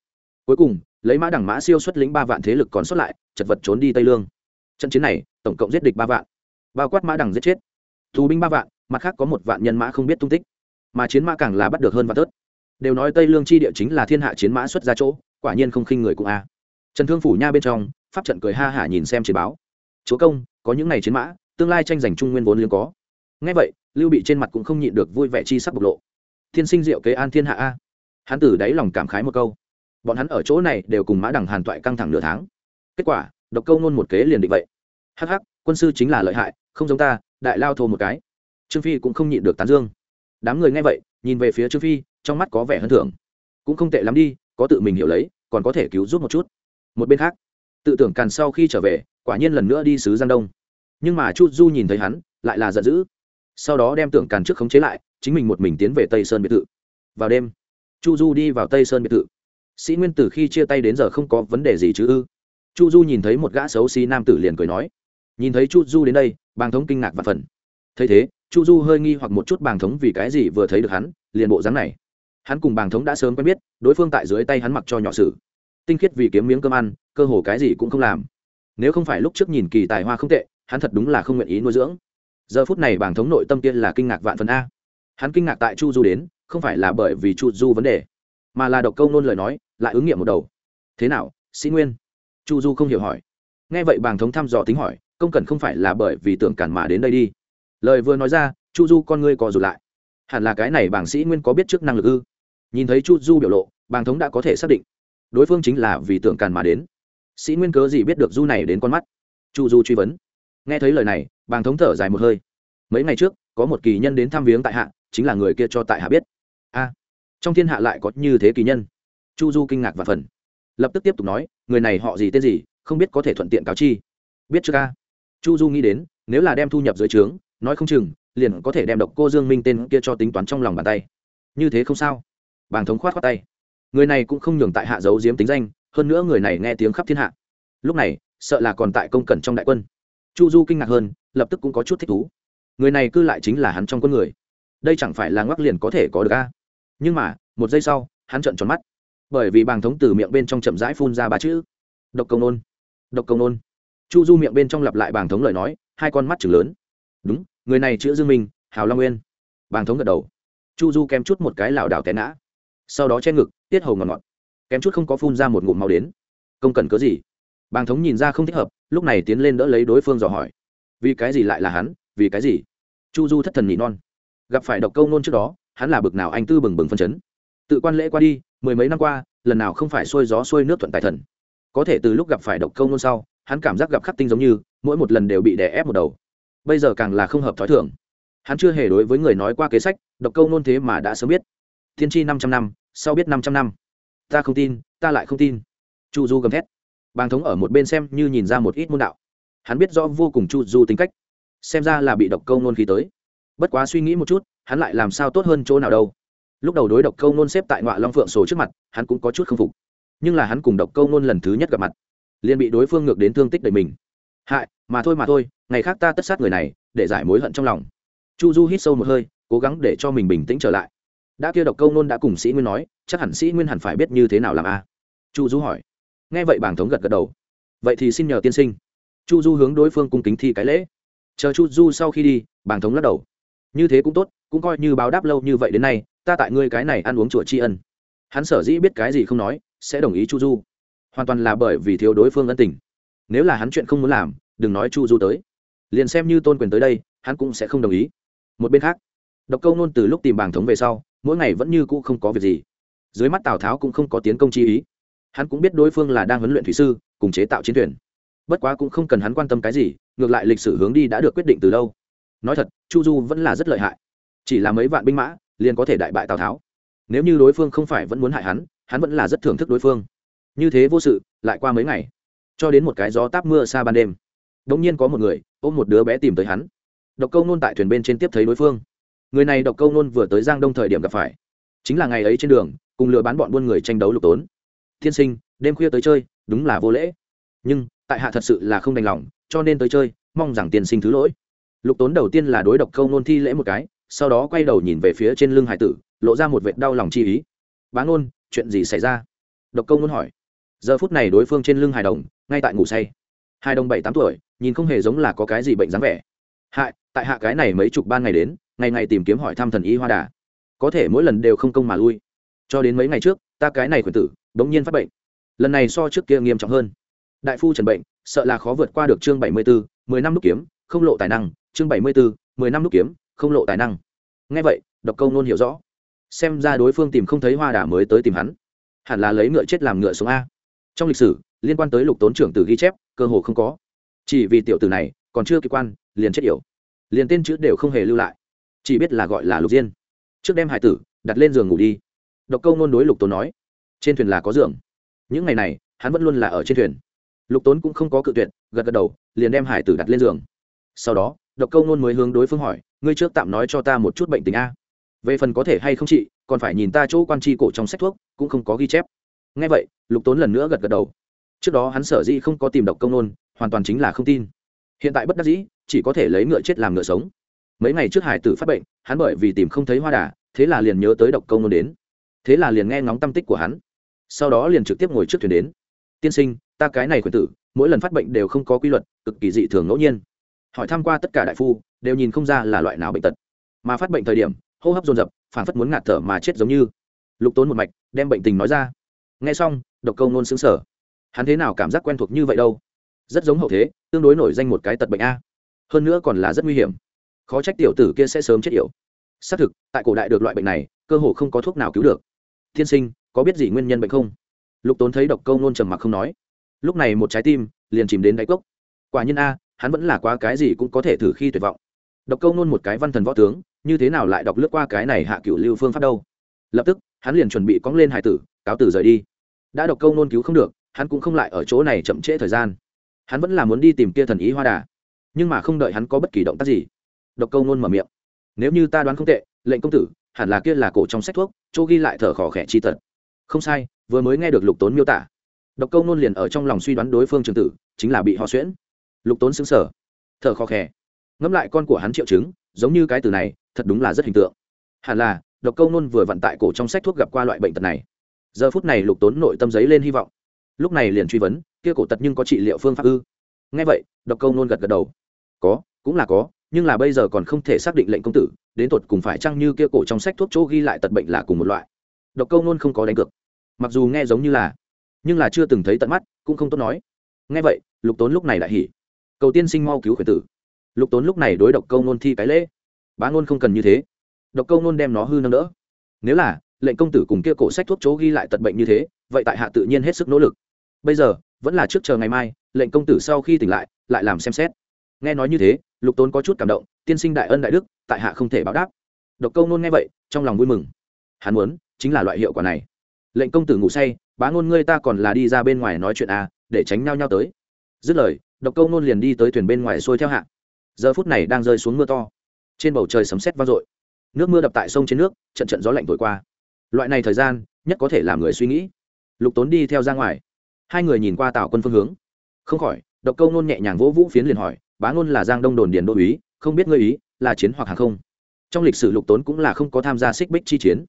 Cuối cùng, lấy mã đằng mã siêu xuất lĩnh ba vạn thế lực còn xuất lại, chật vật trốn đi tây lương. Trận chiến này, tổng cộng giết địch ba vạn. Bao quát mã đằng giết chết. Tù binh ba vạn, mặt khác có một vạn nhân mã không biết tung tích. Mà chiến mã càng là bắt được hơn vạn tớt. Đều nói tây lương chi địa chính là thiên hạ chiến mã xuất ra chỗ, quả nhiên không khinh người cũng a. Trần thương phủ nha bên trong, pháp trận cười ha hả nhìn xem chiến báo. Chúa công, có những ngày chiến mã, tương lai tranh giành trung nguyên vốn liếng có. Ngay vậy, lưu bị trên mặt cũng không nhịn được vui vẻ chi sắc bộc lộ thiên sinh diệu kế an thiên hạ a. Hắn tử đáy lòng cảm khái một câu. Bọn hắn ở chỗ này đều cùng mã đằng hàn toại căng thẳng nửa tháng. Kết quả, độc câu nôn một kế liền định vậy. Hh quân sư chính là lợi hại, không giống ta, đại lao thô một cái. Trương phi cũng không nhịn được tán dương. Đám người nghe vậy, nhìn về phía trương phi, trong mắt có vẻ hơn thưởng. Cũng không tệ lắm đi, có tự mình hiểu lấy, còn có thể cứu giúp một chút. Một bên khác, tự tưởng càn sau khi trở về, quả nhiên lần nữa đi sứ giang đông. Nhưng mà chu du nhìn thấy hắn, lại là giận dữ. Sau đó đem tưởng càn trước khống chế lại chính mình một mình tiến về tây sơn biệt thự. Vào đêm, chu du đi vào tây sơn biệt thự. Sĩ nguyên từ khi chia tay đến giờ không có vấn đề gì chứ ư? Chu du nhìn thấy một gã xấu xí nam tử liền cười nói. Nhìn thấy chu du đến đây, bàng thống kinh ngạc và phần thấy thế, chu du hơi nghi hoặc một chút bàng thống vì cái gì vừa thấy được hắn, liền bộ dáng này. Hắn cùng bàng thống đã sớm quen biết, đối phương tại dưới tay hắn mặc cho nhỏ sử. Tinh khiết vì kiếm miếng cơm ăn, cơ hồ cái gì cũng không làm. Nếu không phải lúc trước nhìn kỳ tài hoa không tệ, hắn thật đúng là không nguyện ý nuôi dưỡng. Giờ phút này bàng thống nội tâm tiên là kinh ngạc vạn phần a hắn kinh ngạc tại chu du đến, không phải là bởi vì chu du vấn đề, mà là độc câu nôn lời nói, lại ứng nghiệm một đầu. Thế nào, sĩ nguyên? Chu du không hiểu hỏi. Nghe vậy bàng thống thăm dò tính hỏi, công cần không phải là bởi vì tưởng cản mà đến đây đi. Lời vừa nói ra, chu du con ngươi co rụt lại. Hẳn là cái này Bàng sĩ nguyên có biết trước năng lực ư? Nhìn thấy chu du biểu lộ, bàng thống đã có thể xác định. Đối phương chính là vì tưởng cản mà đến. Sĩ nguyên cớ gì biết được du này đến con mắt? Chu du truy vấn. Nghe thấy lời này, bàng thống thở dài một hơi. Mấy ngày trước, có một kỳ nhân đến thăm viếng tại hạ chính là người kia cho tại hạ biết. A, trong thiên hạ lại có như thế kỳ nhân. Chu du kinh ngạc và phần. Lập tức tiếp tục nói, người này họ gì tên gì, không biết có thể thuận tiện cáo chi. Biết chưa ca chu du nghĩ đến, nếu là đem thu nhập dưới trướng, nói không chừng, liền có thể đem độc cô dương minh tên kia cho tính toán trong lòng bàn tay. Như thế không sao. Bàng thống khoát khoát tay. Người này cũng không nhường tại hạ giấu diếm tính danh, hơn nữa người này nghe tiếng khắp thiên hạ. Lúc này, sợ là còn tại công cẩn trong đại quân. Chu du kinh ngạc hơn, lập tức cũng có chút thích thú. Người này cư lại chính là hắn trong quân người đây chẳng phải là ngoắc liền có thể có được a? Nhưng mà, một giây sau, hắn trợn tròn mắt. Bởi vì bàng thống từ miệng bên trong chậm rãi phun ra ba chữ. Độc công nôn, độc công nôn. Chu du miệng bên trong lặp lại bàng thống lời nói, hai con mắt chừng lớn. Đúng, người này chữ dương minh, hào long nguyên. Bàng thống gật đầu. Chu du kém chút một cái lảo đảo té ngã. Sau đó che ngực, tiết hầu ngọt ngọt. Kém chút không có phun ra một ngụm máu đến. Công cần cớ gì? Bàng thống nhìn ra không thích hợp, lúc này tiến lên đỡ lấy đối phương dò hỏi. Vì cái gì lại là hắn? Vì cái gì? Chu du thất thần nhị non gặp phải độc câu nôn trước đó, hắn là bực nào anh tư bừng bừng phân chấn. Tự quan lễ qua đi, mười mấy năm qua, lần nào không phải xuôi gió xuôi nước thuận tài thần. Có thể từ lúc gặp phải độc câu nôn sau, hắn cảm giác gặp khắc tinh giống như, mỗi một lần đều bị đè ép một đầu. Bây giờ càng là không hợp thói thường. Hắn chưa hề đối với người nói qua kế sách, độc câu nôn thế mà đã sớm biết. Thiên tri năm trăm năm, sau biết năm trăm năm. Ta không tin, ta lại không tin. Chu du gầm thét. Bàng thống ở một bên xem như nhìn ra một ít môn đạo. Hắn biết rõ vô cùng chu du tính cách. Xem ra là bị độc câu nôn khí tới bất quá suy nghĩ một chút, hắn lại làm sao tốt hơn chỗ nào đâu. Lúc đầu đối độc câu nôn xếp tại ngoại long phượng sổ trước mặt, hắn cũng có chút k phục. Nhưng là hắn cùng độc câu nôn lần thứ nhất gặp mặt, liền bị đối phương ngược đến thương tích đầy mình. Hại, mà thôi mà thôi, ngày khác ta tất sát người này, để giải mối hận trong lòng. Chu du hít sâu một hơi, cố gắng để cho mình bình tĩnh trở lại. Đã kia độc câu nôn đã cùng sĩ nguyên nói, chắc hẳn sĩ nguyên hẳn phải biết như thế nào làm a. Chu du hỏi. Nghe vậy bảng thống gật gật đầu. Vậy thì xin nhờ tiên sinh. Chu du hướng đối phương cung kính thi cái lễ. Chờ chu du sau khi đi, bảng thống lắc đầu như thế cũng tốt, cũng coi như báo đáp lâu như vậy đến nay, ta tại ngươi cái này ăn uống chùa tri ân. Hắn sở dĩ biết cái gì không nói, sẽ đồng ý chu du. Hoàn toàn là bởi vì thiếu đối phương ân tình. Nếu là hắn chuyện không muốn làm, đừng nói chu du tới. Liền xem như tôn quyền tới đây, hắn cũng sẽ không đồng ý. Một bên khác, độc câu nôn từ lúc tìm bảng thống về sau, mỗi ngày vẫn như cũ không có việc gì. Dưới mắt tào tháo cũng không có tiến công chi ý. Hắn cũng biết đối phương là đang huấn luyện thủy sư, cùng chế tạo chiến thuyền bất quá cũng không cần hắn quan tâm cái gì, ngược lại lịch sử hướng đi đã được quyết định từ lâu nói thật, chu du vẫn là rất lợi hại. Chỉ là mấy vạn binh mã, liền có thể đại bại tào tháo. Nếu như đối phương không phải vẫn muốn hại hắn hắn vẫn là rất thưởng thức đối phương. Như thế vô sự, lại qua mấy ngày, cho đến một cái gió táp mưa xa ban đêm đ ỗ n g nhiên có một người, ôm một đứa bé tìm tới hắn. Độc câu nôn tại thuyền bên trên tiếp thấy đối phương. Người này độc câu nôn vừa tới giang đông thời điểm gặp phải. Chính là ngày ấy trên đường, cùng lừa bán bọn buôn người tranh đấu lục tốn. Thiên sinh, đêm khuya tới chơi, đúng là vô lễ. Nhưng, tại hạ thật sự là không đành lòng, cho nên tới chơi, mong rằng tiền sinh thứ lỗi lục tốn đầu tiên là đối độc câu nôn thi lễ một cái sau đó quay đầu nhìn về phía trên lưng hải tử lộ ra một vệt đau lòng chi ý. Bá nôn, chuyện gì xảy ra? Độc câu nôn hỏi. Giờ phút này đối phương trên lưng hài đồng ngay tại ngủ say. Hai đồng bảy tám tuổi nhìn không hề giống là có cái gì bệnh dáng vẻ. Hại tại hạ cái này mấy chục ban ngày đến ngày ngày tìm kiếm hỏi thăm thần y hoa đà. Có thể mỗi lần đều không công mà lui. Cho đến mấy ngày trước ta cái này khuyển tử bỗng nhiên phát bệnh. Lần này so trước kia nghiêm trọng hơn. Đại phu trần bệnh sợ là khó vượt qua được chương bảy mươi bốn mười năm đúc kiếm không lộ tài năng chương bảy mươi bốn, mười năm lúc kiếm, không lộ tài năng. Ngay vậy, độc câu nôn hiểu rõ. Xem ra đối phương tìm không thấy hoa đà mới tới tìm hắn. Hẳn là lấy ngựa chết làm ngựa sống a. Trong lịch sử, liên quan tới lục tốn trưởng tử ghi chép, cơ hồ không có. Chỉ vì tiểu tử này, còn chưa kỳ quan, liền chết yểu. Liền tên chữ đều không hề lưu lại. Chỉ biết là gọi là lục diên. Trước đem hải tử, đặt lên giường ngủ đi. Độc câu nôn đối lục tốn nói, trên thuyền là có giường. Những ngày này, hắn vẫn luôn là ở trên thuyền. Lục tốn cũng không có cự tuyệt, gật gật đầu, liền đem hải tử đặt lên giường. Sau đó độc câu nôn mới hướng đối phương hỏi, ngươi trước tạm nói cho ta một chút bệnh tình a. Về phần có thể hay không chị, còn phải nhìn ta chỗ quan tri cổ trong sách thuốc, cũng không có ghi chép. Ngay vậy, lục tốn lần nữa gật gật đầu. Trước đó hắn sở dĩ không có tìm độc công nôn hoàn toàn chính là không tin. Hiện tại bất đắc dĩ, chỉ có thể lấy ngựa chết làm ngựa sống. Mấy ngày trước hải tử phát bệnh, hắn bởi vì tìm không thấy hoa đà, thế là liền nhớ tới độc công nôn đến. Thế là liền nghe ngóng tâm tích của hắn. Sau đó liền trực tiếp ngồi trước thuyền đến. Tiên sinh, ta cái này khuyển tử, mỗi lần phát bệnh đều không có quy luật, cực kỳ dị thường ngẫu nhiên hỏi tham q u a tất cả đại phu, đều nhìn không ra là loại nào bệnh tật. Mà phát bệnh thời điểm, hô hấp dồn dập, phản phất muốn ngạt thở mà chết giống như. Lục tốn một mạch, đem bệnh tình nói ra. Nghe xong, độc câu nôn xứng sở. Hắn thế nào cảm giác quen thuộc như vậy đâu? Rất giống hậu thế, tương đối nổi danh một cái tật bệnh a. Hơn nữa còn là rất nguy hiểm. Khó trách tiểu tử kia sẽ sớm chết yểu. Xác thực, tại cổ đại được loại bệnh này, cơ hồ không có thuốc nào cứu được. Thiên sinh, có biết gì nguyên nhân bệnh không? Lục tốn thấy độc câu nôn trầm mặc không nói. Lúc này một trái tim liền chìm đến đáy cốc. Quả nhiên a hắn vẫn là quá cái gì cũng có thể thử khi tuyệt vọng. Độc câu nôn một cái văn thần võ tướng, như thế nào lại đọc lướt qua cái này hạ cựu lưu phương pháp đâu? Lập tức, hắn liền chuẩn bị cóng lên hải tử, cáo tử rời đi. Đã độc câu nôn cứu không được, hắn cũng không lại ở chỗ này chậm trễ thời gian. Hắn vẫn là muốn đi tìm kia thần ý hoa đà, nhưng mà không đợi hắn có bất kỳ động tác gì, độc câu nôn mở miệng. Nếu như ta đoán không tệ, lệnh công tử, hẳn là kia là cổ trong sách thuốc, chỗ ghi lại thở khỏ khẽ chi tật. Không sai, vừa mới nghe được lục tốn miêu tả. Độc câu nôn liền ở trong lòng suy đoán đối phương trường tử, chính là bị họ xuyễn lục tốn xứng sở. Thở khó khẽ ngẫm lại con của hắn triệu chứng, giống như cái từ này, thật đúng là rất hình tượng. Hẳn là, độc câu nôn vừa vận tại cổ trong sách thuốc gặp qua loại bệnh tật này. Giờ phút này lục tốn nội tâm giấy lên hy vọng. Lúc này liền truy vấn, kia cổ tật nhưng có trị liệu phương pháp ư? Ngay vậy, độc câu nôn gật gật đầu. Có, cũng là có, nhưng là bây giờ còn không thể xác định lệnh công tử, đến tột cùng phải chăng như kia cổ trong sách thuốc chỗ ghi lại tật bệnh là cùng một loại. Độc câu nôn không có đánh cược. Mặc dù nghe giống như là, nhưng là chưa từng thấy tận mắt, cũng không tốt nói. Nghe vậy, lục tốn lúc này lại hỉ cầu tiên sinh mau cứu khuyển tử. Lục tốn lúc này đối độc câu nôn thi cái lễ. Bá ngôn không cần như thế. Độc câu nôn đem nó hư nâng đỡ. Nếu là, lệnh công tử cùng kia cổ sách thuốc chỗ ghi lại tật bệnh như thế, vậy tại hạ tự nhiên hết sức nỗ lực. Bây giờ, vẫn là trước chờ ngày mai, lệnh công tử sau khi tỉnh lại lại làm xem xét. Nghe nói như thế, lục tốn có chút cảm động, tiên sinh đại ân đại đức, tại hạ không thể báo đáp. Độc câu nôn nghe vậy, trong lòng vui mừng. Hắn muốn, chính là loại hiệu quả này. Lệnh công tử ngủ say, bá ngôn ngươi ta còn là đi ra bên ngoài nói chuyện à để tránh nhau nhau tới. Dứt lời độc câu nôn liền đi tới thuyền bên ngoài xuôi theo hạ. Giờ phút này đang rơi xuống mưa to. Trên bầu trời sấm sét vang dội. Nước mưa đập tại sông trên nước, trận trận gió lạnh thổi qua. Loại này thời gian, nhất có thể làm người suy nghĩ. Lục tốn đi theo ra ngoài. Hai người nhìn qua tào quân phương hướng. Không khỏi, độc câu nôn nhẹ nhàng vỗ vũ phiến liền hỏi, bá ngôn là giang đông đồn điền đô úy, không biết ngươi ý, là chiến hoặc hàng không? Trong lịch sử lục tốn cũng là không có tham gia xích bích chi chiến.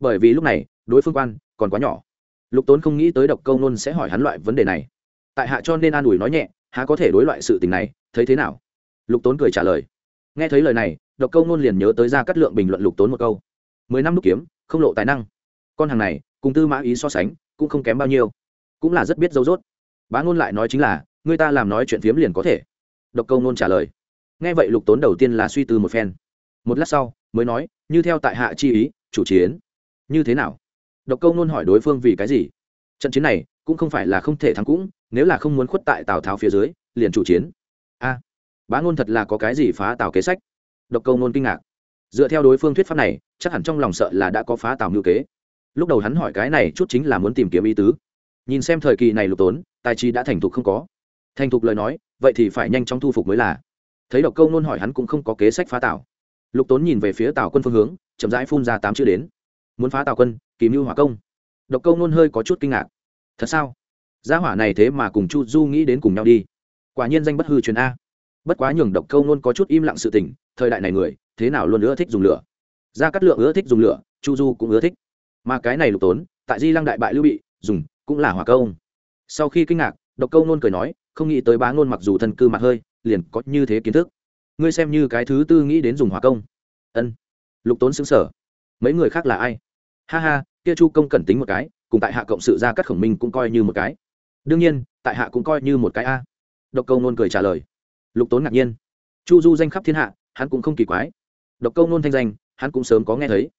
Bởi vì lúc này, đối phương quan còn quá nhỏ. Lục tốn không nghĩ tới độc câu nôn sẽ hỏi hắn loại vấn đề này. Tại hạ cho nên an ủi nói nhẹ há có thể đối loại sự tình này, thấy thế nào? Lục tốn cười trả lời. Nghe thấy lời này, độc câu nôn liền nhớ tới ra cắt lượng bình luận lục tốn một câu. Mười năm đúc kiếm, không lộ tài năng. Con hàng này, cùng tư mã ý so sánh, cũng không kém bao nhiêu. Cũng là rất biết dấu dốt. Bá ngôn lại nói chính là, người ta làm nói chuyện phiếm liền có thể. Độc câu nôn trả lời. Nghe vậy lục tốn đầu tiên là suy tư một phen. Một lát sau, mới nói, như theo tại hạ chi ý, chủ chiến. Như thế nào? Độc câu nôn hỏi đối phương vì cái gì? Trận chiến này, cũng không phải là không thể thắng cũng nếu là không muốn khuất tại tào tháo phía dưới, liền chủ chiến. A, bá ngôn thật là có cái gì phá tào kế sách? Độc câu ngôn kinh ngạc. Dựa theo đối phương thuyết pháp này, chắc hẳn trong lòng sợ là đã có phá tào ngữ kế. Lúc đầu hắn hỏi cái này chút chính là muốn tìm kiếm ý tứ. Nhìn xem thời kỳ này lục tốn, tài trí đã thành thục không có. Thành thục lời nói, vậy thì phải nhanh chóng thu phục mới là. Thấy độc câu nôn hỏi hắn cũng không có kế sách phá tào. Lục tốn nhìn về phía tào quân phương hướng, chậm rãi phun ra tám chữ đến. Muốn phá tào quân kìm mưu hỏa công. Độc câu nôn hơi có chút kinh ngạc. Thật sao? Gia hỏa này thế mà cùng chu du nghĩ đến cùng nhau đi. Quả nhiên danh bất hư truyền a. Bất quá nhường độc câu nôn có chút im lặng sự tình, thời đại này người, thế nào luôn ưa thích dùng lửa? Gia cát lượng ưa thích dùng lửa, chu du cũng ưa thích. Mà cái này lục tốn, tại di lăng đại bại lưu bị, dùng cũng là hỏa công. Sau khi kinh ngạc, độc câu nôn cười nói, không nghĩ tới bá ngôn mặc dù thân cư mặt hơi, liền có như thế kiến thức. Ngươi xem như cái thứ tư nghĩ đến dùng hỏa công. Ân. Lục tốn xứng sở mấy người khác là ai? Ha ha, kia chu công cần tính một cái, cùng tại hạ cộng sự ra cát khổng minh cũng coi như một cái đương nhiên, tại hạ cũng coi như một cái a. Độc câu nôn cười trả lời. Lục tốn ngạc nhiên. Chu du danh khắp thiên hạ, hắn cũng không kỳ quái. Độc câu nôn thanh danh, hắn cũng sớm có nghe thấy.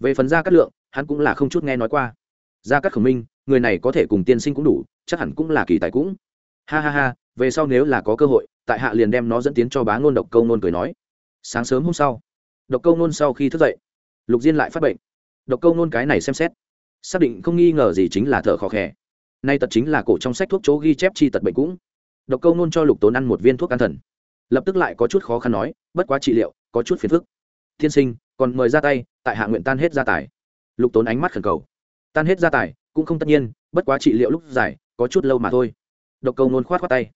Về phần gia cát lượng, hắn cũng là không chút nghe nói qua. Gia cát khổng minh, người này có thể cùng tiên sinh cũng đủ, chắc hẳn cũng là kỳ tài cũng. Ha ha ha, về sau nếu là có cơ hội, tại hạ liền đem nó dẫn tiến cho bá ngôn độc câu nôn cười nói. Sáng sớm hôm sau, độc câu nôn sau khi thức dậy, lục diên lại phát bệnh. Độc câu nôn cái này xem xét, xác định không nghi ngờ gì chính là thở khó khè nay tật chính là cổ trong sách thuốc chỗ ghi chép chi tật bệnh cũng. Độc câu nôn cho lục tốn ăn một viên thuốc an thần. Lập tức lại có chút khó khăn nói, bất quá trị liệu, có chút phiền phức. Thiên sinh, còn mời ra tay, tại hạ nguyện tan hết gia tài. Lục tốn ánh mắt khẩn cầu. Tan hết gia tài, cũng không tất nhiên, bất quá trị liệu lúc dài, có chút lâu mà thôi. Độc câu nôn khoát khoát tay.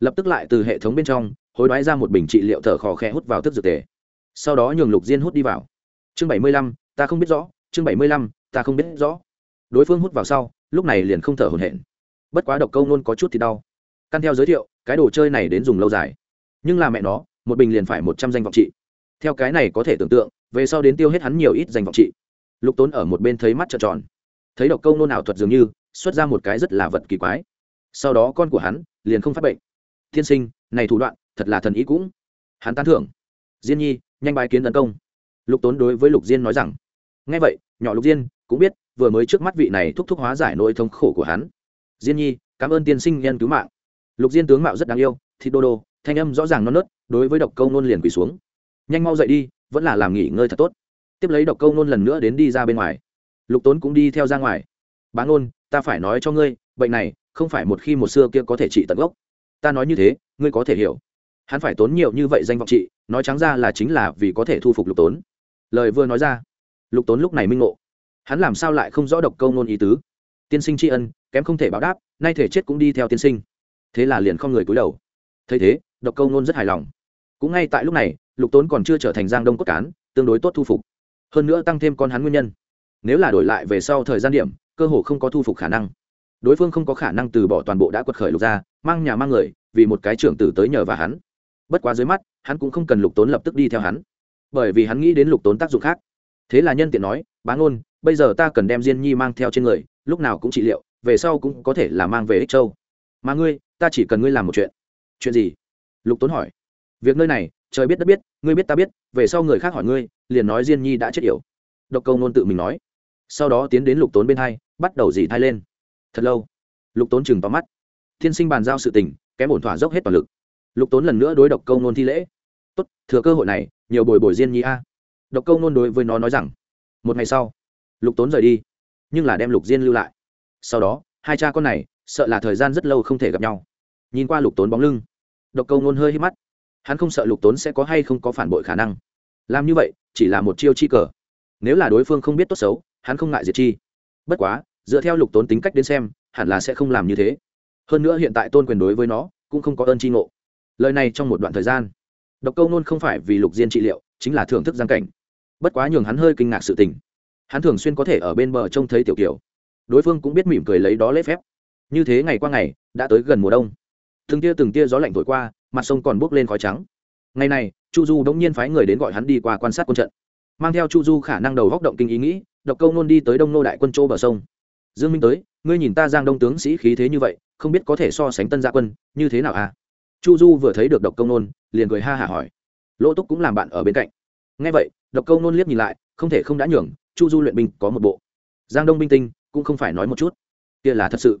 Lập tức lại từ hệ thống bên trong, hối đoái ra một bình trị liệu thở khò khe hút vào thức dược tề. Sau đó nhường lục diên hút đi vào. Chương bảy mươi lăm, ta không biết rõ, chương bảy mươi lăm, ta không biết rõ. Đối phương hút vào sau lúc này liền không thở hổn hển. Bất quá độc câu nôn có chút thì đau. Căn theo giới thiệu, cái đồ chơi này đến dùng lâu dài. Nhưng là mẹ nó, một bình liền phải một trăm danh vọng trị. Theo cái này có thể tưởng tượng, về sau đến tiêu hết hắn nhiều ít danh vọng trị. Lục tốn ở một bên thấy mắt trợn tròn. Thấy độc câu nôn ảo thuật dường như, xuất ra một cái rất là vật kỳ quái. Sau đó con của hắn liền không phát bệnh. Thiên sinh, này thủ đoạn, thật là thần ý cũng. Hắn tán thưởng. Diên nhi, nhanh bài kiến tấn công. Lục tốn đối với lục diên nói rằng ngay vậy, nhỏ lục diên cũng biết vừa mới trước mắt vị này thúc thúc hóa giải nỗi thống khổ của hắn. Diên nhi, cảm ơn tiên sinh nhân cứu mạng. Lục diên tướng mạo rất đáng yêu, thịt đô đô, thanh âm rõ ràng non nớt, đối với độc câu nôn liền quỳ xuống. Nhanh mau dậy đi, vẫn là làm nghỉ ngơi thật tốt. Tiếp lấy độc câu nôn lần nữa đến đi ra bên ngoài. Lục tốn cũng đi theo ra ngoài. Bán ôn ta phải nói cho ngươi, bệnh này không phải một khi một xưa kia có thể trị tận gốc. Ta nói như thế, ngươi có thể hiểu. Hắn phải tốn nhiều như vậy danh vọng trị, nói trắng ra là chính là vì có thể thu phục lục tốn. Lời vừa nói ra, lục tốn lúc này minh ngộ hắn làm sao lại không rõ độc câu nôn ý tứ? Tiên sinh tri ân, kém không thể báo đáp, nay thể chết cũng đi theo tiên sinh. Thế là liền không người cúi đầu. Thấy thế, độc câu nôn rất hài lòng. Cũng ngay tại lúc này, lục tốn còn chưa trở thành giang đông cốt cán, tương đối tốt thu phục. Hơn nữa tăng thêm con hắn nguyên nhân. Nếu là đổi lại về sau thời gian điểm, cơ hồ không có thu phục khả năng. Đối phương không có khả năng từ bỏ toàn bộ đã quật khởi lục ra mang nhà mang người, vì một cái trưởng tử tới nhờ và hắn. Bất quá dưới mắt, hắn cũng không cần lục tốn lập tức đi theo hắn. Bởi vì hắn nghĩ đến lục tốn tác dụng khác. Thế là nhân tiện nói bán ôn bây giờ ta cần đem diên nhi mang theo trên người, lúc nào cũng trị liệu, về sau cũng có thể là mang về ích châu. Mà ngươi, ta chỉ cần ngươi làm một chuyện. Chuyện gì? Lục tốn hỏi. Việc nơi này, trời biết đất biết, ngươi biết ta biết, về sau người khác hỏi ngươi, liền nói diên nhi đã chết yểu. Độc câu nôn tự mình nói. Sau đó tiến đến lục tốn bên hai, bắt đầu dì thai lên. Thật lâu, lục tốn chừng tóm mắt. Thiên sinh bàn giao sự tình, kém ổn thỏa dốc hết toàn lực. Lục tốn lần nữa đối độc câu nôn thi lễ. Tốt, thừa cơ hội này, nhiều bồi bồi diên nhi a. Độc câu nôn đối với nó nói rằng, một ngày sau lục tốn rời đi nhưng là đem lục diên lưu lại sau đó hai cha con này sợ là thời gian rất lâu không thể gặp nhau nhìn qua lục tốn bóng lưng độc câu nôn hơi hít mắt hắn không sợ lục tốn sẽ có hay không có phản bội khả năng làm như vậy chỉ là một chiêu chi cờ nếu là đối phương không biết tốt xấu hắn không ngại diệt chi bất quá dựa theo lục tốn tính cách đến xem hẳn là sẽ không làm như thế hơn nữa hiện tại tôn quyền đối với nó cũng không có ơn tri ngộ lời này trong một đoạn thời gian độc câu nôn không phải vì lục diên trị liệu chính là thưởng thức giang cảnh bất quá nhường hắn hơi kinh ngạc sự tình hắn thường xuyên có thể ở bên bờ trông thấy tiểu kiều. Đối phương cũng biết mỉm cười lấy đó lễ phép. Như thế ngày qua ngày, đã tới gần mùa đông. Từng tia từng tia gió lạnh thổi qua, mặt sông còn bốc lên khói trắng. Ngày này, chu du đống nhiên phái người đến gọi hắn đi qua quan sát quân trận. Mang theo chu du khả năng đầu góc động kinh ý nghĩ, độc câu nôn đi tới đông nô đại quân châu bờ sông. Dương minh tới, ngươi nhìn ta giang đông tướng sĩ khí thế như vậy, không biết có thể so sánh tân gia quân, như thế nào à? Chu du vừa thấy được độc công nôn, liền cười ha hả hỏi. Lỗ túc cũng làm bạn ở bên cạnh. Ngay vậy, độc câu nôn liếc nhìn lại, không thể không đã nhường chu du luyện binh có một bộ. Giang đông binh tinh cũng không phải nói một chút. Kia là thật sự.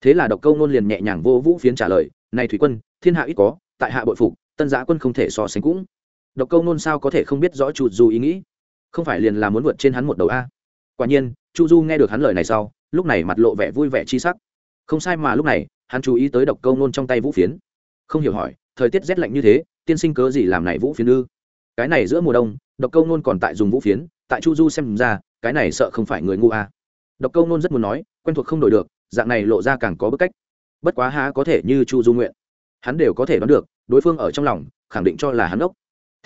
Thế là độc câu nôn liền nhẹ nhàng vô vũ phiến trả lời, này thủy quân, thiên hạ ít có, tại hạ bội phục, tân giã quân không thể so sánh cũng. Độc câu nôn sao có thể không biết rõ chu du ý nghĩ? Không phải liền là muốn vượt trên hắn một đầu a? Quả nhiên, chu du nghe được hắn lời này sau, lúc này mặt lộ vẻ vui vẻ chi sắc. Không sai mà lúc này, hắn chú ý tới độc câu nôn trong tay vũ phiến. Không hiểu hỏi, thời tiết rét lạnh như thế, tiên sinh cớ gì làm này vũ phiến ư? Cái này giữa mùa đông, độc câu nôn còn tại dùng vũ phiến tại chu du xem ra, cái này sợ không phải người ngu à? độc câu nôn rất muốn nói, quen thuộc không đổi được, dạng này lộ ra càng có bức cách. Bất quá há có thể như chu du nguyện. Hắn đều có thể đoán được, đối phương ở trong lòng, khẳng định cho là hắn ốc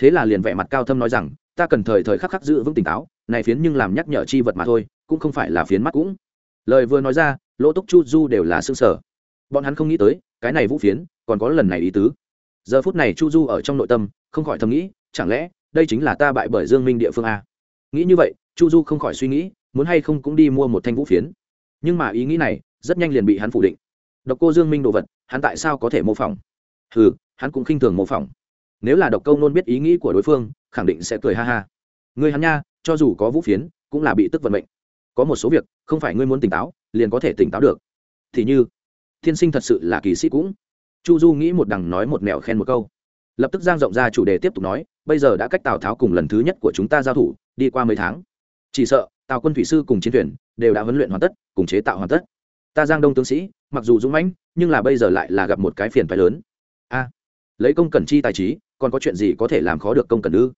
thế là liền vẻ mặt cao thâm nói rằng, ta cần thời thời khắc khắc giữ vững tỉnh táo, này phiến nhưng làm nhắc nhở chi vật mà thôi, cũng không phải là phiến mắt cũng. Lời vừa nói ra, lỗ túc chu du đều là xương sở bọn hắn không nghĩ tới, cái này vũ phiến, còn có lần này ý tứ. Giờ phút này chu du ở trong nội tâm, không khỏi thầm nghĩ, chẳng lẽ, đây chính là ta bại bởi dương minh địa phương a nghĩ như vậy, chu du không khỏi suy nghĩ, muốn hay không cũng đi mua một thanh vũ phiến. Nhưng mà ý nghĩ này rất nhanh liền bị hắn phủ định. Độc cô dương minh đồ vật, hắn tại sao có thể mô phỏng? Ừ hắn cũng khinh thường mô phỏng. Nếu là độc câu nôn biết ý nghĩ của đối phương, khẳng định sẽ cười ha ha. Người hắn nha, cho dù có vũ phiến, cũng là bị tức vận mệnh. Có một số việc, không phải ngươi muốn tỉnh táo, liền có thể tỉnh táo được. Thì như, thiên sinh thật sự là kỳ sĩ cũng. Chu du nghĩ một đằng nói một mẹo khen một câu. Lập tức giang rộng ra chủ đề tiếp tục nói bây giờ đã cách tào tháo cùng lần thứ nhất của chúng ta giao thủ đi qua mấy tháng. Chỉ sợ, tào quân thủy sư cùng chiến thuyền đều đã huấn luyện hoàn tất, cùng chế tạo hoàn tất. Ta giang đông tướng sĩ, mặc dù dũng mãnh, nhưng là bây giờ lại là gặp một cái phiền phái lớn. A, lấy công cẩn chi tài trí, còn có chuyện gì có thể làm khó được công cẩn ư?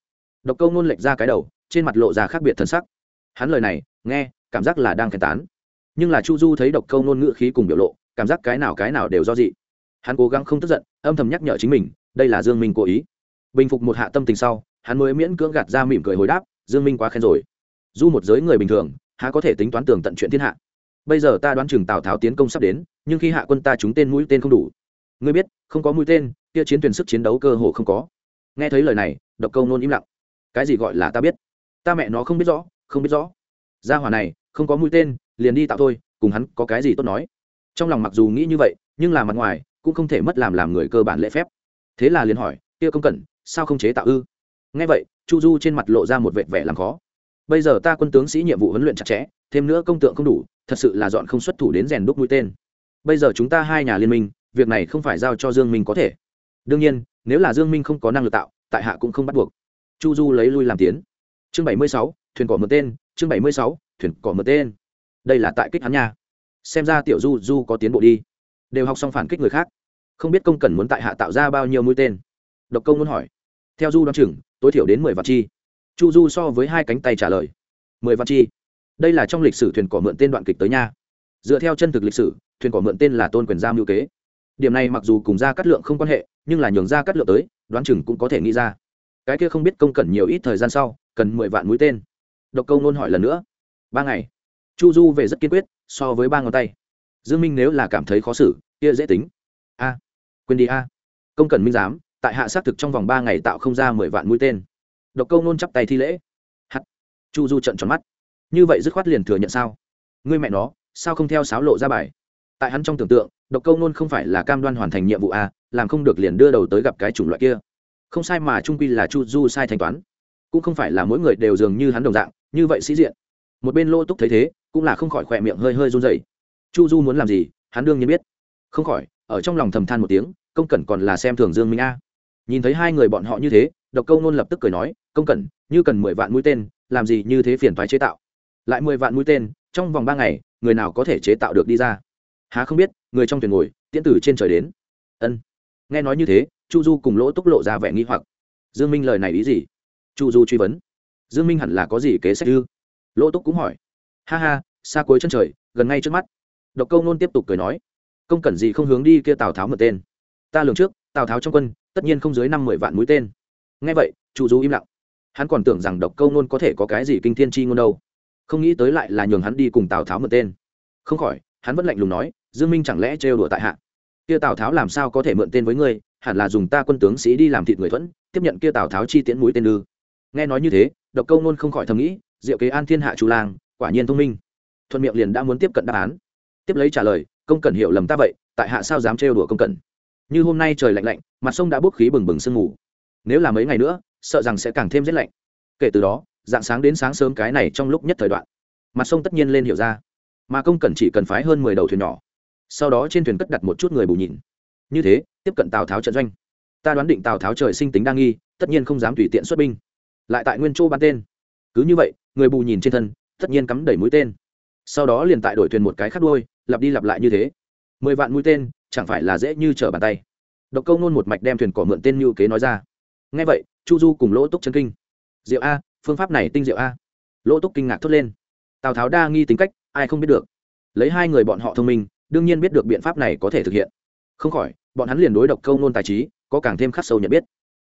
Độc câu nôn lệch ra cái đầu, trên mặt lộ ra khác biệt thân sắc. Hắn lời này, nghe, cảm giác là đang khen tán. Nhưng là chu du thấy độc câu nôn ngữ khí cùng biểu lộ, cảm giác cái nào cái nào đều do dị. Hắn cố gắng không tức giận, âm thầm nhắc nhở chính mình, đây là dương minh cố ý bình phục một hạ tâm tình sau, hắn mới miễn cưỡng gạt ra mỉm cười hồi đáp, dương minh quá khen rồi. Du một giới người bình thường, há có thể tính toán tường tận chuyện thiên hạ. Bây giờ ta đoán chừng tào tháo tiến công sắp đến, nhưng khi hạ quân ta trúng tên mũi tên không đủ. Ngươi biết, không có mũi tên, kia chiến tuyển sức chiến đấu cơ hồ không có. Nghe thấy lời này, độc câu nôn im lặng. Cái gì gọi là ta biết? Ta mẹ nó không biết rõ, không biết rõ. Gia hỏa này, không có mũi tên, liền đi tạo thôi, cùng hắn có cái gì tốt nói? Trong lòng mặc dù nghĩ như vậy, nhưng là mặt ngoài, cũng không thể mất làm làm người cơ bản lễ phép. Thế là liền hỏi, kia công cẩn sao không chế tạo ư? Nghe vậy chu du trên mặt lộ ra một vệt vẻ làm khó. Bây giờ ta quân tướng sĩ nhiệm vụ huấn luyện chặt chẽ thêm nữa công tượng không đủ thật sự là dọn không xuất thủ đến rèn đúc mũi tên. Bây giờ chúng ta hai nhà liên minh việc này không phải giao cho dương minh có thể. Đương nhiên nếu là dương minh không có năng lực tạo tại hạ cũng không bắt buộc. Chu du lấy lui làm tiến. Chương 76, thuyền cỏ mượn tên chương 76, thuyền cỏ mượn tên. Đây là tại kích hắn nha. Xem ra tiểu du du có tiến bộ đi. Đều học xong phản kích người khác. Không biết công cần muốn tại hạ tạo ra bao nhiêu mũi tên độc công muốn hỏi. Theo du đoán chừng, tối thiểu đến mười vạn chi. Chu du so với hai cánh tay trả lời. Mười vạn chi? Đây là trong lịch sử thuyền cỏ mượn tên đoạn kịch tới nha. Dựa theo chân thực lịch sử, thuyền cỏ mượn tên là tôn quyền gia mưu kế. Điểm này mặc dù cùng gia cát lượng không quan hệ, nhưng là nhường gia cát lượng tới, đoán chừng cũng có thể nghĩ ra. Cái kia không biết công cần nhiều ít thời gian sau, cần mười vạn mũi tên. Độc câu nôn hỏi lần nữa. Ba ngày. Chu du về rất kiên quyết, so với ba ngón tay. Dương minh nếu là cảm thấy khó xử, kia dễ tính. A. Quên đi a. Công cần minh giám tại hạ xác thực trong vòng ba ngày tạo không ra mười vạn mũi tên. Độc câu nôn chắp tay thi lễ. Hắt. Chu du trận tròn mắt. Như vậy dứt khoát liền thừa nhận sao? Ngươi mẹ nó, sao không theo sáo lộ ra bài? Tại hắn trong tưởng tượng, độc câu nôn không phải là cam đoan hoàn thành nhiệm vụ a, làm không được liền đưa đầu tới gặp cái chủng loại kia. Không sai mà trung quy là chu du sai thanh toán. Cũng không phải là mỗi người đều dường như hắn đồng dạng, như vậy sĩ diện. Một bên lô túc thấy thế, cũng là không khỏi khỏe miệng hơi hơi run rẩy. chu du muốn làm gì, hắn đương nhiên biết. Không khỏi, ở trong lòng thầm than một tiếng, công cẩn còn là xem thường dương minh a nhìn thấy hai người bọn họ như thế, độc câu nôn lập tức cười nói, công cẩn, như cần mười vạn mũi tên, làm gì như thế phiền thoái chế tạo? Lại mười vạn mũi tên, trong vòng ba ngày, người nào có thể chế tạo được đi ra? Há không biết, người trong thuyền ngồi, tiễn tử trên trời đến. Ân. Nghe nói như thế, chu du cùng lỗ túc lộ ra vẻ nghi hoặc. Dương minh lời này ý gì? Chu du truy vấn. Dương minh hẳn là có gì kế sách ư? Lỗ túc cũng hỏi. Ha ha, xa cuối chân trời, gần ngay trước mắt. Độc câu nôn tiếp tục cười nói. Công cẩn gì không hướng đi kia tào tháo một tên? Ta lường trước, tào tháo trong quân tất nhiên không dưới năm mười vạn mũi tên. Ngay vậy, chu du im lặng. Hắn còn tưởng rằng độc câu nôn có thể có cái gì kinh thiên chi ngôn đâu. Không nghĩ tới lại là nhường hắn đi cùng tào tháo mượn tên. Không khỏi, hắn vẫn lạnh lùng nói, dương minh chẳng lẽ trêu đùa tại hạ? Kia tào tháo làm sao có thể mượn tên với ngươi, hẳn là dùng ta quân tướng sĩ đi làm thịt người thuẫn, tiếp nhận kia tào tháo chi tiễn mũi tên ư. Nghe nói như thế, độc câu nôn không khỏi thầm nghĩ, diệu kế an thiên hạ chu lang, quả nhiên thông minh. Thuận miệng liền đã muốn tiếp cận đáp án. Tiếp lấy trả lời, công cần hiểu lầm ta vậy, tại hạ sao dám trêu đùa công cần như hôm nay trời lạnh lạnh, mặt sông đã bốc khí bừng bừng sương mù. Nếu là mấy ngày nữa, sợ rằng sẽ càng thêm rét lạnh. Kể từ đó, dạng sáng đến sáng sớm cái này trong lúc nhất thời đoạn, mặt sông tất nhiên lên hiểu ra. Mà công cần chỉ cần phái hơn mười đầu thuyền nhỏ. Sau đó trên thuyền cất đặt một chút người bù nhìn. Như thế, tiếp cận tào tháo trận doanh. Ta đoán định tào tháo trời sinh tính đa nghi, tất nhiên không dám tùy tiện xuất binh. Lại tại nguyên châu ban tên. Cứ như vậy, người bù nhìn trên thân, tất nhiên cắm đẩy mũi tên. Sau đó liền tại đổi thuyền một cái khắc đôi lặp đi lặp lại như thế. Mười vạn mũi tên chẳng phải là dễ như trở bàn tay. Độc câu nôn một mạch đem thuyền cỏ mượn tên như kế nói ra. Ngay vậy, chu du cùng lỗ túc chân kinh. Diệu a, phương pháp này tinh diệu a. Lỗ túc kinh ngạc thốt lên. Tào tháo đa nghi tính cách, ai không biết được. Lấy hai người bọn họ thông minh, đương nhiên biết được biện pháp này có thể thực hiện. Không khỏi, bọn hắn liền đối độc câu nôn tài trí, có càng thêm khắc sâu nhận biết.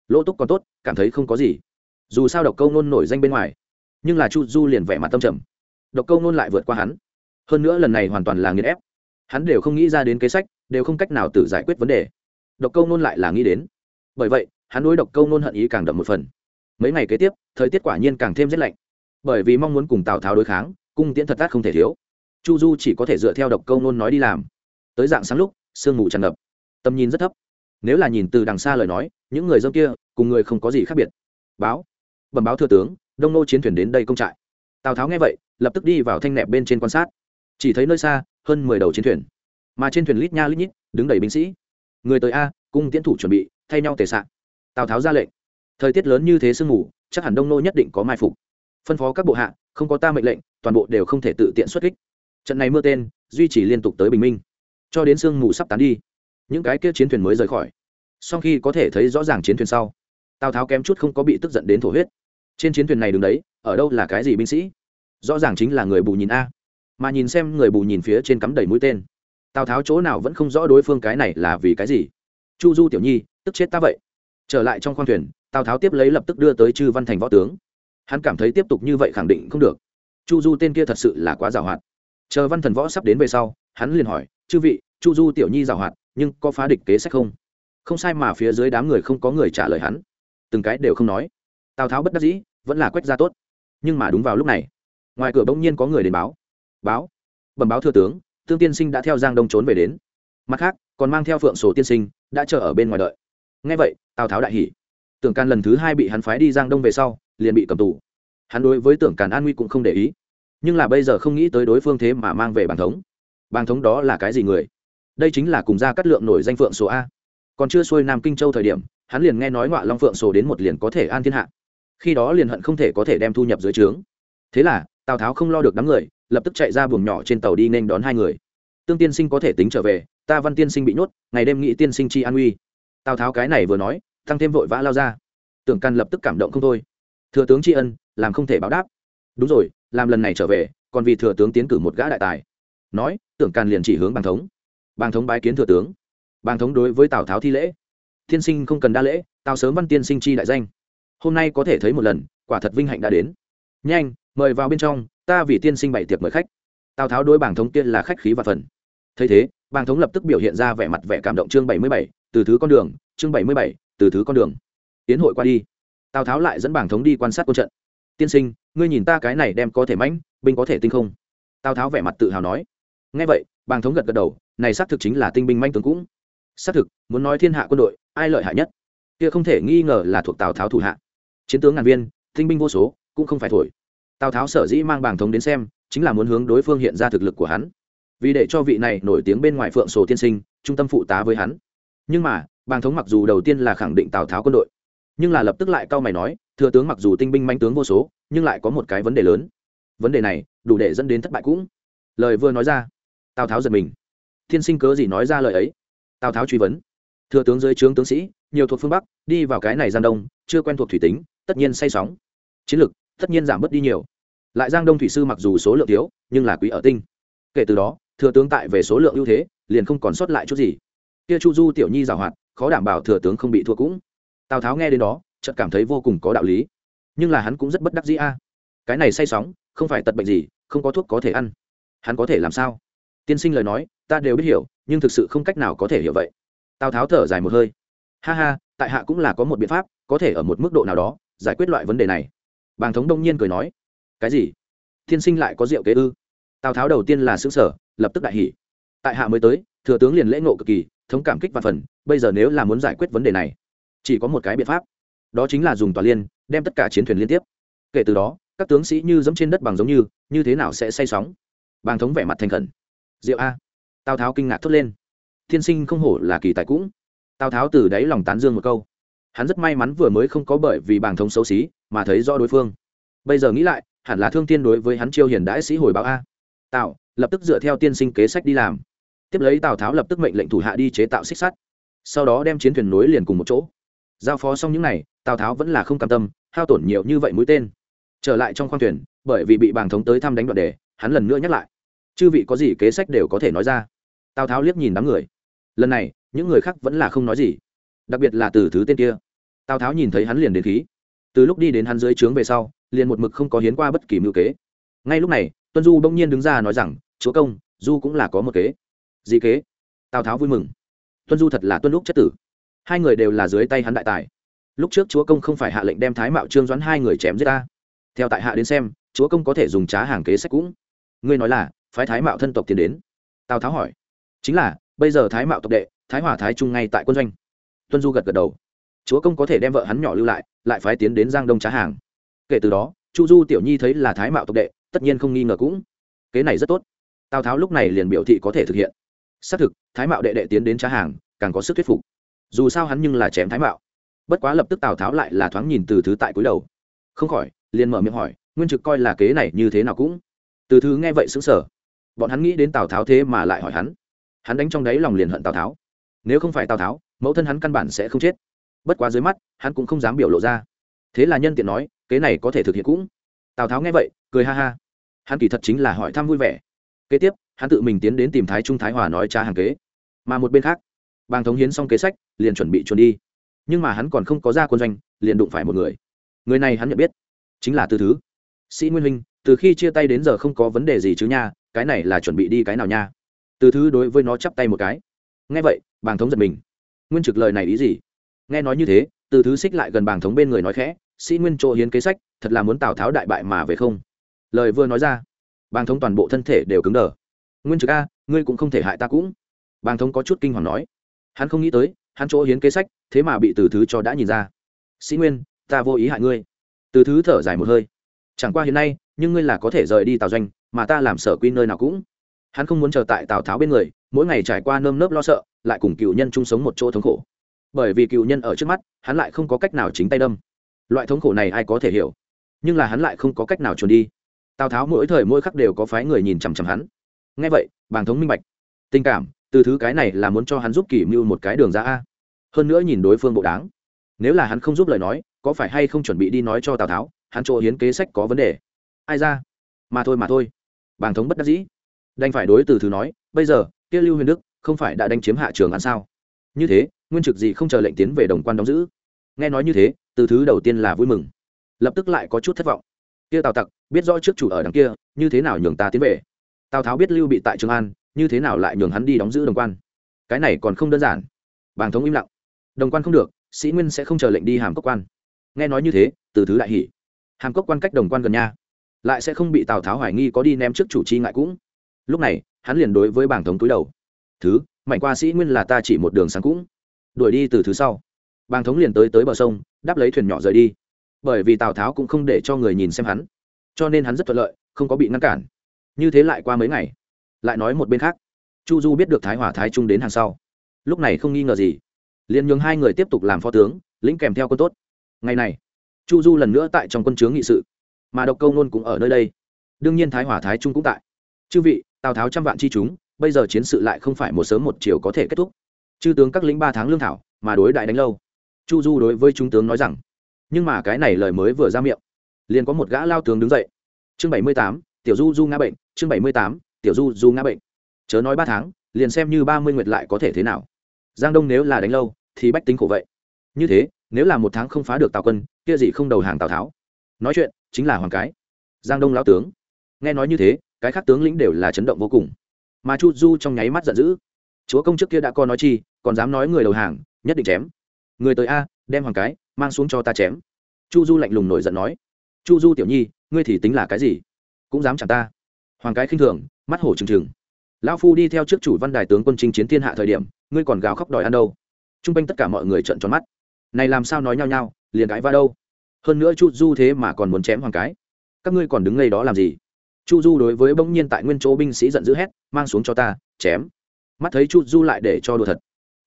Lỗ túc còn tốt, cảm thấy không có gì. Dù sao độc câu nôn nổi danh bên ngoài, nhưng là chu du liền vẻ mặt tâm trầm. Độc câu nôn lại vượt qua hắn. Hơn nữa lần này hoàn toàn là nghiền ép. Hắn đều không nghĩ ra đến kế sách đều không cách nào tự giải quyết vấn đề. Độc câu nôn lại là nghĩ đến. Bởi vậy, hắn đối độc câu nôn hận ý càng đậm một phần. Mấy ngày kế tiếp, thời tiết quả nhiên càng thêm rét lạnh. Bởi vì mong muốn cùng tào tháo đối kháng, cung tiễn thật tát không thể thiếu. Chu du chỉ có thể dựa theo độc câu nôn nói đi làm. Tới dạng sáng lúc, sương mù tràn ngập. Tầm nhìn rất thấp. Nếu là nhìn từ đằng xa lời nói, những người dân kia cùng người không có gì khác biệt. Báo. Bẩm báo thừa tướng, đông nô chiến thuyền đến đây công trại. Tào tháo nghe vậy, lập tức đi vào thanh nẹp bên trên quan sát. Chỉ thấy nơi xa, hơn mười đầu chiến thuyền mà trên thuyền lít nha lít nhít, đứng đầy binh sĩ. Người tới a, cung tiễn thủ chuẩn bị, thay nhau tề sạn tào tháo ra lệnh. Thời tiết lớn như thế sương mù, chắc hẳn đông nô nhất định có mai phục. Phân phó các bộ hạ, không có ta mệnh lệnh, toàn bộ đều không thể tự tiện xuất kích. Trận này mưa tên, duy trì liên tục tới bình minh. Cho đến sương mù sắp tán đi, những cái kia chiến thuyền mới rời khỏi. Sau khi có thể thấy rõ ràng chiến thuyền sau, tào tháo kém chút không có bị tức giận đến thổ huyết. Trên chiến thuyền này đứng đấy, ở đâu là cái gì binh sĩ? Rõ ràng chính là người bù nhìn a. Mà nhìn xem người bù nhìn phía trên cắm đầy mũi tên tào tháo chỗ nào vẫn không rõ đối phương cái này là vì cái gì chu du tiểu nhi tức chết ta vậy trở lại trong khoang thuyền tào tháo tiếp lấy lập tức đưa tới chư văn thành võ tướng hắn cảm thấy tiếp tục như vậy khẳng định không được chu du tên kia thật sự là quá giàu hoạt chờ văn thần võ sắp đến về sau hắn liền hỏi chư vị chu du tiểu nhi giàu hoạt nhưng có phá địch kế sách không không sai mà phía dưới đám người không có người trả lời hắn từng cái đều không nói tào tháo bất đắc dĩ vẫn là quét ra tốt nhưng mà đúng vào lúc này ngoài cửa bỗng nhiên có người đến báo báo bẩm báo thưa tướng tương tiên sinh đã theo giang đông trốn về đến. Mặt khác, còn mang theo phượng sổ tiên sinh, đã chờ ở bên ngoài đợi. Ngay vậy, tào tháo đại hỉ. Tưởng càn lần thứ hai bị hắn phái đi giang đông về sau, liền bị cầm tù. Hắn đối với tưởng càn an nguy cũng không để ý. Nhưng là bây giờ không nghĩ tới đối phương thế mà mang về bàn thống. Bàn thống đó là cái gì người? Đây chính là cùng gia cắt lượng nổi danh phượng Sổ a. Còn chưa xuôi nam kinh châu thời điểm, hắn liền nghe nói Ngoại long phượng sổ đến một liền có thể an thiên hạ. Khi đó liền hận không thể có thể đem thu nhập dưới trướng. Thế là, tào tháo không lo được đám người lập tức chạy ra buồng nhỏ trên tàu đi nên đón hai người. Tương tiên sinh có thể tính trở về, ta văn tiên sinh bị nhốt, ngày đêm nghĩ tiên sinh chi an uy. Tào tháo cái này vừa nói tăng thêm vội vã lao ra. Tưởng căn lập tức cảm động không thôi. Thừa tướng tri ân, làm không thể báo đáp. Đúng rồi, làm lần này trở về, còn vì thừa tướng tiến cử một gã đại tài. Nói, tưởng càn liền chỉ hướng bàng thống. Bàng thống bái kiến thừa tướng. Bàng thống đối với tào tháo thi lễ. Tiên sinh không cần đa lễ, tào sớm văn tiên sinh chi đại danh. Hôm nay có thể thấy một lần, quả thật vinh hạnh đã đến. Nhanh, mời vào bên trong ta vì tiên sinh bảy tiệc mời khách. Tào tháo đối bảng thống tiên là khách khí và phần thấy thế, bảng thống lập tức biểu hiện ra vẻ mặt vẻ cảm động chương bảy mươi bảy, từ thứ con đường, chương bảy mươi bảy, từ thứ con đường. Tiến hội qua đi. Tào tháo lại dẫn bảng thống đi quan sát quân trận. Tiên sinh, ngươi nhìn ta cái này đem có thể mãnh, binh có thể tinh không? Tào tháo vẻ mặt tự hào nói. Ngay vậy bàng thống gật gật đầu, này xác thực chính là tinh binh manh tướng cũng. Xác thực, muốn nói thiên hạ quân đội, ai lợi hại nhất? Kia không thể nghi ngờ là thuộc tào tháo thủ hạ. Chiến tướng ngàn viên, tinh binh vô số, cũng không phải thổi tào tháo sở dĩ mang bàng thống đến xem, chính là muốn hướng đối phương hiện ra thực lực của hắn. Vì để cho vị này nổi tiếng bên ngoài phượng sổ tiên sinh, trung tâm phụ tá với hắn. Nhưng mà bàng thống mặc dù đầu tiên là khẳng định tào tháo quân đội, nhưng là lập tức lại cau mày nói, thừa tướng mặc dù tinh binh manh tướng vô số, nhưng lại có một cái vấn đề lớn. Vấn đề này, đủ để dẫn đến thất bại cũng. Lời vừa nói ra, tào tháo giật mình. Tiên sinh cớ gì nói ra lời ấy? Tào tháo truy vấn. Thừa tướng dưới trướng tướng sĩ, nhiều thuộc phương bắc, đi vào cái này gian đông, chưa quen thuộc thủy tính, tất nhiên say sóng. Chiến lược tất nhiên giảm bớt đi nhiều. Lại giang đông thủy sư mặc dù số lượng thiếu, nhưng là quý ở tinh. Kể từ đó, thừa tướng tại về số lượng ưu thế, liền không còn sót lại chút gì. Kia chu du tiểu nhi giảo hoạt, khó đảm bảo thừa tướng không bị thua cũng. Tào tháo nghe đến đó, chợt cảm thấy vô cùng có đạo lý. Nhưng là hắn cũng rất bất đắc dĩ a. Cái này say sóng, không phải tật bệnh gì, không có thuốc có thể ăn. Hắn có thể làm sao? Tiên sinh lời nói, ta đều biết hiểu, nhưng thực sự không cách nào có thể hiểu vậy. Tào tháo thở dài một hơi. Ha ha, tại hạ cũng là có một biện pháp, có thể ở một mức độ nào đó, giải quyết loại vấn đề này bàng thống đông nhiên cười nói, cái gì? Tiên sinh lại có rượu kế ư? Tào tháo đầu tiên là xứ sở lập tức đại hỉ. Tại hạ mới tới, thừa tướng liền lễ ngộ cực kỳ, thống cảm kích và phần, bây giờ nếu là muốn giải quyết vấn đề này, chỉ có một cái biện pháp. Đó chính là dùng tòa liên, đem tất cả chiến thuyền liên tiếp. Kể từ đó, các tướng sĩ như dẫm trên đất bằng giống như như thế nào sẽ say sóng? Bàng thống vẻ mặt thành khẩn. Diệu a. Tào tháo kinh ngạc thốt lên. Thiên sinh không hổ là kỳ tài cũng. Tào tháo từ đáy lòng tán dương một câu hắn rất may mắn vừa mới không có bởi vì bảng thống xấu xí mà thấy rõ đối phương. Bây giờ nghĩ lại, hẳn là thương tiên đối với hắn chiêu hiền đãi sĩ hồi báo a. Tào, lập tức dựa theo tiên sinh kế sách đi làm. Tiếp lấy tào tháo lập tức mệnh lệnh thủ hạ đi chế tạo xích sắt. Sau đó đem chiến thuyền nối liền cùng một chỗ. Giao phó xong những n à y tào tháo vẫn là không cam tâm, hao tổn nhiều như vậy mũi tên. Trở lại trong khoang thuyền, bởi vì bị bàng thống tới thăm đánh đoạn đề, hắn lần nữa nhắc lại. Chư vị có gì kế sách đều có thể nói ra. Tào tháo liếc nhìn đám người. Lần này, những người khác vẫn là không nói gì. Đặc biệt là từ thứ tên kia tào tháo nhìn thấy hắn liền đến khí. Từ lúc đi đến hắn dưới trướng về sau, liền một mực không có hiến qua bất kỳ mưu kế. Ngay lúc này, tuân du bỗng nhiên đứng ra nói rằng, chúa công, du cũng là có một kế. Gì kế? Tào tháo vui mừng. Tuân du thật là tuân lúc chất tử. Hai người đều là dưới tay hắn đại tài. Lúc trước chúa công không phải hạ lệnh đem thái mạo trương doãn hai người chém giết ta. Theo tại hạ đến xem, chúa công có thể dùng trá hàng kế sách cũng. Ngươi nói là, phái thái mạo thân tộc tiến đến. Tào tháo hỏi. Chính là, bây giờ thái mạo tộc đệ, thái hòa thái trung ngay tại quân doanh. Tuân du gật gật đầu chúa công có thể đem vợ hắn nhỏ lưu lại lại phái tiến đến giang đông trá hàng. Kể từ đó, chu du tiểu nhi thấy là thái mạo tộc đệ, tất nhiên không nghi ngờ cũng. Kế này rất tốt. Tào tháo lúc này liền biểu thị có thể thực hiện. Xác thực, thái mạo đệ đệ tiến đến trá hàng, càng có sức thuyết phục. Dù sao hắn nhưng là chém thái mạo. Bất quá lập tức tào tháo lại là thoáng nhìn từ thứ tại cuối đầu. Không khỏi, liền mở miệng hỏi, nguyên trực coi là kế này như thế nào cũng. Từ thứ nghe vậy xứng sở bọn hắn nghĩ đến tào tháo thế mà lại hỏi hắn. Hắn đánh trong đáy lòng liền hận tào tháo. Nếu không phải tào tháo, mẫu thân hắn căn bản sẽ không chết bất quá dưới mắt, hắn cũng không dám biểu lộ ra. Thế là nhân tiện nói, kế này có thể thực hiện cũng. Tào tháo nghe vậy, cười ha ha. Hắn kỳ thật chính là hỏi thăm vui vẻ. Kế tiếp, hắn tự mình tiến đến tìm thái trung thái hòa nói cha hàng kế. Mà một bên khác, bàng thống hiến xong kế sách, liền chuẩn bị chuẩn đi. Nhưng mà hắn còn không có ra quân doanh, liền đụng phải một người. Người này hắn nhận biết, chính là tư thứ. Sĩ nguyên huynh, từ khi chia tay đến giờ không có vấn đề gì chứ nha, cái này là chuẩn bị đi cái nào nha? Từ thứ đối với nó chắp tay một cái. Nghe vậy, bàng thống giật mình. Nguyên trực lời này ý gì? Nghe nói như thế, từ thứ xích lại gần bàng thống bên người nói khẽ, sĩ nguyên chỗ hiến kế sách, thật là muốn tào tháo đại bại mà về không? Lời vừa nói ra, bàng thống toàn bộ thân thể đều cứng đờ. Nguyên trực a, ngươi cũng không thể hại ta cũng. Bàng thống có chút kinh hoàng nói. Hắn không nghĩ tới, hắn chỗ hiến kế sách, thế mà bị từ thứ cho đã nhìn ra. Sĩ nguyên, ta vô ý hại ngươi. Từ thứ thở dài một hơi. Chẳng qua hiện nay, nhưng ngươi là có thể rời đi tào doanh, mà ta làm sở quy nơi nào cũng. Hắn không muốn chờ tại tào tháo bên người, mỗi ngày trải qua nơm nớp lo sợ, lại cùng cựu nhân chung sống một chỗ thống khổ bởi vì cựu nhân ở trước mắt, hắn lại không có cách nào chính tay đâm. Loại thống khổ này ai có thể hiểu? Nhưng là hắn lại không có cách nào trốn đi. Tào tháo mỗi thời mỗi khắc đều có phái người nhìn chằm chằm hắn. Ngay vậy, bàng thống minh bạch. Tình cảm, từ thứ cái này là muốn cho hắn giúp kỷ mưu một cái đường ra a. Hơn nữa nhìn đối phương bộ đáng. Nếu là hắn không giúp lời nói, có phải hay không chuẩn bị đi nói cho tào tháo, hắn chỗ hiến kế sách có vấn đề. Ai ra? Mà thôi mà thôi. Bàng thống bất đắc dĩ. Đành phải đối từ thứ nói, bây giờ, kia lưu huyền đức không phải đã đánh chiếm hạ trường ăn sao? Như thế nguyên trực gì không chờ lệnh tiến về đồng quan đóng giữ. Nghe nói như thế, từ thứ đầu tiên là vui mừng. Lập tức lại có chút thất vọng. Kia tào tặc, biết rõ trước chủ ở đằng kia, như thế nào nhường ta tiến về? Tào tháo biết lưu bị tại trường an, như thế nào lại nhường hắn đi đóng giữ đồng quan? Cái này còn không đơn giản. Bàng thống im lặng. Đồng quan không được, sĩ nguyên sẽ không chờ lệnh đi hàm cốc quan. Nghe nói như thế, từ thứ đại hỉ. hàm cốc quan cách đồng quan gần nha. Lại sẽ không bị tào tháo hoài nghi có đi ném trước chủ chi ngại cũng. Lúc này, hắn liền đối với bảng thống túi đầu. Thứ mạnh qua sĩ nguyên là ta chỉ một đường sáng cũng đuổi đi từ thứ sau. Bàng thống liền tới tới bờ sông, đáp lấy thuyền nhỏ rời đi. Bởi vì tào tháo cũng không để cho người nhìn xem hắn, cho nên hắn rất thuận lợi, không có bị ngăn cản. Như thế lại qua mấy ngày, lại nói một bên khác. Chu du biết được thái hòa thái trung đến hàng sau. Lúc này không nghi ngờ gì. Liền nhường hai người tiếp tục làm phó tướng, lĩnh kèm theo quân tốt. Ngày này, chu du lần nữa tại trong quân chướng nghị sự. Mà độc câu nôn cũng ở nơi đây. Đương nhiên thái hòa thái trung cũng tại. Chư vị, tào tháo trăm vạn chi chúng, bây giờ chiến sự lại không phải một sớm một chiều có thể kết thúc chư tướng các lĩnh ba tháng lương thảo, mà đối đại đánh lâu. Chu du đối với trung tướng nói rằng, nhưng mà cái này lời mới vừa ra miệng, liền có một gã lao tướng đứng dậy. Chương bảy mươi tám, tiểu du du ngã bệnh, chương bảy mươi tám, tiểu du du ngã bệnh. Chớ nói ba tháng, liền xem như ba mươi nguyệt lại có thể thế nào. Giang đông nếu là đánh lâu, thì bách tính khổ vậy. Như thế, nếu là một tháng không phá được tào quân, kia gì không đầu hàng tào tháo. Nói chuyện, chính là hoàng cái. Giang đông lão tướng. Nghe nói như thế, cái khác tướng lĩnh đều là chấn động vô cùng. Mà chu du trong nháy mắt giận dữ. Chúa công trước kia đã co nói chi còn dám nói người đầu hàng, nhất định chém. Người tới a, đem hoàng cái, mang xuống cho ta chém. Chu du lạnh lùng nổi giận nói. Chu du tiểu nhi, ngươi thì tính là cái gì? Cũng dám chẳng ta. Hoàng cái khinh thường, mắt hổ trừng trừng. Lão phu đi theo trước chủ văn đài tướng quân chinh chiến thiên hạ thời điểm, ngươi còn gào khóc đòi ăn đâu. T r u n g quanh tất cả mọi người trợn tròn mắt. Này làm sao nói nhau nhau, liền cãi va đâu. Hơn nữa chu du thế mà còn muốn chém hoàng cái. Các ngươi còn đứng ngay đó làm gì? Chu du đối với bỗng nhiên tại nguyên chỗ binh sĩ giận dữ hét, mang xuống cho ta, chém. Mắt thấy chu du lại để cho đùa thật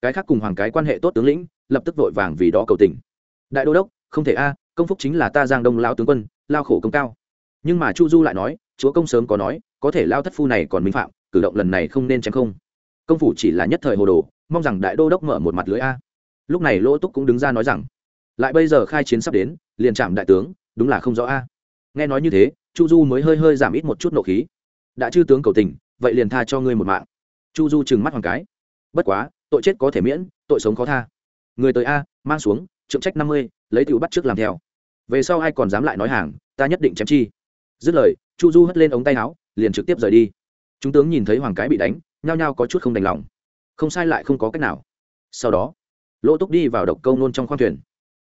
cái khác cùng hoàng cái quan hệ tốt tướng lĩnh, lập tức vội vàng vì đó cầu tình. Đại đô đốc, không thể a, công phúc chính là ta giang đông lao tướng quân, lao khổ công cao. Nhưng mà chu du lại nói, chúa công sớm có nói, có thể lao thất phu này còn minh phạm, cử động lần này không nên chém không. Công phủ chỉ là nhất thời hồ đồ, mong rằng đại đô đốc mở một mặt lưới a. Lúc này lỗ túc cũng đứng ra nói rằng, lại bây giờ khai chiến sắp đến, liền chạm đại tướng, đúng là không rõ a. Nghe nói như thế, chu du mới hơi hơi giảm ít một chút nộ khí. Đã chư tướng cầu tình, vậy liền tha cho ngươi một mạng. Chu du trừng mắt hoàng cái. Bất quá tội chết có thể miễn, tội sống khó tha. Người tới a, mang xuống, trượng trách năm mươi, lấy tiểu bắt trước làm theo. Về sau ai còn dám lại nói hàng, ta nhất định chém chi. Dứt lời, chu du hất lên ống tay áo, liền trực tiếp rời đi. Chúng tướng nhìn thấy hoàng cái bị đánh, nhao nhao có chút không đành lòng. Không sai lại không có cách nào. Sau đó, lỗ túc đi vào độc câu nôn trong khoang thuyền.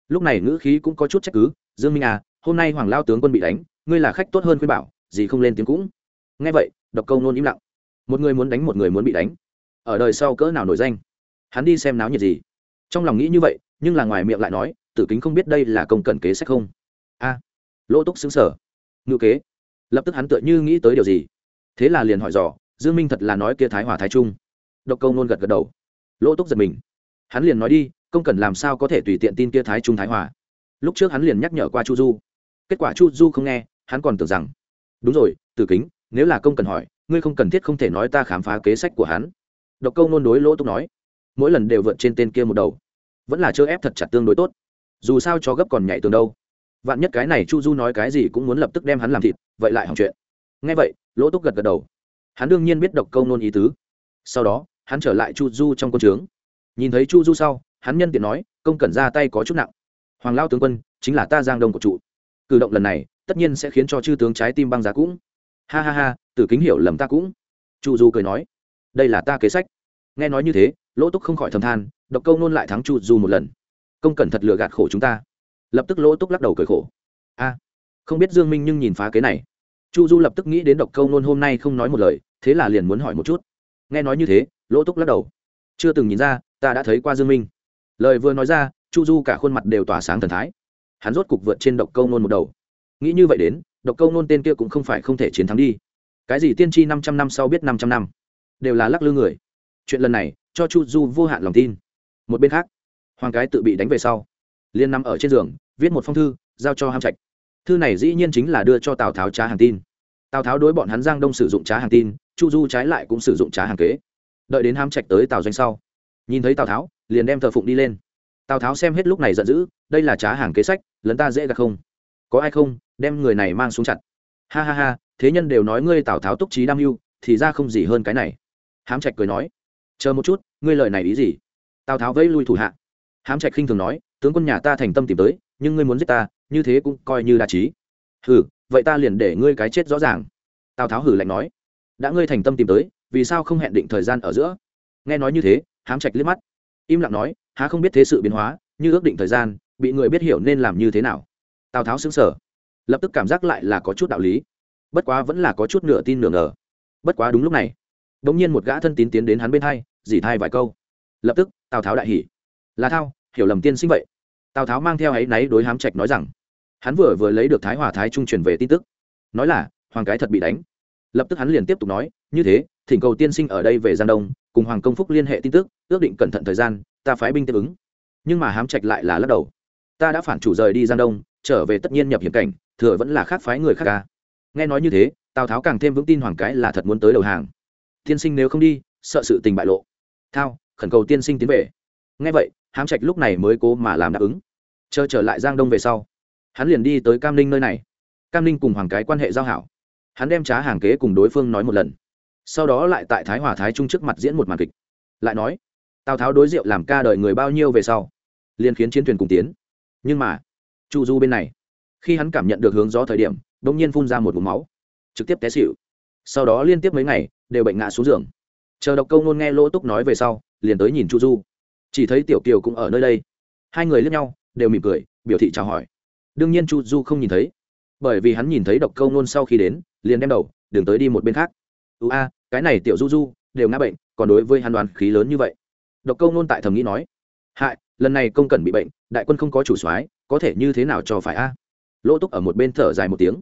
Lúc này ngữ khí cũng có chút trách cứ, dương minh à hôm nay hoàng lao tướng quân bị đánh, ngươi là khách tốt hơn khuyên bảo, gì không lên tiếng cũng. Nghe vậy, độc câu nôn im lặng. Một người muốn đánh, một người muốn bị đánh. Ở đời sau cỡ nào nổi danh? Hắn đi xem náo nhiệt gì? Trong lòng nghĩ như vậy, nhưng là ngoài miệng lại nói, tử kính không biết đây là công cần kế sách không? A. Lỗ túc xứng sở ngữ kế. Lập tức hắn tựa như nghĩ tới điều gì. Thế là liền hỏi dò, dương minh thật là nói kia thái hòa thái trung? Độc câu nôn gật gật đầu. Lỗ túc giật mình. Hắn liền nói đi, công cần làm sao có thể tùy tiện tin kia thái trung thái hòa? Lúc trước hắn liền nhắc nhở qua chu du. Kết quả chu du không nghe, hắn còn tưởng rằng, đúng rồi, tử kính, nếu là công cần hỏi, ngươi không cần thiết không thể nói ta khám phá kế sách của hắn. Độc câu nôn đối lỗ túc nói mỗi lần đều vượt trên tên kia một đầu. Vẫn là chơ ép thật chặt tương đối tốt. Dù sao cho gấp còn nhảy tường đâu. Vạn nhất cái này chu du nói cái gì cũng muốn lập tức đem hắn làm thịt, vậy lại hỏng chuyện. Ngay vậy, lỗ túc gật gật đầu. Hắn đương nhiên biết độc câu nôn ý tứ. Sau đó, hắn trở lại chu du trong quân trướng. Nhìn thấy chu du sau, hắn nhân tiện nói, công cần ra tay có chút nặng. Hoàng lao tướng quân, chính là ta giang đông của trụ cử động lần này, tất nhiên sẽ khiến cho chư tướng trái tim băng giá cũng. Ha ha ha, tử kính hiểu lầm ta cũng. Chu du cười nói, đây là ta kế sách. Nghe nói như thế lỗ túc không khỏi thầm than, độc câu nôn lại thắng chu du một lần. Công cẩn thật lừa gạt khổ chúng ta. Lập tức lỗ túc lắc đầu cười khổ. A, không biết dương minh nhưng nhìn phá kế này. Chu du lập tức nghĩ đến độc câu nôn hôm nay không nói một lời, thế là liền muốn hỏi một chút. Nghe nói như thế, lỗ túc lắc đầu. Chưa từng nhìn ra, ta đã thấy qua dương minh. Lời vừa nói ra, chu du cả khuôn mặt đều tỏa sáng thần thái. Hắn rốt cục vượt trên độc câu nôn một đầu. Nghĩ như vậy đến, độc câu nôn tên kia cũng không phải không thể chiến thắng đi. Cái gì tiên tri năm trăm năm sau biết năm trăm năm? Đều là lắc lư người. Chuyện lần này cho chu du vô hạn lòng tin. Một bên khác, hoàng cái tự bị đánh về sau liên nằm ở trên giường, viết một phong thư, giao cho ham trạch. Thư này dĩ nhiên chính là đưa cho tào tháo trá hàng tin. Tào tháo đối bọn hắn giang đông sử dụng trá hàng tin, chu du trái lại cũng sử dụng trá hàng kế. Đợi đến ham trạch tới tào doanh sau, nhìn thấy tào tháo, liền đem thờ phụng đi lên. Tào tháo xem hết lúc này giận dữ, đây là trá hàng kế sách, lấn ta dễ gạt không? Có ai không, đem người này mang xuống chặt. Ha ha ha, thế nhân đều nói ngươi tào tháo túc trí đam mưu, thì ra không gì hơn cái này. Hám trạch cười nói chờ một chút ngươi lời này ý gì? Tào tháo vẫy lui thủ hạ. Hám trạch khinh thường nói tướng quân nhà ta thành tâm tìm tới nhưng ngươi muốn giết ta như thế cũng coi như đa trí hừ, vậy ta liền để ngươi cái chết rõ ràng. Tào tháo hử lạnh nói đã ngươi thành tâm tìm tới vì sao không hẹn định thời gian ở giữa? Nghe nói như thế hám trạch liếc mắt. Im lặng nói há không biết thế sự biến hóa như ước định thời gian bị người biết hiểu nên làm như thế nào. Tào tháo xứng sở lập tức cảm giác lại là có chút đạo lý. Bất quá vẫn là có chút nửa tin nửa ngờ. Bất quá đúng lúc này đ ỗ n g nhiên một gã thân tín tiến đến hắn bên hai dỉ thai vài câu. Lập tức, tào tháo đại hỉ. Là thao, hiểu lầm tiên sinh vậy. Tào tháo mang theo áy náy đối hám trạch nói rằng, hắn vừa vừa lấy được thái hòa thái trung truyền về tin tức. Nói là, hoàng cái thật bị đánh. Lập tức hắn liền tiếp tục nói, như thế, thỉnh cầu tiên sinh ở đây về giang đông, cùng hoàng công phúc liên hệ tin tức, ước định cẩn thận thời gian, ta phái binh tiếp ứng. Nhưng mà hám trạch lại là lắc đầu. Ta đã phản chủ rời đi giang đông, trở về tất nhiên nhập hiểm cảnh, thừa vẫn là khác phái người khác ca. Nghe nói như thế, tào tháo càng thêm vững tin hoàng cái là thật muốn tới đầu hàng. Tiên sinh nếu không đi, sợ sự tình bại lộ thao, khẩn cầu tiên sinh tiến về. Nghe vậy, hám trạch lúc này mới cố mà làm đáp ứng. Chờ trở lại giang đông về sau, hắn liền đi tới cam ninh nơi này. Cam ninh cùng hoàng cái quan hệ giao hảo. Hắn đem trá hàng kế cùng đối phương nói một lần. Sau đó lại tại thái hòa thái trung trước mặt diễn một màn kịch. Lại nói, tào tháo đối diệu làm ca đời người bao nhiêu về sau, liền khiến chiến thuyền cùng tiến. Nhưng mà, chu du bên này, khi hắn cảm nhận được hướng gió thời điểm đ ỗ n g nhiên phun ra một vùng máu, trực tiếp té xịu sau đó liên tiếp mấy ngày, đều bệnh ngã xuống giường chờ độc câu nôn nghe lỗ túc nói về sau, liền tới nhìn chu du. Chỉ thấy tiểu kiều cũng ở nơi đây. Hai người lướt nhau, đều mỉm cười, biểu thị chào hỏi. Đương nhiên chu du không nhìn thấy. Bởi vì hắn nhìn thấy độc câu nôn sau khi đến, liền đem đầu, đường tới đi một bên khác. Ưu a, cái này tiểu du du, đều ngã bệnh, còn đối với hắn đoàn khí lớn như vậy. Độc câu nôn tại thầm nghĩ nói. Hại, lần này công cần bị bệnh, đại quân không có chủ soái, có thể như thế nào cho phải a? Lỗ túc ở một bên thở dài một tiếng.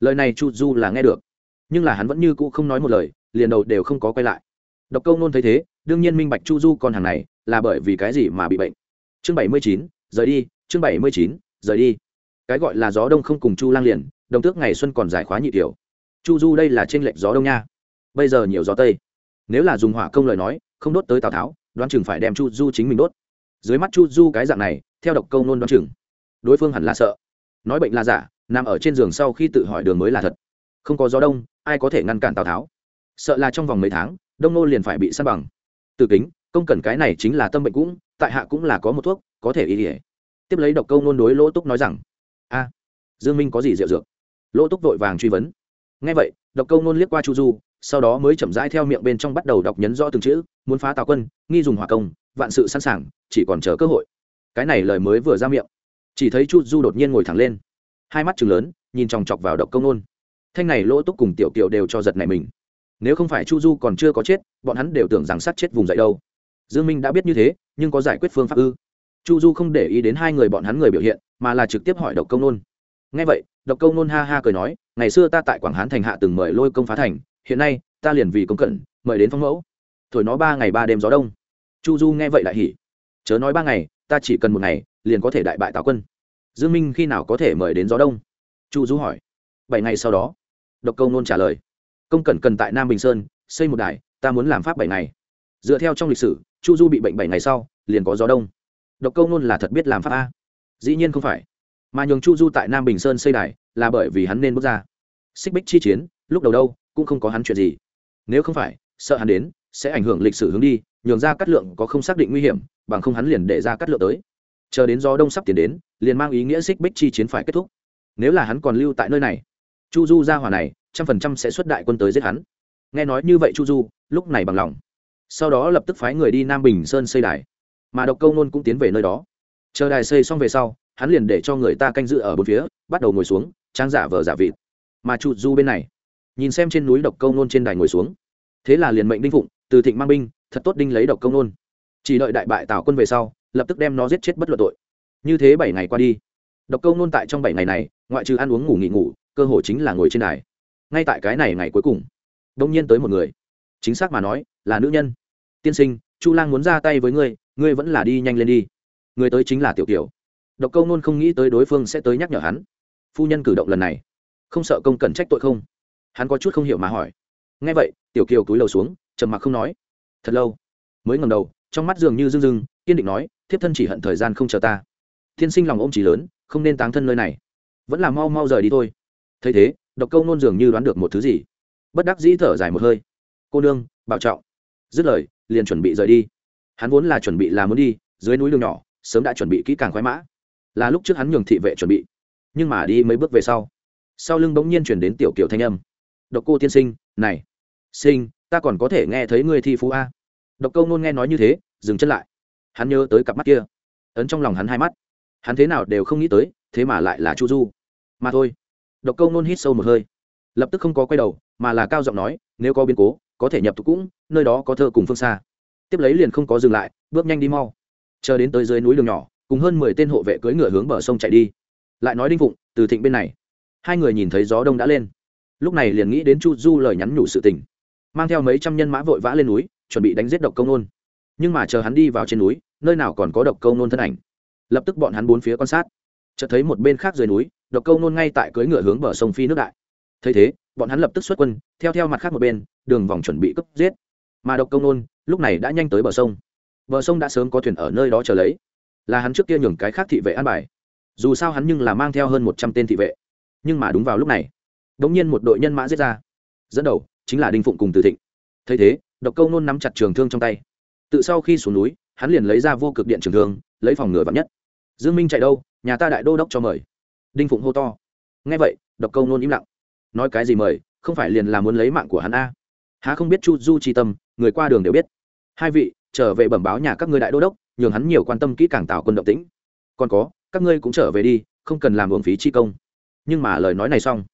Lời này chu du là nghe được, nhưng là hắn vẫn như cũ không nói một lời, liền đầu đều không có quay lại độc câu nôn thấy thế, đương nhiên minh bạch chu du con hàng này là bởi vì cái gì mà bị bệnh. Chương bảy mươi chín, rời đi, chương bảy mươi chín, rời đi. Cái gọi là gió đông không cùng chu lang liền, đồng tước ngày xuân còn giải khóa nhị tiểu. Chu du đây là t r ê n lệch gió đông nha. Bây giờ nhiều gió tây. Nếu là dùng hỏa công lời nói, không đốt tới tào tháo, đoán chừng phải đem chu du chính mình đốt. Dưới mắt chu du cái dạng này, theo độc câu nôn đoán chừng, đối phương hẳn là sợ. Nói bệnh là giả, nằm ở trên giường sau khi tự hỏi đường mới là thật. Không có gió đông, ai có thể ngăn cản tào tháo? Sợ là trong vòng mấy tháng đông nô liền phải bị săn bằng. Từ kính, công cần cái này chính là tâm bệnh cũng, tại hạ cũng là có một thuốc, có thể y ỉa tiếp lấy độc câu nôn đối lỗ túc nói rằng, a, dương minh có gì rượu dược? Lỗ túc vội vàng truy vấn. Ngay vậy, độc câu nôn liếc qua chu du, sau đó mới chậm rãi theo miệng bên trong bắt đầu đọc nhấn rõ từng chữ, muốn phá tào quân, nghi dùng hỏa công, vạn sự sẵn sàng, chỉ còn chờ cơ hội. Cái này lời mới vừa ra miệng, chỉ thấy chu du đột nhiên ngồi thẳng lên, hai mắt chừng lớn, nhìn chòng chọc vào độc công nôn thanh này lỗ túc cùng tiểu kiều đều cho giật này mình nếu không phải chu du còn chưa có chết, bọn hắn đều tưởng rằng sát chết vùng dậy đâu. Dương minh đã biết như thế, nhưng có giải quyết phương pháp ư? Chu du không để ý đến hai người bọn hắn người biểu hiện, mà là trực tiếp hỏi độc công nôn. Ngay vậy, độc công nôn ha ha cười nói, ngày xưa ta tại quảng hán thành hạ từng mời lôi công phá thành, hiện nay, ta liền vì công cận, mời đến phong mẫu. Thổi nó ba ngày ba đêm gió đông. Chu du nghe vậy lại hỉ. Chớ nói ba ngày, ta chỉ cần một ngày, liền có thể đại bại tào quân. Dương minh khi nào có thể mời đến gió đông? Chu du hỏi. Bảy ngày sau đó. Độc công nôn trả lời công cẩn cần tại nam bình sơn xây một đài ta muốn làm pháp bảy ngày dựa theo trong lịch sử chu du bị bệnh bảy ngày sau liền có gió đông độc câu nôn là thật biết làm pháp a dĩ nhiên không phải mà nhường chu du tại nam bình sơn xây đài là bởi vì hắn nên bước ra xích bích chi chiến lúc đầu đâu cũng không có hắn chuyện gì nếu không phải sợ hắn đến sẽ ảnh hưởng lịch sử hướng đi nhường ra cắt lượng có không xác định nguy hiểm bằng không hắn liền để ra cắt lượng tới chờ đến gió đông sắp tiến đến liền mang ý nghĩa xích bích chi chiến phải kết thúc nếu là hắn còn lưu tại nơi này chu du ra hỏa này, trăm phần trăm sẽ xuất đại quân tới giết hắn. Nghe nói như vậy chu du, lúc này bằng lòng. Sau đó lập tức phái người đi nam bình sơn xây đài. Mà độc câu nôn cũng tiến về nơi đó. Chờ đài xây xong về sau, hắn liền để cho người ta canh giữ ở bốn phía, bắt đầu ngồi xuống, trang giả vờ giả vịt. Mà chu du bên này, nhìn xem trên núi độc câu nôn trên đài ngồi xuống. Thế là liền mệnh đinh phụng, từ thịnh mang binh, thật tốt đinh lấy độc câu nôn. Chỉ đợi đại bại tào quân về sau, lập tức đem nó giết chết bất luận tội. Như thế bảy ngày qua đi, độc câu nôn tại trong bảy ngày này, ngoại trừ ăn uống ngủ nghỉ ngủ cơ hội chính là ngồi trên đài. Ngay tại cái này ngày cuối cùng đông nhiên tới một người. Chính xác mà nói, là nữ nhân. Tiên sinh, chu lang muốn ra tay với ngươi ngươi vẫn là đi nhanh lên đi. Người tới chính là tiểu kiều. Độc câu nôn không nghĩ tới đối phương sẽ tới nhắc nhở hắn. Phu nhân cử động lần này, không sợ công cần trách tội không? Hắn có chút không hiểu mà hỏi. Nghe vậy, tiểu kiều cúi đầu xuống, trầm mặc không nói. Thật lâu, mới ngầm đầu, trong mắt dường như rưng rưng, kiên định nói, thiếp thân chỉ hận thời gian không chờ ta. Thiên sinh lòng ôm chỉ lớn, không nên táng thân nơi này. Vẫn là mau mau rời đi thôi thấy thế, độc câu nôn dường như đoán được một thứ gì. Bất đắc dĩ thở dài một hơi. Cô nương, bảo trọng. Dứt lời, liền chuẩn bị rời đi. Hắn vốn là chuẩn bị là muốn đi, dưới núi đường nhỏ, sớm đã chuẩn bị kỹ càng khoái mã. Là lúc trước hắn nhường thị vệ chuẩn bị. Nhưng mà đi mấy bước về sau sau lưng bỗng nhiên chuyển đến tiểu kiểu thanh âm. Độc cô tiên sinh, này, sinh, ta còn có thể nghe thấy ngươi thi phú a. Độc câu nôn nghe nói như thế, dừng chân lại. Hắn nhớ tới cặp mắt kia. Ấn trong lòng hắn hai mắt. Hắn thế nào đều không nghĩ tới, thế mà lại là chu du. Mà thôi độc câu nôn hít sâu một hơi. Lập tức không có quay đầu, mà là cao giọng nói, nếu có biến cố, có thể nhập tục cũng, nơi đó có thơ cùng phương xa. Tiếp lấy liền không có dừng lại, bước nhanh đi mau. Chờ đến tới dưới núi đường nhỏ, cùng hơn mười tên hộ vệ cưỡi ngựa hướng bờ sông chạy đi. Lại nói đinh phụng, từ thịnh bên này. Hai người nhìn thấy gió đông đã lên. Lúc này liền nghĩ đến chu du lời nhắn nhủ sự tình. Mang theo mấy trăm nhân mã vội vã lên núi, chuẩn bị đánh giết độc công nôn. Nhưng mà chờ hắn đi vào trên núi, nơi nào còn có độc công nôn thân ảnh. Lập tức bọn hắn bốn phía quan sát. Chợt thấy một bên khác dưới núi độc câu nôn ngay tại cưới ngựa hướng bờ sông phi nước đại. Thấy thế, bọn hắn lập tức xuất quân, theo theo mặt khác một bên, đường vòng chuẩn bị cấp giết. Mà độc câu nôn, lúc này đã nhanh tới bờ sông. Bờ sông đã sớm có thuyền ở nơi đó chờ lấy. Là hắn trước kia nhường cái khác thị vệ an bài. Dù sao hắn nhưng là mang theo hơn một trăm tên thị vệ. Nhưng mà đúng vào lúc này đ ỗ n g nhiên một đội nhân mã giết ra. Dẫn đầu chính là đinh phụng cùng từ thịnh. Thấy thế, độc câu nôn nắm chặt trường thương trong tay. Tự sau khi xuống núi, hắn liền lấy ra vô cực điện trường thương, lấy phòng ngừa vắn nhất. Dương minh chạy đâu, nhà ta đại đô đốc cho mời đinh phụng hô to. Nghe vậy, độc câu nôn im lặng. Nói cái gì mời, không phải liền là muốn lấy mạng của hắn a? Há không biết chu du tri tâm, người qua đường đều biết. Hai vị, trở về bẩm báo nhà các ngươi đại đô đốc, nhường hắn nhiều quan tâm kỹ càng tạo quân động tĩnh. Còn có, các ngươi cũng trở về đi, không cần làm uổng phí chi công. Nhưng mà lời nói này xong,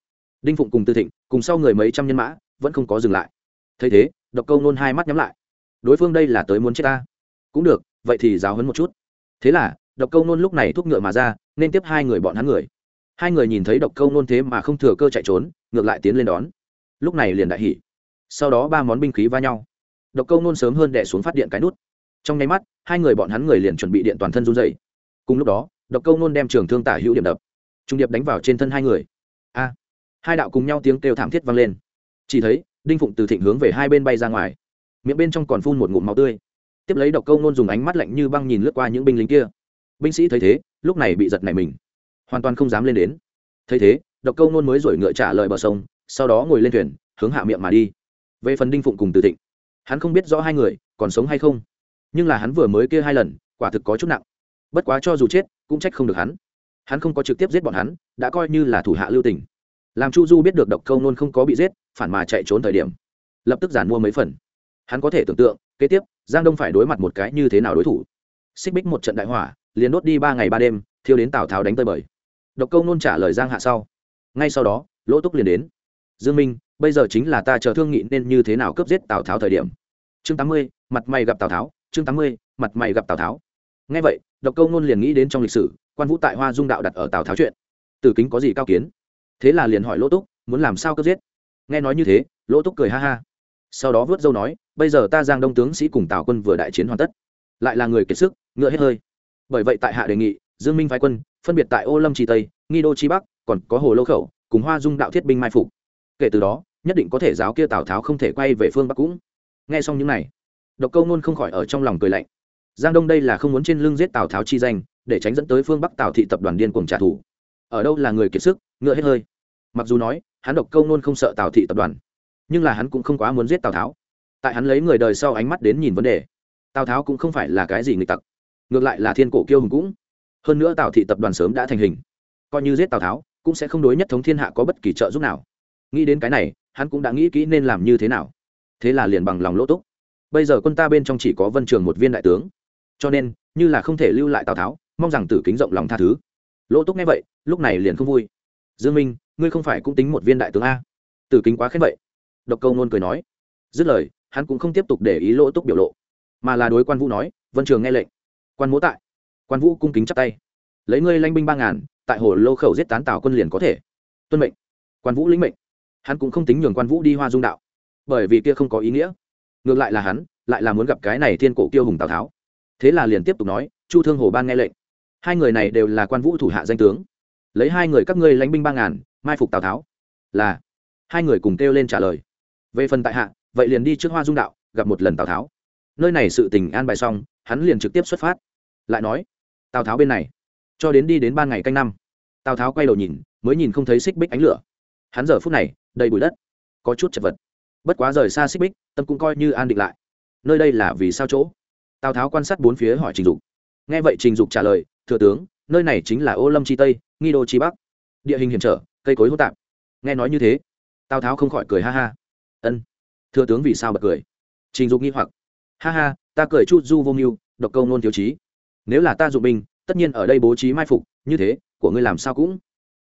đinh phụng cùng tư thịnh, cùng sau người mấy trăm nhân mã, vẫn không có dừng lại. Thấy thế, độc câu nôn hai mắt nhắm lại. Đối phương đây là tới muốn chết ta? Cũng được, vậy thì giáo hấn một chút. Thế là, độc câu nôn lúc này thúc ngựa mà ra, nên tiếp hai người bọn hắn người hai người nhìn thấy độc câu nôn thế mà không thừa cơ chạy trốn, ngược lại tiến lên đón. Lúc này liền đại hỉ. Sau đó ba món binh khí va nhau. Độc câu nôn sớm hơn đẻ xuống phát điện cái nút. Trong nháy mắt, hai người bọn hắn người liền chuẩn bị điện toàn thân run dày cùng lúc đó, độc câu nôn đem trường thương tả hữu điểm đập. Trung điệp đánh vào trên thân hai người. A! Hai đạo cùng nhau tiếng kêu thảm thiết vang lên. Chỉ thấy, đinh phụng từ thịnh hướng về hai bên bay ra ngoài. Miệng bên trong còn phun một ngụm máu tươi. Tiếp lấy độc câu nôn dùng ánh mắt lạnh như băng nhìn lướt qua những binh lính kia. Binh sĩ thấy thế, lúc này bị giật nảy mình hoàn toàn không dám lên đến. Thấy thế, độc câu nôn mới rủi ngựa trả lời bờ sông, sau đó ngồi lên thuyền, hướng hạ miệng mà đi. Về phần đinh phụng cùng từ thịnh, hắn không biết rõ hai người còn sống hay không, nhưng là hắn vừa mới kia hai lần, quả thực có chút nặng. Bất quá cho dù chết, cũng trách không được hắn. Hắn không có trực tiếp giết bọn hắn, đã coi như là thủ hạ lưu tình. Làm chu du biết được độc câu nôn không có bị giết, phản mà chạy trốn thời điểm, lập tức giản mua mấy phần. Hắn có thể tưởng tượng, kế tiếp, giang đông phải đối mặt một cái như thế nào đối thủ. Xích bích một trận đại hỏa, liền đốt đi ba ngày ba đêm, thiêu đến tào tháo đánh tơi bời độc câu nôn trả lời giang hạ sau. Ngay sau đó, lỗ túc liền đến. Dương minh, bây giờ chính là ta chờ thương nghị nên như thế nào cướp giết tào tháo thời điểm? Chương tám mươi, mặt mày gặp tào tháo, chương tám mươi, mặt mày gặp tào tháo. Ngay vậy, độc câu nôn liền nghĩ đến trong lịch sử, quan vũ tại hoa dung đạo đặt ở tào tháo chuyện. Từ kính có gì cao kiến? Thế là liền hỏi lỗ túc, muốn làm sao cướp giết? Nghe nói như thế, lỗ túc cười ha ha. Sau đó vớt dâu nói, bây giờ ta giang đông tướng sĩ cùng tào quân vừa đại chiến hoàn tất. Lại là người kiệt sức, ngựa hết hơi. Bởi vậy tại hạ đề nghị, dương minh phái quân phân biệt tại ô lâm tri tây, nghi đô chi bắc, còn có hồ Lô khẩu, cùng hoa dung đạo thiết binh mai phục. Kể từ đó, nhất định có thể giáo kia tào tháo không thể quay về phương bắc cũng. Nghe xong những này, độc câu nôn không khỏi ở trong lòng cười lạnh. Giang đông đây là không muốn trên lưng giết tào tháo chi danh, để tránh dẫn tới phương bắc tào thị tập đoàn điên cuồng trả thù. Ở đâu là người kiệt sức, ngựa hết hơi. Mặc dù nói, hắn độc câu nôn không sợ tào thị tập đoàn, nhưng là hắn cũng không quá muốn giết tào tháo. Tại hắn lấy người đời sau ánh mắt đến nhìn vấn đề, tào tháo cũng không phải là cái gì nghịch tặc. Ngược lại là thiên cổ kiêu hùng cũng hơn nữa tào thị tập đoàn sớm đã thành hình. Coi như giết tào tháo, cũng sẽ không đối nhất thống thiên hạ có bất kỳ trợ giúp nào. Nghĩ đến cái này, hắn cũng đã nghĩ kỹ nên làm như thế nào. Thế là liền bằng lòng lỗ túc. Bây giờ quân ta bên trong chỉ có vân trường một viên đại tướng. Cho nên, như là không thể lưu lại tào tháo, mong rằng tử kính rộng lòng tha thứ. Lỗ túc nghe vậy, lúc này liền không vui. Dương minh, ngươi không phải cũng tính một viên đại tướng a? Tử kính quá khen vậy. Độc câu nôn cười nói. Dứt lời, hắn cũng không tiếp tục để ý lỗ túc biểu lộ, mà là đối quan vũ nói, vân trường nghe lệnh. Quan mỗ tại quan vũ cung kính chắp tay. Lấy ngươi lanh binh ba ngàn, tại hồ lô khẩu giết tán tào quân liền có thể. Tuân mệnh. Quan vũ lĩnh mệnh. Hắn cũng không tính nhường quan vũ đi hoa dung đạo. Bởi vì kia không có ý nghĩa. Ngược lại là hắn, lại là muốn gặp cái này thiên cổ tiêu hùng tào tháo. Thế là liền tiếp tục nói, chu thương hồ ban nghe lệnh. Hai người này đều là quan vũ thủ hạ danh tướng. Lấy hai người các ngươi lánh binh ba ngàn, mai phục tào tháo. Là. Hai người cùng kêu lên trả lời. Về phần tại hạ, vậy liền đi trước hoa dung đạo, gặp một lần tào tháo. Nơi này sự tình an bài xong, hắn liền trực tiếp xuất phát. Lại nói tào tháo bên này cho đến đi đến ban ngày canh năm tào tháo quay đầu nhìn mới nhìn không thấy xích bích ánh lửa hắn giờ phút này đầy bụi đất có chút chật vật bất quá rời xa xích bích tâm cũng coi như an định lại nơi đây là vì sao chỗ tào tháo quan sát bốn phía hỏi trình dục nghe vậy trình dục trả lời thừa tướng nơi này chính là ô lâm chi tây nghi đô chi bắc địa hình hiểm trở cây cối hô tạp nghe nói như thế tào tháo không khỏi cười ha ha ân thừa tướng vì sao bật cười trình dục nghi hoặc ha ha ta cười chút du vô mưu độc câu nôn thiếu trí nếu là ta dụng binh, tất nhiên ở đây bố trí mai phục, như thế, của ngươi làm sao cũng.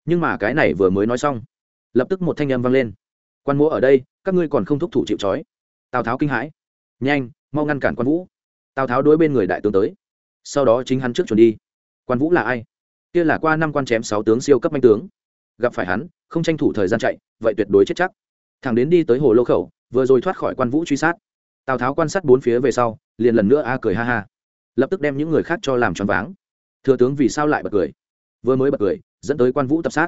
Nhưng mà cái này vừa mới nói xong, lập tức một thanh âm vang lên. Quan múa ở đây, các ngươi còn không thúc thủ chịu trói. Tào tháo kinh hãi. Nhanh, mau ngăn cản quan vũ. Tào tháo đối bên người đại tướng tới. Sau đó chính hắn trước chuẩn đi. Quan vũ là ai? Kia là qua năm quan chém sáu tướng siêu cấp manh tướng. Gặp phải hắn, không tranh thủ thời gian chạy, vậy tuyệt đối chết chắc. Thằng đến đi tới hồ lô khẩu, vừa rồi thoát khỏi quan vũ truy sát. Tào tháo quan sát bốn phía về sau, liền lần nữa a cười ha ha lập tức đem những người khác cho làm choáng váng. Thừa tướng vì sao lại bật cười? Vừa mới bật cười, dẫn tới quan vũ tập sát.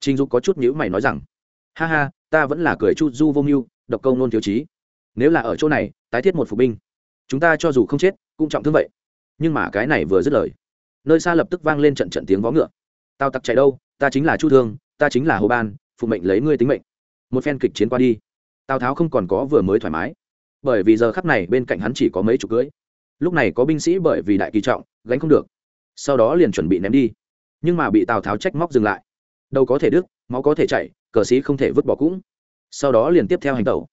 Trình dục có chút nhữ mày nói rằng, ha ha, ta vẫn là cười chu du vô mưu, độc câu nôn thiếu chí nếu là ở chỗ này, tái thiết một phục binh. Chúng ta cho dù không chết, cũng trọng thương vậy. Nhưng mà cái này vừa dứt lời, nơi xa lập tức vang lên trận trận tiếng vó ngựa. Tao tặc chạy đâu, ta chính là chu thương, ta chính là hồ ban, phụ mệnh lấy ngươi tính mệnh. Một phen kịch chiến qua đi, tào tháo không còn có vừa mới thoải mái. Bởi vì giờ khắp này bên cạnh hắn chỉ có mấy chục cưới lúc này có binh sĩ bởi vì đại kỳ trọng, gánh không được. Sau đó liền chuẩn bị ném đi. Nhưng mà bị tào tháo trách móc dừng lại. Đâu có thể đứt, máu có thể chạy cờ sĩ không thể vứt bỏ cũng. Sau đó liền tiếp theo hành tẩu.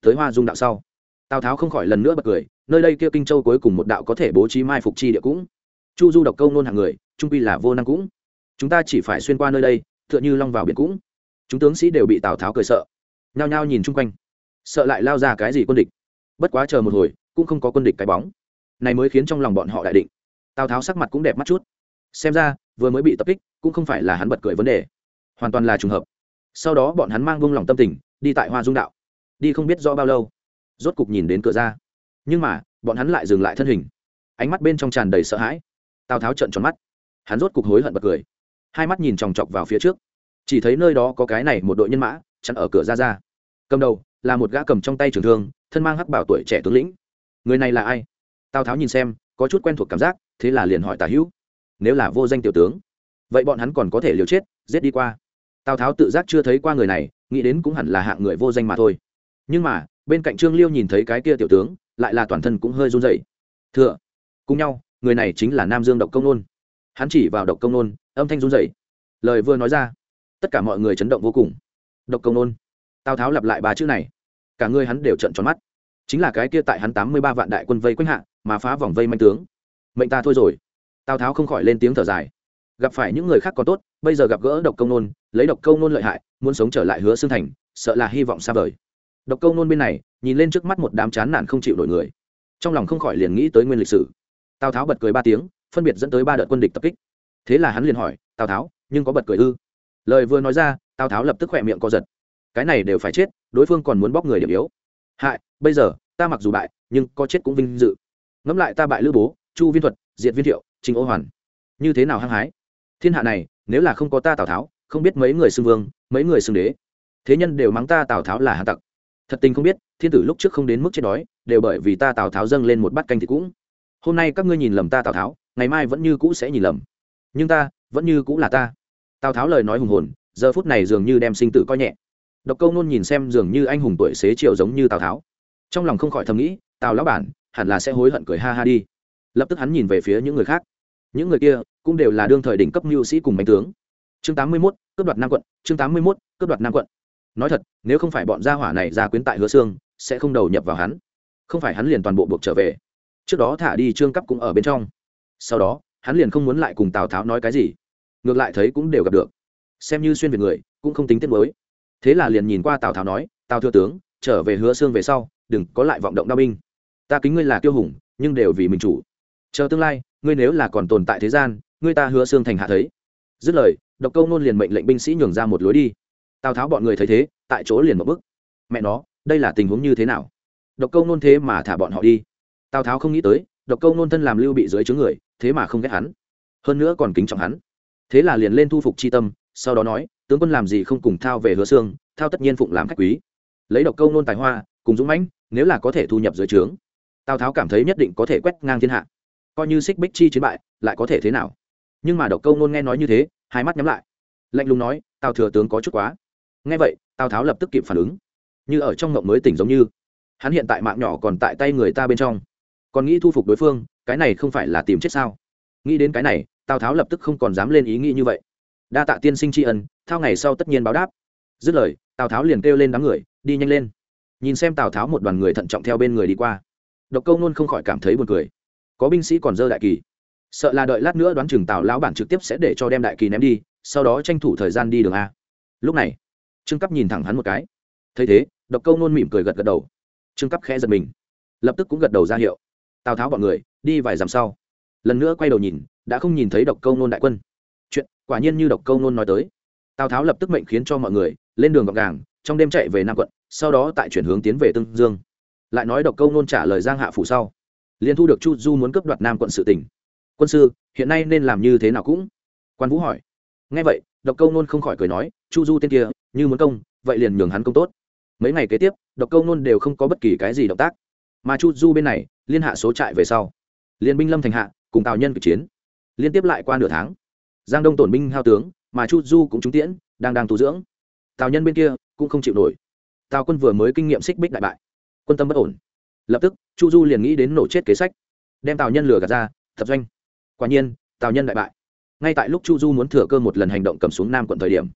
Tới hoa dung đạo sau. Tào tháo không khỏi lần nữa bật cười, nơi đây kia kinh châu cuối cùng một đạo có thể bố trí mai phục chi địa cũng. Chu du độc câu nôn hàng người, trung quy là vô năng cũng. Chúng ta chỉ phải xuyên qua nơi đây, tựa như long vào biển cũng. Chúng tướng sĩ đều bị tào tháo cười sợ. Nhao nhao nhìn chung quanh. Sợ lại lao ra cái gì quân địch. Bất quá chờ một hồi, cũng không có quân địch cái bóng này mới khiến trong lòng bọn họ đại định. Tào tháo sắc mặt cũng đẹp mắt chút. Xem ra, vừa mới bị tập kích, cũng không phải là hắn bật cười vấn đề. Hoàn toàn là trùng hợp. Sau đó bọn hắn mang vung lòng tâm tình, đi tại hoa dung đạo. Đi không biết rõ bao lâu, rốt cục nhìn đến cửa ra. Nhưng mà, bọn hắn lại dừng lại thân hình. Ánh mắt bên trong tràn đầy sợ hãi. Tào tháo trận tròn mắt. Hắn rốt cục hối hận bật cười. Hai mắt nhìn chòng chọc vào phía trước. Chỉ thấy nơi đó có cái này một đội nhân mã, chặn ở cửa ra ra. Cầm đầu là một gã cầm trong tay trường thương, thân mang hắc bảo tuổi trẻ tướng lĩnh. Người này là ai? Tào tháo nhìn xem, có chút quen thuộc cảm giác, thế là liền hỏi tả hữu, nếu là vô danh tiểu tướng, vậy bọn hắn còn có thể liều chết, giết đi qua? Tào tháo tự giác chưa thấy qua người này, nghĩ đến cũng hẳn là hạng người vô danh mà thôi. Nhưng mà, bên cạnh trương liêu nhìn thấy cái kia tiểu tướng, lại là toàn thân cũng hơi run rẩy. Thừa cùng nhau, người này chính là nam dương độc công nôn. Hắn chỉ vào độc công nôn, âm thanh run rẩy. Lời vừa nói ra, tất cả mọi người chấn động vô cùng. Độc công nôn. Tào tháo lặp lại ba chữ này. Cả người hắn đều trận tròn mắt. Chính là cái kia tại hắn tám mươi ba vạn đại quân vây quanh hạ mà phá vòng vây manh tướng. Mệnh ta thôi rồi. Tào tháo không khỏi lên tiếng thở dài. Gặp phải những người khác còn tốt, bây giờ gặp gỡ độc công nôn, lấy độc công nôn lợi hại, muốn sống trở lại hứa xương thành, sợ là hy vọng xa vời. Độc công nôn bên này, nhìn lên trước mắt một đám chán nản không chịu nổi người. Trong lòng không khỏi liền nghĩ tới nguyên lịch sử. Tào tháo bật cười ba tiếng, phân biệt dẫn tới ba đợt quân địch tập kích. Thế là hắn liền hỏi, tào tháo, nhưng có bật cười ư? Lời vừa nói ra, tào tháo lập tức khỏe miệng co giật. Cái này đều phải chết, đối phương còn muốn bóc người điểm yếu. Hại, bây giờ, ta mặc dù bại, nhưng có chết cũng vinh dự ngẫm lại ta bại lữ bố, chu viên thuật, diệt viên thiệu, trình ô hoàn. Như thế nào hăng hái? Thiên hạ này, nếu là không có ta tào tháo, không biết mấy người xưng vương, mấy người xưng đế. Thế nhân đều mắng ta tào tháo là hạ tặc. Thật tình không biết, thiên tử lúc trước không đến mức chết đói, đều bởi vì ta tào tháo dâng lên một bát canh thì cũng. Hôm nay các ngươi nhìn lầm ta tào tháo, ngày mai vẫn như cũ sẽ nhìn lầm. Nhưng ta, vẫn như cũ là ta. Tào tháo lời nói hùng hồn, giờ phút này dường như đem sinh tử coi nhẹ. Độc câu nôn nhìn xem dường như anh hùng tuổi xế chiều giống như tào tháo. Trong lòng không khỏi thầm nghĩ, tào lão bản hẳn là sẽ hối hận cười ha ha đi. Lập tức hắn nhìn về phía những người khác. Những người kia cũng đều là đương thời đỉnh cấp mưu sĩ cùng bánh tướng. Chương tám mươi mốt, cướp đoạt nam quận, chương tám mươi mốt, cướp đoạt nam quận. Nói thật, nếu không phải bọn gia hỏa này ra quyến tại hứa xương sẽ không đầu nhập vào hắn. Không phải hắn liền toàn bộ buộc trở về. Trước đó thả đi trương cấp cũng ở bên trong. Sau đó, hắn liền không muốn lại cùng tào tháo nói cái gì. Ngược lại thấy cũng đều gặp được. Xem như xuyên việt người, cũng không tính tiết mới. Thế là liền nhìn qua tào tháo nói, tào thừa tướng, trở về hứa xương về sau, đừng có lại vọng động đao binh ta kính ngươi là kiêu hùng, nhưng đều vì mình chủ. Chờ tương lai, ngươi nếu là còn tồn tại thế gian, ngươi ta hứa xương thành hạ thấy. Dứt lời, độc câu nôn liền mệnh lệnh binh sĩ nhường ra một lối đi. Tào tháo bọn người thấy thế, tại chỗ liền một bức mẹ nó, đây là tình huống như thế nào? Độc câu nôn thế mà thả bọn họ đi. Tào tháo không nghĩ tới, độc câu nôn thân làm lưu bị dưới chướng người, thế mà không ghét hắn. Hơn nữa còn kính trọng hắn. Thế là liền lên thu phục c h i tâm, sau đó nói, tướng quân làm gì không cùng thao về hứa xương, thao tất nhiên phụng làm khách quý. Lấy độc câu nôn tài hoa, cùng dũng mãnh, nếu là có thể thu nhập dưới trướng tào tháo cảm thấy nhất định có thể quét ngang thiên hạ coi như xích bích chi chiến bại lại có thể thế nào nhưng mà độc câu nôn nghe nói như thế hai mắt nhắm lại lạnh lùng nói tào thừa tướng có chút quá nghe vậy tào tháo lập tức kịp phản ứng như ở trong ngộng mới tỉnh giống như hắn hiện tại mạng nhỏ còn tại tay người ta bên trong còn nghĩ thu phục đối phương cái này không phải là tìm chết sao nghĩ đến cái này tào tháo lập tức không còn dám lên ý nghĩ như vậy đa tạ tiên sinh tri ân thao ngày sau tất nhiên báo đáp dứt lời tào tháo liền kêu lên đám người đi nhanh lên nhìn xem tào tháo một đoàn người thận trọng theo bên người đi qua độc câu nôn không khỏi cảm thấy buồn cười. Có binh sĩ còn dơ đại kỳ. Sợ là đợi lát nữa đoán chừng tào lão bản trực tiếp sẽ để cho đem đại kỳ ném đi, sau đó tranh thủ thời gian đi đường a. Lúc này, trương cấp nhìn thẳng hắn một cái. Thấy thế, độc câu nôn mỉm cười gật gật đầu. Trương cấp khẽ giật mình. Lập tức cũng gật đầu ra hiệu. Tào tháo bọn người, đi vài dặm sau. Lần nữa quay đầu nhìn, đã không nhìn thấy độc câu nôn đại quân. Chuyện, quả nhiên như độc câu nôn nói tới. Tào tháo lập tức mệnh khiến cho mọi người, lên đường gọc gàng, trong đêm chạy về nam quận, sau đó tại chuyển hướng tiến về tương dương lại nói độc câu nôn trả lời giang hạ phủ sau. Liền thu được chu du muốn cấp đoạt nam quận sự tỉnh quân sư, hiện nay nên làm như thế nào cũng? Quan vũ hỏi. Ngay vậy, độc câu nôn không khỏi cười nói, chu du tên kia, như muốn công, vậy liền nhường hắn công tốt. Mấy ngày kế tiếp, độc câu nôn đều không có bất kỳ cái gì động tác. Mà chu du bên này, liên hạ số trại về sau. Liên binh lâm thành hạ, cùng tào nhân kịch chiến. Liên tiếp lại qua nửa tháng. Giang đông tổn binh hao tướng, mà chu du cũng trúng tiễn, đang đang tu dưỡng. Tào nhân bên kia, cũng không chịu nổi. Tào quân vừa mới kinh nghiệm xích bích đại bại quân tâm bất ổn. Lập tức, chu du liền nghĩ đến nổ chết kế sách, đem tào nhân lừa gạt ra, tập doanh. Quả nhiên, tào nhân đại bại. Ngay tại lúc chu du muốn thừa cơ một lần hành động cầm xuống nam quận thời điểm,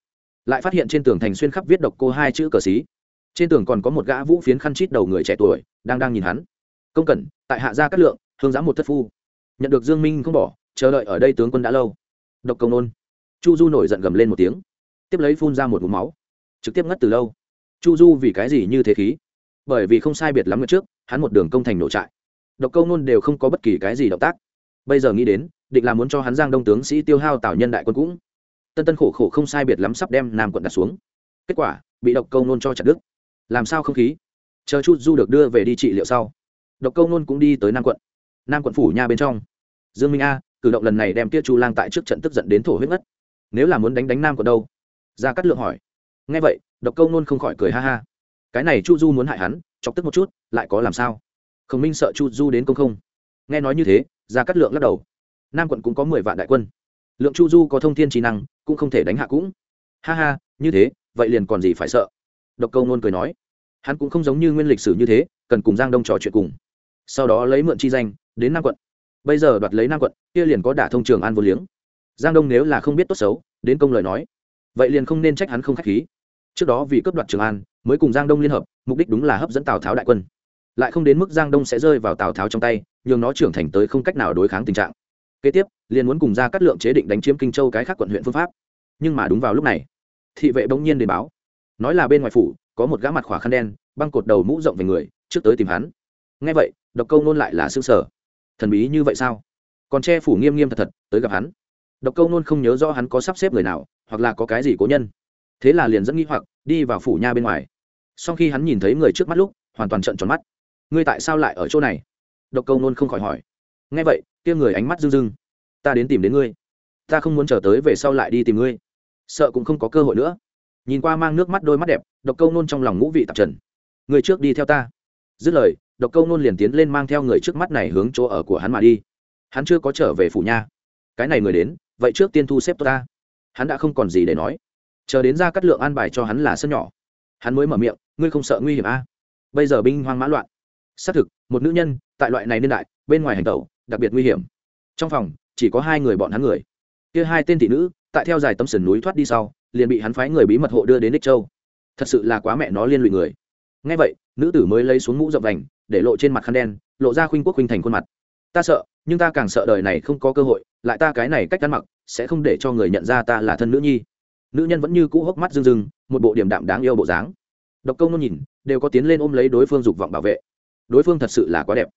lại phát hiện trên tường thành xuyên khắp viết độc cô hai chữ cờ xí. Trên tường còn có một gã vũ phiến khăn chít đầu người trẻ tuổi, đang đang nhìn hắn. Công cẩn, tại hạ gia cát lượng hướng giám một thất phu. Nhận được dương minh không bỏ, chờ đợi ở đây tướng quân đã lâu. Độc công nôn. Chu du nổi giận gầm lên một tiếng, tiếp lấy phun ra một mũ máu. Trực tiếp ngất từ lâu. Chu du vì cái gì như thế khí? Bởi vì không sai biệt lắm ngược trước, hắn một đường công thành nổ trại. Độc câu nôn đều không có bất kỳ cái gì động tác. Bây giờ nghĩ đến, định là muốn cho hắn giang đông tướng sĩ tiêu hao tào nhân đại quân cũng. Tân tân khổ khổ không sai biệt lắm sắp đem nam quận đặt xuống. Kết quả, bị độc câu nôn cho chặt đức làm sao không khí? Chờ chút du được đưa về đi trị liệu sau. Độc câu nôn cũng đi tới nam quận. Nam quận phủ nha bên trong. Dương minh a, cử động lần này đem tiết chu lang tại trước trận tức giận đến thổ huyết ngất. Nếu là muốn đánh đánh nam quận đâu? Ra cắt lượng hỏi. Nghe vậy, độc câu nôn không khỏi cười ha ha cái này chu du muốn hại hắn chọc tức một chút lại có làm sao khổng minh sợ chu du đến công không nghe nói như thế ra cắt lượng lắc đầu nam quận cũng có mười vạn đại quân lượng chu du có thông thiên trí năng cũng không thể đánh hạ cũng ha ha như thế vậy liền còn gì phải sợ độc câu nôn cười nói hắn cũng không giống như nguyên lịch sử như thế cần cùng giang đông trò chuyện cùng sau đó lấy mượn chi danh đến nam quận bây giờ đoạt lấy nam quận kia liền có đả thông trường an vô liếng giang đông nếu là không biết tốt xấu đến công lời nói vậy liền không nên trách hắn không k h á c h khí trước đó vì cướp đoạt trường an, mới cùng giang đông liên hợp, mục đích đúng là hấp dẫn tào tháo đại quân. Lại không đến mức giang đông sẽ rơi vào tào tháo trong tay, nhường nó trưởng thành tới không cách nào đối kháng tình trạng. Kế tiếp, liền muốn cùng ra cắt lượng chế định đánh chiếm kinh châu cái khác quận huyện phương pháp. Nhưng mà đúng vào lúc này, thị vệ bỗng nhiên đến báo. Nói là bên ngoài phủ, có một gã mặt khỏa khăn đen, băng cột đầu mũ rộng về người, trước tới tìm hắn. Nghe vậy, độc câu nôn lại là xương sở thần bí như vậy sao? Còn che phủ nghiêm nghiêm thật thật, tới gặp hắn. Độc câu nôn không nhớ rõ hắn có sắp xếp người nào, hoặc là có cái gì cố nhân thế là liền dẫn nghĩ hoặc đi vào phủ nha bên ngoài. Sau khi hắn nhìn thấy người trước mắt lúc, hoàn toàn trận tròn mắt. Ngươi tại sao lại ở chỗ này? Độc câu nôn không khỏi hỏi. Nghe vậy, kia người ánh mắt rưng rưng. Ta đến tìm đến ngươi. Ta không muốn trở tới về sau lại đi tìm ngươi. Sợ cũng không có cơ hội nữa. Nhìn qua mang nước mắt đôi mắt đẹp, độc câu nôn trong lòng ngũ vị tạp trần. Người trước đi theo ta. Dứt lời, độc câu nôn liền tiến lên mang theo người trước mắt này hướng chỗ ở của hắn mà đi. Hắn chưa có trở về phủ nha. Cái này người đến, vậy trước tiên thu xếp ta. Hắn đã không còn gì để nói chờ đến ra cắt lượng an bài cho hắn là sân nhỏ. Hắn mới mở miệng, ngươi không sợ nguy hiểm a? À? bây giờ binh hoang mã loạn. Xác thực, một nữ nhân tại loại này niên đại, bên ngoài hành tẩu, đặc biệt nguy hiểm. Trong phòng, chỉ có hai người bọn hắn người. Kia hai tên thị nữ, tại theo dài tấm sườn núi thoát đi sau, liền bị hắn phái người bí mật hộ đưa đến đích châu. Thật sự là quá mẹ nó liên lụy người. Ngay vậy, nữ tử mới lấy xuống mũ rộng vành, để lộ trên mặt khăn đen, lộ ra khuynh quốc khuynh thành khuôn mặt. Ta sợ, nhưng ta càng sợ đời này không có cơ hội, lại ta cái này cách ăn mặc, sẽ không để cho người nhận ra ta là thân nữ nhi nữ nhân vẫn như cũ hốc mắt rưng rưng, một bộ điểm đạm đáng yêu bộ dáng. Độc công nôn nhìn, đều có tiến lên ôm lấy đối phương dục vọng bảo vệ. Đối phương thật sự là quá đẹp.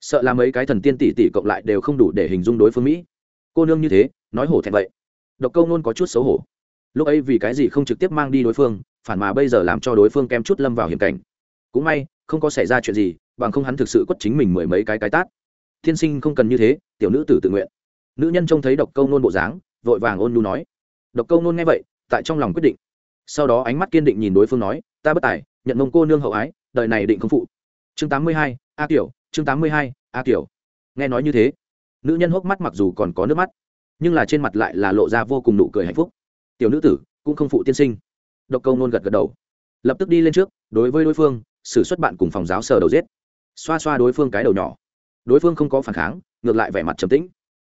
Sợ là mấy cái thần tiên tỷ tỷ cộng lại đều không đủ để hình dung đối phương mỹ. Cô nương như thế, nói hổ thẹn vậy. Độc câu nôn có chút xấu hổ. Lúc ấy vì cái gì không trực tiếp mang đi đối phương, phản mà bây giờ làm cho đối phương kem chút lâm vào hiểm cảnh. Cũng may, không có xảy ra chuyện gì, bằng không hắn thực sự quất chính mình mười mấy cái cái tát. Thiên sinh không cần như thế, tiểu nữ tử tự nguyện. Nữ nhân trông thấy độc câu nôn bộ dáng, vội vàng ôn nhu nói. Độc câu nôn nghe vậy tại trong lòng quyết định. Sau đó ánh mắt kiên định nhìn đối phương nói, ta bất tài, nhận mông cô nương hậu ái, đời này định không phụ. Chương tám mươi hai, a kiểu chương tám mươi hai, a kiểu nghe nói như thế, nữ nhân hốc mắt mặc dù còn có nước mắt, nhưng là trên mặt lại là lộ ra vô cùng nụ cười hạnh phúc. Tiểu nữ tử, cũng không phụ tiên sinh. Độc câu nôn gật gật đầu. Lập tức đi lên trước, đối với đối phương, xử xuất bạn cùng phòng giáo sờ đầu giết. Xoa xoa đối phương cái đầu nhỏ. Đối phương không có phản kháng, ngược lại vẻ mặt trầm tĩnh.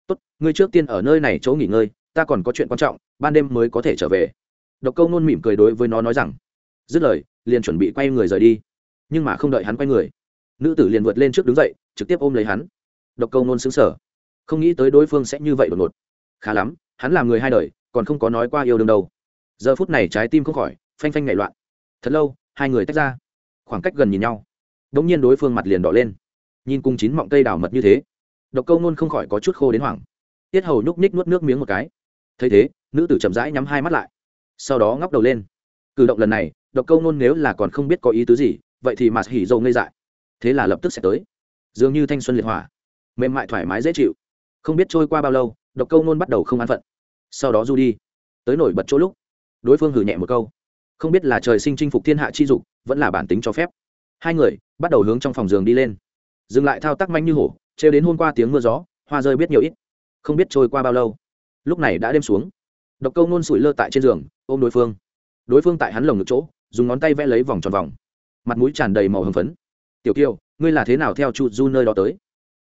Tốt, ngươi trước tiên ở nơi này chỗ nghỉ ngơi ta còn có chuyện quan trọng, ban đêm mới có thể trở về. Độc câu nôn mỉm cười đối với nó nói rằng, dứt lời, liền chuẩn bị quay người rời đi. Nhưng mà không đợi hắn quay người, nữ tử liền vượt lên trước đứng dậy, trực tiếp ôm lấy hắn. Độc câu nôn xứng sở không nghĩ tới đối phương sẽ như vậy đột ngột. Khá lắm, hắn là người hai đời, còn không có nói qua yêu đương đâu. Giờ phút này trái tim không khỏi, phanh phanh nhảy loạn. Thật lâu, hai người tách ra. Khoảng cách gần nhìn nhau. Đ ỗ n g nhiên đối phương mặt liền đỏ lên. Nhìn cùng chín mọng cây đào mật như thế, độc câu nôn không khỏi có chút khô đến hoảng. Tiết hầu nhúc ních nuốt nước miếng một cái thấy thế, nữ tử chậm rãi nhắm hai mắt lại, sau đó ngóc đầu lên. Cử động lần này, độc câu nôn nếu là còn không biết có ý tứ gì, vậy thì mạt hỉ dầu ngây dại. Thế là lập tức sẽ tới. Dường như thanh xuân liệt hỏa, mềm mại thoải mái dễ chịu. Không biết trôi qua bao lâu, độc câu nôn bắt đầu không an phận. Sau đó du đi. Tới nổi bật chỗ lúc, đối phương hử nhẹ một câu. Không biết là trời sinh chinh phục thiên hạ chi dục, vẫn là bản tính cho phép. Hai người bắt đầu hướng trong phòng giường đi lên. Dừng lại thao tác manh như hổ, trêu đến hôm qua tiếng mưa gió, hoa rơi biết nhiều ít. Không biết trôi qua bao lâu lúc này đã đêm xuống. Độc câu nôn sủi lơ tại trên giường, ôm đối phương. Đối phương tại hắn lồng ngực chỗ, dùng ngón tay vẽ lấy vòng tròn vòng. Mặt mũi tràn đầy màu hưng phấn. Tiểu kiều, ngươi là thế nào theo chu du nơi đó tới?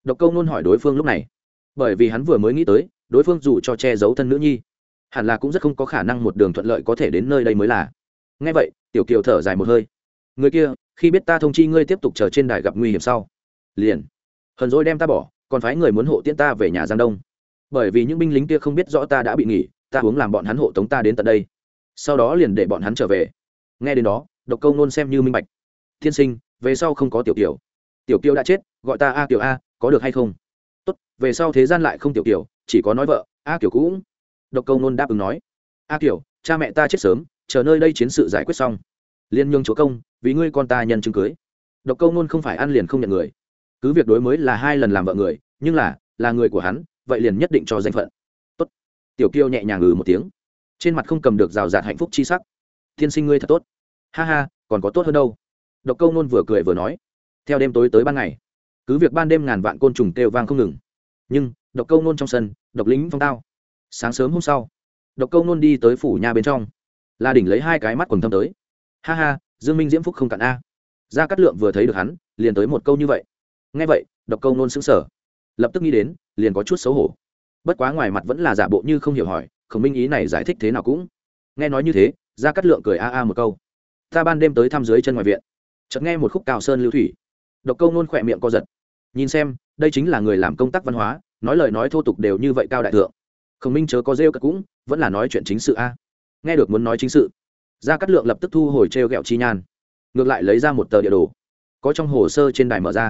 Độc câu nôn hỏi đối phương lúc này. Bởi vì hắn vừa mới nghĩ tới, đối phương dù cho che giấu thân nữ nhi, hẳn là cũng rất không có khả năng một đường thuận lợi có thể đến nơi đây mới là. Ngay vậy, tiểu kiều thở dài một hơi. Người kia, khi biết ta thông chi ngươi tiếp tục chờ trên đài gặp nguy hiểm sau, liền hờn dỗi đem ta bỏ, còn phái người muốn hộ tiễn ta về nhà giang đông bởi vì những binh lính kia không biết rõ ta đã bị nghỉ, ta uống làm bọn hắn hộ tống ta đến tận đây. Sau đó liền để bọn hắn trở về. Nghe đến đó, độc câu nôn xem như minh bạch. Thiên sinh, về sau không có tiểu kiều. Tiểu kiều đã chết, gọi ta a tiểu a, có được hay không? Tốt, về sau thế gian lại không tiểu kiểu chỉ có nói vợ, a kiểu cũng. Độc câu nôn đáp ứng nói. A kiểu cha mẹ ta chết sớm, chờ nơi đây chiến sự giải quyết xong. Liên nhường chúa công, vì ngươi con ta nhân chứng cưới. Độc câu nôn không phải ăn liền không nhận người. Cứ việc đối mới là hai lần làm vợ người, nhưng là là người của hắn vậy liền nhất định cho danh phận. Tốt. Tiểu kiêu nhẹ nhàng ngừ một tiếng. Trên mặt không cầm được rào rạt hạnh phúc chi sắc. Thiên sinh ngươi thật tốt. Ha ha, còn có tốt hơn đâu. Độc câu nôn vừa cười vừa nói. Theo đêm tối tới ban ngày, cứ việc ban đêm ngàn vạn côn trùng kêu vang không ngừng, nhưng độc câu nôn trong sân, độc lính phong tao. Sáng sớm hôm sau, độc câu nôn đi tới phủ nhà bên trong. La đỉnh lấy hai cái mắt quần thâm tới. Ha ha, dương minh diễm phúc không cạn a. Gia cát lượng vừa thấy được hắn, liền tới một câu như vậy. Nghe vậy, độc câu nôn sững sờ, lập tức nghĩ đến liền có chút xấu hổ. Bất quá ngoài mặt vẫn là giả bộ như không hiểu hỏi, khổng minh ý này giải thích thế nào cũng. Nghe nói như thế, gia cát lượng cười a a một câu. Ta ban đêm tới thăm dưới chân ngoài viện. Chợt nghe một khúc cao sơn lưu thủy. Độc câu nôn khỏe miệng co giật. Nhìn xem, đây chính là người làm công tác văn hóa, nói lời nói thô tục đều như vậy cao đại thượng. Khổng minh chớ có rêu cất cũng, vẫn là nói chuyện chính sự a. Nghe được muốn nói chính sự, gia cát lượng lập tức thu hồi t r e o g ẹ o chi nhan. Ngược lại lấy ra một tờ địa đồ, có trong hồ sơ trên đài mở ra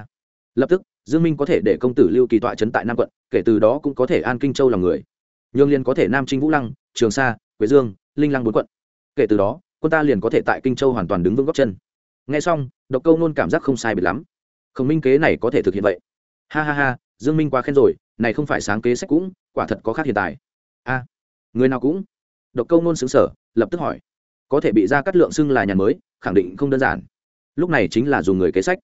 lập tức, dương minh có thể để công tử lưu kỳ tọa trấn tại nam quận, kể từ đó cũng có thể an kinh châu lòng người. Nhương liên có thể nam trinh vũ lăng, trường sa, quế dương, linh lăng bốn quận. Kể từ đó, quân ta liền có thể tại kinh châu hoàn toàn đứng vững góc chân. Nghe xong, độc câu nôn cảm giác không sai biệt lắm. Khổng minh kế này có thể thực hiện vậy. Ha ha ha, dương minh quá khen rồi, này không phải sáng kế sách cũng, quả thật có khác hiện tại. A, người nào cũng. Độc câu nôn xứng sở lập tức hỏi. Có thể bị ra cắt lượng xưng là nhà mới, khẳng định không đơn giản. Lúc này chính là dùng người kế sách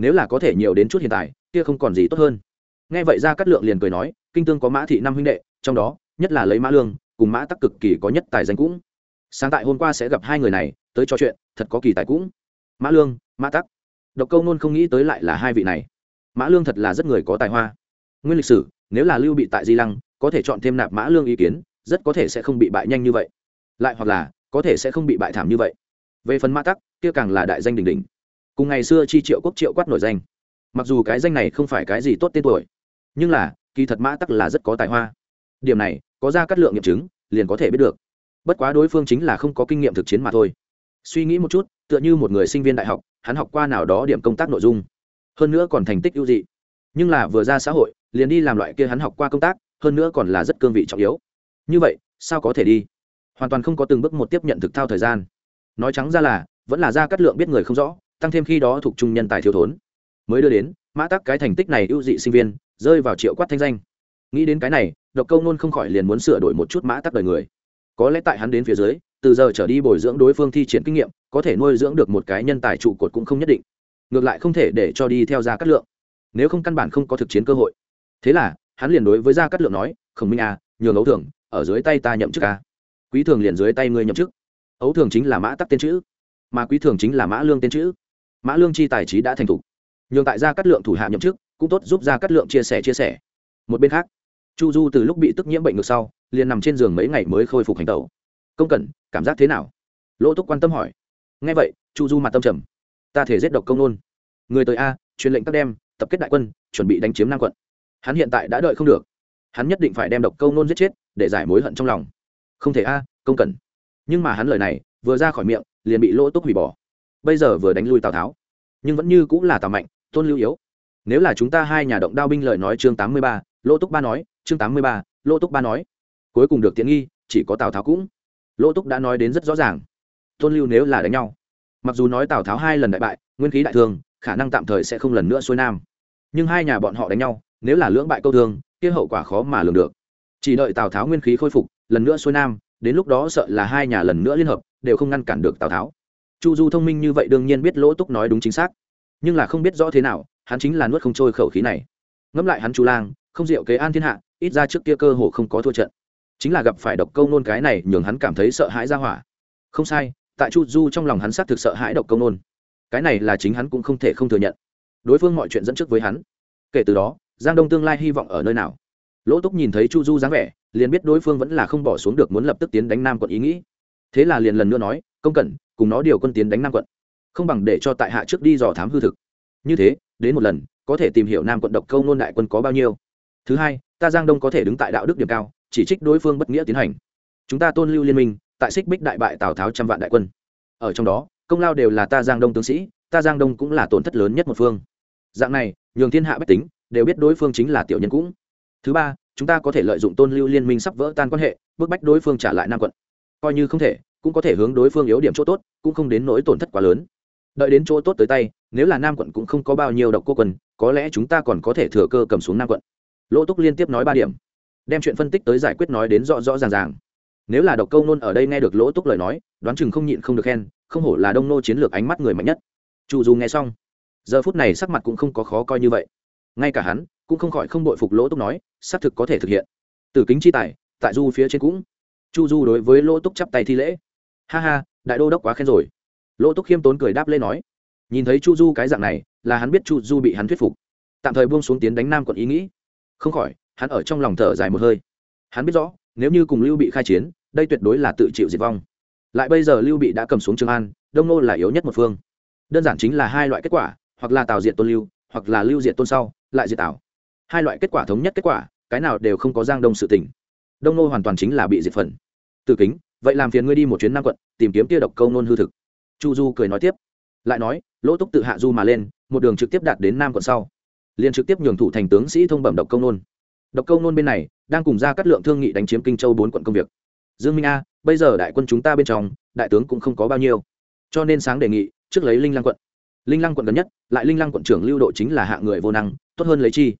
nếu là có thể nhiều đến chút hiện tại, kia không còn gì tốt hơn. Nghe vậy ra cắt lượng liền cười nói, kinh tương có mã thị năm huynh đệ, trong đó, nhất là lấy mã lương, cùng mã tắc cực kỳ có nhất tài danh cũng. Sáng tại hôm qua sẽ gặp hai người này, tới trò chuyện, thật có kỳ tài cũng. Mã lương, mã tắc. Độc câu nôn không nghĩ tới lại là hai vị này. Mã lương thật là rất người có tài hoa. Nguyên lịch sử, nếu là lưu bị tại di lăng, có thể chọn thêm nạp mã lương ý kiến, rất có thể sẽ không bị bại nhanh như vậy. Lại hoặc là, có thể sẽ không bị bại thảm như vậy. Về phần mã tắc, kia càng là đại danh đỉnh đỉnh cùng ngày xưa chi triệu quốc triệu quát nổi danh. Mặc dù cái danh này không phải cái gì tốt tên tuổi, nhưng là, kỳ thật mã tắc là rất có tài hoa. Điểm này, có ra cắt lượng nghiệm chứng, liền có thể biết được. Bất quá đối phương chính là không có kinh nghiệm thực chiến mà thôi. Suy nghĩ một chút, tựa như một người sinh viên đại học, hắn học qua nào đó điểm công tác nội dung. Hơn nữa còn thành tích ưu dị. Nhưng là vừa ra xã hội, liền đi làm loại kia hắn học qua công tác, hơn nữa còn là rất cương vị trọng yếu. Như vậy, sao có thể đi? Hoàn toàn không có từng bước một tiếp nhận thực thao thời gian. Nói trắng ra là, vẫn là ra cắt lượng biết người không rõ tăng thêm khi đó thuộc trung nhân tài thiếu thốn. Mới đưa đến, mã tắc cái thành tích này ưu dị sinh viên, rơi vào triệu quát thanh danh. Nghĩ đến cái này, độc câu nôn không khỏi liền muốn sửa đổi một chút mã tắc đời người. Có lẽ tại hắn đến phía dưới, từ giờ trở đi bồi dưỡng đối phương thi triển kinh nghiệm, có thể nuôi dưỡng được một cái nhân tài trụ cột cũng không nhất định. Ngược lại không thể để cho đi theo gia cát lượng. Nếu không căn bản không có thực chiến cơ hội. Thế là, hắn liền đối với gia cát lượng nói, khổng minh à nhường ấu thường, ở dưới tay ta nhậm chức à. quý thường liền dưới tay ngươi nhậm chức. Ấu thường chính là mã tắc tên chữ, mà quý thường chính là mã lương tên chữ mã lương chi tài trí đã thành thục. Nhường tại gia cát lượng thủ hạ nhậm chức, cũng tốt giúp gia cát lượng chia sẻ chia sẻ. Một bên khác, chu du từ lúc bị tức nhiễm bệnh ngược sau, liền nằm trên giường mấy ngày mới khôi phục hành tẩu. Công cẩn, cảm giác thế nào? Lỗ túc quan tâm hỏi. Ngay vậy, chu du mặt tâm trầm. Ta thể giết độc công nôn. Người tới a, truyền lệnh các đem, tập kết đại quân, chuẩn bị đánh chiếm nam quận. Hắn hiện tại đã đợi không được. Hắn nhất định phải đem độc công nôn giết chết, để giải mối hận trong lòng. Không thể a, công cần nhưng mà hắn lời này, vừa ra khỏi miệng, liền bị lỗ túc hủy bỏ bây giờ vừa đánh lui tào tháo. Nhưng vẫn như cũng là tào mạnh, tôn lưu yếu. Nếu là chúng ta hai nhà động đao binh lời nói chương tám mươi ba lỗ túc ba nói, chương tám mươi ba lỗ túc ba nói. Cuối cùng được tiện nghi, chỉ có tào tháo cũng. Lỗ túc đã nói đến rất rõ ràng. Tôn lưu nếu là đánh nhau, mặc dù nói tào tháo hai lần đại bại, nguyên khí đại thương khả năng tạm thời sẽ không lần nữa xuôi nam. Nhưng hai nhà bọn họ đánh nhau, nếu là lưỡng bại câu thương kia hậu quả khó mà lường được. Chỉ đợi tào tháo nguyên khí khôi phục, lần nữa xuôi nam, đến lúc đó sợ là hai nhà lần nữa liên hợp, đều không ngăn cản được tào tháo chu du thông minh như vậy đương nhiên biết lỗ túc nói đúng chính xác. Nhưng là không biết rõ thế nào, hắn chính là nuốt không trôi khẩu khí này. Ngẫm lại hắn chu lang, không diệu kế an thiên hạ, ít ra trước kia cơ hồ không có thua trận. Chính là gặp phải độc câu nôn cái này nhường hắn cảm thấy sợ hãi ra hỏa. Không sai, tại chu du trong lòng hắn xác thực sợ hãi độc câu nôn. Cái này là chính hắn cũng không thể không thừa nhận. Đối phương mọi chuyện dẫn trước với hắn. Kể từ đó, giang đông tương lai hy vọng ở nơi nào? Lỗ túc nhìn thấy chu du dáng vẻ, liền biết đối phương vẫn là không bỏ xuống được muốn lập tức tiến đánh nam quận ý nghĩ. Thế là liền lần nữa nói, công cẩn cùng nó điều quân tiến đánh nam quận. Không bằng để cho tại hạ trước đi dò thám hư thực. Như thế, đến một lần, có thể tìm hiểu nam quận độc câu nôn đại quân có bao nhiêu. Thứ hai, ta giang đông có thể đứng tại đạo đức điểm cao, chỉ trích đối phương bất nghĩa tiến hành. Chúng ta tôn lưu liên minh, tại xích bích đại bại tào tháo trăm vạn đại quân. Ở trong đó, công lao đều là ta giang đông tướng sĩ, ta giang đông cũng là tổn thất lớn nhất một phương. Dạng này, nhường thiên hạ bách tính, đều biết đối phương chính là tiểu nhân cũng. Thứ ba, chúng ta có thể lợi dụng tôn lưu liên minh sắp vỡ tan quan hệ, bức bách đối phương trả lại nam quận. Coi như không thể cũng có thể hướng đối phương yếu điểm chỗ tốt, cũng không đến nỗi tổn thất quá lớn. Đợi đến chỗ tốt tới tay, nếu là nam quận cũng không có bao nhiêu độc cô quân, có lẽ chúng ta còn có thể thừa cơ cầm xuống nam quận. Lỗ túc liên tiếp nói ba điểm, đem chuyện phân tích tới giải quyết nói đến rõ rõ ràng ràng. Nếu là độc câu nôn ở đây nghe được lỗ túc lời nói, đoán chừng không nhịn không được khen, không hổ là đông nô chiến lược ánh mắt người mạnh nhất. Chu dù nghe xong, giờ phút này sắc mặt cũng không có khó coi như vậy. Ngay cả hắn, cũng không khỏi không bội phục lỗ túc nói, xác thực có thể thực hiện. Từ kính chi tài, tại du phía trên cũng. Chu du đối với lỗ túc chắp tay thi lễ ha ha, đại đô đốc quá khen rồi. Lỗ túc khiêm tốn cười đáp lên nói, nhìn thấy chu du cái dạng này, là hắn biết chu du bị hắn thuyết phục. Tạm thời buông xuống tiến đánh nam quận ý nghĩ. Không khỏi, hắn ở trong lòng thở dài một hơi. Hắn biết rõ, nếu như cùng lưu bị khai chiến, đây tuyệt đối là tự chịu diệt vong. Lại bây giờ lưu bị đã cầm xuống trường an, đông nô là yếu nhất một phương. Đơn giản chính là hai loại kết quả, hoặc là tào diện tôn lưu, hoặc là lưu diện tôn sau, lại diệt tào. Hai loại kết quả thống nhất kết quả, cái nào đều không có giang đông sự tỉnh đông nô hoàn toàn chính là bị diệt phần. Từ kính vậy làm phiền ngươi đi một chuyến nam quận, tìm kiếm tia độc câu nôn hư thực. Chu du cười nói tiếp. Lại nói, lỗ túc tự hạ du mà lên, một đường trực tiếp đạt đến nam quận sau. Liền trực tiếp nhường thủ thành tướng sĩ thông bẩm độc công nôn. Độc công nôn bên này, đang cùng ra các lượng thương nghị đánh chiếm kinh châu bốn quận công việc. Dương minh a, bây giờ đại quân chúng ta bên trong, đại tướng cũng không có bao nhiêu. Cho nên sáng đề nghị, trước lấy linh lăng quận. Linh lăng quận gần nhất, lại linh lăng quận trưởng lưu độ chính là hạ người vô năng, tốt hơn lấy chi.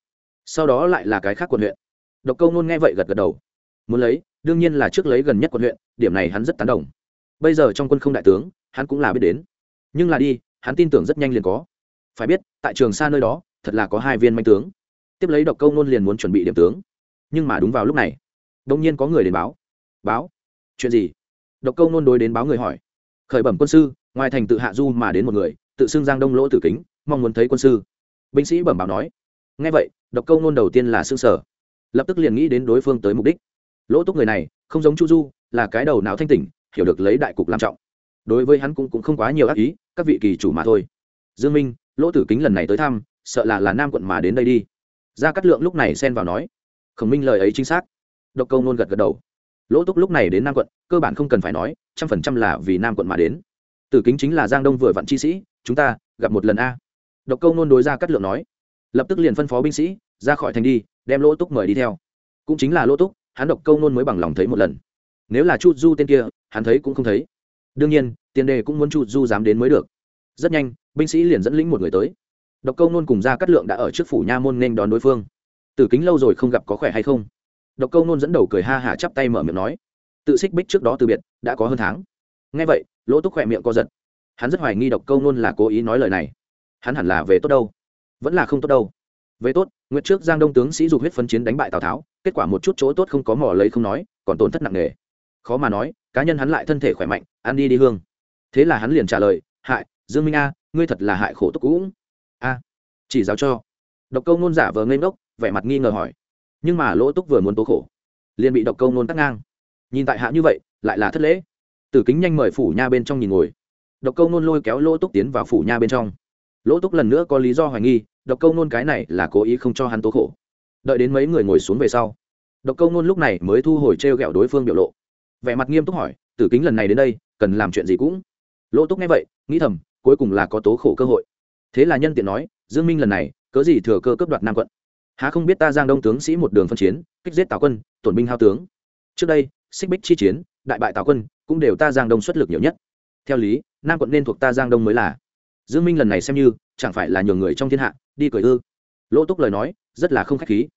Sau đó lại là cái khác quận huyện. Độc câu nôn nghe vậy gật gật đầu. Muốn lấy đương nhiên là trước lấy gần nhất quận huyện, điểm này hắn rất tán đồng. Bây giờ trong quân không đại tướng, hắn cũng là biết đến. Nhưng là đi, hắn tin tưởng rất nhanh liền có. Phải biết, tại trường xa nơi đó, thật là có hai viên manh tướng. Tiếp lấy độc câu nôn liền muốn chuẩn bị điểm tướng. Nhưng mà đúng vào lúc này đông nhiên có người đến báo. Báo? Chuyện gì? Độc câu nôn đối đến báo người hỏi. Khởi bẩm quân sư, ngoài thành tự hạ du mà đến một người, tự xưng giang đông lỗ tử kính, mong muốn thấy quân sư. Binh sĩ bẩm báo nói. Ngay vậy, độc câu nôn đầu tiên là xương sở lập tức liền nghĩ đến đối phương tới mục đích lỗ túc người này không giống chu du là cái đầu não thanh tỉnh hiểu được lấy đại cục làm trọng. Đối với hắn cũng, cũng không quá nhiều ác ý các vị kỳ chủ mà thôi. Dương minh lỗ tử kính lần này tới thăm sợ là là nam quận mà đến đây đi. Gia cát lượng lúc này xen vào nói. Khổng minh lời ấy chính xác. Độc câu nôn gật gật đầu. Lỗ túc lúc này đến nam quận cơ bản không cần phải nói trăm phần trăm là vì nam quận mà đến. Tử kính chính là giang đông vừa vặn chi sĩ chúng ta gặp một lần a. Độc câu nôn đối gia cát lượng nói. Lập tức liền phân phó binh sĩ ra khỏi thành đi đem lỗ túc mời đi theo. Cũng chính là lỗ túc hắn độc câu nôn mới bằng lòng thấy một lần. Nếu là chu du tên kia, hắn thấy cũng không thấy. Đương nhiên, tiền đề cũng muốn chu du dám đến mới được. Rất nhanh, binh sĩ liền dẫn lĩnh một người tới. Độc câu nôn cùng ra cát lượng đã ở trước phủ nha môn nên đón đối phương. Tử kính lâu rồi không gặp có khỏe hay không? Độc câu nôn dẫn đầu cười ha hả chắp tay mở miệng nói. Tự xích bích trước đó từ biệt, đã có hơn tháng. Ngay vậy, lỗ túc khỏe miệng co giật. Hắn rất hoài nghi độc câu nôn là cố ý nói lời này. Hắn hẳn là về tốt đâu? Vẫn là không tốt đâu. Về tốt nguyệt trước giang đông tướng sĩ dục huyết phân chiến đánh bại tào tháo kết quả một chút chỗ tốt không có mỏ lấy không nói, còn tổn thất nặng nề. Khó mà nói, cá nhân hắn lại thân thể khỏe mạnh, ăn đi đi hương. Thế là hắn liền trả lời, hại, dương minh a, ngươi thật là hại khổ túc cũng. A, chỉ giáo cho. Độc câu nôn giả vờ ngây ngốc, vẻ mặt nghi ngờ hỏi. Nhưng mà lỗ túc vừa muốn tố khổ, liền bị độc câu nôn tắt ngang. Nhìn tại hạ như vậy, lại là thất lễ. Tử kính nhanh mời phủ nha bên trong nhìn ngồi. Độc câu nôn lôi kéo lỗ túc tiến vào phủ nha bên trong. Lỗ túc lần nữa có lý do hoài nghi, độc câu nôn cái này là cố ý không cho hắn tố khổ đợi đến mấy người ngồi xuống về sau. Độc câu nôn lúc này mới thu hồi t r e o g ẹ o đối phương biểu lộ. Vẻ mặt nghiêm túc hỏi, tử kính lần này đến đây, cần làm chuyện gì cũng? Lỗ túc nghe vậy, nghĩ thầm, cuối cùng là có tố khổ cơ hội. Thế là nhân tiện nói, dương minh lần này, cớ gì thừa cơ cướp đoạt nam quận? Há không biết ta giang đông tướng sĩ một đường phân chiến, kích giết tào quân, tổn binh hao tướng. Trước đây, xích bích chi chiến, đại bại tào quân, cũng đều ta giang đông xuất lực nhiều nhất. Theo lý, nam quận nên thuộc ta giang đông mới là. Dương minh lần này xem như, chẳng phải là nhường người trong thiên hạ, đi cười ư? Lỗ túc lời nói, rất là không khách khí.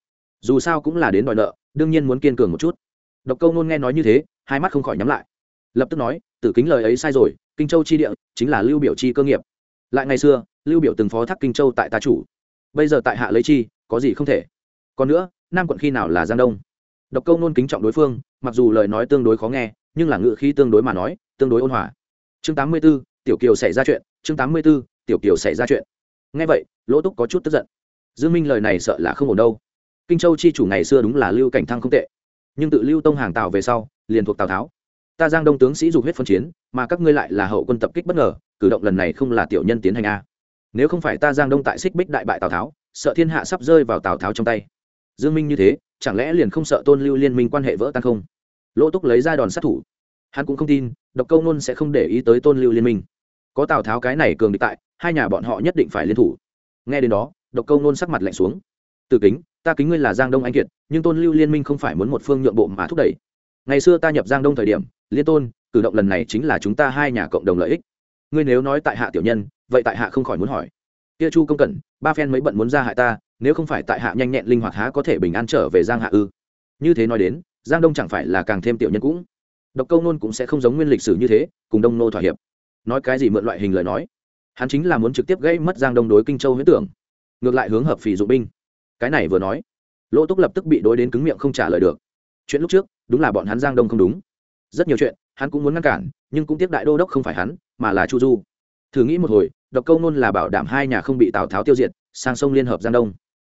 Dù sao cũng là đến đòi nợ, đương nhiên muốn kiên cường một chút. Độc câu nôn nghe nói như thế, hai mắt không khỏi nhắm lại. Lập tức nói, tử kính lời ấy sai rồi, kinh châu chi địa chính là lưu biểu chi cơ nghiệp. Lại ngày xưa, lưu biểu từng phó thác kinh châu tại ta chủ. Bây giờ tại hạ lấy chi, có gì không thể. Còn nữa, nam quận khi nào là giang đông? Độc câu nôn kính trọng đối phương, mặc dù lời nói tương đối khó nghe, nhưng là ngự khí tương đối mà nói, tương đối ôn hòa. Chương tám mươi b ố tiểu kiều xảy ra chuyện, chương tám mươi b ố tiểu kiều xảy ra chuyện. Nghe vậy, lỗ túc có chút tức giận dương minh lời này sợ là không ổn đâu. Kinh châu chi chủ ngày xưa đúng là lưu cảnh thăng không tệ. Nhưng tự lưu tông hàng tào về sau, liền thuộc tào tháo. Ta giang đông tướng sĩ dục huyết phân chiến, mà các ngươi lại là hậu quân tập kích bất ngờ, cử động lần này không là tiểu nhân tiến hành a nếu không phải ta giang đông tại xích bích đại bại tào tháo, sợ thiên hạ sắp rơi vào tào tháo trong tay. Dương minh như thế, chẳng lẽ liền không sợ tôn lưu liên minh quan hệ vỡ tan không? Lỗ túc lấy ra đòn sát thủ. Hắn cũng không tin, độc câu nôn sẽ không để ý tới tôn lưu liên minh. Có tào tháo cái này cường địch tại, hai nhà bọn họ nhất định phải liên thủ. Nghe đến đó độc câu nôn sắc mặt lạnh xuống. Từ kính, ta kính ngươi là giang đông anh kiệt, nhưng tôn lưu liên minh không phải muốn một phương nhượng bộ mà thúc đẩy. Ngày xưa ta nhập giang đông thời điểm, liên tôn, cử động lần này chính là chúng ta hai nhà cộng đồng lợi ích. Ngươi nếu nói tại hạ tiểu nhân, vậy tại hạ không khỏi muốn hỏi. Kia chu công cẩn, ba phen mấy bận muốn ra hại ta, nếu không phải tại hạ nhanh nhẹn linh hoạt há có thể bình an trở về giang hạ ư? Như thế nói đến, giang đông chẳng phải là càng thêm tiểu nhân cũng. Độc câu nôn cũng sẽ không giống nguyên lịch sử như thế, cùng đông nô thỏa hiệp. Nói cái gì mượn loại hình lời nói? Hắn chính là muốn trực tiếp gây mất giang đông đối kinh châu huyết tưởng ngược lại hướng hợp phì dụng binh. Cái này vừa nói, lỗ túc lập tức bị đối đến cứng miệng không trả lời được. Chuyện lúc trước, đúng là bọn hắn giang đông không đúng. Rất nhiều chuyện, hắn cũng muốn ngăn cản, nhưng cũng tiếp đại đô đốc không phải hắn, mà là chu du. Thử nghĩ một hồi, độc câu nôn là bảo đảm hai nhà không bị tào tháo tiêu diệt, sang sông liên hợp giang đông.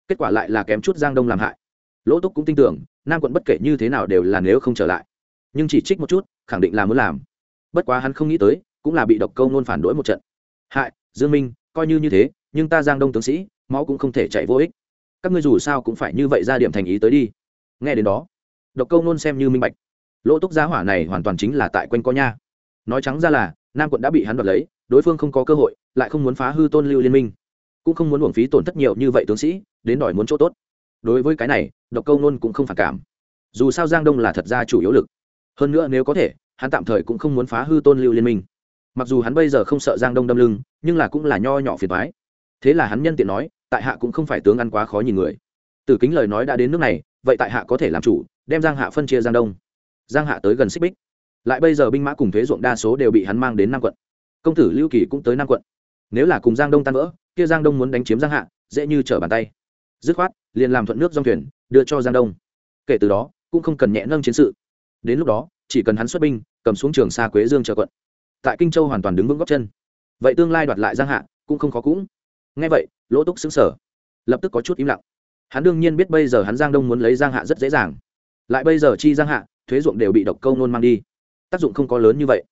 Kết quả lại là kém chút giang đông làm hại. Lỗ túc cũng tin tưởng, nam quận bất kể như thế nào đều là nếu không trở lại. Nhưng chỉ trích một chút, khẳng định là muốn làm. Bất quá hắn không nghĩ tới, cũng là bị độc câu nôn phản đối một trận. Hại, dương minh, coi như như thế nhưng ta giang đông tướng sĩ, máu cũng không thể chạy vô ích. Các ngươi dù sao cũng phải như vậy ra điểm thành ý tới đi. Nghe đến đó, độc câu nôn xem như minh bạch. Lỗ túc giá hỏa này hoàn toàn chính là tại quanh co nha. Nói trắng ra là, nam quận đã bị hắn đoạt lấy, đối phương không có cơ hội, lại không muốn phá hư tôn lưu liên minh. Cũng không muốn uổng phí tổn thất nhiều như vậy tướng sĩ, đến đòi muốn chỗ tốt. Đối với cái này, độc câu nôn cũng không phản cảm. Dù sao giang đông là thật ra chủ yếu lực. Hơn nữa nếu có thể, hắn tạm thời cũng không muốn phá hư tôn lưu liên minh. Mặc dù hắn bây giờ không sợ giang đông đâm lưng, nhưng là cũng là nho nhỏ phiền thoái thế là hắn nhân tiện nói, tại hạ cũng không phải tướng ăn quá khó nhìn người. Từ kính lời nói đã đến nước này, vậy tại hạ có thể làm chủ, đem giang hạ phân chia giang đông. Giang hạ tới gần xích bích. Lại bây giờ binh mã cùng thuế ruộng đa số đều bị hắn mang đến nam quận. Công tử lưu kỳ cũng tới nam quận. Nếu là cùng giang đông tan vỡ, kia giang đông muốn đánh chiếm giang hạ, dễ như trở bàn tay. Dứt khoát, liền làm thuận nước dòng thuyền, đưa cho giang đông. Kể từ đó, cũng không cần nhẹ nâng chiến sự. Đến lúc đó, chỉ cần hắn xuất binh, cầm xuống trường xa quế dương chờ quận. Tại kinh châu hoàn toàn đứng vững góc chân. Vậy tương lai đoạt lại giang hạ, cũng không khó cũng ngay vậy, lỗ túc xứng sở lập tức có chút im lặng. Hắn đương nhiên biết bây giờ hắn giang đông muốn lấy giang hạ rất dễ dàng. Lại bây giờ chi giang hạ, thuế ruộng đều bị độc câu nôn mang đi. Tác dụng không có lớn như vậy.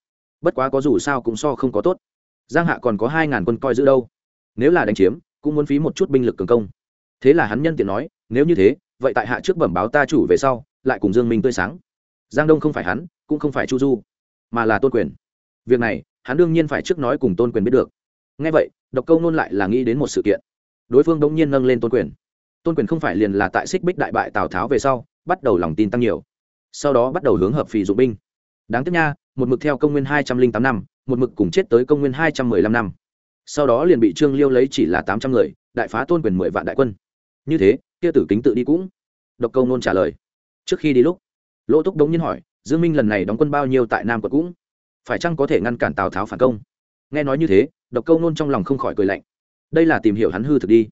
Bất quá có dù sao cũng so không có tốt. Giang hạ còn có hai ngàn quân coi giữ đâu. Nếu là đánh chiếm, cũng muốn phí một chút binh lực cường công. Thế là hắn nhân tiện nói, nếu như thế, vậy tại hạ trước bẩm báo ta chủ về sau, lại cùng dương minh tươi sáng. Giang đông không phải hắn, cũng không phải chu du, mà là tôn quyền. Việc này, hắn đương nhiên phải trước nói cùng tôn quyền biết được. Ngay vậy độc câu nôn lại là nghĩ đến một sự kiện. Đối phương đống nhiên nâng lên tôn quyền. Tôn quyền không phải liền là tại xích bích đại bại tào tháo về sau, bắt đầu lòng tin tăng nhiều. Sau đó bắt đầu hướng hợp phì dụng binh. Đáng tiếc nha, một mực theo công nguyên hai trăm linh tám năm, một mực cùng chết tới công nguyên hai trăm mười lăm năm. Sau đó liền bị trương liêu lấy chỉ là tám trăm người, đại phá tôn quyền mười vạn đại quân. Như thế, kia tử kính tự đi cũng. Độc câu nôn trả lời. Trước khi đi lúc, lỗ túc đống nhiên hỏi, dương minh lần này đóng quân bao nhiêu tại nam quận cũng? Phải chăng có thể ngăn cản tào tháo phản công? Nghe nói như thế độc câu nôn trong lòng không khỏi cười lạnh. Đây là tìm hiểu hắn hư thực đi.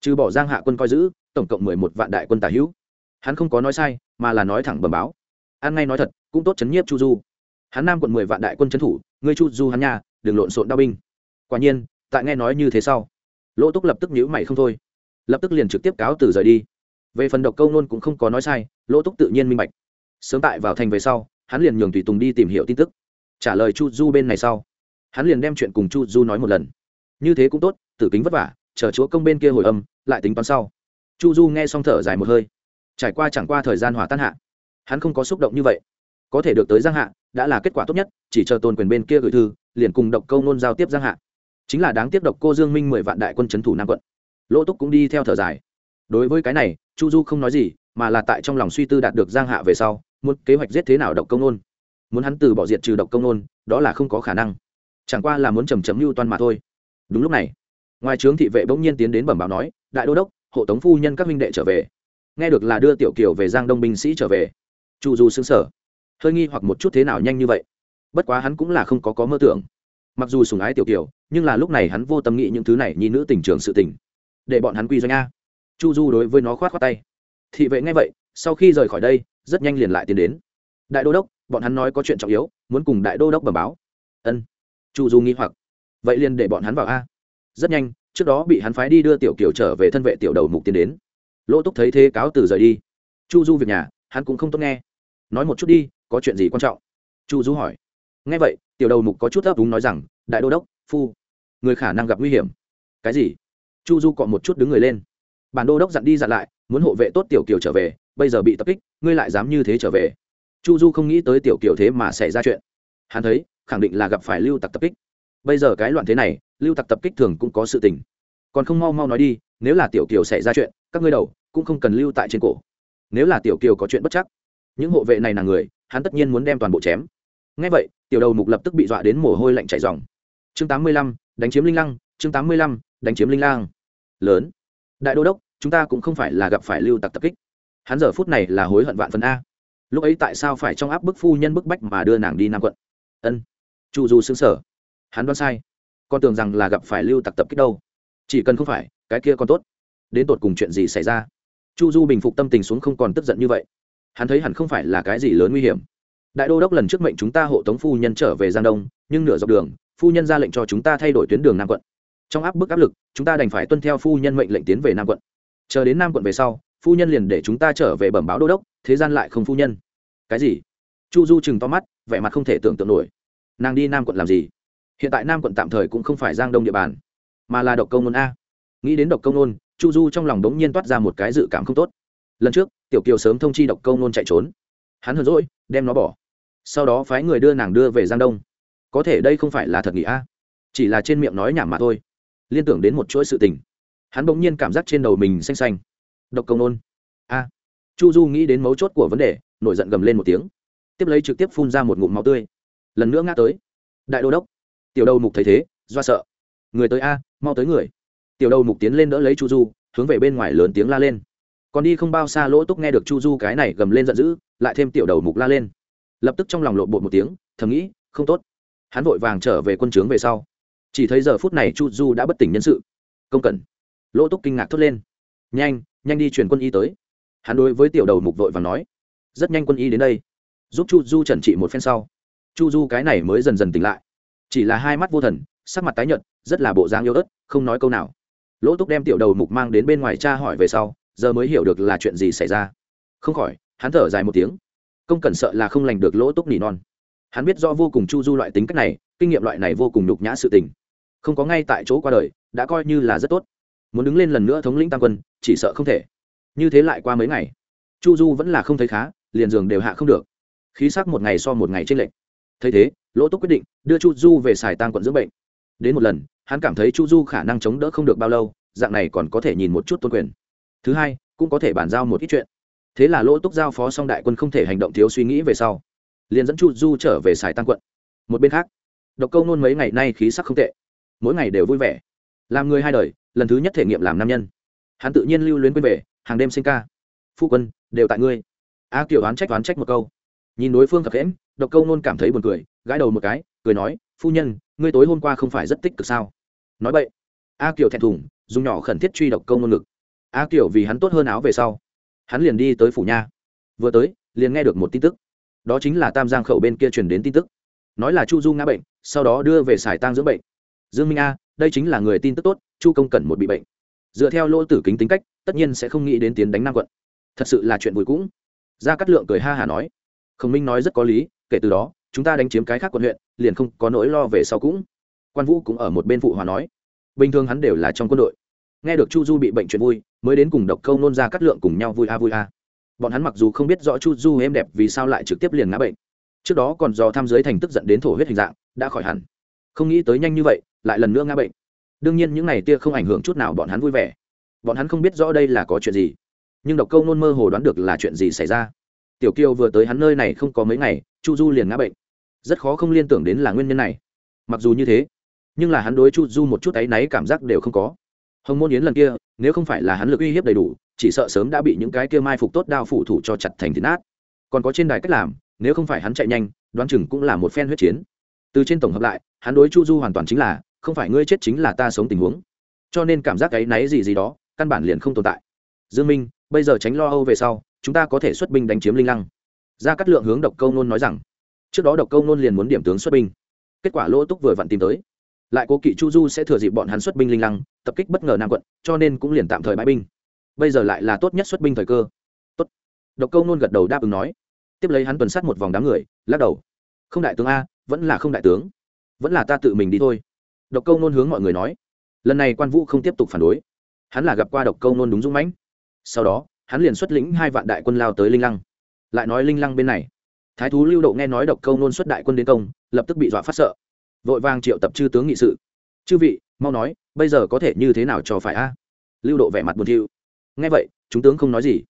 Trừ bỏ giang hạ quân coi giữ tổng cộng mười một vạn đại quân tà hữu. Hắn không có nói sai mà là nói thẳng bẩm báo. An ngay nói thật cũng tốt chấn nhiếp chu du. Hắn nam quận mười vạn đại quân trấn thủ ngươi chu du hắn nhà, đừng lộn xộn đao binh. Quả nhiên tại nghe nói như thế sau lỗ túc lập tức nhíu mày không thôi. Lập tức liền trực tiếp cáo từ rời đi. Về phần độc câu nôn cũng không có nói sai lỗ túc tự nhiên minh bạch. Sớm tại vào thành về sau hắn liền nhường tùy tùng đi tìm hiểu tin tức. Trả lời chu du bên này sau hắn liền đem chuyện cùng chu du nói một lần. Như thế cũng tốt, tử kính vất vả, chờ chúa công bên kia hồi âm, lại tính toán sau. Chu du nghe xong thở dài một hơi. Trải qua chẳng qua thời gian hỏa tan hạ, hắn không có xúc động như vậy. Có thể được tới giang hạ, đã là kết quả tốt nhất, chỉ chờ tôn quyền bên kia gửi thư, liền cùng độc câu nôn giao tiếp giang hạ. Chính là đáng tiếp độc cô dương minh mười vạn đại quân c h ấ n thủ nam quận. Lỗ túc cũng đi theo thở dài. Đối với cái này, chu du không nói gì, mà là tại trong lòng suy tư đạt được giang hạ về sau, muốn kế hoạch giết thế nào độc công nôn. Muốn hắn từ bỏ diệt trừ độc công nôn, đó là không có khả năng chẳng qua là muốn chầm chấm mưu toan mà thôi. Đúng lúc này, ngoài trướng thị vệ bỗng nhiên tiến đến bẩm báo nói, đại đô đốc, hộ tống phu nhân các minh đệ trở về. Nghe được là đưa tiểu kiều về giang đông binh sĩ trở về, chu du xứng sở hơi nghi hoặc một chút thế nào nhanh như vậy. Bất quá hắn cũng là không có có mơ tưởng. Mặc dù sùng ái tiểu kiều, nhưng là lúc này hắn vô tâm nghĩ những thứ này như nữ tình trường sự tình. Để bọn hắn quy doanh a. Chu du đối với nó khoát khoát tay. Thị vệ nghe vậy, sau khi rời khỏi đây, rất nhanh liền lại tiến đến. Đại đô đốc, bọn hắn nói có chuyện trọng yếu, muốn cùng đại đô đốc bẩm báo. Ân chu du nghĩ hoặc. Vậy liền để bọn hắn vào a. Rất nhanh, trước đó bị hắn phái đi đưa tiểu kiều trở về thân vệ tiểu đầu mục tiến đến. Lỗ túc thấy thế cáo từ rời đi. Chu du việc nhà, hắn cũng không tốt nghe. Nói một chút đi, có chuyện gì quan trọng? Chu du hỏi. Nghe vậy, tiểu đầu mục có chút ấp úng nói rằng, đại đô đốc, phu, người khả năng gặp nguy hiểm. Cái gì? Chu du cọ một chút đứng người lên. Bản đô đốc dặn đi dặn lại, muốn hộ vệ tốt tiểu kiều trở về, bây giờ bị tập kích, ngươi lại dám như thế trở về. Chu du không nghĩ tới tiểu kiều thế mà xảy ra chuyện. Hắn thấy khẳng định là gặp phải lưu tặc tập kích. Bây giờ cái loạn thế này, lưu tặc tập kích thường cũng có sự tình. Còn không mau mau nói đi, nếu là tiểu kiều xảy ra chuyện, các ngươi đầu cũng không cần lưu tại trên cổ. Nếu là tiểu kiều có chuyện bất chắc, những hộ vệ này là người, hắn tất nhiên muốn đem toàn bộ chém. Ngay vậy, tiểu đầu mục lập tức bị dọa đến mồ hôi lạnh chảy dòng chương tám mươi lăm, đánh chiếm linh lăng, chương tám mươi lăm, đánh chiếm linh lang lớn. Đại đô đốc, chúng ta cũng không phải là gặp phải lưu tặc tập kích. Hắn giờ phút này là hối hận vạn phần a. Lúc ấy tại sao phải trong áp bức phu nhân bức bách mà đưa nàng đi nam quận? Ân chu du xứng sở hắn đoán sai. Con tưởng rằng là gặp phải lưu tặc tập kích đâu. Chỉ cần không phải, cái kia còn tốt. Đến tột cùng chuyện gì xảy ra? Chu du bình phục tâm tình xuống không còn tức giận như vậy. Hắn thấy hẳn không phải là cái gì lớn nguy hiểm. Đại đô đốc lần trước mệnh chúng ta hộ tống phu nhân trở về giang đông, nhưng nửa dọc đường, phu nhân ra lệnh cho chúng ta thay đổi tuyến đường nam quận. Trong áp bức áp lực, chúng ta đành phải tuân theo phu nhân mệnh lệnh tiến về nam quận. Chờ đến nam quận về sau, phu nhân liền để chúng ta trở về bẩm báo đô đốc, thế gian lại không phu nhân. Cái gì? Chu du chừng to mắt, vẻ mặt không thể tưởng tượng nổi nàng đi nam quận làm gì? Hiện tại nam quận tạm thời cũng không phải giang đông địa bàn, mà là độc công nôn a. Nghĩ đến độc công nôn, chu du trong lòng đống nhiên toát ra một cái dự cảm không tốt. Lần trước, tiểu kiều sớm thông chi độc công nôn chạy trốn. Hắn hờn rỗi đem nó bỏ. Sau đó phái người đưa nàng đưa về giang đông. Có thể đây không phải là thật nghĩ a. Chỉ là trên miệng nói nhảm mà thôi. Liên tưởng đến một chuỗi sự tình. Hắn bỗng nhiên cảm giác trên đầu mình xanh xanh. Độc công nôn. A. Chu du nghĩ đến mấu chốt của vấn đề, nổi giận gầm lên một tiếng. Tiếp lấy trực tiếp phun ra một ngụm máu tươi lần nữa ngã tới. Đại đô đốc. Tiểu đầu mục thấy thế, do sợ. Người tới a, mau tới người. Tiểu đầu mục tiến lên đỡ lấy chu du, hướng về bên ngoài lớn tiếng la lên. Còn đi không bao xa lỗ túc nghe được chu du cái này gầm lên giận dữ, lại thêm tiểu đầu mục la lên. Lập tức trong lòng lộ bột một tiếng, thầm nghĩ, không tốt. Hắn vội vàng trở về quân trướng về sau. Chỉ thấy giờ phút này chu du đã bất tỉnh nhân sự. Công cẩn. Lỗ túc kinh ngạc thốt lên. Nhanh nhanh đi truyền quân y tới. Hắn đối với tiểu đầu mục vội và nói. Rất nhanh quân y đến đây. Giúp chu du trần trị một phen sau chu du cái này mới dần dần tỉnh lại. Chỉ là hai mắt vô thần, sắc mặt tái nhợt, rất là bộ dáng yếu ớt, không nói câu nào. Lỗ túc đem tiểu đầu mục mang đến bên ngoài cha hỏi về sau, giờ mới hiểu được là chuyện gì xảy ra. Không khỏi, hắn thở dài một tiếng. Công cẩn sợ là không lành được lỗ túc nỉ non. Hắn biết do vô cùng chu du loại tính cách này, kinh nghiệm loại này vô cùng nhục nhã sự tình. Không có ngay tại chỗ qua đời, đã coi như là rất tốt. Muốn đứng lên lần nữa thống lĩnh tam quân, chỉ sợ không thể. Như thế lại qua mấy ngày, chu du vẫn là không thấy khá, liền giường đều hạ không được. Khí sắc một ngày so một ngày trên lệnh thấy thế lỗ túc quyết định đưa chu du về xài tang quận dưỡng bệnh. Đến một lần hắn cảm thấy chu du khả năng chống đỡ không được bao lâu dạng này còn có thể nhìn một chút tôn quyền. Thứ hai cũng có thể bàn giao một ít chuyện. Thế là lỗ túc giao phó xong đại quân không thể hành động thiếu suy nghĩ về sau liền dẫn chu du trở về xài tăng quận. Một bên khác độc câu nôn mấy ngày nay khí sắc không tệ mỗi ngày đều vui vẻ. Làm người hai đời lần thứ nhất thể nghiệm làm nam nhân. Hắn tự nhiên lưu luyến quên về hàng đêm sinh ca. Phu quân đều tại ngươi. A à, kiểu oán trách oán trách một câu nhìn đối phương thật khẽm độc câu nôn cảm thấy buồn cười, gãi đầu một cái, cười nói, phu nhân, ngươi tối hôm qua không phải rất tích cực sao? Nói vậy a kiều thẹn thùng, dùng nhỏ khẩn thiết truy độc câu nôn ngực. A kiều vì hắn tốt hơn áo về sau, hắn liền đi tới phủ nha. Vừa tới, liền nghe được một tin tức. Đó chính là tam giang khẩu bên kia truyền đến tin tức. Nói là chu du ngã bệnh, sau đó đưa về sải tang dưỡng bệnh. Dương minh a, đây chính là người tin tức tốt, chu công cần một bị bệnh. Dựa theo lỗ tử kính tính cách, tất nhiên sẽ không nghĩ đến tiến đánh nam quận. Thật sự là chuyện vui cũng. Gia cát lượng cười ha hà nói khổng minh nói rất có lý, kể từ đó, chúng ta đánh chiếm cái khác quận huyện, liền không có nỗi lo về sau cũng. Quan vũ cũng ở một bên phụ hòa nói. Bình thường hắn đều là trong quân đội. Nghe được chu du bị bệnh chuyện vui, mới đến cùng độc câu nôn ra cắt lượng cùng nhau vui a vui a. Bọn hắn mặc dù không biết rõ chu du êm đẹp vì sao lại trực tiếp liền ngã bệnh. Trước đó còn do tham giới thành tức giận đến thổ huyết hình dạng, đã khỏi hẳn. Không nghĩ tới nhanh như vậy, lại lần nữa ngã bệnh. Đương nhiên những n à y tia không ảnh hưởng chút nào bọn hắn vui vẻ. Bọn hắn không biết rõ đây là có chuyện gì, nhưng độc câu nôn mơ hồ đoán được là chuyện gì xảy ra tiểu kiều vừa tới hắn nơi này không có mấy ngày, chu du liền ngã bệnh. Rất khó không liên tưởng đến là nguyên nhân này. Mặc dù như thế, nhưng là hắn đối chu du một chút áy náy cảm giác đều không có. Hồng môn yến lần kia, nếu không phải là hắn lực uy hiếp đầy đủ, chỉ sợ sớm đã bị những cái kia mai phục tốt đao phủ thủ cho chặt thành thịt nát. Còn có trên đài cách làm, nếu không phải hắn chạy nhanh, đoán chừng cũng là một phen huyết chiến. Từ trên tổng hợp lại, hắn đối chu du hoàn toàn chính là, không phải ngươi chết chính là ta sống tình huống. Cho nên cảm giác áy náy gì gì đó, căn bản liền không tồn tại. Dương minh, bây giờ tránh lo âu về sau chúng ta có thể xuất binh đánh chiếm linh lăng ra cắt lượng hướng độc câu nôn nói rằng trước đó độc câu nôn liền muốn điểm tướng xuất binh kết quả lỗ túc vừa vặn tìm tới lại cố kỵ chu du sẽ thừa dịp bọn hắn xuất binh linh lăng tập kích bất ngờ nam quận cho nên cũng liền tạm thời bãi binh bây giờ lại là tốt nhất xuất binh thời cơ tốt. độc câu nôn gật đầu đáp ứng nói tiếp lấy hắn tuần sát một vòng đám người lắc đầu không đại tướng a vẫn là không đại tướng vẫn là ta tự mình đi thôi độc câu nôn hướng mọi người nói lần này quan vũ không tiếp tục phản đối hắn là gặp qua độc câu nôn đúng dũng mãnh sau đó hắn liền xuất lĩnh hai vạn đại quân lao tới linh lăng. Lại nói linh lăng bên này. Thái thú lưu độ nghe nói độc câu nôn xuất đại quân đến công, lập tức bị dọa phát sợ. Vội vàng triệu tập chư tướng nghị sự. Chư vị, mau nói, bây giờ có thể như thế nào cho phải a? Lưu độ vẻ mặt buồn thiu. Nghe vậy, chúng tướng không nói gì.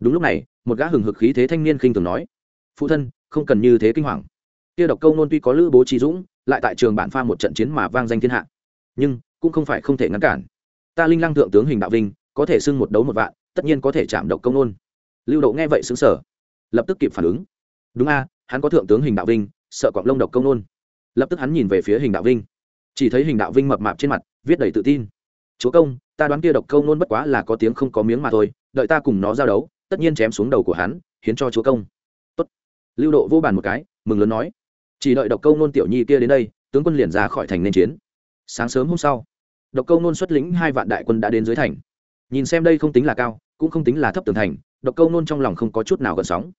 Đúng lúc này, một gã hừng hực khí thế thanh niên khinh thường nói, phụ thân, không cần như thế kinh hoàng. Kia độc câu nôn tuy có lữ bố trí dũng, lại tại trường bản pha một trận chiến mà vang danh thiên hạ. Nhưng, cũng không phải không thể ngăn cản. Ta linh lăng thượng tướng hình đạo vinh, có thể xưng một đấu một vạn tất nhiên có thể chạm độc công nôn. Lưu độ nghe vậy xứng sở lập tức kịp phản ứng. Đúng a, hắn có thượng tướng hình đạo vinh, sợ quạng lông độc công nôn. Lập tức hắn nhìn về phía hình đạo vinh. Chỉ thấy hình đạo vinh mập mạp trên mặt, viết đầy tự tin. Chúa công, ta đoán kia độc công nôn bất quá là có tiếng không có miếng mà thôi, đợi ta cùng nó giao đấu, tất nhiên chém xuống đầu của hắn, hiến cho chúa công. Tốt. lưu độ vô bàn một cái, mừng lớn nói, chỉ đợi độc công nôn tiểu nhi kia đến đây, tướng quân liền ra khỏi thành nên chiến. Sáng sớm hôm sau, độc câu nôn xuất lĩnh hai vạn đại quân đã đến dưới thành. Nhìn xem đây không tính là cao cũng không tính là thấp tường thành, độc câu nôn trong lòng không có chút nào gần sóng.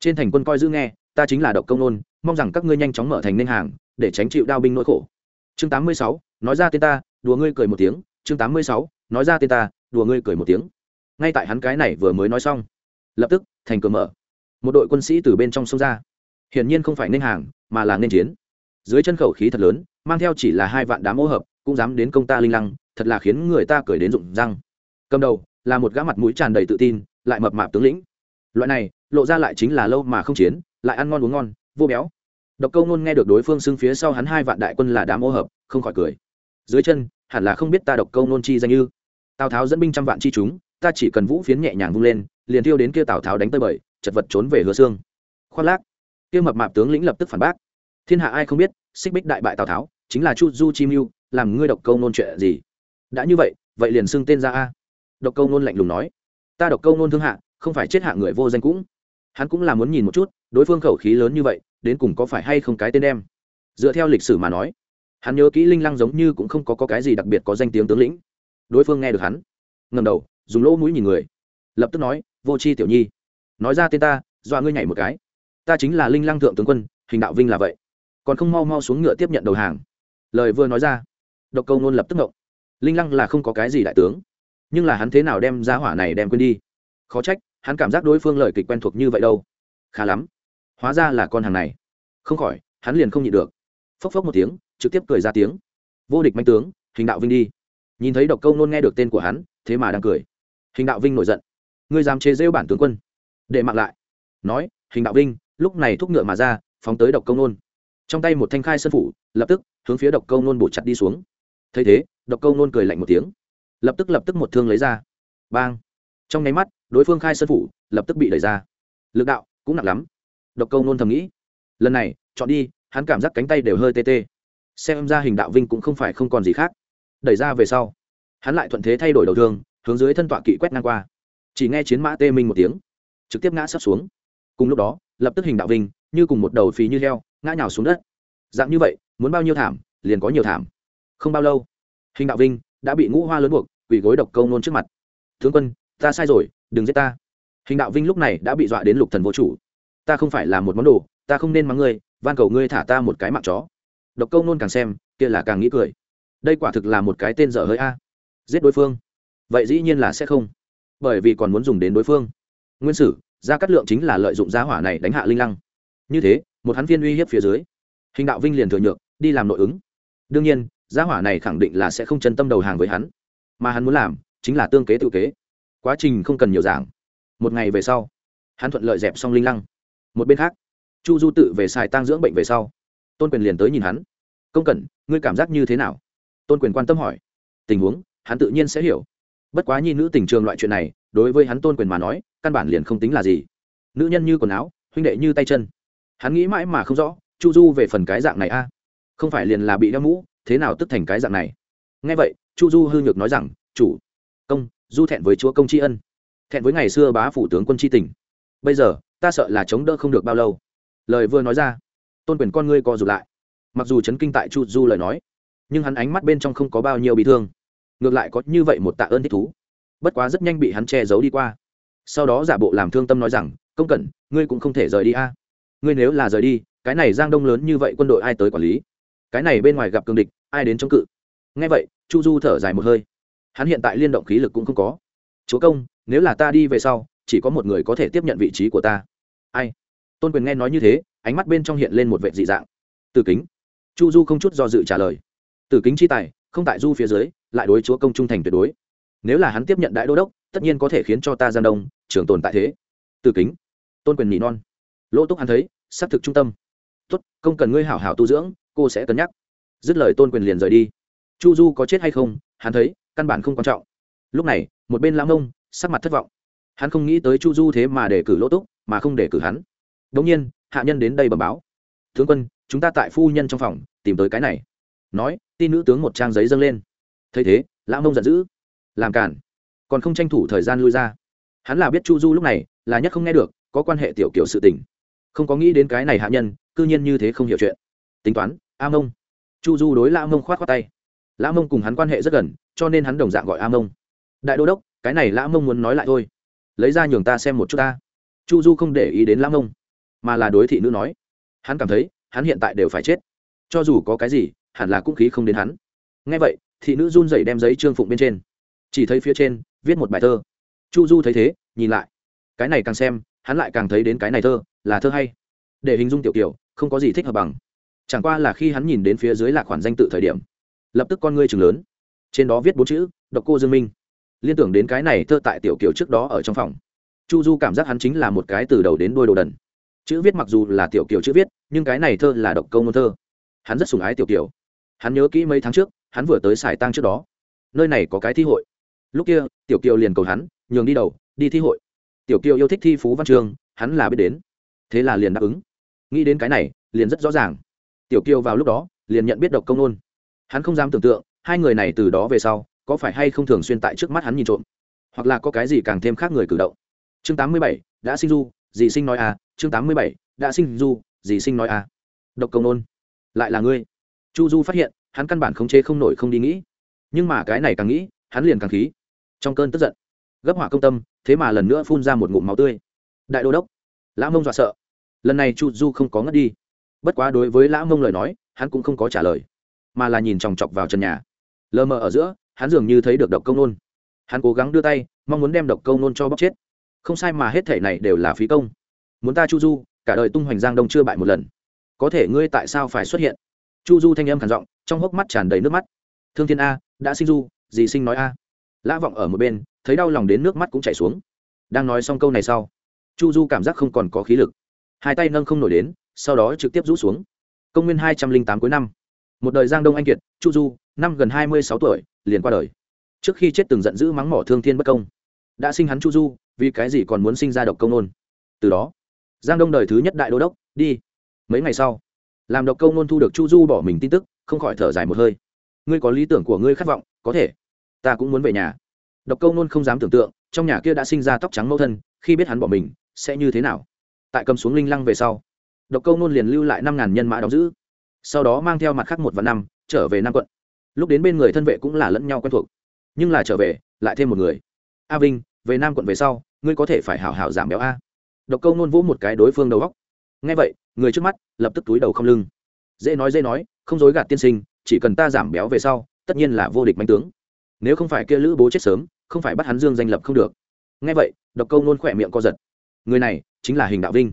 Trên thành quân coi giữ nghe, ta chính là độc câu nôn, mong rằng các ngươi nhanh chóng mở thành nên hàng, để tránh chịu đao binh nỗi khổ. Chương tám mươi sáu, nói ra tên ta, đùa ngươi cười một tiếng. Chương tám mươi sáu, nói ra tên ta, đùa ngươi cười một tiếng. Ngay tại hắn cái này vừa mới nói xong, lập tức, thành cửa mở. Một đội quân sĩ từ bên trong sông ra. Hiển nhiên không phải nên hàng, mà là nên chiến. Dưới chân khẩu khí thật lớn, mang theo chỉ là hai vạn đám ô hợp, cũng dám đến công ta linh lăng, thật là khiến người ta cười đến rụng răng. Cầm đầu là một gã mặt mũi tràn đầy tự tin, lại mập mạp tướng lĩnh. Loại này, lộ ra lại chính là lâu mà không chiến, lại ăn ngon uống ngon, vô béo. Độc câu nôn nghe được đối phương xưng phía sau hắn hai vạn đại quân là đám ô hợp, không khỏi cười. Dưới chân, hẳn là không biết ta độc câu nôn chi danh như tào tháo dẫn binh trăm vạn chi chúng, ta chỉ cần vũ phiến nhẹ nhàng vung lên, liền tiêu đến kia tào tháo đánh tới bời, chật vật trốn về hứa xương khoác lác. Kia mập mạp tướng lĩnh lập tức phản bác. Thiên hạ ai không biết, xích bích đại bại tào tháo, chính là chu du chi mưu, làm ngươi độc câu nôn chuyện gì? Đã như vậy vậy liền xưng tên ra a độc câu nôn lạnh lùng nói ta độc câu nôn thương hạ không phải chết hạ người vô danh cũng. Hắn cũng là muốn nhìn một chút đối phương khẩu khí lớn như vậy đến cùng có phải hay không cái tên đem. Dựa theo lịch sử mà nói hắn nhớ kỹ linh lăng giống như cũng không có, có cái gì đặc biệt có danh tiếng tướng lĩnh. Đối phương nghe được hắn ngầm đầu dùng lỗ mũi nhìn người lập tức nói vô c h i tiểu nhi nói ra tên ta dọa ngươi nhảy một cái. Ta chính là linh lăng thượng tướng quân hình đạo vinh là vậy. Còn không mau mau xuống ngựa tiếp nhận đầu hàng. Lời vừa nói ra độc câu nôn lập tức ngộng. Linh lăng là không có cái gì đại tướng nhưng là hắn thế nào đem ra hỏa này đem quên đi? Khó trách, hắn cảm giác đối phương lời kịch quen thuộc như vậy đâu. Khá lắm. Hóa ra là con hàng này. Không khỏi, hắn liền không nhịn được. Phốc phốc một tiếng, trực tiếp cười ra tiếng. Vô địch manh tướng, hình đạo vinh đi. Nhìn thấy độc câu nôn nghe được tên của hắn, thế mà đang cười. Hình đạo vinh nổi giận. Ngươi dám chế rêu bản tướng quân. Để mặc lại. Nói, hình đạo vinh, lúc này thúc ngựa mà ra, phóng tới độc câu nôn. Trong tay một thanh khai sân phủ, lập tức hướng phía độc câu nôn bổ chặt đi xuống. Thấy thế, độc câu nôn cười lạnh một tiếng lập tức lập tức một thương lấy ra. Bang! Trong nháy mắt, đối phương khai sơn phủ, lập tức bị đẩy ra. Lực đạo cũng nặng lắm. Độc câu nôn thầm nghĩ. Lần này, chọn đi, hắn cảm giác cánh tay đều hơi tê tê. Xem ra hình đạo vinh cũng không phải không còn gì khác. Đẩy ra về sau, hắn lại thuận thế thay đổi đầu thương, hướng dưới thân tọa kỵ quét ngang qua. Chỉ nghe chiến mã tê minh một tiếng, trực tiếp ngã sắp xuống. Cùng lúc đó, lập tức hình đạo vinh, như cùng một đầu phí như heo, ngã nhào xuống đất. Dạng như vậy, muốn bao nhiêu thảm, liền có nhiều thảm. Không bao lâu, hình đạo vinh đã bị ngũ hoa lớn buộc, quỳ gối độc câu nôn trước mặt. Tướng quân, ta sai rồi, đừng giết ta. Hình đạo vinh lúc này đã bị dọa đến lục thần vô chủ. Ta không phải là một món đồ, ta không nên mắng ngươi, van cầu ngươi thả ta một cái mạng chó. Độc câu nôn càng xem, kia là càng nghĩ cười. Đây quả thực là một cái tên dở hơi a. Giết đối phương. Vậy dĩ nhiên là sẽ không. Bởi vì còn muốn dùng đến đối phương. Nguyên sử, gia cát lượng chính là lợi dụng gia hỏa này đánh hạ linh lăng. Như thế, một hắn viên uy hiếp phía dưới. Hình đạo vinh liền thừa nhượng đi làm nội ứng. Đương nhiên giá hỏa này khẳng định là sẽ không chân tâm đầu hàng với hắn. Mà hắn muốn làm chính là tương kế tự kế. Quá trình không cần nhiều giảng. Một ngày về sau, hắn thuận lợi dẹp xong linh lăng. Một bên khác, chu du tự về xài tang dưỡng bệnh về sau, tôn quyền liền tới nhìn hắn. Công cẩn, ngươi cảm giác như thế nào? Tôn quyền quan tâm hỏi. Tình huống, hắn tự nhiên sẽ hiểu. Bất quá nhi nữ tình trường loại chuyện này, đối với hắn tôn quyền mà nói, căn bản liền không tính là gì. Nữ nhân như quần áo, huynh đệ như tay chân. Hắn nghĩ mãi mà không rõ, chu du về phần cái dạng này a. Không phải liền là bị đeo mũ thế nào tức thành cái dạng này? Ngay vậy, chu du hư nhược nói rằng, chủ, công, du thẹn với chúa công tri ân, thẹn với ngày xưa bá phủ tướng quân tri tỉnh bây giờ, ta sợ là chống đỡ không được bao lâu. Lời vừa nói ra, tôn quyền con ngươi co rụt lại. Mặc dù chấn kinh tại chu du lời nói, nhưng hắn ánh mắt bên trong không có bao nhiêu bị thương. Ngược lại có như vậy một tạ ơn thích thú. Bất quá rất nhanh bị hắn che giấu đi qua. Sau đó giả bộ làm thương tâm nói rằng, công cẩn, ngươi cũng không thể rời đi a. Ngươi nếu là rời đi, cái này giang đông lớn như vậy quân đội ai tới quản lý? Cái này bên ngoài gặp cường địch ai đến chống cự? Ngay vậy, chu du thở dài một hơi. Hắn hiện tại liên động khí lực cũng không có. Chúa công, nếu là ta đi về sau, chỉ có một người có thể tiếp nhận vị trí của ta. Ai? Tôn quyền nghe nói như thế, ánh mắt bên trong hiện lên một vệ dị dạng. Từ kính. Chu du không chút do dự trả lời. Từ kính chi tài, không tại du phía dưới, lại đối chúa công trung thành tuyệt đối. Nếu là hắn tiếp nhận đại đô đốc, tất nhiên có thể khiến cho ta gian đông trường tồn tại thế. Từ kính. Tôn quyền nhị non. Lỗ túc hắn thấy xác thực trung tâm. Tốt, công cần ngươi hảo hảo tu dưỡng, cô sẽ cân nhắc dứt lời tôn quyền liền rời đi. Chu du có chết hay không, hắn thấy, căn bản không quan trọng. Lúc này, một bên lãng nông sắc mặt thất vọng. Hắn không nghĩ tới chu du thế mà để cử lỗ túc, mà không để cử hắn. Đống nhiên, hạ nhân đến đây bẩm báo. Tướng quân, chúng ta tại phu nhân trong phòng, tìm tới cái này. Nói tin nữ tướng một trang giấy dâng lên. Thấy thế lãng nông giận dữ. Làm cản còn không tranh thủ thời gian lui ra. Hắn là biết chu du lúc này là nhất không nghe được, có quan hệ tiểu kiểu sự tình. Không có nghĩ đến cái này hạ nhân, cư nhiên như thế không hiểu chuyện. Tính toán, a mông chu du đối lão mông khoát khoát tay. Lão mông cùng hắn quan hệ rất gần, cho nên hắn đồng dạng gọi a mông. Đại đô đốc, cái này lão mông muốn nói lại thôi. Lấy ra nhường ta xem một chút ta. Chu du không để ý đến lão mông, mà là đối thị nữ nói. Hắn cảm thấy, hắn hiện tại đều phải chết. Cho dù có cái gì, hẳn là cũng khí không đến hắn. Ngay vậy, thị nữ run rẩy đem giấy trương phụng bên trên. Chỉ thấy phía trên, viết một bài thơ. Chu du thấy thế, nhìn lại. Cái này càng xem, hắn lại càng thấy đến cái này thơ, là thơ hay. Để hình dung tiểu kiểu, không có gì thích hợp bằng chẳng qua là khi hắn nhìn đến phía dưới là khoản danh tự thời điểm, lập tức con ngươi chừng lớn. Trên đó viết bốn chữ, độc cô dương minh. Liên tưởng đến cái này thơ tại tiểu kiều trước đó ở trong phòng. Chu du cảm giác hắn chính là một cái từ đầu đến đôi đồ đần. Chữ viết mặc dù là tiểu kiều chữ viết, nhưng cái này thơ là độc câu ngôn thơ. Hắn rất sùng ái tiểu kiều. Hắn nhớ kỹ mấy tháng trước, hắn vừa tới Sài tang trước đó. Nơi này có cái thi hội. Lúc kia, tiểu kiều liền cầu hắn, nhường đi đầu, đi thi hội. Tiểu kiều yêu thích thi phú văn trường hắn là biết đến. Thế là liền đáp ứng. Nghĩ đến cái này, liền rất rõ ràng tiểu kiều vào lúc đó, liền nhận biết độc công nôn. Hắn không dám tưởng tượng, hai người này từ đó về sau, có phải hay không thường xuyên tại trước mắt hắn nhìn trộm? Hoặc là có cái gì càng thêm khác người cử động? Chương tám mươi bảy, đã sinh du, dì sinh nói à chương tám mươi bảy, đã sinh du, dì sinh nói à. Độc công nôn, lại là ngươi. Chu du phát hiện, hắn căn bản khống chế không nổi không đi nghĩ. Nhưng mà cái này càng nghĩ, hắn liền càng khí. Trong cơn tức giận, gấp hỏa công tâm, thế mà lần nữa phun ra một ngụm máu tươi. Đại đô đốc lão mông dọa sợ. Lần này chu du không có ngất đi bất quá đối với lã mông lời nói, hắn cũng không có trả lời, mà là nhìn chòng chọc vào chân nhà. Lờ mờ ở giữa, hắn dường như thấy được độc công nôn. Hắn cố gắng đưa tay, mong muốn đem độc công nôn cho bóc chết. Không sai mà hết thể này đều là phí công. Muốn ta chu du, cả đời tung hoành giang đông chưa bại một lần. Có thể ngươi tại sao phải xuất hiện? Chu du thanh âm khản giọng, trong hốc mắt tràn đầy nước mắt. Thương thiên a, đã sinh du, dì sinh nói a. Lã vọng ở một bên, thấy đau lòng đến nước mắt cũng chảy xuống. Đang nói xong câu này sau, chu du cảm giác không còn có khí lực. Hai tay nâng không nổi đến sau đó trực tiếp rũ xuống. Công nguyên hai trăm linh tám cuối năm. Một đời giang đông anh kiệt, chu du, năm gần hai mươi sáu tuổi, liền qua đời. Trước khi chết từng giận dữ mắng mỏ thương thiên bất công. Đã sinh hắn chu du, vì cái gì còn muốn sinh ra độc công nôn? Từ đó, giang đông đời thứ nhất đại đô đốc, đi. Mấy ngày sau, làm độc công nôn thu được chu du bỏ mình tin tức, không khỏi thở dài một hơi. Ngươi có lý tưởng của ngươi khát vọng, có thể. Ta cũng muốn về nhà. Độc Công nôn không dám tưởng tượng, trong nhà kia đã sinh ra tóc trắng mẫu thân, khi biết hắn bỏ mình, sẽ như thế nào? Tại cầm xuống linh lăng về sau độc câu nôn liền lưu lại năm ngàn nhân mã đóng giữ. Sau đó mang theo mặt khác một và năm, trở về nam quận. Lúc đến bên người thân vệ cũng là lẫn nhau quen thuộc. Nhưng là trở về, lại thêm một người. A vinh, về nam quận về sau, ngươi có thể phải hảo hảo giảm béo a. Độc câu nôn vỗ một cái đối phương đầu góc ngay vậy, người trước mắt lập tức túi đầu không lưng. Dễ nói dễ nói, không dối gạt tiên sinh, chỉ cần ta giảm béo về sau, tất nhiên là vô địch mạnh tướng. Nếu không phải kia lữ bố chết sớm, không phải bắt hắn dương danh lập không được. Ngay vậy, độc câu nôn khỏe miệng co giật. Người này chính là hình đạo vinh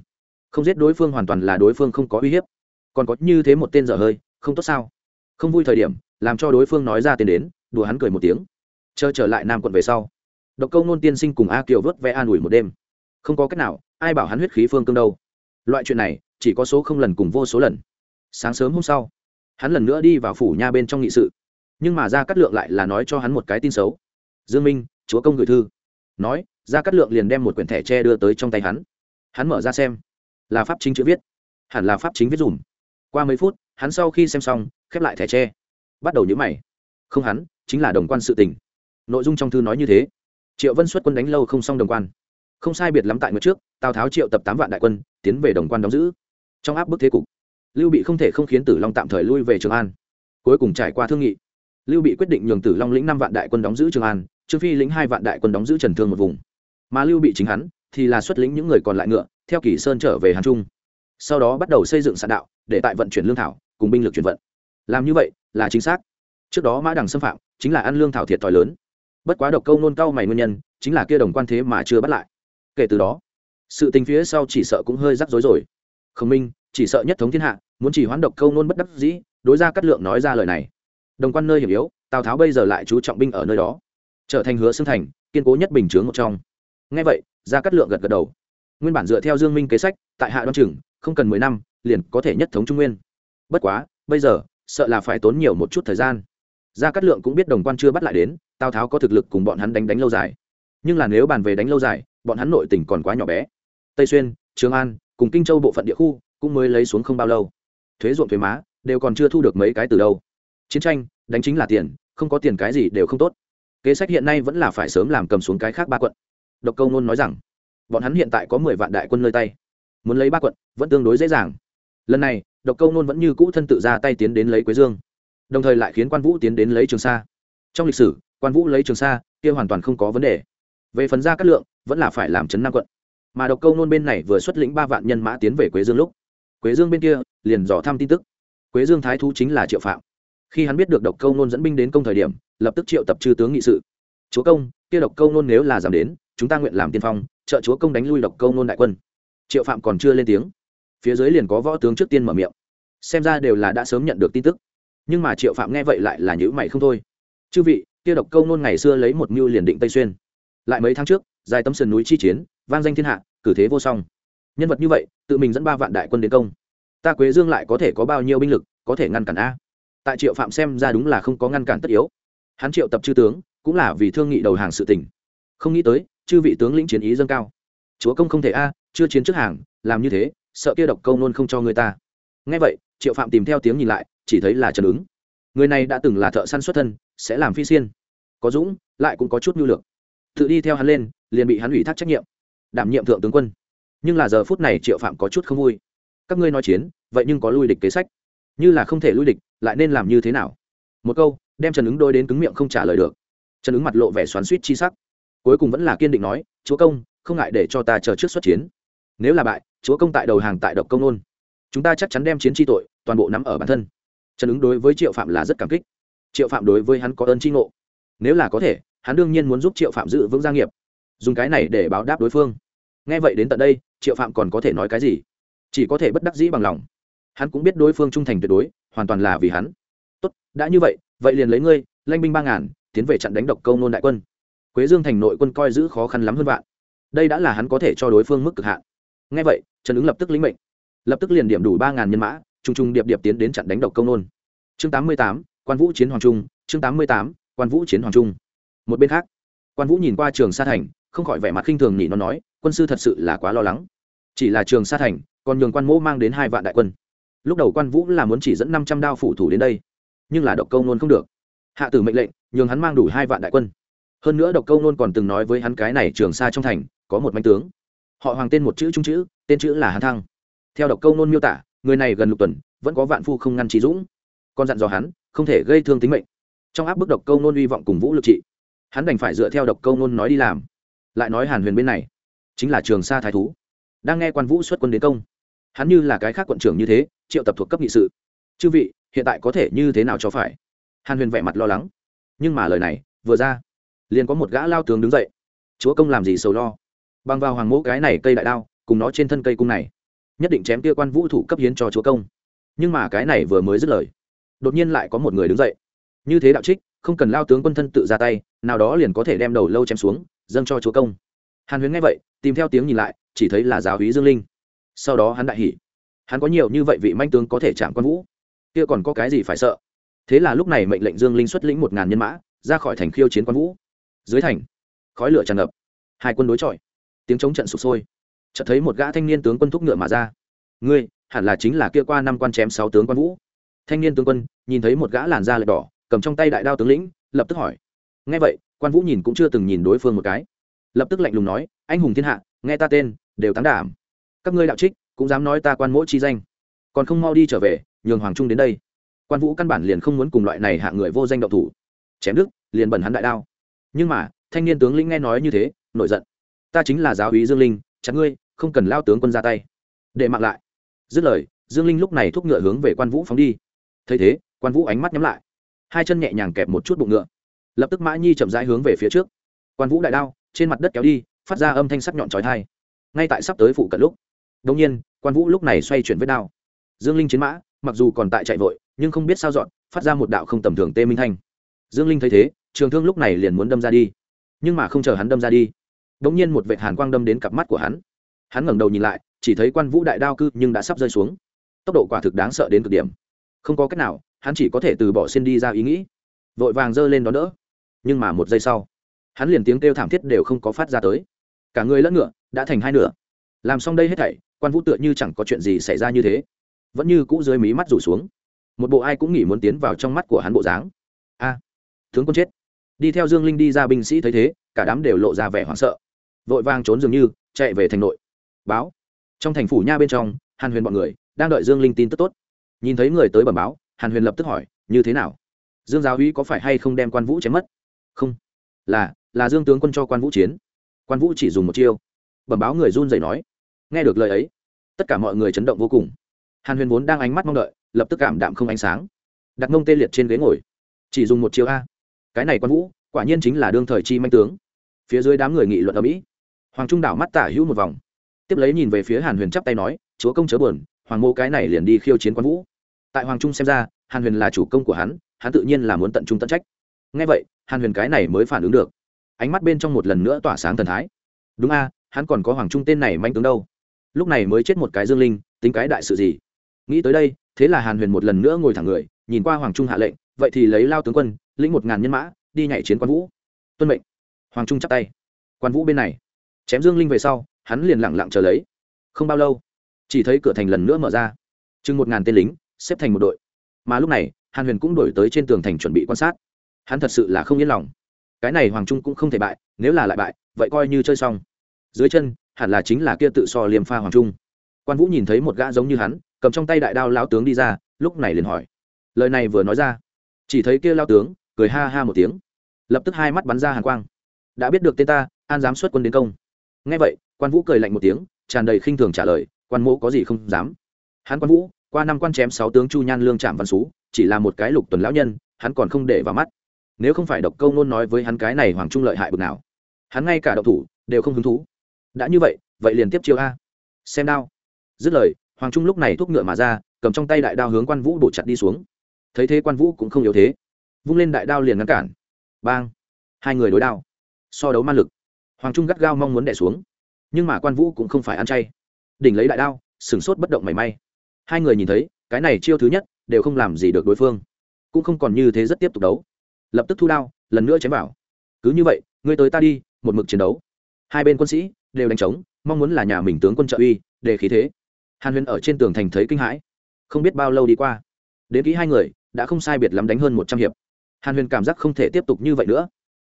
không giết đối phương hoàn toàn là đối phương không có uy hiếp. Còn có như thế một tên dở hơi, không tốt sao? Không vui thời điểm, làm cho đối phương nói ra tiền đến, đùa hắn cười một tiếng. Chờ trở lại nam quận về sau, độc câu nôn tiên sinh cùng a kiều vớt vẽ an ủi một đêm. Không có cách nào, ai bảo hắn huyết khí phương cương đâu. Loại chuyện này, chỉ có số không lần cùng vô số lần. Sáng sớm hôm sau, hắn lần nữa đi vào phủ nha bên trong nghị sự. Nhưng mà ra cắt lượng lại là nói cho hắn một cái tin xấu. Dương minh, chúa công gửi thư. Nói ra cắt lượng liền đem một quyển thẻ tre đưa tới trong tay hắn. Hắn mở ra xem là pháp chính chữ viết. Hẳn là pháp chính viết dùm. Qua mấy phút, hắn sau khi xem xong, khép lại thẻ tre. Bắt đầu nhữ mày. Không hắn, chính là đồng quan sự tình. Nội dung trong thư nói như thế. Triệu vân xuất quân đánh lâu không xong đồng quan. Không sai biệt lắm tại ngược trước, tào tháo triệu tập tám vạn đại quân, tiến về đồng quan đóng giữ. Trong áp bức thế cục, lưu bị không thể không khiến tử long tạm thời lui về trường an. Cuối cùng trải qua thương nghị, lưu bị quyết định nhường tử long lĩnh năm vạn đại quân đóng giữ trường an, trương phi lĩnh hai vạn đại quân đóng giữ trần thương một vùng. Mà lưu bị chính hắn, thì là xuất lĩnh những người còn lại ngựa theo kỳ sơn trở về hàn trung sau đó bắt đầu xây dựng sạn đạo để tại vận chuyển lương thảo cùng binh lực chuyển vận làm như vậy là chính xác trước đó mã đằng xâm phạm chính là ăn lương thảo thiệt thòi lớn bất quá độc câu nôn cao mày nguyên nhân chính là kia đồng quan thế mà chưa bắt lại kể từ đó sự tình phía sau chỉ sợ cũng hơi rắc rối rồi khổng minh chỉ sợ nhất thống thiên hạ muốn chỉ hoán độc câu nôn bất đắc dĩ đối ra cắt lượng nói ra lời này đồng quan nơi hiểm yếu tào tháo bây giờ lại chú trọng binh ở nơi đó trở thành hứa xương thành kiên cố nhất bình chướng một trong ngay vậy ra cắt lượng gật gật đầu nguyên bản dựa theo dương minh kế sách, tại hạ đoan chừng, không cần mười năm, liền có thể nhất thống trung nguyên. Bất quá, bây giờ, sợ là phải tốn nhiều một chút thời gian. Gia cát lượng cũng biết đồng quan chưa bắt lại đến, tào tháo có thực lực cùng bọn hắn đánh đánh lâu dài. Nhưng là nếu bàn về đánh lâu dài, bọn hắn nội tỉnh còn quá nhỏ bé. Tây xuyên, trường an, cùng kinh châu bộ phận địa khu, cũng mới lấy xuống không bao lâu. Thuế ruộng thuế má, đều còn chưa thu được mấy cái từ đâu. Chiến tranh, đánh chính là tiền, không có tiền cái gì đều không tốt. Kế sách hiện nay vẫn là phải sớm làm cầm xuống cái khác ba quận. Độc câu nôn nói rằng bọn hắn hiện tại có mười vạn đại quân nơi tay. Muốn lấy ba quận, vẫn tương đối dễ dàng. Lần này, độc câu nôn vẫn như cũ thân tự ra tay tiến đến lấy quế dương. Đồng thời lại khiến quan vũ tiến đến lấy trường sa. Trong lịch sử, quan vũ lấy trường sa, kia hoàn toàn không có vấn đề. Về phần ra cát lượng, vẫn là phải làm chấn nam quận. Mà độc câu nôn bên này vừa xuất lĩnh ba vạn nhân mã tiến về quế dương lúc. Quế dương bên kia, liền dò thăm tin tức. Quế dương thái thú chính là triệu phạm. Khi hắn biết được độc câu nôn dẫn binh đến công thời điểm, lập tức triệu tập chư tướng nghị sự. Chúa công, kia độc câu nôn nếu là giảm đến, chúng ta nguyện làm tiên phong trợ chúa công đánh lui độc câu nôn đại quân. Triệu phạm còn chưa lên tiếng, phía dưới liền có võ tướng trước tiên mở miệng. Xem ra đều là đã sớm nhận được tin tức. Nhưng mà triệu phạm nghe vậy lại là nhữ mày không thôi. Chư vị, kia độc câu nôn ngày xưa lấy một mưu liền định tây xuyên. Lại mấy tháng trước, dài tấm sườn núi chi chiến, vang danh thiên hạ, cử thế vô song. Nhân vật như vậy, tự mình dẫn ba vạn đại quân đến công. Ta quế dương lại có thể có bao nhiêu binh lực, có thể ngăn cản a? Tại triệu phạm xem ra đúng là không có ngăn cản tất yếu. Hắn triệu tập chư tướng, cũng là vì thương nghị đầu hàng sự tình. Không nghĩ tới chư vị tướng lĩnh chiến ý dâng cao. Chúa công không thể a, chưa chiến trước hàng, làm như thế, sợ kia độc câu nôn không cho người ta. Ngay vậy, triệu phạm tìm theo tiếng nhìn lại, chỉ thấy là trần ứng. Người này đã từng là thợ săn xuất thân, sẽ làm phi xiên. Có dũng, lại cũng có chút nhu lược tự đi theo hắn lên, liền bị hắn ủy thác trách nhiệm, đảm nhiệm thượng tướng quân. Nhưng là giờ phút này triệu phạm có chút không vui. Các ngươi nói chiến, vậy nhưng có lui địch kế sách. Như là không thể lui địch, lại nên làm như thế nào? Một câu, đem trần ứng đôi đến cứng miệng không trả lời được. Trần ứng mặt lộ vẻ xoắn suýt chi sắc cuối cùng vẫn là kiên định nói, chúa công, không ngại để cho ta chờ trước xuất chiến. Nếu là bại, chúa công tại đầu hàng tại độc công nôn chúng ta chắc chắn đem chiến tri tội toàn bộ nắm ở bản thân. Trần ứng đối với triệu phạm là rất cảm kích. Triệu phạm đối với hắn có ơn tri ngộ. Nếu là có thể, hắn đương nhiên muốn giúp triệu phạm giữ vững gia nghiệp. Dùng cái này để báo đáp đối phương. Nghe vậy đến tận đây, triệu phạm còn có thể nói cái gì? Chỉ có thể bất đắc dĩ bằng lòng. Hắn cũng biết đối phương trung thành tuyệt đối, hoàn toàn là vì hắn. Tốt, đã như vậy vậy liền lấy ngươi, lanh binh ba ngàn, tiến về chặn đánh độc câu nôn đại quân quế dương thành nội quân coi giữ khó khăn lắm hơn vạn. Đây đã là hắn có thể cho đối phương mức cực hạn. Ngay vậy, trần ứng lập tức lĩnh mệnh. Lập tức liền điểm đủ ba ngàn nhân mã t r ù n g t r n g điệp điệp tiến đến chặn đánh độc công nôn. Chương tám mươi tám, quan vũ chiến hoàng trung, chương tám mươi tám, quan vũ chiến hoàng trung. Một bên khác, quan vũ nhìn qua trường sa thành, không khỏi vẻ mặt khinh thường nhị nó nói, quân sư thật sự là quá lo lắng. Chỉ là trường sa thành, còn nhường quan mỗ mang đến hai vạn đại quân. Lúc đầu quan vũ là muốn chỉ dẫn năm trăm đao phủ thủ đến đây, nhưng là độc công nôn không được. Hạ tử mệnh lệnh, nhường hắn mang đủ hai vạn đại quân hơn nữa độc câu nôn còn từng nói với hắn cái này trường sa trong thành, có một manh tướng. Họ hoàng tên một chữ trung chữ, tên chữ là hàn thăng. Theo độc câu nôn miêu tả, người này gần lục tuần, vẫn có vạn phu không ngăn trí dũng. Còn dặn dò hắn, không thể gây thương tính mệnh. Trong áp bức độc câu nôn hy vọng cùng vũ lực trị, hắn đành phải dựa theo độc câu nôn nói đi làm. Lại nói hàn huyền bên này, chính là trường sa thái thú, đang nghe quan vũ xuất quân đến công. Hắn như là cái khác quận trưởng như thế, triệu tập thuộc cấp nghị sự. Chư vị, hiện tại có thể như thế nào cho phải? Hàn huyền vẻ mặt lo lắng. Nhưng mà lời này, vừa ra liền có một gã lao tướng đứng dậy. Chúa công làm gì sầu lo? Bằng vào hoàng mẫu cái này cây đại đao, cùng nó trên thân cây cung này, nhất định chém kia quan vũ thủ cấp hiến cho chúa công. Nhưng mà cái này vừa mới dứt lời, đột nhiên lại có một người đứng dậy. Như thế đạo trích, không cần lao tướng quân thân tự ra tay, nào đó liền có thể đem đầu lâu chém xuống, dâng cho chúa công. Hàn huyến nghe vậy, tìm theo tiếng nhìn lại, chỉ thấy là giáo hí dương linh. Sau đó hắn đại hỉ. Hắn có nhiều như vậy vị manh tướng có thể chạm quan vũ, kia còn có cái gì phải sợ? Thế là lúc này mệnh lệnh dương linh xuất lĩnh một ngàn nhân mã, ra khỏi thành khiêu chiến quan vũ dưới thành, khói lửa tràn ngập. Hai quân đối chọi, tiếng chống trận sụp sôi. Chợt thấy một gã thanh niên tướng quân thúc ngựa mà ra. Ngươi, hẳn là chính là kia qua năm quan chém sáu tướng quan vũ. Thanh niên tướng quân nhìn thấy một gã làn da lệch đỏ, cầm trong tay đại đao tướng lĩnh, lập tức hỏi. Nghe vậy, quan vũ nhìn cũng chưa từng nhìn đối phương một cái. Lập tức lạnh lùng nói, anh hùng thiên hạ, nghe ta tên, đều tán đảm. Các ngươi đạo trích, cũng dám nói ta quan mỗi chi danh. Còn không mau đi trở về, nhường hoàng trung đến đây. Quan vũ căn bản liền không muốn cùng loại này hạ người vô danh động thủ. Chém đức liền bẩn hắn đại đao nhưng mà, thanh niên tướng lĩnh nghe nói như thế, nổi giận. Ta chính là giáo úy dương linh, chặt ngươi, không cần lao tướng quân ra tay. Để mặc lại. Dứt lời, dương linh lúc này thúc ngựa hướng về quan vũ phóng đi. Thấy thế, quan vũ ánh mắt nhắm lại. Hai chân nhẹ nhàng kẹp một chút bụng ngựa. Lập tức mã nhi chậm rãi hướng về phía trước. Quan vũ đại đao, trên mặt đất kéo đi, phát ra âm thanh sắc nhọn trói thai ngay tại sắp tới phụ cận lúc đông nhiên, quan vũ lúc này xoay chuyển vết đao. Dương linh chiến mã, mặc dù còn tại chạy vội, nhưng không biết sao dọn, phát ra một đạo không tầm thường tê minh thanh. Dương linh thấy thế trường thương lúc này liền muốn đâm ra đi. Nhưng mà không chờ hắn đâm ra đi đ ỗ n g nhiên một vệ hàn quang đâm đến cặp mắt của hắn. Hắn ngẩng đầu nhìn lại, chỉ thấy quan vũ đại đao cư nhưng đã sắp rơi xuống. Tốc độ quả thực đáng sợ đến cực điểm. Không có cách nào, hắn chỉ có thể từ bỏ xin đi ra ý nghĩ. Vội vàng giơ lên đón đỡ. Nhưng mà một giây sau, hắn liền tiếng kêu thảm thiết đều không có phát ra tới. Cả người lẫn ngựa đã thành hai nửa. Làm xong đây hết thảy, quan vũ tựa như chẳng có chuyện gì xảy ra như thế. Vẫn như cũ dưới mí mắt rủ xuống. Một bộ ai cũng nghĩ muốn tiến vào trong mắt của hắn bộ dáng. A, tướng quân chết đi theo dương linh đi ra binh sĩ thấy thế, cả đám đều lộ ra vẻ hoảng sợ. Vội vang trốn dường như, chạy về thành nội. Báo. Trong thành phủ nha bên trong, hàn huyền b ọ n người đang đợi dương linh tin tức tốt. Nhìn thấy người tới bẩm báo, hàn huyền lập tức hỏi, như thế nào? Dương giáo uy có phải hay không đem quan vũ chém mất? Không. Là là dương tướng quân cho quan vũ chiến. Quan vũ chỉ dùng một chiêu. Bẩm báo người run rẩy nói. Nghe được lời ấy, tất cả mọi người chấn động vô cùng. Hàn huyền vốn đang ánh mắt mong đợi, lập tức cảm đạm không ánh sáng. Đặt mông tê liệt trên ghế ngồi. Chỉ dùng một chiêu a cái này quan vũ, quả nhiên chính là đương thời chi manh tướng. Phía dưới đám người nghị luận ở mỹ, hoàng trung đảo mắt tả hữu một vòng. Tiếp lấy nhìn về phía hàn huyền chắp tay nói, chúa công chớ buồn, hoàng mô cái này liền đi khiêu chiến quan vũ. Tại hoàng trung xem ra, hàn huyền là chủ công của hắn hắn tự nhiên là muốn tận trung tận trách. Ngay vậy, hàn huyền cái này mới phản ứng được. Ánh mắt bên trong một lần nữa tỏa sáng thần thái. Đúng a, hắn còn có hoàng trung tên này manh tướng đâu. Lúc này mới chết một cái dương linh, tính cái đại sự gì? Nghĩ tới đây, thế là hàn huyền một lần nữa ngồi thẳng người, nhìn qua hoàng trung hạ lệnh, vậy thì lấy lao tướng quân lĩnh một ngàn nhân mã, đi nhảy chiến quan vũ. Tuân mệnh. Hoàng trung chắp tay. Quan vũ bên này. Chém dương linh về sau, hắn liền lẳng lặng chờ lấy. Không bao lâu, chỉ thấy cửa thành lần nữa mở ra. Chừng một ngàn tên lính, xếp thành một đội. Mà lúc này, hàn huyền cũng đổi tới trên tường thành chuẩn bị quan sát. Hắn thật sự là không yên lòng. Cái này hoàng trung cũng không thể bại, nếu là lại bại, vậy coi như chơi xong. Dưới chân, hẳn là chính là kia tự so liềm pha hoàng trung. Quan vũ nhìn thấy một gã giống như hắn, cầm trong tay đại đao lao tướng đi ra, lúc này liền hỏi. Lời này vừa nói ra, chỉ thấy kia lao tướng cười ha ha một tiếng. Lập tức hai mắt bắn ra hàn quang. Đã biết được tên ta, an dám xuất quân đến công. Ngay vậy, quan vũ cười lạnh một tiếng, tràn đầy khinh thường trả lời, quan mỗ có gì không dám. Hắn quan vũ, qua năm quan chém sáu tướng chu nhan lương trạm văn xú, chỉ là một cái lục tuần lão nhân, hắn còn không để vào mắt. Nếu không phải độc câu nôn nói với hắn cái này hoàng trung lợi hại bực nào, hắn ngay cả độc thủ đều không hứng thú. Đã như vậy vậy liền tiếp chiêu a. Xem đao. Dứt lời, hoàng trung lúc này thúc ngựa mà ra, cầm trong tay đại đao hướng quan vũ bổ chặt đi xuống. Thấy thế quan vũ cũng không yếu thế vung lên đại đao liền ngăn cản. Bang! Hai người đối đao. So đấu man lực. Hoàng trung gắt gao mong muốn đẻ xuống. Nhưng mà quan vũ cũng không phải ăn chay. Đỉnh lấy đại đao, sửng sốt bất động mảy may. Hai người nhìn thấy, cái này chiêu thứ nhất, đều không làm gì được đối phương. Cũng không còn như thế rất tiếp tục đấu. Lập tức thu đao, lần nữa chém vào. Cứ như vậy, ngươi tới ta đi, một mực chiến đấu. Hai bên quân sĩ, đều đánh trống, mong muốn là nhà mình tướng quân trợ uy, để khí thế. Hàn huyền ở trên tường thành thấy kinh hãi. Không biết bao lâu đi qua. Đến kỹ hai người, đã không sai biệt lắm đánh hơn một trăm hiệp hàn huyền cảm giác không thể tiếp tục như vậy nữa.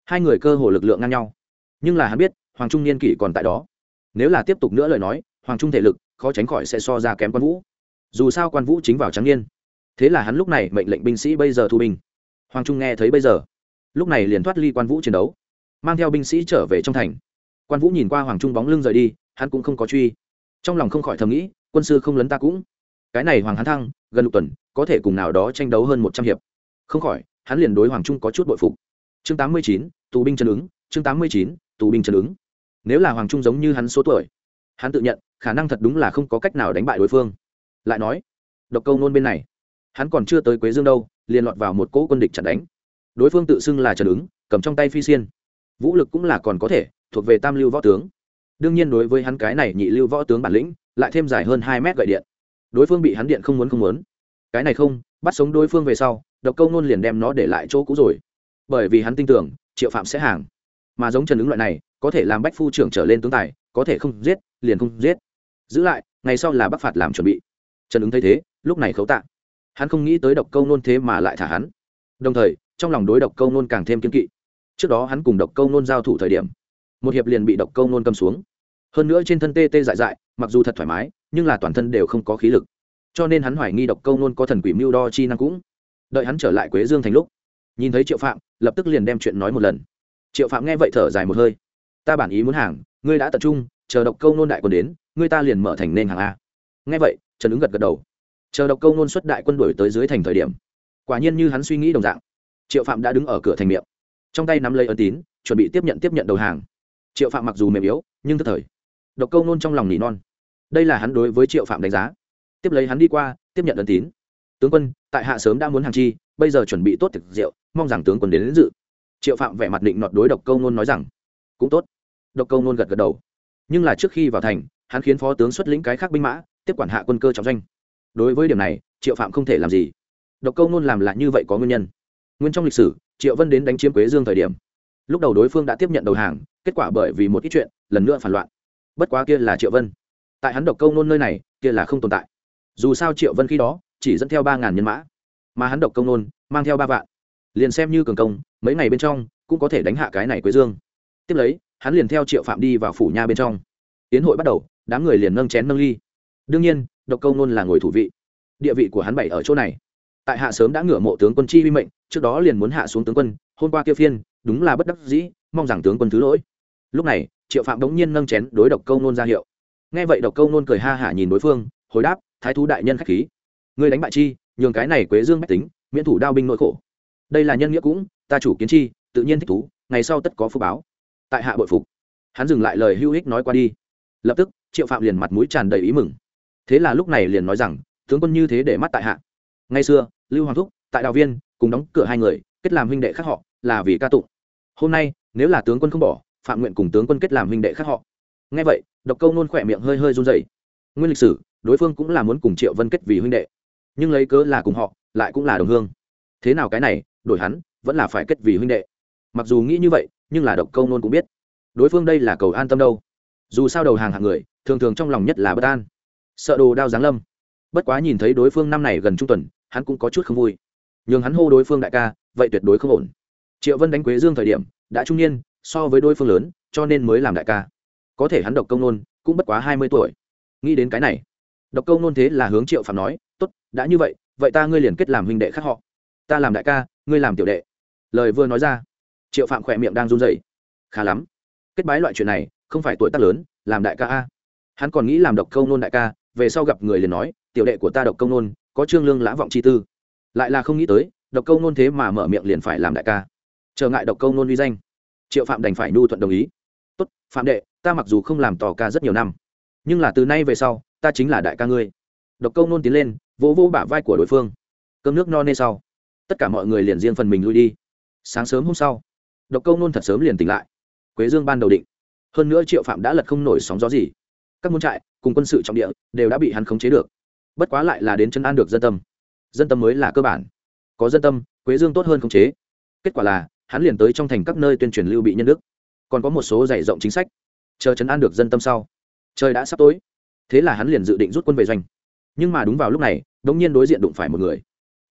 Hai người cơ hồ lực lượng ngang nhau. Nhưng là hắn biết, hoàng trung niên kỷ còn tại đó. Nếu là tiếp tục nữa lời nói, hoàng trung thể lực, khó tránh khỏi sẽ so ra kém quan vũ. Dù sao quan vũ chính vào trắng niên. Thế là hắn lúc này mệnh lệnh binh sĩ bây giờ thu binh. Hoàng trung nghe thấy bây giờ. Lúc này liền thoát ly quan vũ chiến đấu. Mang theo binh sĩ trở về trong thành. Quan vũ nhìn qua hoàng trung bóng lưng rời đi, hắn cũng không có truy. Trong lòng không khỏi thầm nghĩ, quân sư không lấn ta cũng. Cái này hoàng hắn thăng, gần lục tuần, có thể cùng nào đó tranh đấu hơn một trăm hiệp. Không khỏi hắn liền đối hoàng trung có chút bội phục. Chương tám mươi chín, tù binh chân ứng, chương tám mươi chín, tù binh chân ứng. Nếu là hoàng trung giống như hắn số tuổi, hắn tự nhận, khả năng thật đúng là không có cách nào đánh bại đối phương. Lại nói, độc câu nôn bên này, hắn còn chưa tới quế dương đâu, liền lọt vào một cỗ quân địch chặn đánh. Đối phương tự xưng là trần ứng, cầm trong tay phi xiên. Vũ lực cũng là còn có thể, thuộc về tam lưu võ tướng. Đương nhiên đối với hắn cái này nhị lưu võ tướng bản lĩnh, lại thêm dài hơn hai mét gậy điện. Đối phương bị hắn điện không muốn không muốn. Cái này không, bắt sống đối phương về sau độc câu nôn liền đem nó để lại chỗ cũ rồi. Bởi vì hắn tin tưởng, triệu phạm sẽ hàng. Mà giống trần ứng loại này, có thể làm bách phu trưởng trở lên tướng tài, có thể không giết, liền không giết. Giữ lại, ngày sau là bắc phạt làm chuẩn bị. Trần ứng thấy thế, lúc này khấu tạ. Hắn không nghĩ tới độc câu nôn thế mà lại thả hắn. Đồng thời, trong lòng đối độc câu nôn càng thêm kiên kỵ. Trước đó hắn cùng độc câu nôn giao thủ thời điểm, một hiệp liền bị độc câu nôn cầm xuống. Hơn nữa trên thân tê tê dại dại, mặc dù thật thoải mái, nhưng là toàn thân đều không có khí lực. Cho nên hắn hoài nghi độc câu nôn có thần quỷ mưu đo chi năng cũng đợi hắn trở lại quế dương thành lúc, nhìn thấy triệu phạm, lập tức liền đem chuyện nói một lần. Triệu phạm nghe vậy thở dài một hơi. Ta bản ý muốn hàng, ngươi đã tập trung, chờ độc câu nôn đại quân đến, ngươi ta liền mở thành nên hàng a. Nghe vậy, trần ứng gật gật đầu. Chờ độc câu nôn xuất đại quân đổi tới dưới thành thời điểm, quả nhiên như hắn suy nghĩ đồng dạng, triệu phạm đã đứng ở cửa thành miệng. Trong tay nắm lấy ân tín, chuẩn bị tiếp nhận tiếp nhận đầu hàng. Triệu phạm mặc dù mềm yếu, nhưng tức thời. Độc câu nôn trong lòng nỉ non. Đây là hắn đối với triệu phạm đánh giá. Tiếp lấy hắn đi qua, tiếp nhận ân tín tướng quân tại hạ sớm đã muốn hàng chi bây giờ chuẩn bị tốt thực rượu mong rằng tướng quân đến, đến dự. Triệu phạm vẻ mặt định nọt đối độc câu nôn nói rằng cũng tốt. Độc câu nôn gật gật đầu. Nhưng là trước khi vào thành hắn khiến phó tướng xuất lĩnh cái khác binh mã tiếp quản hạ quân cơ trọng doanh. Đối với điểm này triệu phạm không thể làm gì. Độc câu nôn làm lại như vậy có nguyên nhân. Nguyên trong lịch sử triệu vân đến đánh chiếm quế dương thời điểm. Lúc đầu đối phương đã tiếp nhận đầu hàng kết quả bởi vì một ít chuyện lần nữa phản loạn. Bất quá kia là triệu vân. Tại hắn độc câu nôn nơi này kia là không tồn tại. Dù sao triệu vân khi đó chỉ dẫn theo ba ngàn nhân mã. Mà hắn độc công nôn, mang theo ba vạn. Liền xem như cường công, mấy ngày bên trong, cũng có thể đánh hạ cái này quế dương. Tiếp lấy, hắn liền theo triệu phạm đi vào phủ nha bên trong. Tiến hội bắt đầu, đám người liền nâng chén nâng ly. Đương nhiên, độc Công nôn là ngồi thủ vị. Địa vị của hắn bảy ở chỗ này. Tại hạ sớm đã ngửa mộ tướng quân chi huy mệnh, trước đó liền muốn hạ xuống tướng quân, hôm qua kia phiên, đúng là bất đắc dĩ, mong rằng tướng quân thứ lỗi. Lúc này, triệu phạm đống nhiên nâng chén đối độc câu nôn ra hiệu. Nghe vậy độc câu nôn cười ha hả nhìn đối phương, hồi đáp, thái thú đại nhân khách khí người đánh bại chi, nhường cái này quế dương mách tính, miễn thủ đao binh nội khổ. Đây là nhân nghĩa cũng, ta chủ kiến chi, tự nhiên thích thú, ngày sau tất có phúc báo. Tại hạ bội phục. Hắn dừng lại lời hữu ích nói qua đi. Lập tức, triệu phạm liền mặt mũi tràn đầy ý mừng. Thế là lúc này liền nói rằng, tướng quân như thế để mắt tại hạ. Ngày xưa, lưu hoàng thúc, tại đào viên, cùng đóng cửa hai người, kết làm huynh đệ khác họ, là vì ca tụng. Hôm nay, nếu là tướng quân không bỏ, phạm nguyện cùng tướng quân kết làm huynh đệ khác họ. Nghe vậy, độc câu nôn khỏe miệng hơi hơi run dày nguyên lịch sử, đối phương cũng là muốn cùng triệu vân kết vì huynh đệ nhưng lấy cớ là cùng họ, lại cũng là đồng hương. Thế nào cái này, đổi hắn, vẫn là phải kết vì huynh đệ. Mặc dù nghĩ như vậy, nhưng là độc câu nôn cũng biết. Đối phương đây là cầu an tâm đâu. Dù sao đầu hàng hạng người, thường thường trong lòng nhất là bất an. Sợ đồ đao giáng lâm. Bất quá nhìn thấy đối phương năm này gần trung tuần, hắn cũng có chút không vui. Nhường hắn hô đối phương đại ca, vậy tuyệt đối không ổn. Triệu vân đánh quế dương thời điểm, đã trung niên, so với đối phương lớn, cho nên mới làm đại ca. Có thể hắn độc công nôn, cũng bất quá hai mươi tuổi. Nghĩ đến cái này, độc công nôn thế là hướng triệu phạm nói tốt, đã như vậy vậy ta ngươi liền kết làm huynh đệ khác họ. Ta làm đại ca, ngươi làm tiểu đệ. Lời vừa nói ra, triệu phạm khỏe miệng đang run rẩy. Khá lắm. Kết bái loại chuyện này, không phải tuổi tác lớn, làm đại ca a. Hắn còn nghĩ làm độc công nôn đại ca, về sau gặp người liền nói, tiểu đệ của ta độc công nôn, có trương lương lã vọng chi tư. Lại là không nghĩ tới, độc công nôn thế mà mở miệng liền phải làm đại ca. Trở ngại độc công nôn uy danh, triệu phạm đành phải nhu thuận đồng ý. Tốt, phạm đệ, ta mặc dù không làm tò ca rất nhiều năm, nhưng là từ nay về sau, ta chính là đại ca ngươi. Độc công nôn tiến lên vỗ vỗ bả vai của đối phương. Cơm nước no nê sau. Tất cả mọi người liền riêng phần mình lui đi. Sáng sớm hôm sau, độc công nôn thật sớm liền tỉnh lại. Quế dương ban đầu định, hơn nữa triệu phạm đã lật không nổi sóng gió gì. Các môn trại cùng quân sự trọng địa đều đã bị hắn khống chế được. Bất quá lại là đến chân an được dân tâm. Dân tâm mới là cơ bản. Có dân tâm, quế dương tốt hơn khống chế. Kết quả là, hắn liền tới trong thành các nơi tuyên truyền lưu bị nhân đức. Còn có một số dày rộng chính sách. Chờ chấn an được dân tâm sau. Trời đã sắp tối. Thế là hắn liền dự định rút quân về doanh nhưng mà đúng vào lúc này, đống nhiên đối diện đụng phải một người.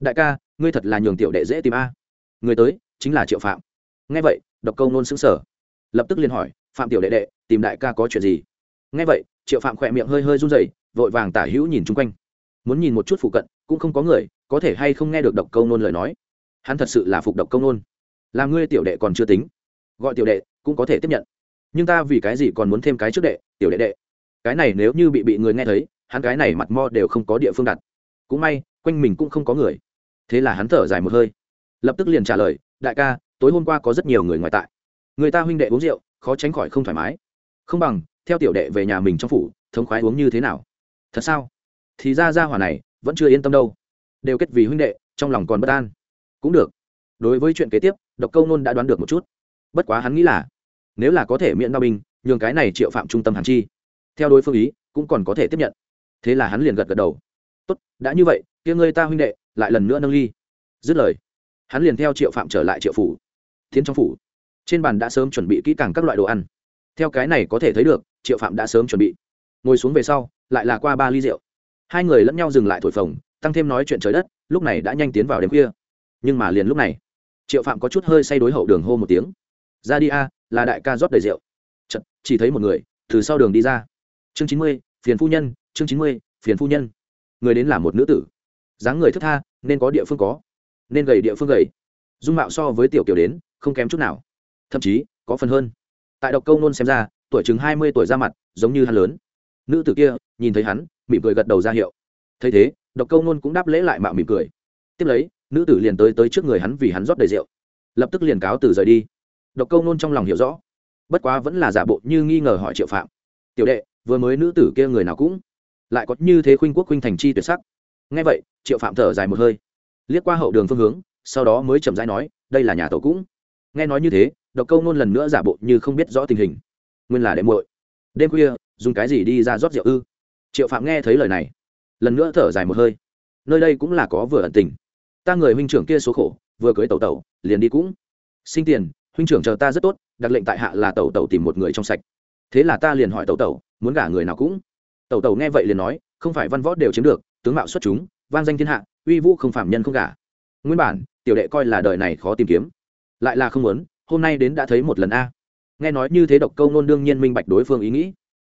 Đại ca, ngươi thật là nhường tiểu đệ dễ tìm a. Người tới, chính là triệu phạm. Nghe vậy, độc câu nôn xứng sở lập tức liền hỏi, phạm tiểu đệ đệ, tìm đại ca có chuyện gì? Nghe vậy, triệu phạm khỏe miệng hơi hơi run rẩy, vội vàng tả hữu nhìn chung quanh. Muốn nhìn một chút phụ cận, cũng không có người, có thể hay không nghe được độc câu nôn lời nói. Hắn thật sự là phục độc câu nôn. Làm ngươi tiểu đệ còn chưa tính. Gọi tiểu đệ, cũng có thể tiếp nhận. Nhưng ta vì cái gì còn muốn thêm cái trước đệ, tiểu đệ đệ? Cái này nếu như bị bị người nghe thấy hắn cái này mặt mo đều không có địa phương đặt. Cũng may, quanh mình cũng không có người. Thế là hắn thở dài một hơi. Lập tức liền trả lời, đại ca, tối hôm qua có rất nhiều người ngoài tại. Người ta huynh đệ uống rượu, khó tránh khỏi không thoải mái. Không bằng, theo tiểu đệ về nhà mình trong phủ, thống khoái uống như thế nào? Thật sao? Thì ra ra hỏa này, vẫn chưa yên tâm đâu. Đều kết vì huynh đệ, trong lòng còn bất an. Cũng được. Đối với chuyện kế tiếp, độc câu nôn đã đoán được một chút. Bất quá hắn nghĩ là, nếu là có thể miễn đao binh, nhường cái này triệu phạm trung tâm hàn chi. Theo đối phương ý, cũng còn có thể tiếp nhận thế là hắn liền gật gật đầu. Tốt đã như vậy kia ngươi ta huynh đệ lại lần nữa nâng ly. Dứt lời hắn liền theo triệu phạm trở lại triệu phủ tiến trong phủ. Trên bàn đã sớm chuẩn bị kỹ càng các loại đồ ăn. Theo cái này có thể thấy được triệu phạm đã sớm chuẩn bị. Ngồi xuống về sau lại là qua ba ly rượu. Hai người lẫn nhau dừng lại thổi phồng tăng thêm nói chuyện trời đất lúc này đã nhanh tiến vào đêm khuya. Nhưng mà liền lúc này triệu phạm có chút hơi say đối hậu đường hô một tiếng. Ra đi a là đại ca rót đầy rượu. Chật, chỉ thấy một người từ sau đường đi ra. Chương chín mươi phiền phu nhân chương chín mươi, phiền phu nhân. Người đến là một nữ tử. Dáng người thức tha, nên có địa phương có. Nên gầy địa phương gầy. Dung mạo so với tiểu kiểu đến, không kém chút nào. Thậm chí, có phần hơn. Tại độc câu nôn xem ra, tuổi chừng hai mươi tuổi ra mặt, giống như hắn lớn. Nữ tử kia, nhìn thấy hắn, mỉm cười gật đầu ra hiệu. Thấy thế, độc câu nôn cũng đáp lễ lại mạo mỉm cười. Tiếp lấy, nữ tử liền tới tới trước người hắn vì hắn rót đầy rượu. Lập tức liền cáo từ rời đi. Độc câu nôn trong lòng hiểu rõ. Bất quá vẫn là giả bộ như nghi ngờ hỏi triệu phạm. Tiểu đệ, vừa mới nữ tử kia người nào cũng lại có như thế khuynh quốc khuynh thành chi tuyệt sắc. Nghe vậy, triệu phạm thở dài một hơi. Liếc qua hậu đường phương hướng, sau đó mới chậm rãi nói, đây là nhà tổ cũng. Nghe nói như thế, độc câu nôn lần nữa giả bộ như không biết rõ tình hình. Nguyên là để muội. Đêm khuya, dùng cái gì đi ra rót rượu ư? Triệu phạm nghe thấy lời này, lần nữa thở dài một hơi. Nơi đây cũng là có vừa ẩn tình. Ta người huynh trưởng kia số khổ, vừa cưới tẩu tẩu, liền đi cũng. Sinh tiền, huynh trưởng chờ ta rất tốt đặt lệnh tại hạ là tẩu tẩu tìm một người trong sạch. Thế là ta liền hỏi tẩu tẩu, muốn gả người nào cũng tẩu tẩu nghe vậy liền nói, không phải văn võ đều chiếm được, tướng mạo xuất chúng van danh thiên hạ, uy vũ không phạm nhân không cả. nguyên bản, tiểu đệ coi là đời này khó tìm kiếm. Lại là không muốn, hôm nay đến đã thấy một lần a. Nghe nói như thế độc câu nôn đương nhiên minh bạch đối phương ý nghĩ.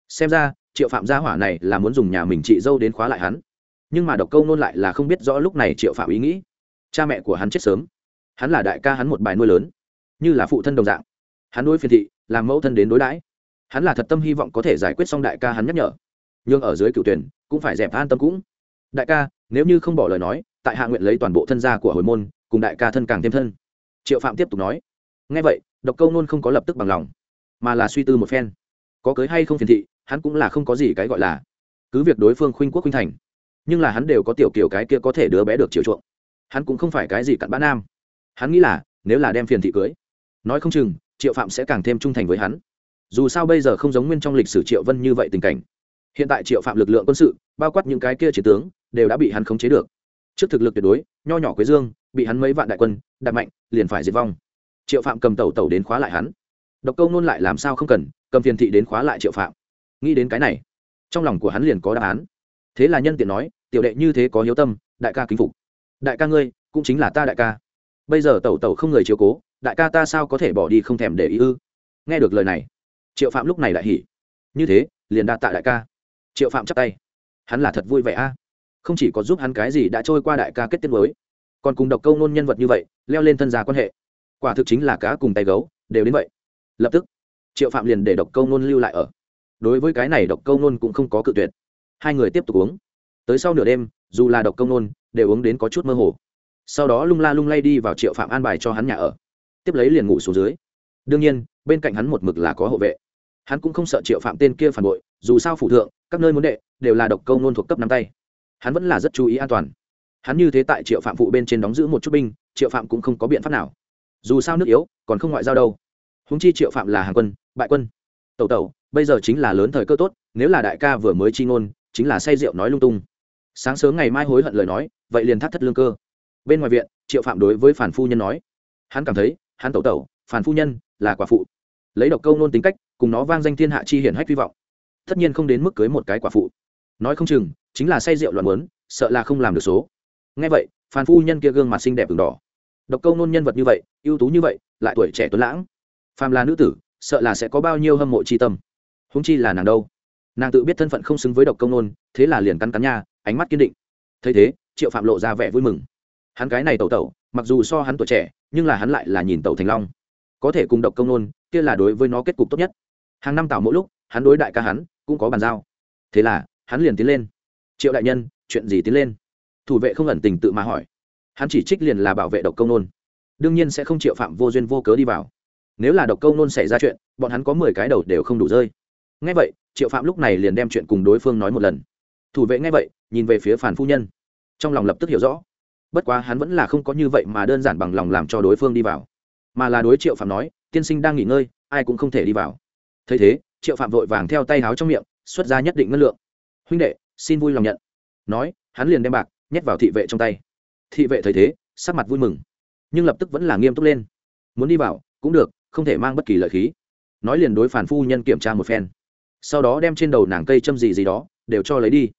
Xem ra, triệu phạm gia hỏa này là muốn dùng nhà mình chị dâu đến khóa lại hắn. Nhưng mà độc câu nôn lại là không biết rõ lúc này triệu phạm ý nghĩ. Cha mẹ của hắn chết sớm. Hắn là đại ca hắn một bài nuôi lớn. Như là phụ thân đồng dạng. Hắn đối phiền thị, làm mẫu thân đến đối đãi. Hắn là thật tâm hy vọng có thể giải quyết xong đại ca hắn nhắc nhở nhưng ở dưới cựu tuyển cũng phải dẹp an tâm cũng. Đại ca, nếu như không bỏ lời nói, tại hạ nguyện lấy toàn bộ thân gia của hồi môn, cùng đại ca thân càng thêm thân. Triệu phạm tiếp tục nói. Ngay vậy, độc câu nôn không có lập tức bằng lòng, mà là suy tư một phen. Có cưới hay không phiền thị, hắn cũng là không có gì cái gọi là. Cứ việc đối phương khuynh quốc khuynh thành, nhưng là hắn đều có tiểu kiểu cái kia có thể đứa bé được chiều chuộng. Hắn cũng không phải cái gì cặn bã nam. Hắn nghĩ là, nếu là đem phiền thị cưới, nói không chừng, triệu phạm sẽ càng thêm trung thành với hắn. Dù sao bây giờ không giống nguyên trong lịch sử triệu vân như vậy tình cảnh hiện tại triệu phạm lực lượng quân sự, bao quát những cái kia chiến tướng, đều đã bị hắn khống chế được. Trước thực lực tuyệt đối, nho nhỏ quế dương, bị hắn mấy vạn đại quân, đạp mạnh, liền phải diệt vong. Triệu phạm cầm tẩu tẩu đến khóa lại hắn. Độc câu nôn lại làm sao không cần, cầm phiền thị đến khóa lại triệu phạm. Nghĩ đến cái này, trong lòng của hắn liền có đáp án. Thế là nhân tiện nói, tiểu đệ như thế có hiếu tâm, đại ca kính phục. Đại ca ngươi, cũng chính là ta đại ca. Bây giờ tẩu tẩu không người chiếu cố, đại ca ta sao có thể bỏ đi không thèm để ý ư? Nghe được lời này, triệu phạm lúc này đại hỉ. Như thế, liền đa tạ đại ca triệu phạm chắp tay. Hắn là thật vui vẻ a. Không chỉ có giúp hắn cái gì đã trôi qua đại ca kết tiết mới, còn cùng độc câu nôn nhân vật như vậy, leo lên thân gia quan hệ. Quả thực chính là cá cùng tay gấu, đều đến vậy. Lập tức, triệu phạm liền để độc câu nôn lưu lại ở. Đối với cái này độc câu nôn cũng không có cự tuyệt. Hai người tiếp tục uống. Tới sau nửa đêm, dù là độc câu nôn, đều uống đến có chút mơ hồ. Sau đó lung la lung lay đi vào triệu phạm an bài cho hắn nhà ở. Tiếp lấy liền ngủ xuống dưới. Đương nhiên, bên cạnh hắn một mực là có hộ vệ hắn cũng không sợ triệu phạm tên kia phản bội, dù sao phủ thượng, các nơi muốn đệ, đều là độc câu nôn thuộc cấp năm tay. Hắn vẫn là rất chú ý an toàn. Hắn như thế tại triệu phạm phụ bên trên đóng giữ một chút binh, triệu phạm cũng không có biện pháp nào. Dù sao nước yếu, còn không ngoại giao đâu. Húng chi triệu phạm là hàng quân, bại quân. Tẩu tẩu, bây giờ chính là lớn thời cơ tốt, nếu là đại ca vừa mới chi ngôn, chính là say rượu nói lung tung. Sáng sớm ngày mai hối hận lời nói, vậy liền thắt thất lương cơ. Bên ngoài viện, triệu phạm đối với phản phu nhân nói. Hắn cảm thấy, hắn tẩu tẩu, phản phu nhân là quả phụ lấy độc câu nôn tính cách, cùng nó vang danh thiên hạ chi hiển hách hy vọng. Tất nhiên không đến mức cưới một cái quả phụ. Nói không chừng, chính là say rượu loạn muốn sợ là không làm được số. Ngay vậy, phan phu nhân kia gương mặt xinh đẹp v đỏ. Độc câu nôn nhân vật như vậy, ưu tú như vậy, lại tuổi trẻ tuấn lãng. Phàm là nữ tử, sợ là sẽ có bao nhiêu hâm mộ c tâm. Húng chi là nàng đâu? Nàng tự biết thân phận không xứng với độc công nôn, thế là liền cắn cắn nha, ánh mắt kiên định. Thấy thế, triệu phạm lộ ra vẻ vui mừng. Hắn cái này tẩu tẩu, mặc dù so hắn tuổi trẻ, nhưng là hắn lại là nhìn tẩu thành long. Có thể cùng độc công nôn kia là đối với nó kết cục tốt nhất. Hàng năm tạo mỗi lúc, hắn đối đại ca hắn cũng có bàn giao. Thế là, hắn liền tiến lên. Triệu đại nhân, chuyện gì tiến lên? Thủ vệ không ẩn tình tự mà hỏi. Hắn chỉ trích liền là bảo vệ độc công nôn. Đương nhiên sẽ không triệu phạm vô duyên vô cớ đi vào. Nếu là độc công nôn xảy ra chuyện, bọn hắn có mười cái đầu đều không đủ rơi. Ngay vậy, triệu phạm lúc này liền đem chuyện cùng đối phương nói một lần. Thủ vệ ngay vậy, nhìn về phía phản phu nhân. Trong lòng lập tức hiểu rõ. Bất quá hắn vẫn là không có như vậy mà đơn giản bằng lòng làm cho đối phương đi vào mà là đối triệu phạm nói, tiên sinh đang nghỉ ngơi, ai cũng không thể đi vào. Thấy thế, triệu phạm vội vàng theo tay háo trong miệng, xuất ra nhất định ngân lượng. Huynh đệ, xin vui lòng nhận. Nói, hắn liền đem bạc nhét vào thị vệ trong tay. Thị vệ thấy thế, sắc mặt vui mừng, nhưng lập tức vẫn là nghiêm túc lên. Muốn đi vào, cũng được, không thể mang bất kỳ lợi khí. Nói liền đối phản phu nhân kiểm tra một phen. Sau đó đem trên đầu nàng cây châm gì gì đó, đều cho lấy đi.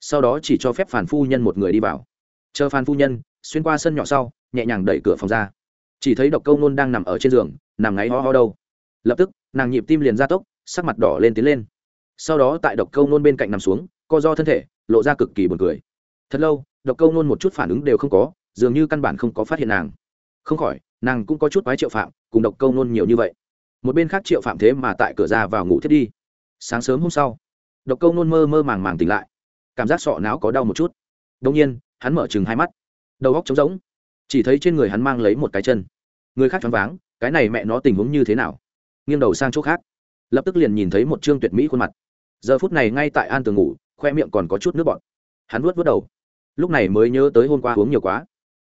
Sau đó chỉ cho phép phản phu nhân một người đi vào. Chờ phản phu nhân, xuyên qua sân nhỏ sau, nhẹ nhàng đẩy cửa phòng ra chỉ thấy độc câu nôn đang nằm ở trên giường, nằm ngáy ho ho đâu. Lập tức, nàng nhịp tim liền ra tốc, sắc mặt đỏ lên tiến lên. Sau đó tại độc câu nôn bên cạnh nằm xuống, co do thân thể, lộ ra cực kỳ buồn cười. Thật lâu, độc câu nôn một chút phản ứng đều không có, dường như căn bản không có phát hiện nàng. Không khỏi, nàng cũng có chút quái triệu phạm, cùng độc câu nôn nhiều như vậy. Một bên khác triệu phạm thế mà tại cửa ra vào ngủ thiết đi. Sáng sớm hôm sau, độc câu nôn mơ mơ màng màng tỉnh lại. Cảm giác sọ não có đau một chút. Đông nhiên, hắn mở chừng hai mắt. Đầu góc trống rỗng chỉ thấy trên người hắn mang lấy một cái chân. Người khác choáng váng, cái này mẹ nó tình huống như thế nào? Nghiêng đầu sang chỗ khác. Lập tức liền nhìn thấy một trương tuyệt mỹ khuôn mặt. Giờ phút này ngay tại an tường ngủ, khoe miệng còn có chút nước bọt. Hắn vuốt vớt đầu. Lúc này mới nhớ tới hôm qua uống nhiều quá.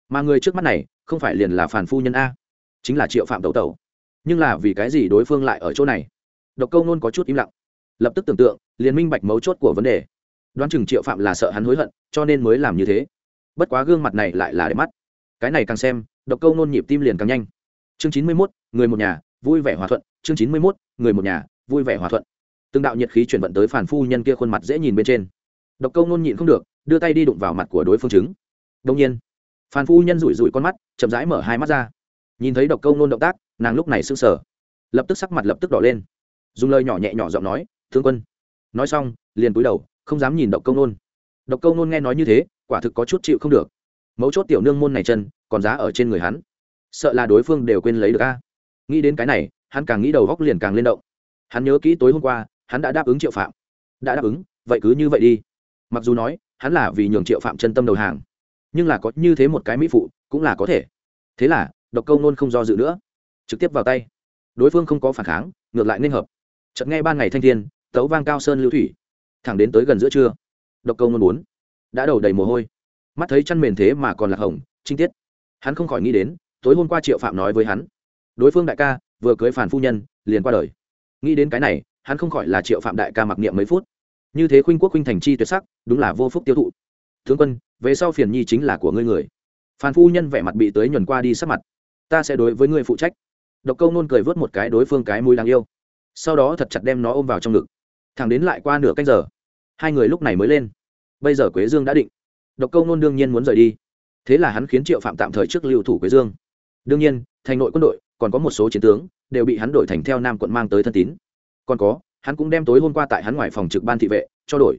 Mà người trước mắt này, không phải liền là phản phu nhân a? Chính là triệu phạm tẩu tẩu. Nhưng là vì cái gì đối phương lại ở chỗ này? Độc câu nôn có chút im lặng. Lập tức tưởng tượng, liền minh bạch mấu chốt của vấn đề. Đoán chừng triệu phạm là sợ hắn hối hận, cho nên mới làm như thế. Bất quá gương mặt này lại là đẹp mắt cái này càng xem, độc câu nôn nhịp tim liền càng nhanh. Chương chín mươi mốt, người một nhà, vui vẻ hòa thuận. Chương chín mươi mốt, người một nhà, vui vẻ hòa thuận. Từng đạo nhiệt khí chuyển vận tới phản phu nhân kia khuôn mặt dễ nhìn bên trên. Độc câu nôn nhịn không được, đưa tay đi đụng vào mặt của đối phương chứng đông nhiên, phản phu nhân rủi rủi con mắt, chậm rãi mở hai mắt ra. Nhìn thấy độc câu nôn động tác, nàng lúc này sưng sờ. Lập tức sắc mặt lập tức đỏ lên. Dùng lời nhỏ nhẹ nhỏ giọng nói, thương quân. Nói xong, liền cúi đầu, không dám nhìn độc câu nôn. Độc câu nôn nghe nói như thế, quả thực có chút chịu không được mấu chốt tiểu nương môn này chân, còn giá ở trên người hắn. Sợ là đối phương đều quên lấy được a. Nghĩ đến cái này, hắn càng nghĩ đầu góc liền càng lên động. Hắn nhớ kỹ tối hôm qua, hắn đã đáp ứng triệu phạm. Đã đáp ứng, vậy cứ như vậy đi. Mặc dù nói, hắn là vì nhường triệu phạm chân tâm đầu hàng, nhưng là có như thế một cái mỹ phụ, cũng là có thể. Thế là, độc câu nôn không do dự nữa. Trực tiếp vào tay. Đối phương không có phản kháng, ngược lại nên hợp. Chợt nghe ban ngày thanh thiên, tấu vang cao sơn lưu thủy. Thẳng đến tới gần giữa trưa, độc câu nôn bốn. Đã đầu đầy mồ hôi mắt thấy chăn mền thế mà còn là hồng, trinh tiết. Hắn không khỏi nghĩ đến, tối hôm qua triệu phạm nói với hắn, đối phương đại ca, vừa cưới phản phu nhân, liền qua đời. Nghĩ đến cái này, hắn không khỏi là triệu phạm đại ca mặc niệm mấy phút. Như thế khuynh quốc khuynh thành chi tuyệt sắc, đúng là vô phúc tiêu thụ. Tướng quân, về sau phiền nhi chính là của ngươi người. Phan phu nhân vẻ mặt bị tới nhuần qua đi sắc mặt. Ta sẽ đối với ngươi phụ trách. Độc câu nôn cười vớt một cái đối phương cái mũi đáng yêu. Sau đó thật chặt đem nó ôm vào trong ngực. Thẳng đến lại qua nửa canh giờ, hai người lúc này mới lên. Bây giờ quế dương đã định độc câu nôn đương nhiên muốn rời đi. Thế là hắn khiến triệu phạm tạm thời trước lưu thủ quế dương. Đương nhiên, thành nội quân đội, còn có một số chiến tướng, đều bị hắn đổi thành theo nam quận mang tới thân tín. Còn có, hắn cũng đem tối hôm qua tại hắn ngoài phòng trực ban thị vệ, cho đổi.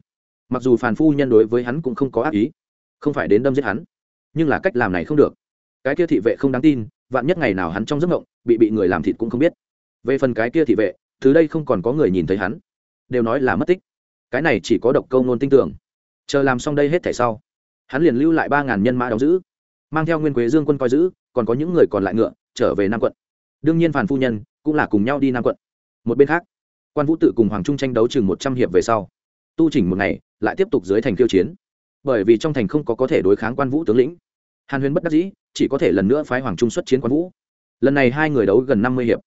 Mặc dù phàn phu nhân đối với hắn cũng không có ác ý, không phải đến đâm giết hắn, nhưng là cách làm này không được. Cái kia thị vệ không đáng tin, vạn nhất ngày nào hắn trong giấc mộng, bị bị người làm thịt cũng không biết. Về phần cái kia thị vệ, từ đây không còn có người nhìn thấy hắn. Đều nói là mất tích. Cái này chỉ có độc câu nôn tin tưởng. Chờ làm xong đây hết thảy sau hắn liền lưu lại ba ngàn nhân mã đóng giữ, mang theo nguyên quế dương quân coi giữ, còn có những người còn lại ngựa, trở về nam quận. Đương nhiên phàn phu nhân cũng là cùng nhau đi nam quận. Một bên khác, quan vũ tự cùng hoàng trung tranh đấu chừng một trăm hiệp về sau, tu chỉnh một ngày, lại tiếp tục dưới thành tiêu chiến. Bởi vì trong thành không có có thể đối kháng quan vũ tướng lĩnh. Hàn huyền bất đắc dĩ, chỉ có thể lần nữa phái hoàng trung xuất chiến quan vũ. Lần này hai người đấu gần năm mươi hiệp,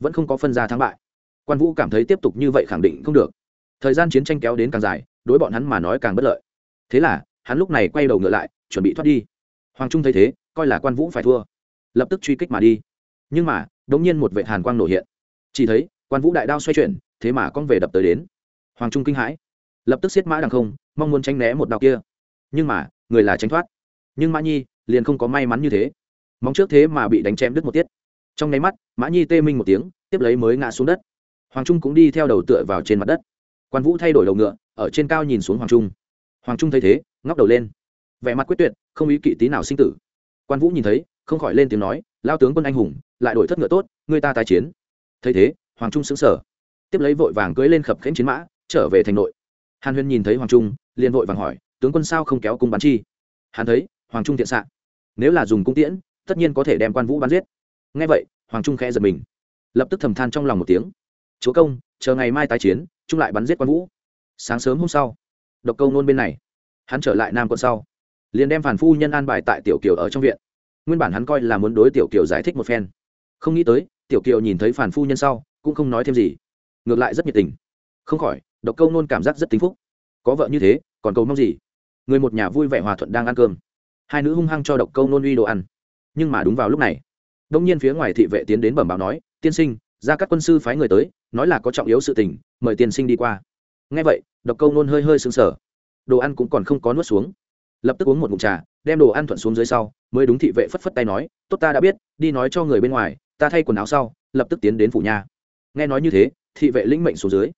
vẫn không có phân ra thắng bại. Quan vũ cảm thấy tiếp tục như vậy khẳng định không được. Thời gian chiến tranh kéo đến càng dài, đối bọn hắn mà nói càng bất lợi. Thế là hắn lúc này quay đầu ngựa lại, chuẩn bị thoát đi. Hoàng trung thấy thế, coi là quan vũ phải thua. Lập tức truy kích mà đi. Nhưng mà đ ỗ n g nhiên một vệ hàn quang nổ hiện. Chỉ thấy, quan vũ đại đao xoay chuyển, thế mà con về đập tới đến. Hoàng trung kinh hãi. Lập tức xiết mã đằng không, mong muốn tránh né một đao kia. Nhưng mà, người là tránh thoát. Nhưng mã nhi liền không có may mắn như thế. Móng trước thế mà bị đánh chém đứt một tiết. Trong nháy mắt, mã nhi tê minh một tiếng, tiếp lấy mới ngã xuống đất. Hoàng trung cũng đi theo đầu tựa vào trên mặt đất. Quan vũ thay đổi đầu ngựa, ở trên cao nhìn xuống hoàng trung. Hoàng trung thấy thế ngóc đầu lên. Vẻ mặt quyết tuyệt, không ý kỵ tí nào sinh tử. Quan vũ nhìn thấy, không khỏi lên tiếng nói, lao tướng quân anh hùng, lại đổi thất ngựa tốt, người ta tái chiến. Thấy thế, hoàng trung xứng sở tiếp lấy vội vàng cưỡi lên khập khẽnh chiến mã, trở về thành nội. Hàn huyền nhìn thấy hoàng trung, liền vội vàng hỏi, tướng quân sao không kéo cung bắn chi? Hắn thấy, hoàng trung thiện xạ. Nếu là dùng cung tiễn, tất nhiên có thể đem quan vũ bắn giết. Ngay vậy, hoàng trung khẽ giật mình. Lập tức thầm than trong lòng một tiếng. Chúa công, chờ ngày mai tái chiến, trung lại bắn giết quan vũ. Sáng sớm hôm sau, độc câu nôn bên này hắn trở lại nam quận sau, liền đem phản phu nhân an bài tại tiểu kiều ở trong viện. Nguyên bản hắn coi là muốn đối tiểu kiều giải thích một phen. Không nghĩ tới, tiểu kiều nhìn thấy phản phu nhân sau, cũng không nói thêm gì. Ngược lại rất nhiệt tình. Không khỏi, độc câu nôn cảm giác rất tính phúc. Có vợ như thế, còn cầu mong gì? Người một nhà vui vẻ hòa thuận đang ăn cơm. Hai nữ hung hăng cho độc câu nôn uy đồ ăn. Nhưng mà đúng vào lúc này, đông nhiên phía ngoài thị vệ tiến đến bẩm báo nói, tiên sinh, ra các quân sư phái người tới, nói là có trọng yếu sự tình, mời tiên sinh đi qua. Ngay vậy, độc câu nôn hơi hơi sững sờ đồ ăn cũng còn không có nuốt xuống. Lập tức uống một ngụm trà, đem đồ ăn thuận xuống dưới sau, mới đúng thị vệ phất phất tay nói, tốt ta đã biết, đi nói cho người bên ngoài, ta thay quần áo sau, lập tức tiến đến phủ nhà. Nghe nói như thế, thị vệ lĩnh mệnh xuống dưới.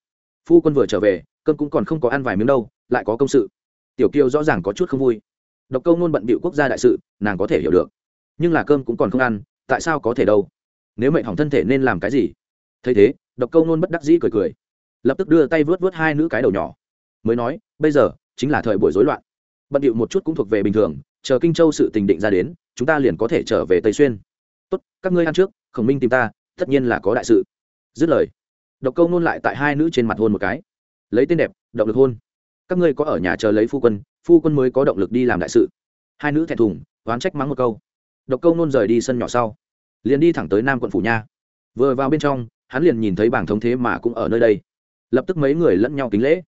Phu quân vừa trở về, cơm cũng còn không có ăn vài miếng đâu, lại có công sự. Tiểu kiều rõ ràng có chút không vui. Độc câu ngôn bận bịu quốc gia đại sự, nàng có thể hiểu được. Nhưng là cơm cũng còn không ăn, tại sao có thể đâu? Nếu mệnh hỏng thân thể nên làm cái gì? Thấy thế, độc câu ngôn bất đắc dĩ cười cười. Lập tức đưa tay vớt vớt hai nữ cái đầu nhỏ. Mới nói, bây giờ chính là thời buổi rối loạn. Bận điệu một chút cũng thuộc về bình thường, chờ kinh châu sự tình định ra đến, chúng ta liền có thể trở về tây xuyên. Tốt, các ngươi ăn trước, khổng minh tìm ta, tất nhiên là có đại sự. Dứt lời, độc câu nôn lại tại hai nữ trên mặt hôn một cái. Lấy tên đẹp, động lực hôn. Các ngươi có ở nhà chờ lấy phu quân phu quân mới có động lực đi làm đại sự. Hai nữ thẹn thùng, oán trách mắng một câu. Độc câu nôn rời đi sân nhỏ sau, liền đi thẳng tới nam quận phủ nha. Vừa vào bên trong, hắn liền nhìn thấy bảng thống thế mà cũng ở nơi đây. Lập tức mấy người lẫn nhau kính lễ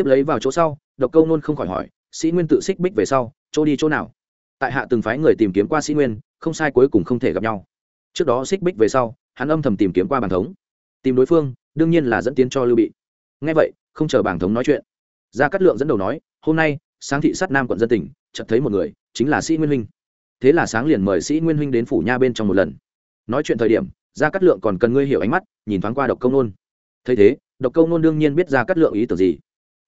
tiếp lấy vào chỗ sau, độc câu nôn không khỏi hỏi, sĩ nguyên tự xích bích về sau, chỗ đi chỗ nào? Tại hạ từng phái người tìm kiếm qua sĩ nguyên, không sai cuối cùng không thể gặp nhau. Trước đó xích bích về sau, hắn âm thầm tìm kiếm qua bàn thống. Tìm đối phương, đương nhiên là dẫn tiến cho lưu bị. Ngay vậy, không chờ bàn thống nói chuyện, gia cát lượng dẫn đầu nói, hôm nay, sáng thị sát nam quận dân tỉnh, chợt thấy một người, chính là sĩ nguyên huynh. Thế là sáng liền mời sĩ nguyên huynh đến phủ nha bên trong một lần. Nói chuyện thời điểm, gia cát lượng còn cần ngươi hiểu ánh mắt, nhìn thoáng qua độc công nôn. Thấy thế, độc công nôn đương nhiên biết gia cát lượng ý tưởng gì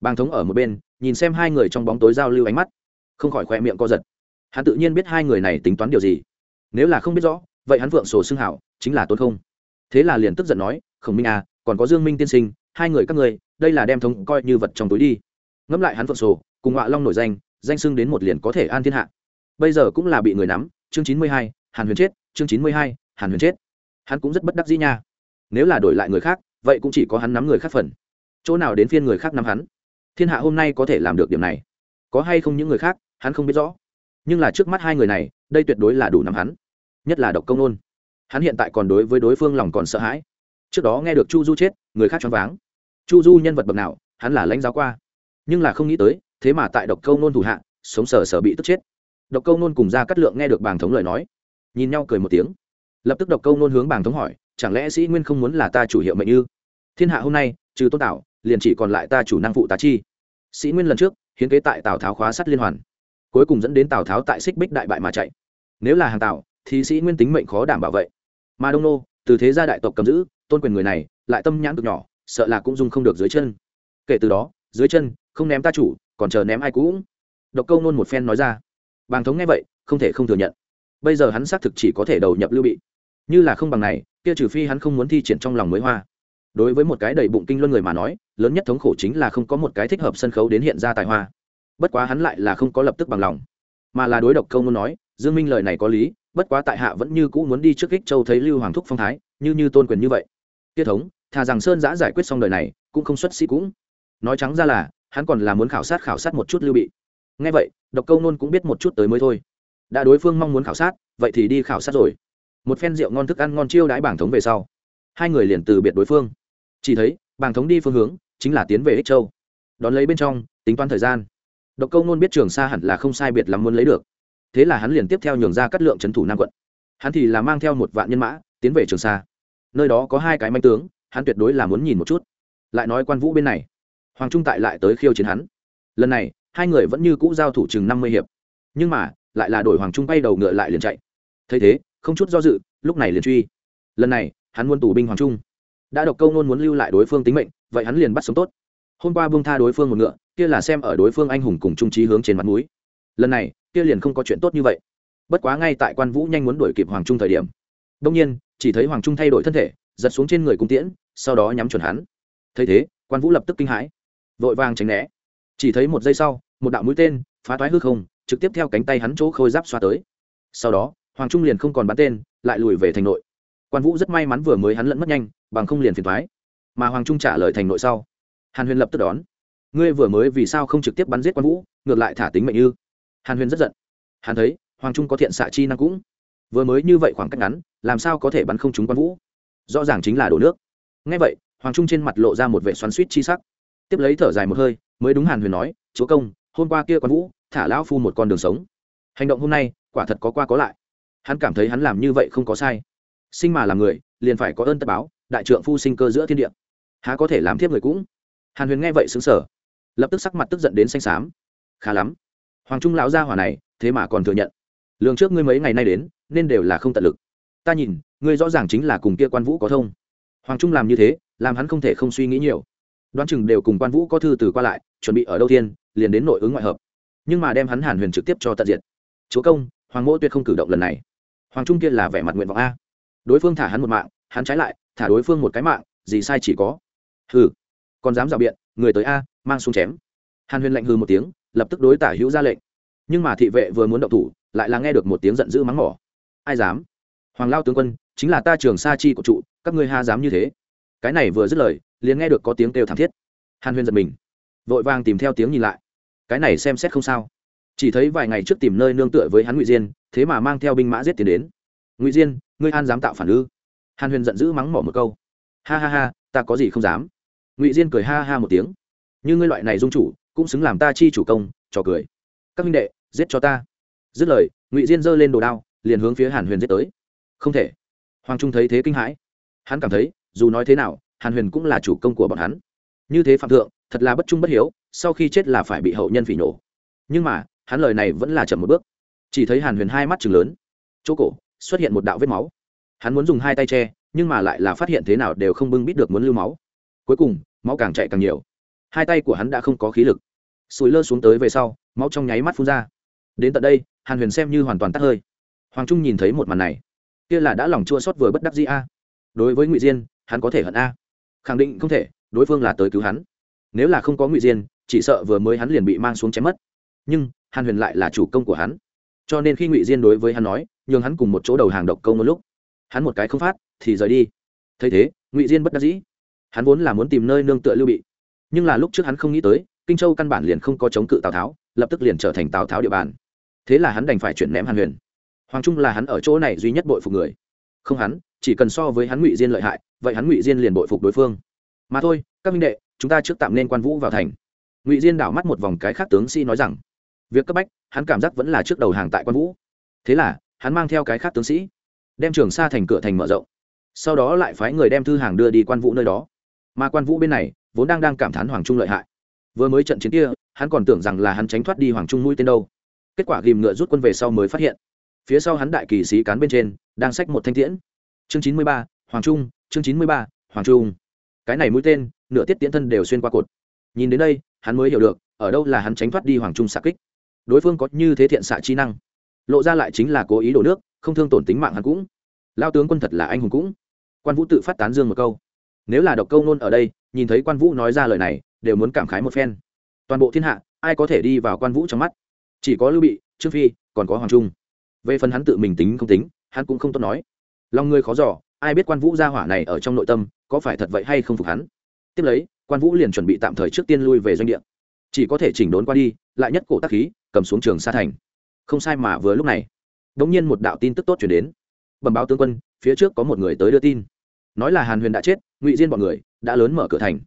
bàng thống ở một bên, nhìn xem hai người trong bóng tối giao lưu ánh mắt. Không khỏi khoe miệng co giật. Hắn tự nhiên biết hai người này tính toán điều gì. Nếu là không biết rõ, vậy hắn vượng sổ xưng hảo, chính là tốt không. Thế là liền tức giận nói, khổng minh à còn có dương minh tiên sinh, hai người các người đây là đem thống coi như vật trong túi đi. Ngẫm lại hắn vượng sổ, cùng họa long nổi danh danh xưng đến một liền có thể an thiên hạ. Bây giờ cũng là bị người nắm, chương chín mươi hai, hàn huyền chết, chương chín mươi hai, hàn huyền chết. Hắn cũng rất bất đắc dĩ nha. Nếu là đổi lại người khác, vậy cũng chỉ có hắn nắm người khác phần. Chỗ nào đến phiên người khác nắm hắn? Thiên hạ hôm nay có thể làm được điểm này. Có hay không những người khác, hắn không biết rõ. Nhưng là trước mắt hai người này, đây tuyệt đối là đủ nắm hắn. Nhất là độc công nôn. Hắn hiện tại còn đối với đối phương lòng còn sợ hãi. Trước đó nghe được chu du chết, người khác choáng váng. Chu du nhân vật bậc nào, hắn là lãnh giáo qua. Nhưng là không nghĩ tới, thế mà tại độc câu nôn thủ hạ, sống sờ sờ bị tức chết. Độc câu nôn cùng ra cắt lượng nghe được bàng thống lời nói, nhìn nhau cười một tiếng. Lập tức độc câu nôn hướng bàng thống hỏi, chẳng lẽ sĩ nguyên không muốn là ta chủ hiệu mệnh như thiên hạ hôm nay, trừ tôn tạo liền chỉ còn lại ta chủ năng phụ tá chi. Sĩ nguyên lần trước, hiến kế tại tào tháo khóa sắt liên hoàn. Cuối cùng dẫn đến tào tháo tại xích bích đại bại mà chạy. Nếu là hàng tào, thì sĩ nguyên tính mệnh khó đảm bảo vệ mà đông nô, từ thế gia đại tộc cầm giữ, tôn quyền người này, lại tâm nhãn cực nhỏ, sợ là cũng dung không được dưới chân. Kể từ đó, dưới chân, không ném ta chủ, còn chờ ném ai cũng. Độc câu nôn một phen nói ra. Bàng thống nghe vậy, không thể không thừa nhận. Bây giờ hắn xác thực chỉ có thể đầu nhập lưu bị. Như là không bằng này, kia trừ phi hắn không muốn thi triển trong lòng mới hoa đối với một cái đầy bụng kinh luân người mà nói, lớn nhất thống khổ chính là không có một cái thích hợp sân khấu đến hiện ra tài hoa. Bất quá hắn lại là không có lập tức bằng lòng. Mà là đối độc câu muốn nói, dương minh lời này có lý, bất quá tại hạ vẫn như cũ muốn đi trước kích châu thấy lưu hoàng thúc phong thái, như như tôn quyền như vậy. Tiết thống, thà rằng sơn giã giải quyết xong đời này, cũng không xuất sĩ cũng. Nói trắng ra là, hắn còn là muốn khảo sát khảo sát một chút lưu bị. Nghe vậy, độc câu nôn cũng biết một chút tới mới thôi. Đã đối phương mong muốn khảo sát, vậy thì đi khảo sát rồi. Một phen rượu ngon thức ăn ngon chiêu đãi bảng thống về sau. Hai người liền từ biệt đối phương chỉ thấy bảng thống đi phương hướng chính là tiến về ích châu. Đón lấy bên trong, tính toán thời gian. Độc câu nôn biết trường sa hẳn là không sai biệt lắm muốn lấy được. Thế là hắn liền tiếp theo nhường ra cắt lượng trấn thủ nam quận. Hắn thì là mang theo một vạn nhân mã tiến về trường sa. Nơi đó có hai cái manh tướng, hắn tuyệt đối là muốn nhìn một chút. Lại nói quan vũ bên này. Hoàng trung tại lại tới khiêu chiến hắn. Lần này, hai người vẫn như cũ giao thủ chừng năm mươi hiệp. Nhưng mà, lại là đổi hoàng trung bay đầu ngựa lại liền chạy. Thấy thế, không chút do dự, lúc này liền truy. Lần này, hắn muốn tù binh hoàng trung đã độc câu nôn muốn lưu lại đối phương tính mệnh, vậy hắn liền bắt sống tốt. Hôm qua buông tha đối phương một ngựa, kia là xem ở đối phương anh hùng cùng trung trí hướng trên mặt núi lần này, kia liền không có chuyện tốt như vậy. Bất quá ngay tại quan vũ nhanh muốn đuổi kịp hoàng trung thời điểm đông nhiên, chỉ thấy hoàng trung thay đổi thân thể, giật xuống trên người cung tiễn, sau đó nhắm chuẩn hắn. Thấy thế, quan vũ lập tức kinh hãi, vội vàng tránh né. Chỉ thấy một giây sau, một đạo mũi tên, phá toái hư không, trực tiếp theo cánh tay hắn chỗ khôi giáp xoa tới. Sau đó, hoàng trung liền không còn bắn tên, lại lùi về thành nội quan vũ rất may mắn vừa mới hắn lẫn mất nhanh, bằng không liền phiền thoái. Mà hoàng trung trả lời thành nội sau. Hàn huyền lập tức đón. Ngươi vừa mới vì sao không trực tiếp bắn giết quan vũ, ngược lại thả tính mệnh ư? Hàn huyền rất giận. Hàn thấy, hoàng trung có thiện xạ chi năng cũng. Vừa mới như vậy khoảng cách ngắn, làm sao có thể bắn không trúng quan vũ? Rõ ràng chính là đổ nước. Ngay vậy, hoàng trung trên mặt lộ ra một vệ xoắn suýt chi sắc. Tiếp lấy thở dài một hơi, mới đúng hàn huyền nói, chúa công, hôm qua kia quan vũ, thả lão phu một con đường sống. Hành động hôm nay, quả thật có qua có lại. Hắn cảm thấy hắn làm như vậy không có sai sinh mà làm người, liền phải có ơn tất báo, đại trượng phu sinh cơ giữa thiên địa. Há có thể làm thiếp người cũng? Hàn huyền nghe vậy xứng sở lập tức sắc mặt tức giận đến xanh xám. Khá lắm. Hoàng trung lão gia hỏa này, thế mà còn thừa nhận. Lường trước ngươi mấy ngày nay đến, nên đều là không tận lực. Ta nhìn, ngươi rõ ràng chính là cùng kia quan vũ có thông. Hoàng trung làm như thế, làm hắn không thể không suy nghĩ nhiều. Đoán chừng đều cùng quan vũ có thư từ qua lại, chuẩn bị ở đâu thiên, liền đến nội ứng ngoại hợp. Nhưng mà đem hắn hàn huyền trực tiếp cho tận diện chúa công, hoàng mỗ tuyệt không cử động lần này. Hoàng trung kia là vẻ mặt nguyện vọng a đối phương thả hắn một mạng, hắn trái lại, thả đối phương một cái mạng, gì sai chỉ có. Hừ, còn dám rào biện, người tới a, mang xuống chém. Hàn huyền lạnh hư một tiếng, lập tức đối tả hữu ra lệnh. Nhưng mà thị vệ vừa muốn động thủ, lại là nghe được một tiếng giận dữ mắng mỏ. Ai dám? Hoàng lao tướng quân, chính là ta trường sa chi của trụ, các ngươi ha dám như thế. Cái này vừa dứt lời, liền nghe được có tiếng kêu thảm thiết. Hàn huyền giật mình, vội vàng tìm theo tiếng nhìn lại. Cái này xem xét không sao. Chỉ thấy vài ngày trước tìm nơi nương tựa với hắn ngụy diên, thế mà mang theo binh mã giết tiến đến. Ngụy diên ngươi an dám tạo phản ư? Hàn huyền giận dữ mắng mỏ một câu. Ha ha ha, ta có gì không dám? Ngụy diên cười ha ha một tiếng. Như ngươi loại này dung chủ, cũng xứng làm ta chi chủ công, trò cười. Các minh đệ, giết cho ta. Dứt lời, ngụy diên giơ lên đồ đao, liền hướng phía hàn huyền giết tới. Không thể. Hoàng trung thấy thế kinh hãi. Hắn cảm thấy, dù nói thế nào, hàn huyền cũng là chủ công của bọn hắn. Như thế phạm thượng, thật là bất trung bất hiếu, sau khi chết là phải bị hậu nhân phỉ nổ. Nhưng mà, hắn lời này vẫn là chậm một bước. Chỉ thấy hàn huyền hai mắt chừng lớn. Chỗ cổ xuất hiện một đạo vết máu. Hắn muốn dùng hai tay che, nhưng mà lại là phát hiện thế nào đều không bưng bít được muốn lưu máu. Cuối cùng, máu càng chạy càng nhiều. Hai tay của hắn đã không có khí lực. Sùi lơ xuống tới về sau, máu trong nháy mắt phun ra. Đến tận đây, hàn huyền xem như hoàn toàn tắt hơi. Hoàng trung nhìn thấy một màn này. Kia là đã lòng chua xót vừa bất đắc dĩ a. Đối với ngụy diên, hắn có thể hận a. Khẳng định không thể, đối phương là tới cứu hắn. Nếu là không có ngụy diên, chỉ sợ vừa mới hắn liền bị mang xuống chém mất. Nhưng, hàn huyền lại là chủ công của hắn. Cho nên khi ngụy diên đối với hắn nói nhường hắn cùng một chỗ đầu hàng độc câu một lúc. Hắn một cái không phát, thì rời đi. Thấy thế, ngụy diên bất đắc dĩ. Hắn vốn là muốn tìm nơi nương tựa lưu bị. Nhưng là lúc trước hắn không nghĩ tới, kinh châu căn bản liền không có chống cự tào tháo, lập tức liền trở thành tào tháo địa bàn. Thế là hắn đành phải chuyển ném hàn huyền. Hoàng trung là hắn ở chỗ này duy nhất bội phục người. Không hắn, chỉ cần so với hắn ngụy diên lợi hại, vậy hắn ngụy diên liền bội phục đối phương. Mà thôi, các minh đệ, chúng ta trước tạm nên quan vũ vào thành. Ngụy diên đảo mắt một vòng cái khác tướng sĩ nói rằng, việc cấp bách, hắn cảm giác vẫn là trước đầu hàng tại quan vũ. Thế là hắn mang theo cái khác tướng sĩ, đem trường sa thành cửa thành mở rộng, sau đó lại phái người đem thư hàng đưa đi quan vũ nơi đó. Mà quan vũ bên này, vốn đang đang cảm thán hoàng trung lợi hại. Vừa mới trận chiến kia, hắn còn tưởng rằng là hắn tránh thoát đi hoàng trung mũi tên đâu. Kết quả ghìm ngựa rút quân về sau mới phát hiện, phía sau hắn đại kỳ sĩ cán bên trên, đang xách một thanh tiễn. Chương chín mươi ba, hoàng trung, chương chín mươi ba, hoàng trung. Cái này mũi tên, nửa tiết tiễn thân đều xuyên qua cột. Nhìn đến đây, hắn mới hiểu được, ở đâu là hắn tránh thoát đi hoàng trung xạ kích. Đối phương có như thế thiện xạ chi năng lộ ra lại chính là cố ý đổ nước, không thương tổn tính mạng hắn cũng. Lao tướng quân thật là anh hùng cũng. Quan vũ tự phát tán dương một câu. Nếu là độc câu nôn ở đây, nhìn thấy quan vũ nói ra lời này, đều muốn cảm khái một phen. Toàn bộ thiên hạ, ai có thể đi vào quan vũ trong mắt? Chỉ có lưu bị, trương phi, còn có hoàng trung. Về phần hắn tự mình tính không tính, hắn cũng không tốt nói. Lòng người khó giỏ ai biết quan vũ gia hỏa này ở trong nội tâm, có phải thật vậy hay không phục hắn? Tiếp lấy, quan vũ liền chuẩn bị tạm thời trước tiên lui về doanh địa. Chỉ có thể chỉnh đốn qua đi, lại nhất cổ tác khí, cầm xuống trường sa thành không sai mà vừa lúc này đống nhiên một đạo tin tức tốt chuyển đến. Bẩm báo tướng quân, phía trước có một người tới đưa tin. Nói là hàn huyền đã chết, ngụy diên bọn người đã lớn mở cửa thành.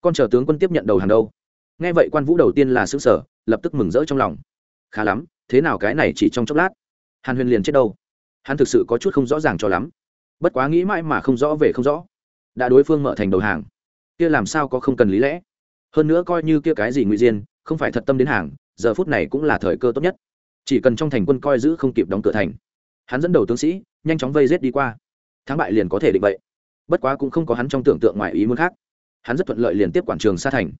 Con chờ tướng quân tiếp nhận đầu hàng đâu? Nghe vậy quan vũ đầu tiên là xứ sở lập tức mừng rỡ trong lòng. Khá lắm, thế nào cái này chỉ trong chốc lát? Hàn huyền liền chết đâu? Hắn thực sự có chút không rõ ràng cho lắm. Bất quá nghĩ mãi mà không rõ về không rõ, đã đối phương mở thành đầu hàng, kia làm sao có không cần lý lẽ? Hơn nữa coi như kia cái gì ngụy diên, không phải thật tâm đến hàng, giờ phút này cũng là thời cơ tốt nhất chỉ cần trong thành quân coi giữ không kịp đóng cửa thành, hắn dẫn đầu tướng sĩ nhanh chóng vây rết đi qua. Thắng bại liền có thể định vậy. Bất quá cũng không có hắn trong tưởng tượng ngoài ý muốn khác. Hắn rất thuận lợi liền tiếp quản trường sa thành.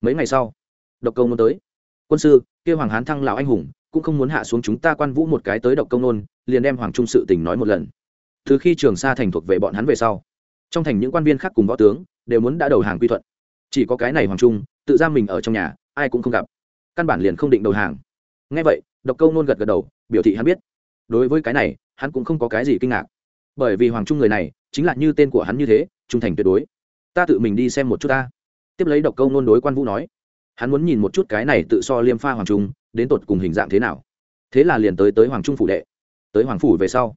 Mấy ngày sau, độc công nôn tới. Quân sư kêu hoàng hán thăng lào anh hùng, cũng không muốn hạ xuống chúng ta quan vũ một cái tới độc công nôn, liền đem hoàng trung sự tình nói một lần. Từ khi trường sa thành thuộc về bọn hắn về sau, trong thành những quan viên khác cùng võ tướng đều muốn đã đầu hàng quy thuận. Chỉ có cái này hoàng trung, tự giam mình ở trong nhà, ai cũng không gặp. Căn bản liền không định đầu hàng ngay vậy, độc câu nôn gật gật đầu, biểu thị hắn biết. Đối với cái này, hắn cũng không có cái gì kinh ngạc. Bởi vì hoàng trung người này, chính là như tên của hắn như thế, trung thành tuyệt đối. Ta tự mình đi xem một chút ta. Tiếp lấy độc câu nôn đối quan vũ nói. Hắn muốn nhìn một chút cái này tự so liêm pha hoàng trung, đến tột cùng hình dạng thế nào. Thế là liền tới tới hoàng trung phủ đệ. Tới hoàng phủ về sau,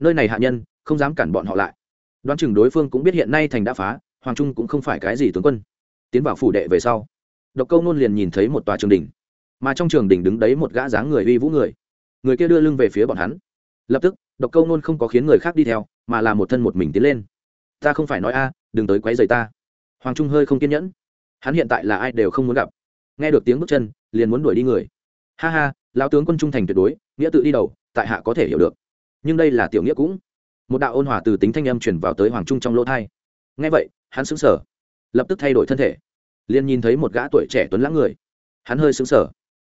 nơi này hạ nhân, không dám cản bọn họ lại. Đoán chừng đối phương cũng biết hiện nay thành đã phá, hoàng trung cũng không phải cái gì tướng quân. Tiến vào phủ đệ về sau, độc câu nôn liền nhìn thấy một tòa trường đình mà trong trường đình đứng đấy một gã dáng người uy vũ người. Người kia đưa lưng về phía bọn hắn. Lập tức, độc câu nôn không có khiến người khác đi theo, mà là một thân một mình tiến lên. Ta không phải nói a, đừng tới quấy rầy ta. Hoàng trung hơi không kiên nhẫn. Hắn hiện tại là ai đều không muốn gặp. Nghe được tiếng bước chân, liền muốn đuổi đi người. Ha ha, lão tướng quân trung thành tuyệt đối, nghĩa tự đi đầu, tại hạ có thể hiểu được. Nhưng đây là tiểu nghĩa cũng. Một đạo ôn hòa từ tính thanh âm chuyển vào tới hoàng trung trong lỗ thai. Nghe vậy, hắn sững sờ. Lập tức thay đổi thân thể. Liền nhìn thấy một gã tuổi trẻ tuấn lãng người. Hắn hơi sững sờ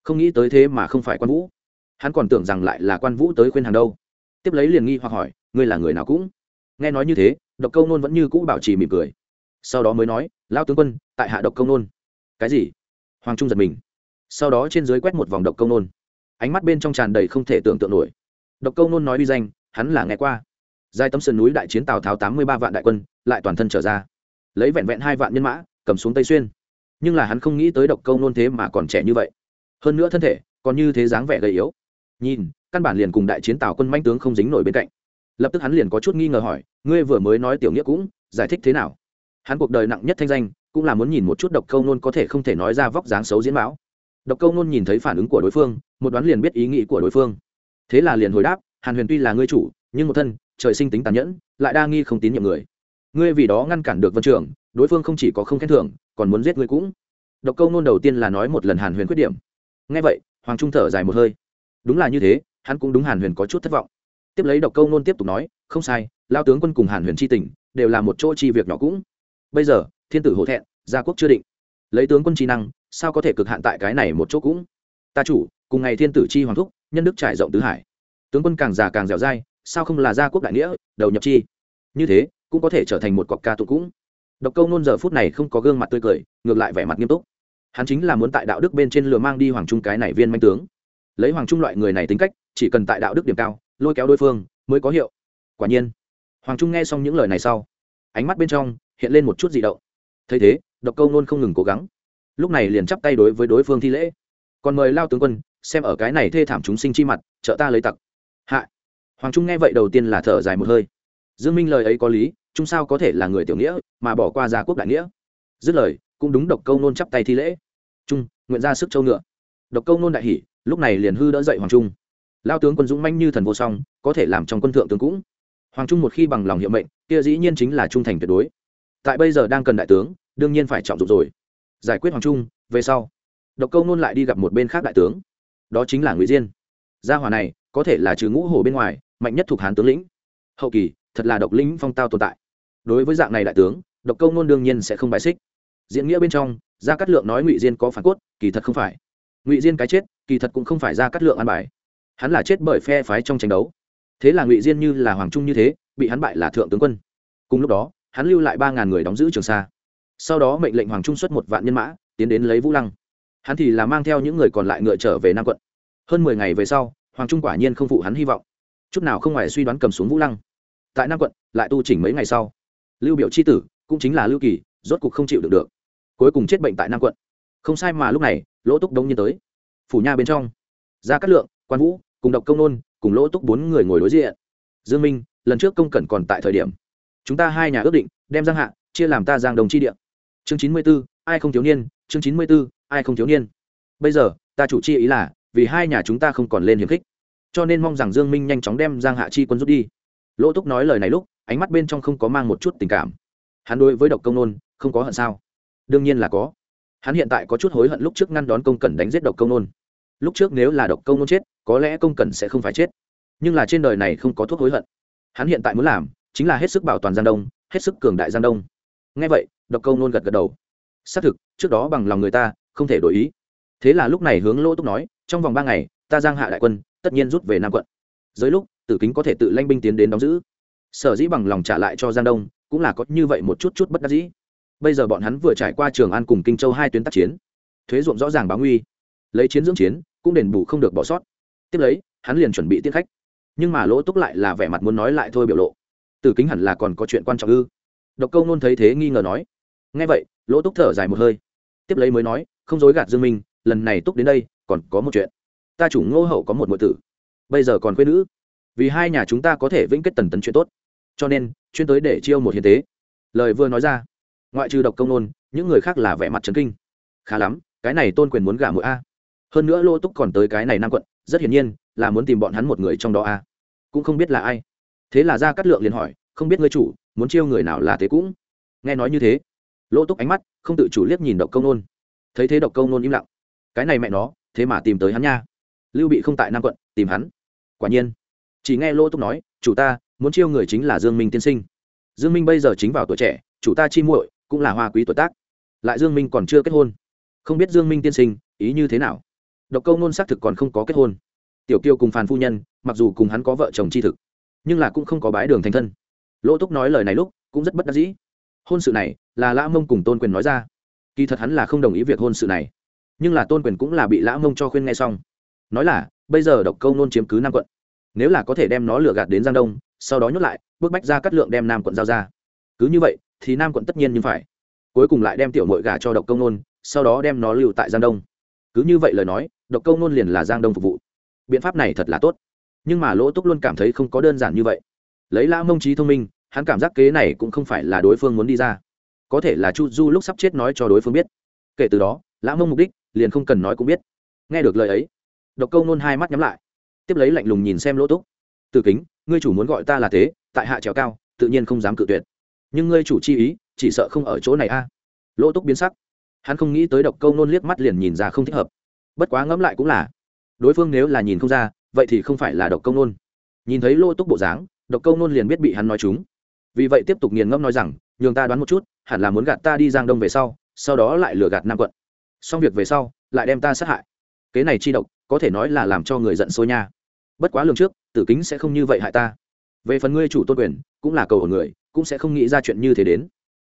không nghĩ tới thế mà không phải quan vũ. Hắn còn tưởng rằng lại là quan vũ tới khuyên hàng đâu. Tiếp lấy liền nghi hoặc hỏi, ngươi là người nào cũng? Nghe nói như thế, độc câu nôn vẫn như cũ bảo trì mỉm cười. Sau đó mới nói lao tướng quân, tại hạ độc câu nôn. Cái gì? Hoàng trung giật mình. Sau đó trên dưới quét một vòng độc câu nôn. Ánh mắt bên trong tràn đầy không thể tưởng tượng nổi. Độc câu nôn nói uy danh, hắn là nghe qua. Giai tấm sườn núi đại chiến tào tháo tám mươi ba vạn đại quân, lại toàn thân trở ra. Lấy vẹn vẹn hai vạn nhân mã, cầm xuống tây xuyên. Nhưng là hắn không nghĩ tới độc câu nôn thế mà còn trẻ như vậy hơn nữa thân thể còn như thế dáng vẻ gầy yếu. Nhìn, căn bản liền cùng đại chiến tào quân manh tướng không dính nổi bên cạnh. Lập tức hắn liền có chút nghi ngờ hỏi, ngươi vừa mới nói tiểu nghĩa cũng giải thích thế nào? Hắn cuộc đời nặng nhất thanh danh cũng là muốn nhìn một chút độc câu nôn có thể không thể nói ra vóc dáng xấu diễn mão độc câu nôn nhìn thấy phản ứng của đối phương, một đoán liền biết ý nghĩ của đối phương. Thế là liền hồi đáp, hàn huyền tuy là ngươi chủ, nhưng một thân, trời sinh tính tàn nhẫn, lại đa nghi không tín nhiệm người. Ngươi vì đó ngăn cản được vân trưởng đối phương không chỉ có không khen thưởng, còn muốn giết ngươi cũng. Độc câu nôn đầu tiên là nói một lần hàn huyền khuyết điểm ngay vậy, hoàng trung thở dài một hơi. Đúng là như thế, hắn cũng đúng hàn huyền có chút thất vọng. Tiếp lấy độc câu nôn tiếp tục nói, không sai, lao tướng quân cùng hàn huyền tri tỉnh đều là một chỗ chi việc nhỏ cũng. Bây giờ, thiên tử hổ thẹn, gia quốc chưa định. Lấy tướng quân trí năng, sao có thể cực hạn tại cái này một chỗ cũng? Ta chủ, cùng ngày thiên tử chi hoàng thúc, nhân đức trải rộng tứ hải. Tướng quân càng già càng dẻo dai, sao không là gia quốc đại nghĩa, đầu nhập chi? Như thế, cũng có thể trở thành một cọc ca tụ cũng. Độc câu nôn giờ phút này không có gương mặt tươi cười, ngược lại vẻ mặt nghiêm túc hắn chính là muốn tại đạo đức bên trên lừa mang đi hoàng trung cái này viên manh tướng. Lấy hoàng trung loại người này tính cách, chỉ cần tại đạo đức điểm cao, lôi kéo đối phương, mới có hiệu. Quả nhiên, hoàng trung nghe xong những lời này sau, ánh mắt bên trong hiện lên một chút dị động. Thấy thế, độc câu nôn không ngừng cố gắng. Lúc này liền chắp tay đối với đối phương thi lễ. Còn mời lao tướng quân, xem ở cái này thê thảm chúng sinh chi mặt, trợ ta lấy tặc. Hạ. Hoàng trung nghe vậy đầu tiên là thở dài một hơi. Dương minh lời ấy có lý chúng sao có thể là người tiểu nghĩa, mà bỏ qua gia quốc đại nghĩa. Dứt lời, cũng đúng độc câu nôn chắp tay thi lễ trung, nguyện ra sức châu ngựa. Độc câu nôn đại hỉ, lúc này liền hư đỡ dậy hoàng trung. Lao tướng quân dũng manh như thần vô song, có thể làm trong quân thượng tướng cũng. Hoàng trung một khi bằng lòng hiệu mệnh, kia dĩ nhiên chính là trung thành tuyệt đối. Tại bây giờ đang cần đại tướng, đương nhiên phải trọng dụng rồi. Giải quyết hoàng trung, về sau, độc câu nôn lại đi gặp một bên khác đại tướng. Đó chính là ngụy diên. Gia hòa này, có thể là trừ ngũ hồ bên ngoài, mạnh nhất thuộc hán tướng lĩnh. Hậu kỳ, thật là độc lĩnh phong tao tồn tại. Đối với dạng này đại tướng, độc câu nôn đương nhiên sẽ không bài xích diễn nghĩa bên trong, gia cát lượng nói ngụy diên có phản cốt, kỳ thật không phải. Ngụy diên cái chết, kỳ thật cũng không phải gia cát lượng ăn bài. Hắn là chết bởi phe phái trong tranh đấu. Thế là ngụy diên như là hoàng trung như thế, bị hắn bại là thượng tướng quân. Cùng lúc đó, hắn lưu lại ba ngàn người đóng giữ trường sa. Sau đó mệnh lệnh hoàng trung xuất một vạn nhân mã, tiến đến lấy vũ lăng. Hắn thì là mang theo những người còn lại ngựa trở về nam quận. Hơn mười ngày về sau, hoàng trung quả nhiên không phụ hắn hy vọng. Chút nào không ngoài suy đoán cầm xuống vũ lăng. Tại nam quận, lại tu chỉnh mấy ngày sau. Lưu biểu c h i tử, cũng chính là lưu kỳ, rốt cục không chịu được được cuối cùng chết bệnh tại nam quận. Không sai mà lúc này lỗ túc đống nhiên tới. Phủ nha bên trong ra cát lượng quan vũ cùng độc công nôn cùng lỗ túc bốn người ngồi đối diện. Dương minh lần trước công cẩn còn tại thời điểm. Chúng ta hai nhà ước định đem giang hạ chia làm ta giang đồng chi địa. Chương chín mươi 94, ai không thiếu niên chương chín mươi 94, ai không thiếu niên. Bây giờ ta chủ chi ý là vì hai nhà chúng ta không còn lên hiềm khích. Cho nên mong rằng dương minh nhanh chóng đem giang hạ chi quân rút đi. Lỗ túc nói lời này lúc ánh mắt bên trong không có mang một chút tình cảm. Hắn đối với độc công nôn không có hận sao? Đương nhiên là có. Hắn hiện tại có chút hối hận lúc trước ngăn đón công cần đánh giết độc công nôn. Lúc trước nếu là độc công nôn chết, có lẽ công cần sẽ không phải chết. Nhưng là trên đời này không có thuốc hối hận. Hắn hiện tại muốn làm chính là hết sức bảo toàn giang đông, hết sức cường đại giang đông. Ngay vậy, độc công nôn gật gật đầu. Xác thực, trước đó bằng lòng người ta, không thể đổi ý. Thế là lúc này hướng lỗ túc nói, trong vòng ba ngày, ta giang hạ đại quân, tất nhiên rút về nam quận. Dưới lúc, tử kính có thể tự lanh binh tiến đến đóng giữ. Sở dĩ bằng lòng trả lại cho giang đông, cũng là có như vậy một chút chút bất đắc dĩ bây giờ bọn hắn vừa trải qua trường an cùng kinh châu hai tuyến tác chiến, thuế ruộng rõ ràng báo nguy, lấy chiến dưỡng chiến, cũng đền bù không được bỏ sót. Tiếp lấy, hắn liền chuẩn bị tiết khách. Nhưng mà lỗ túc lại là vẻ mặt muốn nói lại thôi biểu lộ. Từ kính hẳn là còn có chuyện quan trọng ư? Độc câu nôn thấy thế nghi ngờ nói. Ngay vậy, lỗ túc thở dài một hơi. Tiếp lấy mới nói, không dối gạt dương minh, lần này túc đến đây, còn có một chuyện. Ta chủ ngô hậu có một nội tử. Bây giờ còn quê nữ vì hai nhà chúng ta có thể vĩnh kết tần tấn chuyện tốt. Cho nên, chuyên tới để chiêu một hiến tế. Lời vừa nói ra ngoại trừ độc công nôn, những người khác là vẻ mặt trấn kinh. Khá lắm, cái này tôn quyền muốn gả mũi a. Hơn nữa lô túc còn tới cái này nam quận, rất hiển nhiên là muốn tìm bọn hắn một người trong đó a. Cũng không biết là ai. Thế là ra cắt lượng liền hỏi, không biết ngươi chủ, muốn chiêu người nào là thế cũng? Nghe nói như thế, lô túc ánh mắt không tự chủ liếc nhìn độc công nôn. Thấy thế độc công nôn im lặng. Cái này mẹ nó, thế mà tìm tới hắn nha. Lưu bị không tại nam quận, tìm hắn. Quả nhiên, chỉ nghe lô túc nói, chủ ta, muốn chiêu người chính là dương minh tiên sinh. Dương minh bây giờ chính vào tuổi trẻ, chủ ta chi muội cũng là hoa quý tuổi tác. Lại dương minh còn chưa kết hôn. Không biết dương minh tiên sinh, ý như thế nào? Độc câu nôn xác thực còn không có kết hôn. Tiểu kiêu cùng phàn phu nhân, mặc dù cùng hắn có vợ chồng chi thực, nhưng là cũng không có bái đường thành thân. Lỗ túc nói lời này lúc, cũng rất bất đắc dĩ. Hôn sự này, là lã mông cùng tôn quyền nói ra. Kỳ thật hắn là không đồng ý việc hôn sự này, nhưng là tôn quyền cũng là bị lã mông cho khuyên nghe xong. Nói là, bây giờ độc câu nôn chiếm cứ nam quận. Nếu là có thể đem nó lừa gạt đến giang đông, sau đó nhốt lại bước bách ra cắt lượng đem nam quận giao ra. Cứ như vậy thì nam quận tất nhiên như phải. Cuối cùng lại đem tiểu mội gà cho độc công nôn, sau đó đem nó lưu tại giang đông. Cứ như vậy lời nói, độc công nôn liền là giang đông phục vụ. Biện pháp này thật là tốt. Nhưng mà lỗ túc luôn cảm thấy không có đơn giản như vậy. Lấy lã mông trí thông minh, hắn cảm giác kế này cũng không phải là đối phương muốn đi ra. Có thể là chu du lúc sắp chết nói cho đối phương biết. Kể từ đó, lã mông mục đích liền không cần nói cũng biết. Nghe được lời ấy, độc câu nôn hai mắt nhắm lại. Tiếp lấy lạnh lùng nhìn xem lỗ túc. Từ kính, ngươi chủ muốn gọi ta là thế, tại hạ trèo cao, tự nhiên không dám cự tuyệt nhưng ngươi chủ chi ý, chỉ sợ không ở chỗ này a. Lỗ túc biến sắc. Hắn không nghĩ tới độc câu nôn liếc mắt liền nhìn ra không thích hợp. Bất quá ngẫm lại cũng là, đối phương nếu là nhìn không ra, vậy thì không phải là độc câu nôn. Nhìn thấy lỗ túc bộ dáng, độc câu nôn liền biết bị hắn nói chúng. Vì vậy tiếp tục nghiền ngẫm nói rằng, nhường ta đoán một chút, hẳn là muốn gạt ta đi giang đông về sau sau đó lại lừa gạt nam quận. Xong việc về sau, lại đem ta sát hại. Kế này chi độc, có thể nói là làm cho người giận sôi nha. Bất quá lường trước, tử kính sẽ không như vậy hại ta. Về phần ngươi chủ tôn quyền, cũng là cầu ở người cũng sẽ không nghĩ ra chuyện như thế đến.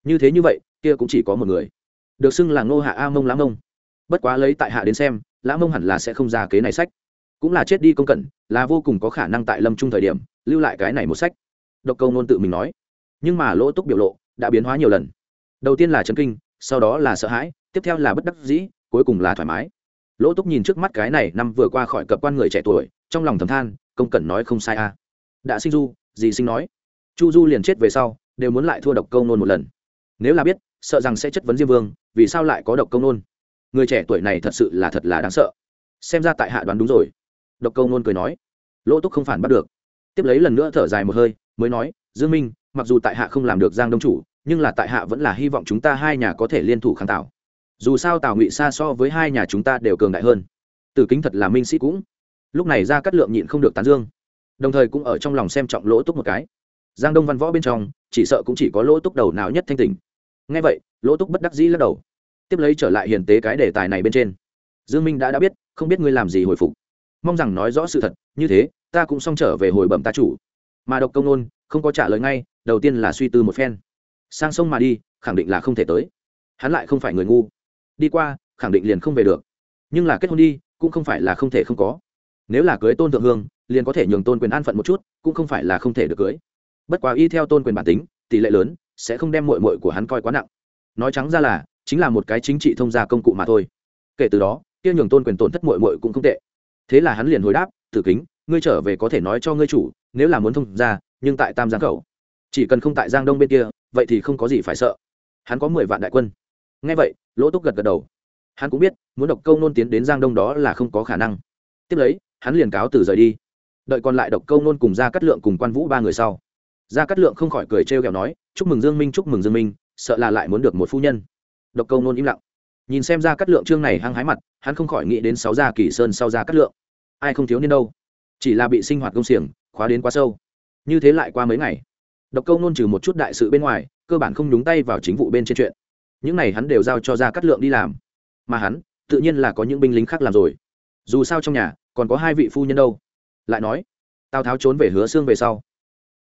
Như thế như vậy, kia cũng chỉ có một người. Được xưng là ngô hạ a mông lã mông. Bất quá lấy tại hạ đến xem, lã mông hẳn là sẽ không ra kế này sách. Cũng là chết đi công cẩn, là vô cùng có khả năng tại lâm trung thời điểm, lưu lại cái này một sách. Độc câu nôn tự mình nói. Nhưng mà lỗ túc biểu lộ đã biến hóa nhiều lần. Đầu tiên là chấn kinh, sau đó là sợ hãi, tiếp theo là bất đắc dĩ, cuối cùng là thoải mái. Lỗ túc nhìn trước mắt cái này năm vừa qua khỏi cập quan người trẻ tuổi, trong lòng thầm than, công cẩn nói không sai a à. đã sinh du gì sinh nói chu du liền chết về sau, đều muốn lại thua độc câu nôn một lần. Nếu là biết, sợ rằng sẽ chất vấn diêm vương, vì sao lại có độc câu nôn? Người trẻ tuổi này thật sự là thật là đáng sợ. Xem ra tại hạ đoán đúng rồi. Độc câu nôn cười nói. Lỗ túc không phản bắt được. Tiếp lấy lần nữa thở dài một hơi, mới nói, dương minh, mặc dù tại hạ không làm được giang đông chủ, nhưng là tại hạ vẫn là hy vọng chúng ta hai nhà có thể liên thủ kháng tạo dù sao tào ngụy xa so với hai nhà chúng ta đều cường đại hơn. Từ kính thật là minh sĩ cũng. Lúc này ra cắt lượng nhịn không được tán dương. Đồng thời cũng ở trong lòng xem trọng lỗ túc một cái giang đông văn võ bên trong, chỉ sợ cũng chỉ có lỗ túc đầu nào nhất thanh tình ngay vậy, lỗ túc bất đắc dĩ lắc đầu. Tiếp lấy trở lại hiền tế cái đề tài này bên trên. Dương minh đã đã biết, không biết ngươi làm gì hồi phục. Mong rằng nói rõ sự thật, như thế, ta cũng xong trở về hồi bẩm ta chủ. Mà độc công nôn, không có trả lời ngay, đầu tiên là suy tư một phen. Sang sông mà đi, khẳng định là không thể tới. Hắn lại không phải người ngu. Đi qua, khẳng định liền không về được. Nhưng là kết hôn đi, cũng không phải là không thể không có. Nếu là cưới tôn thượng hương, liền có thể nhường tôn quyền an phận một chút, cũng không phải là không thể được cưới bất quá y theo tôn quyền bản tính, tỷ lệ lớn sẽ không đem mội mội của hắn coi quá nặng. Nói trắng ra là, chính là một cái chính trị thông gia công cụ mà thôi. Kể từ đó, kia nhường tôn quyền tổn thất mội mội cũng không tệ. Thế là hắn liền hồi đáp, tử kính, ngươi trở về có thể nói cho ngươi chủ, nếu là muốn thông ra nhưng tại tam giang khẩu. Chỉ cần không tại giang đông bên kia, vậy thì không có gì phải sợ. Hắn có mười vạn đại quân. Ngay vậy, lỗ túc gật gật đầu. Hắn cũng biết, muốn độc câu nôn tiến đến giang đông đó là không có khả năng. Tiếp lấy, hắn liền cáo từ rời đi. Đợi còn lại độc câu nôn cùng ra cắt lượng cùng quan vũ ba người sau gia cát lượng không khỏi cười trêu ghẹo nói, chúc mừng dương minh, chúc mừng dương minh, sợ là lại muốn được một phu nhân. Độc câu nôn im lặng. Nhìn xem gia cát lượng trương này hăng hái mặt, hắn không khỏi nghĩ đến sáu gia kỳ sơn sau gia cát lượng. Ai không thiếu niên đâu. Chỉ là bị sinh hoạt công xiềng, khóa đến quá sâu. Như thế lại qua mấy ngày. Độc câu nôn trừ một chút đại sự bên ngoài, cơ bản không nhúng tay vào chính vụ bên trên chuyện. Những này hắn đều giao cho gia cát lượng đi làm. Mà hắn, tự nhiên là có những binh lính khác làm rồi. Dù sao trong nhà, còn có hai vị phu nhân đâu. Lại nói, tào tháo trốn về hứa xương về sau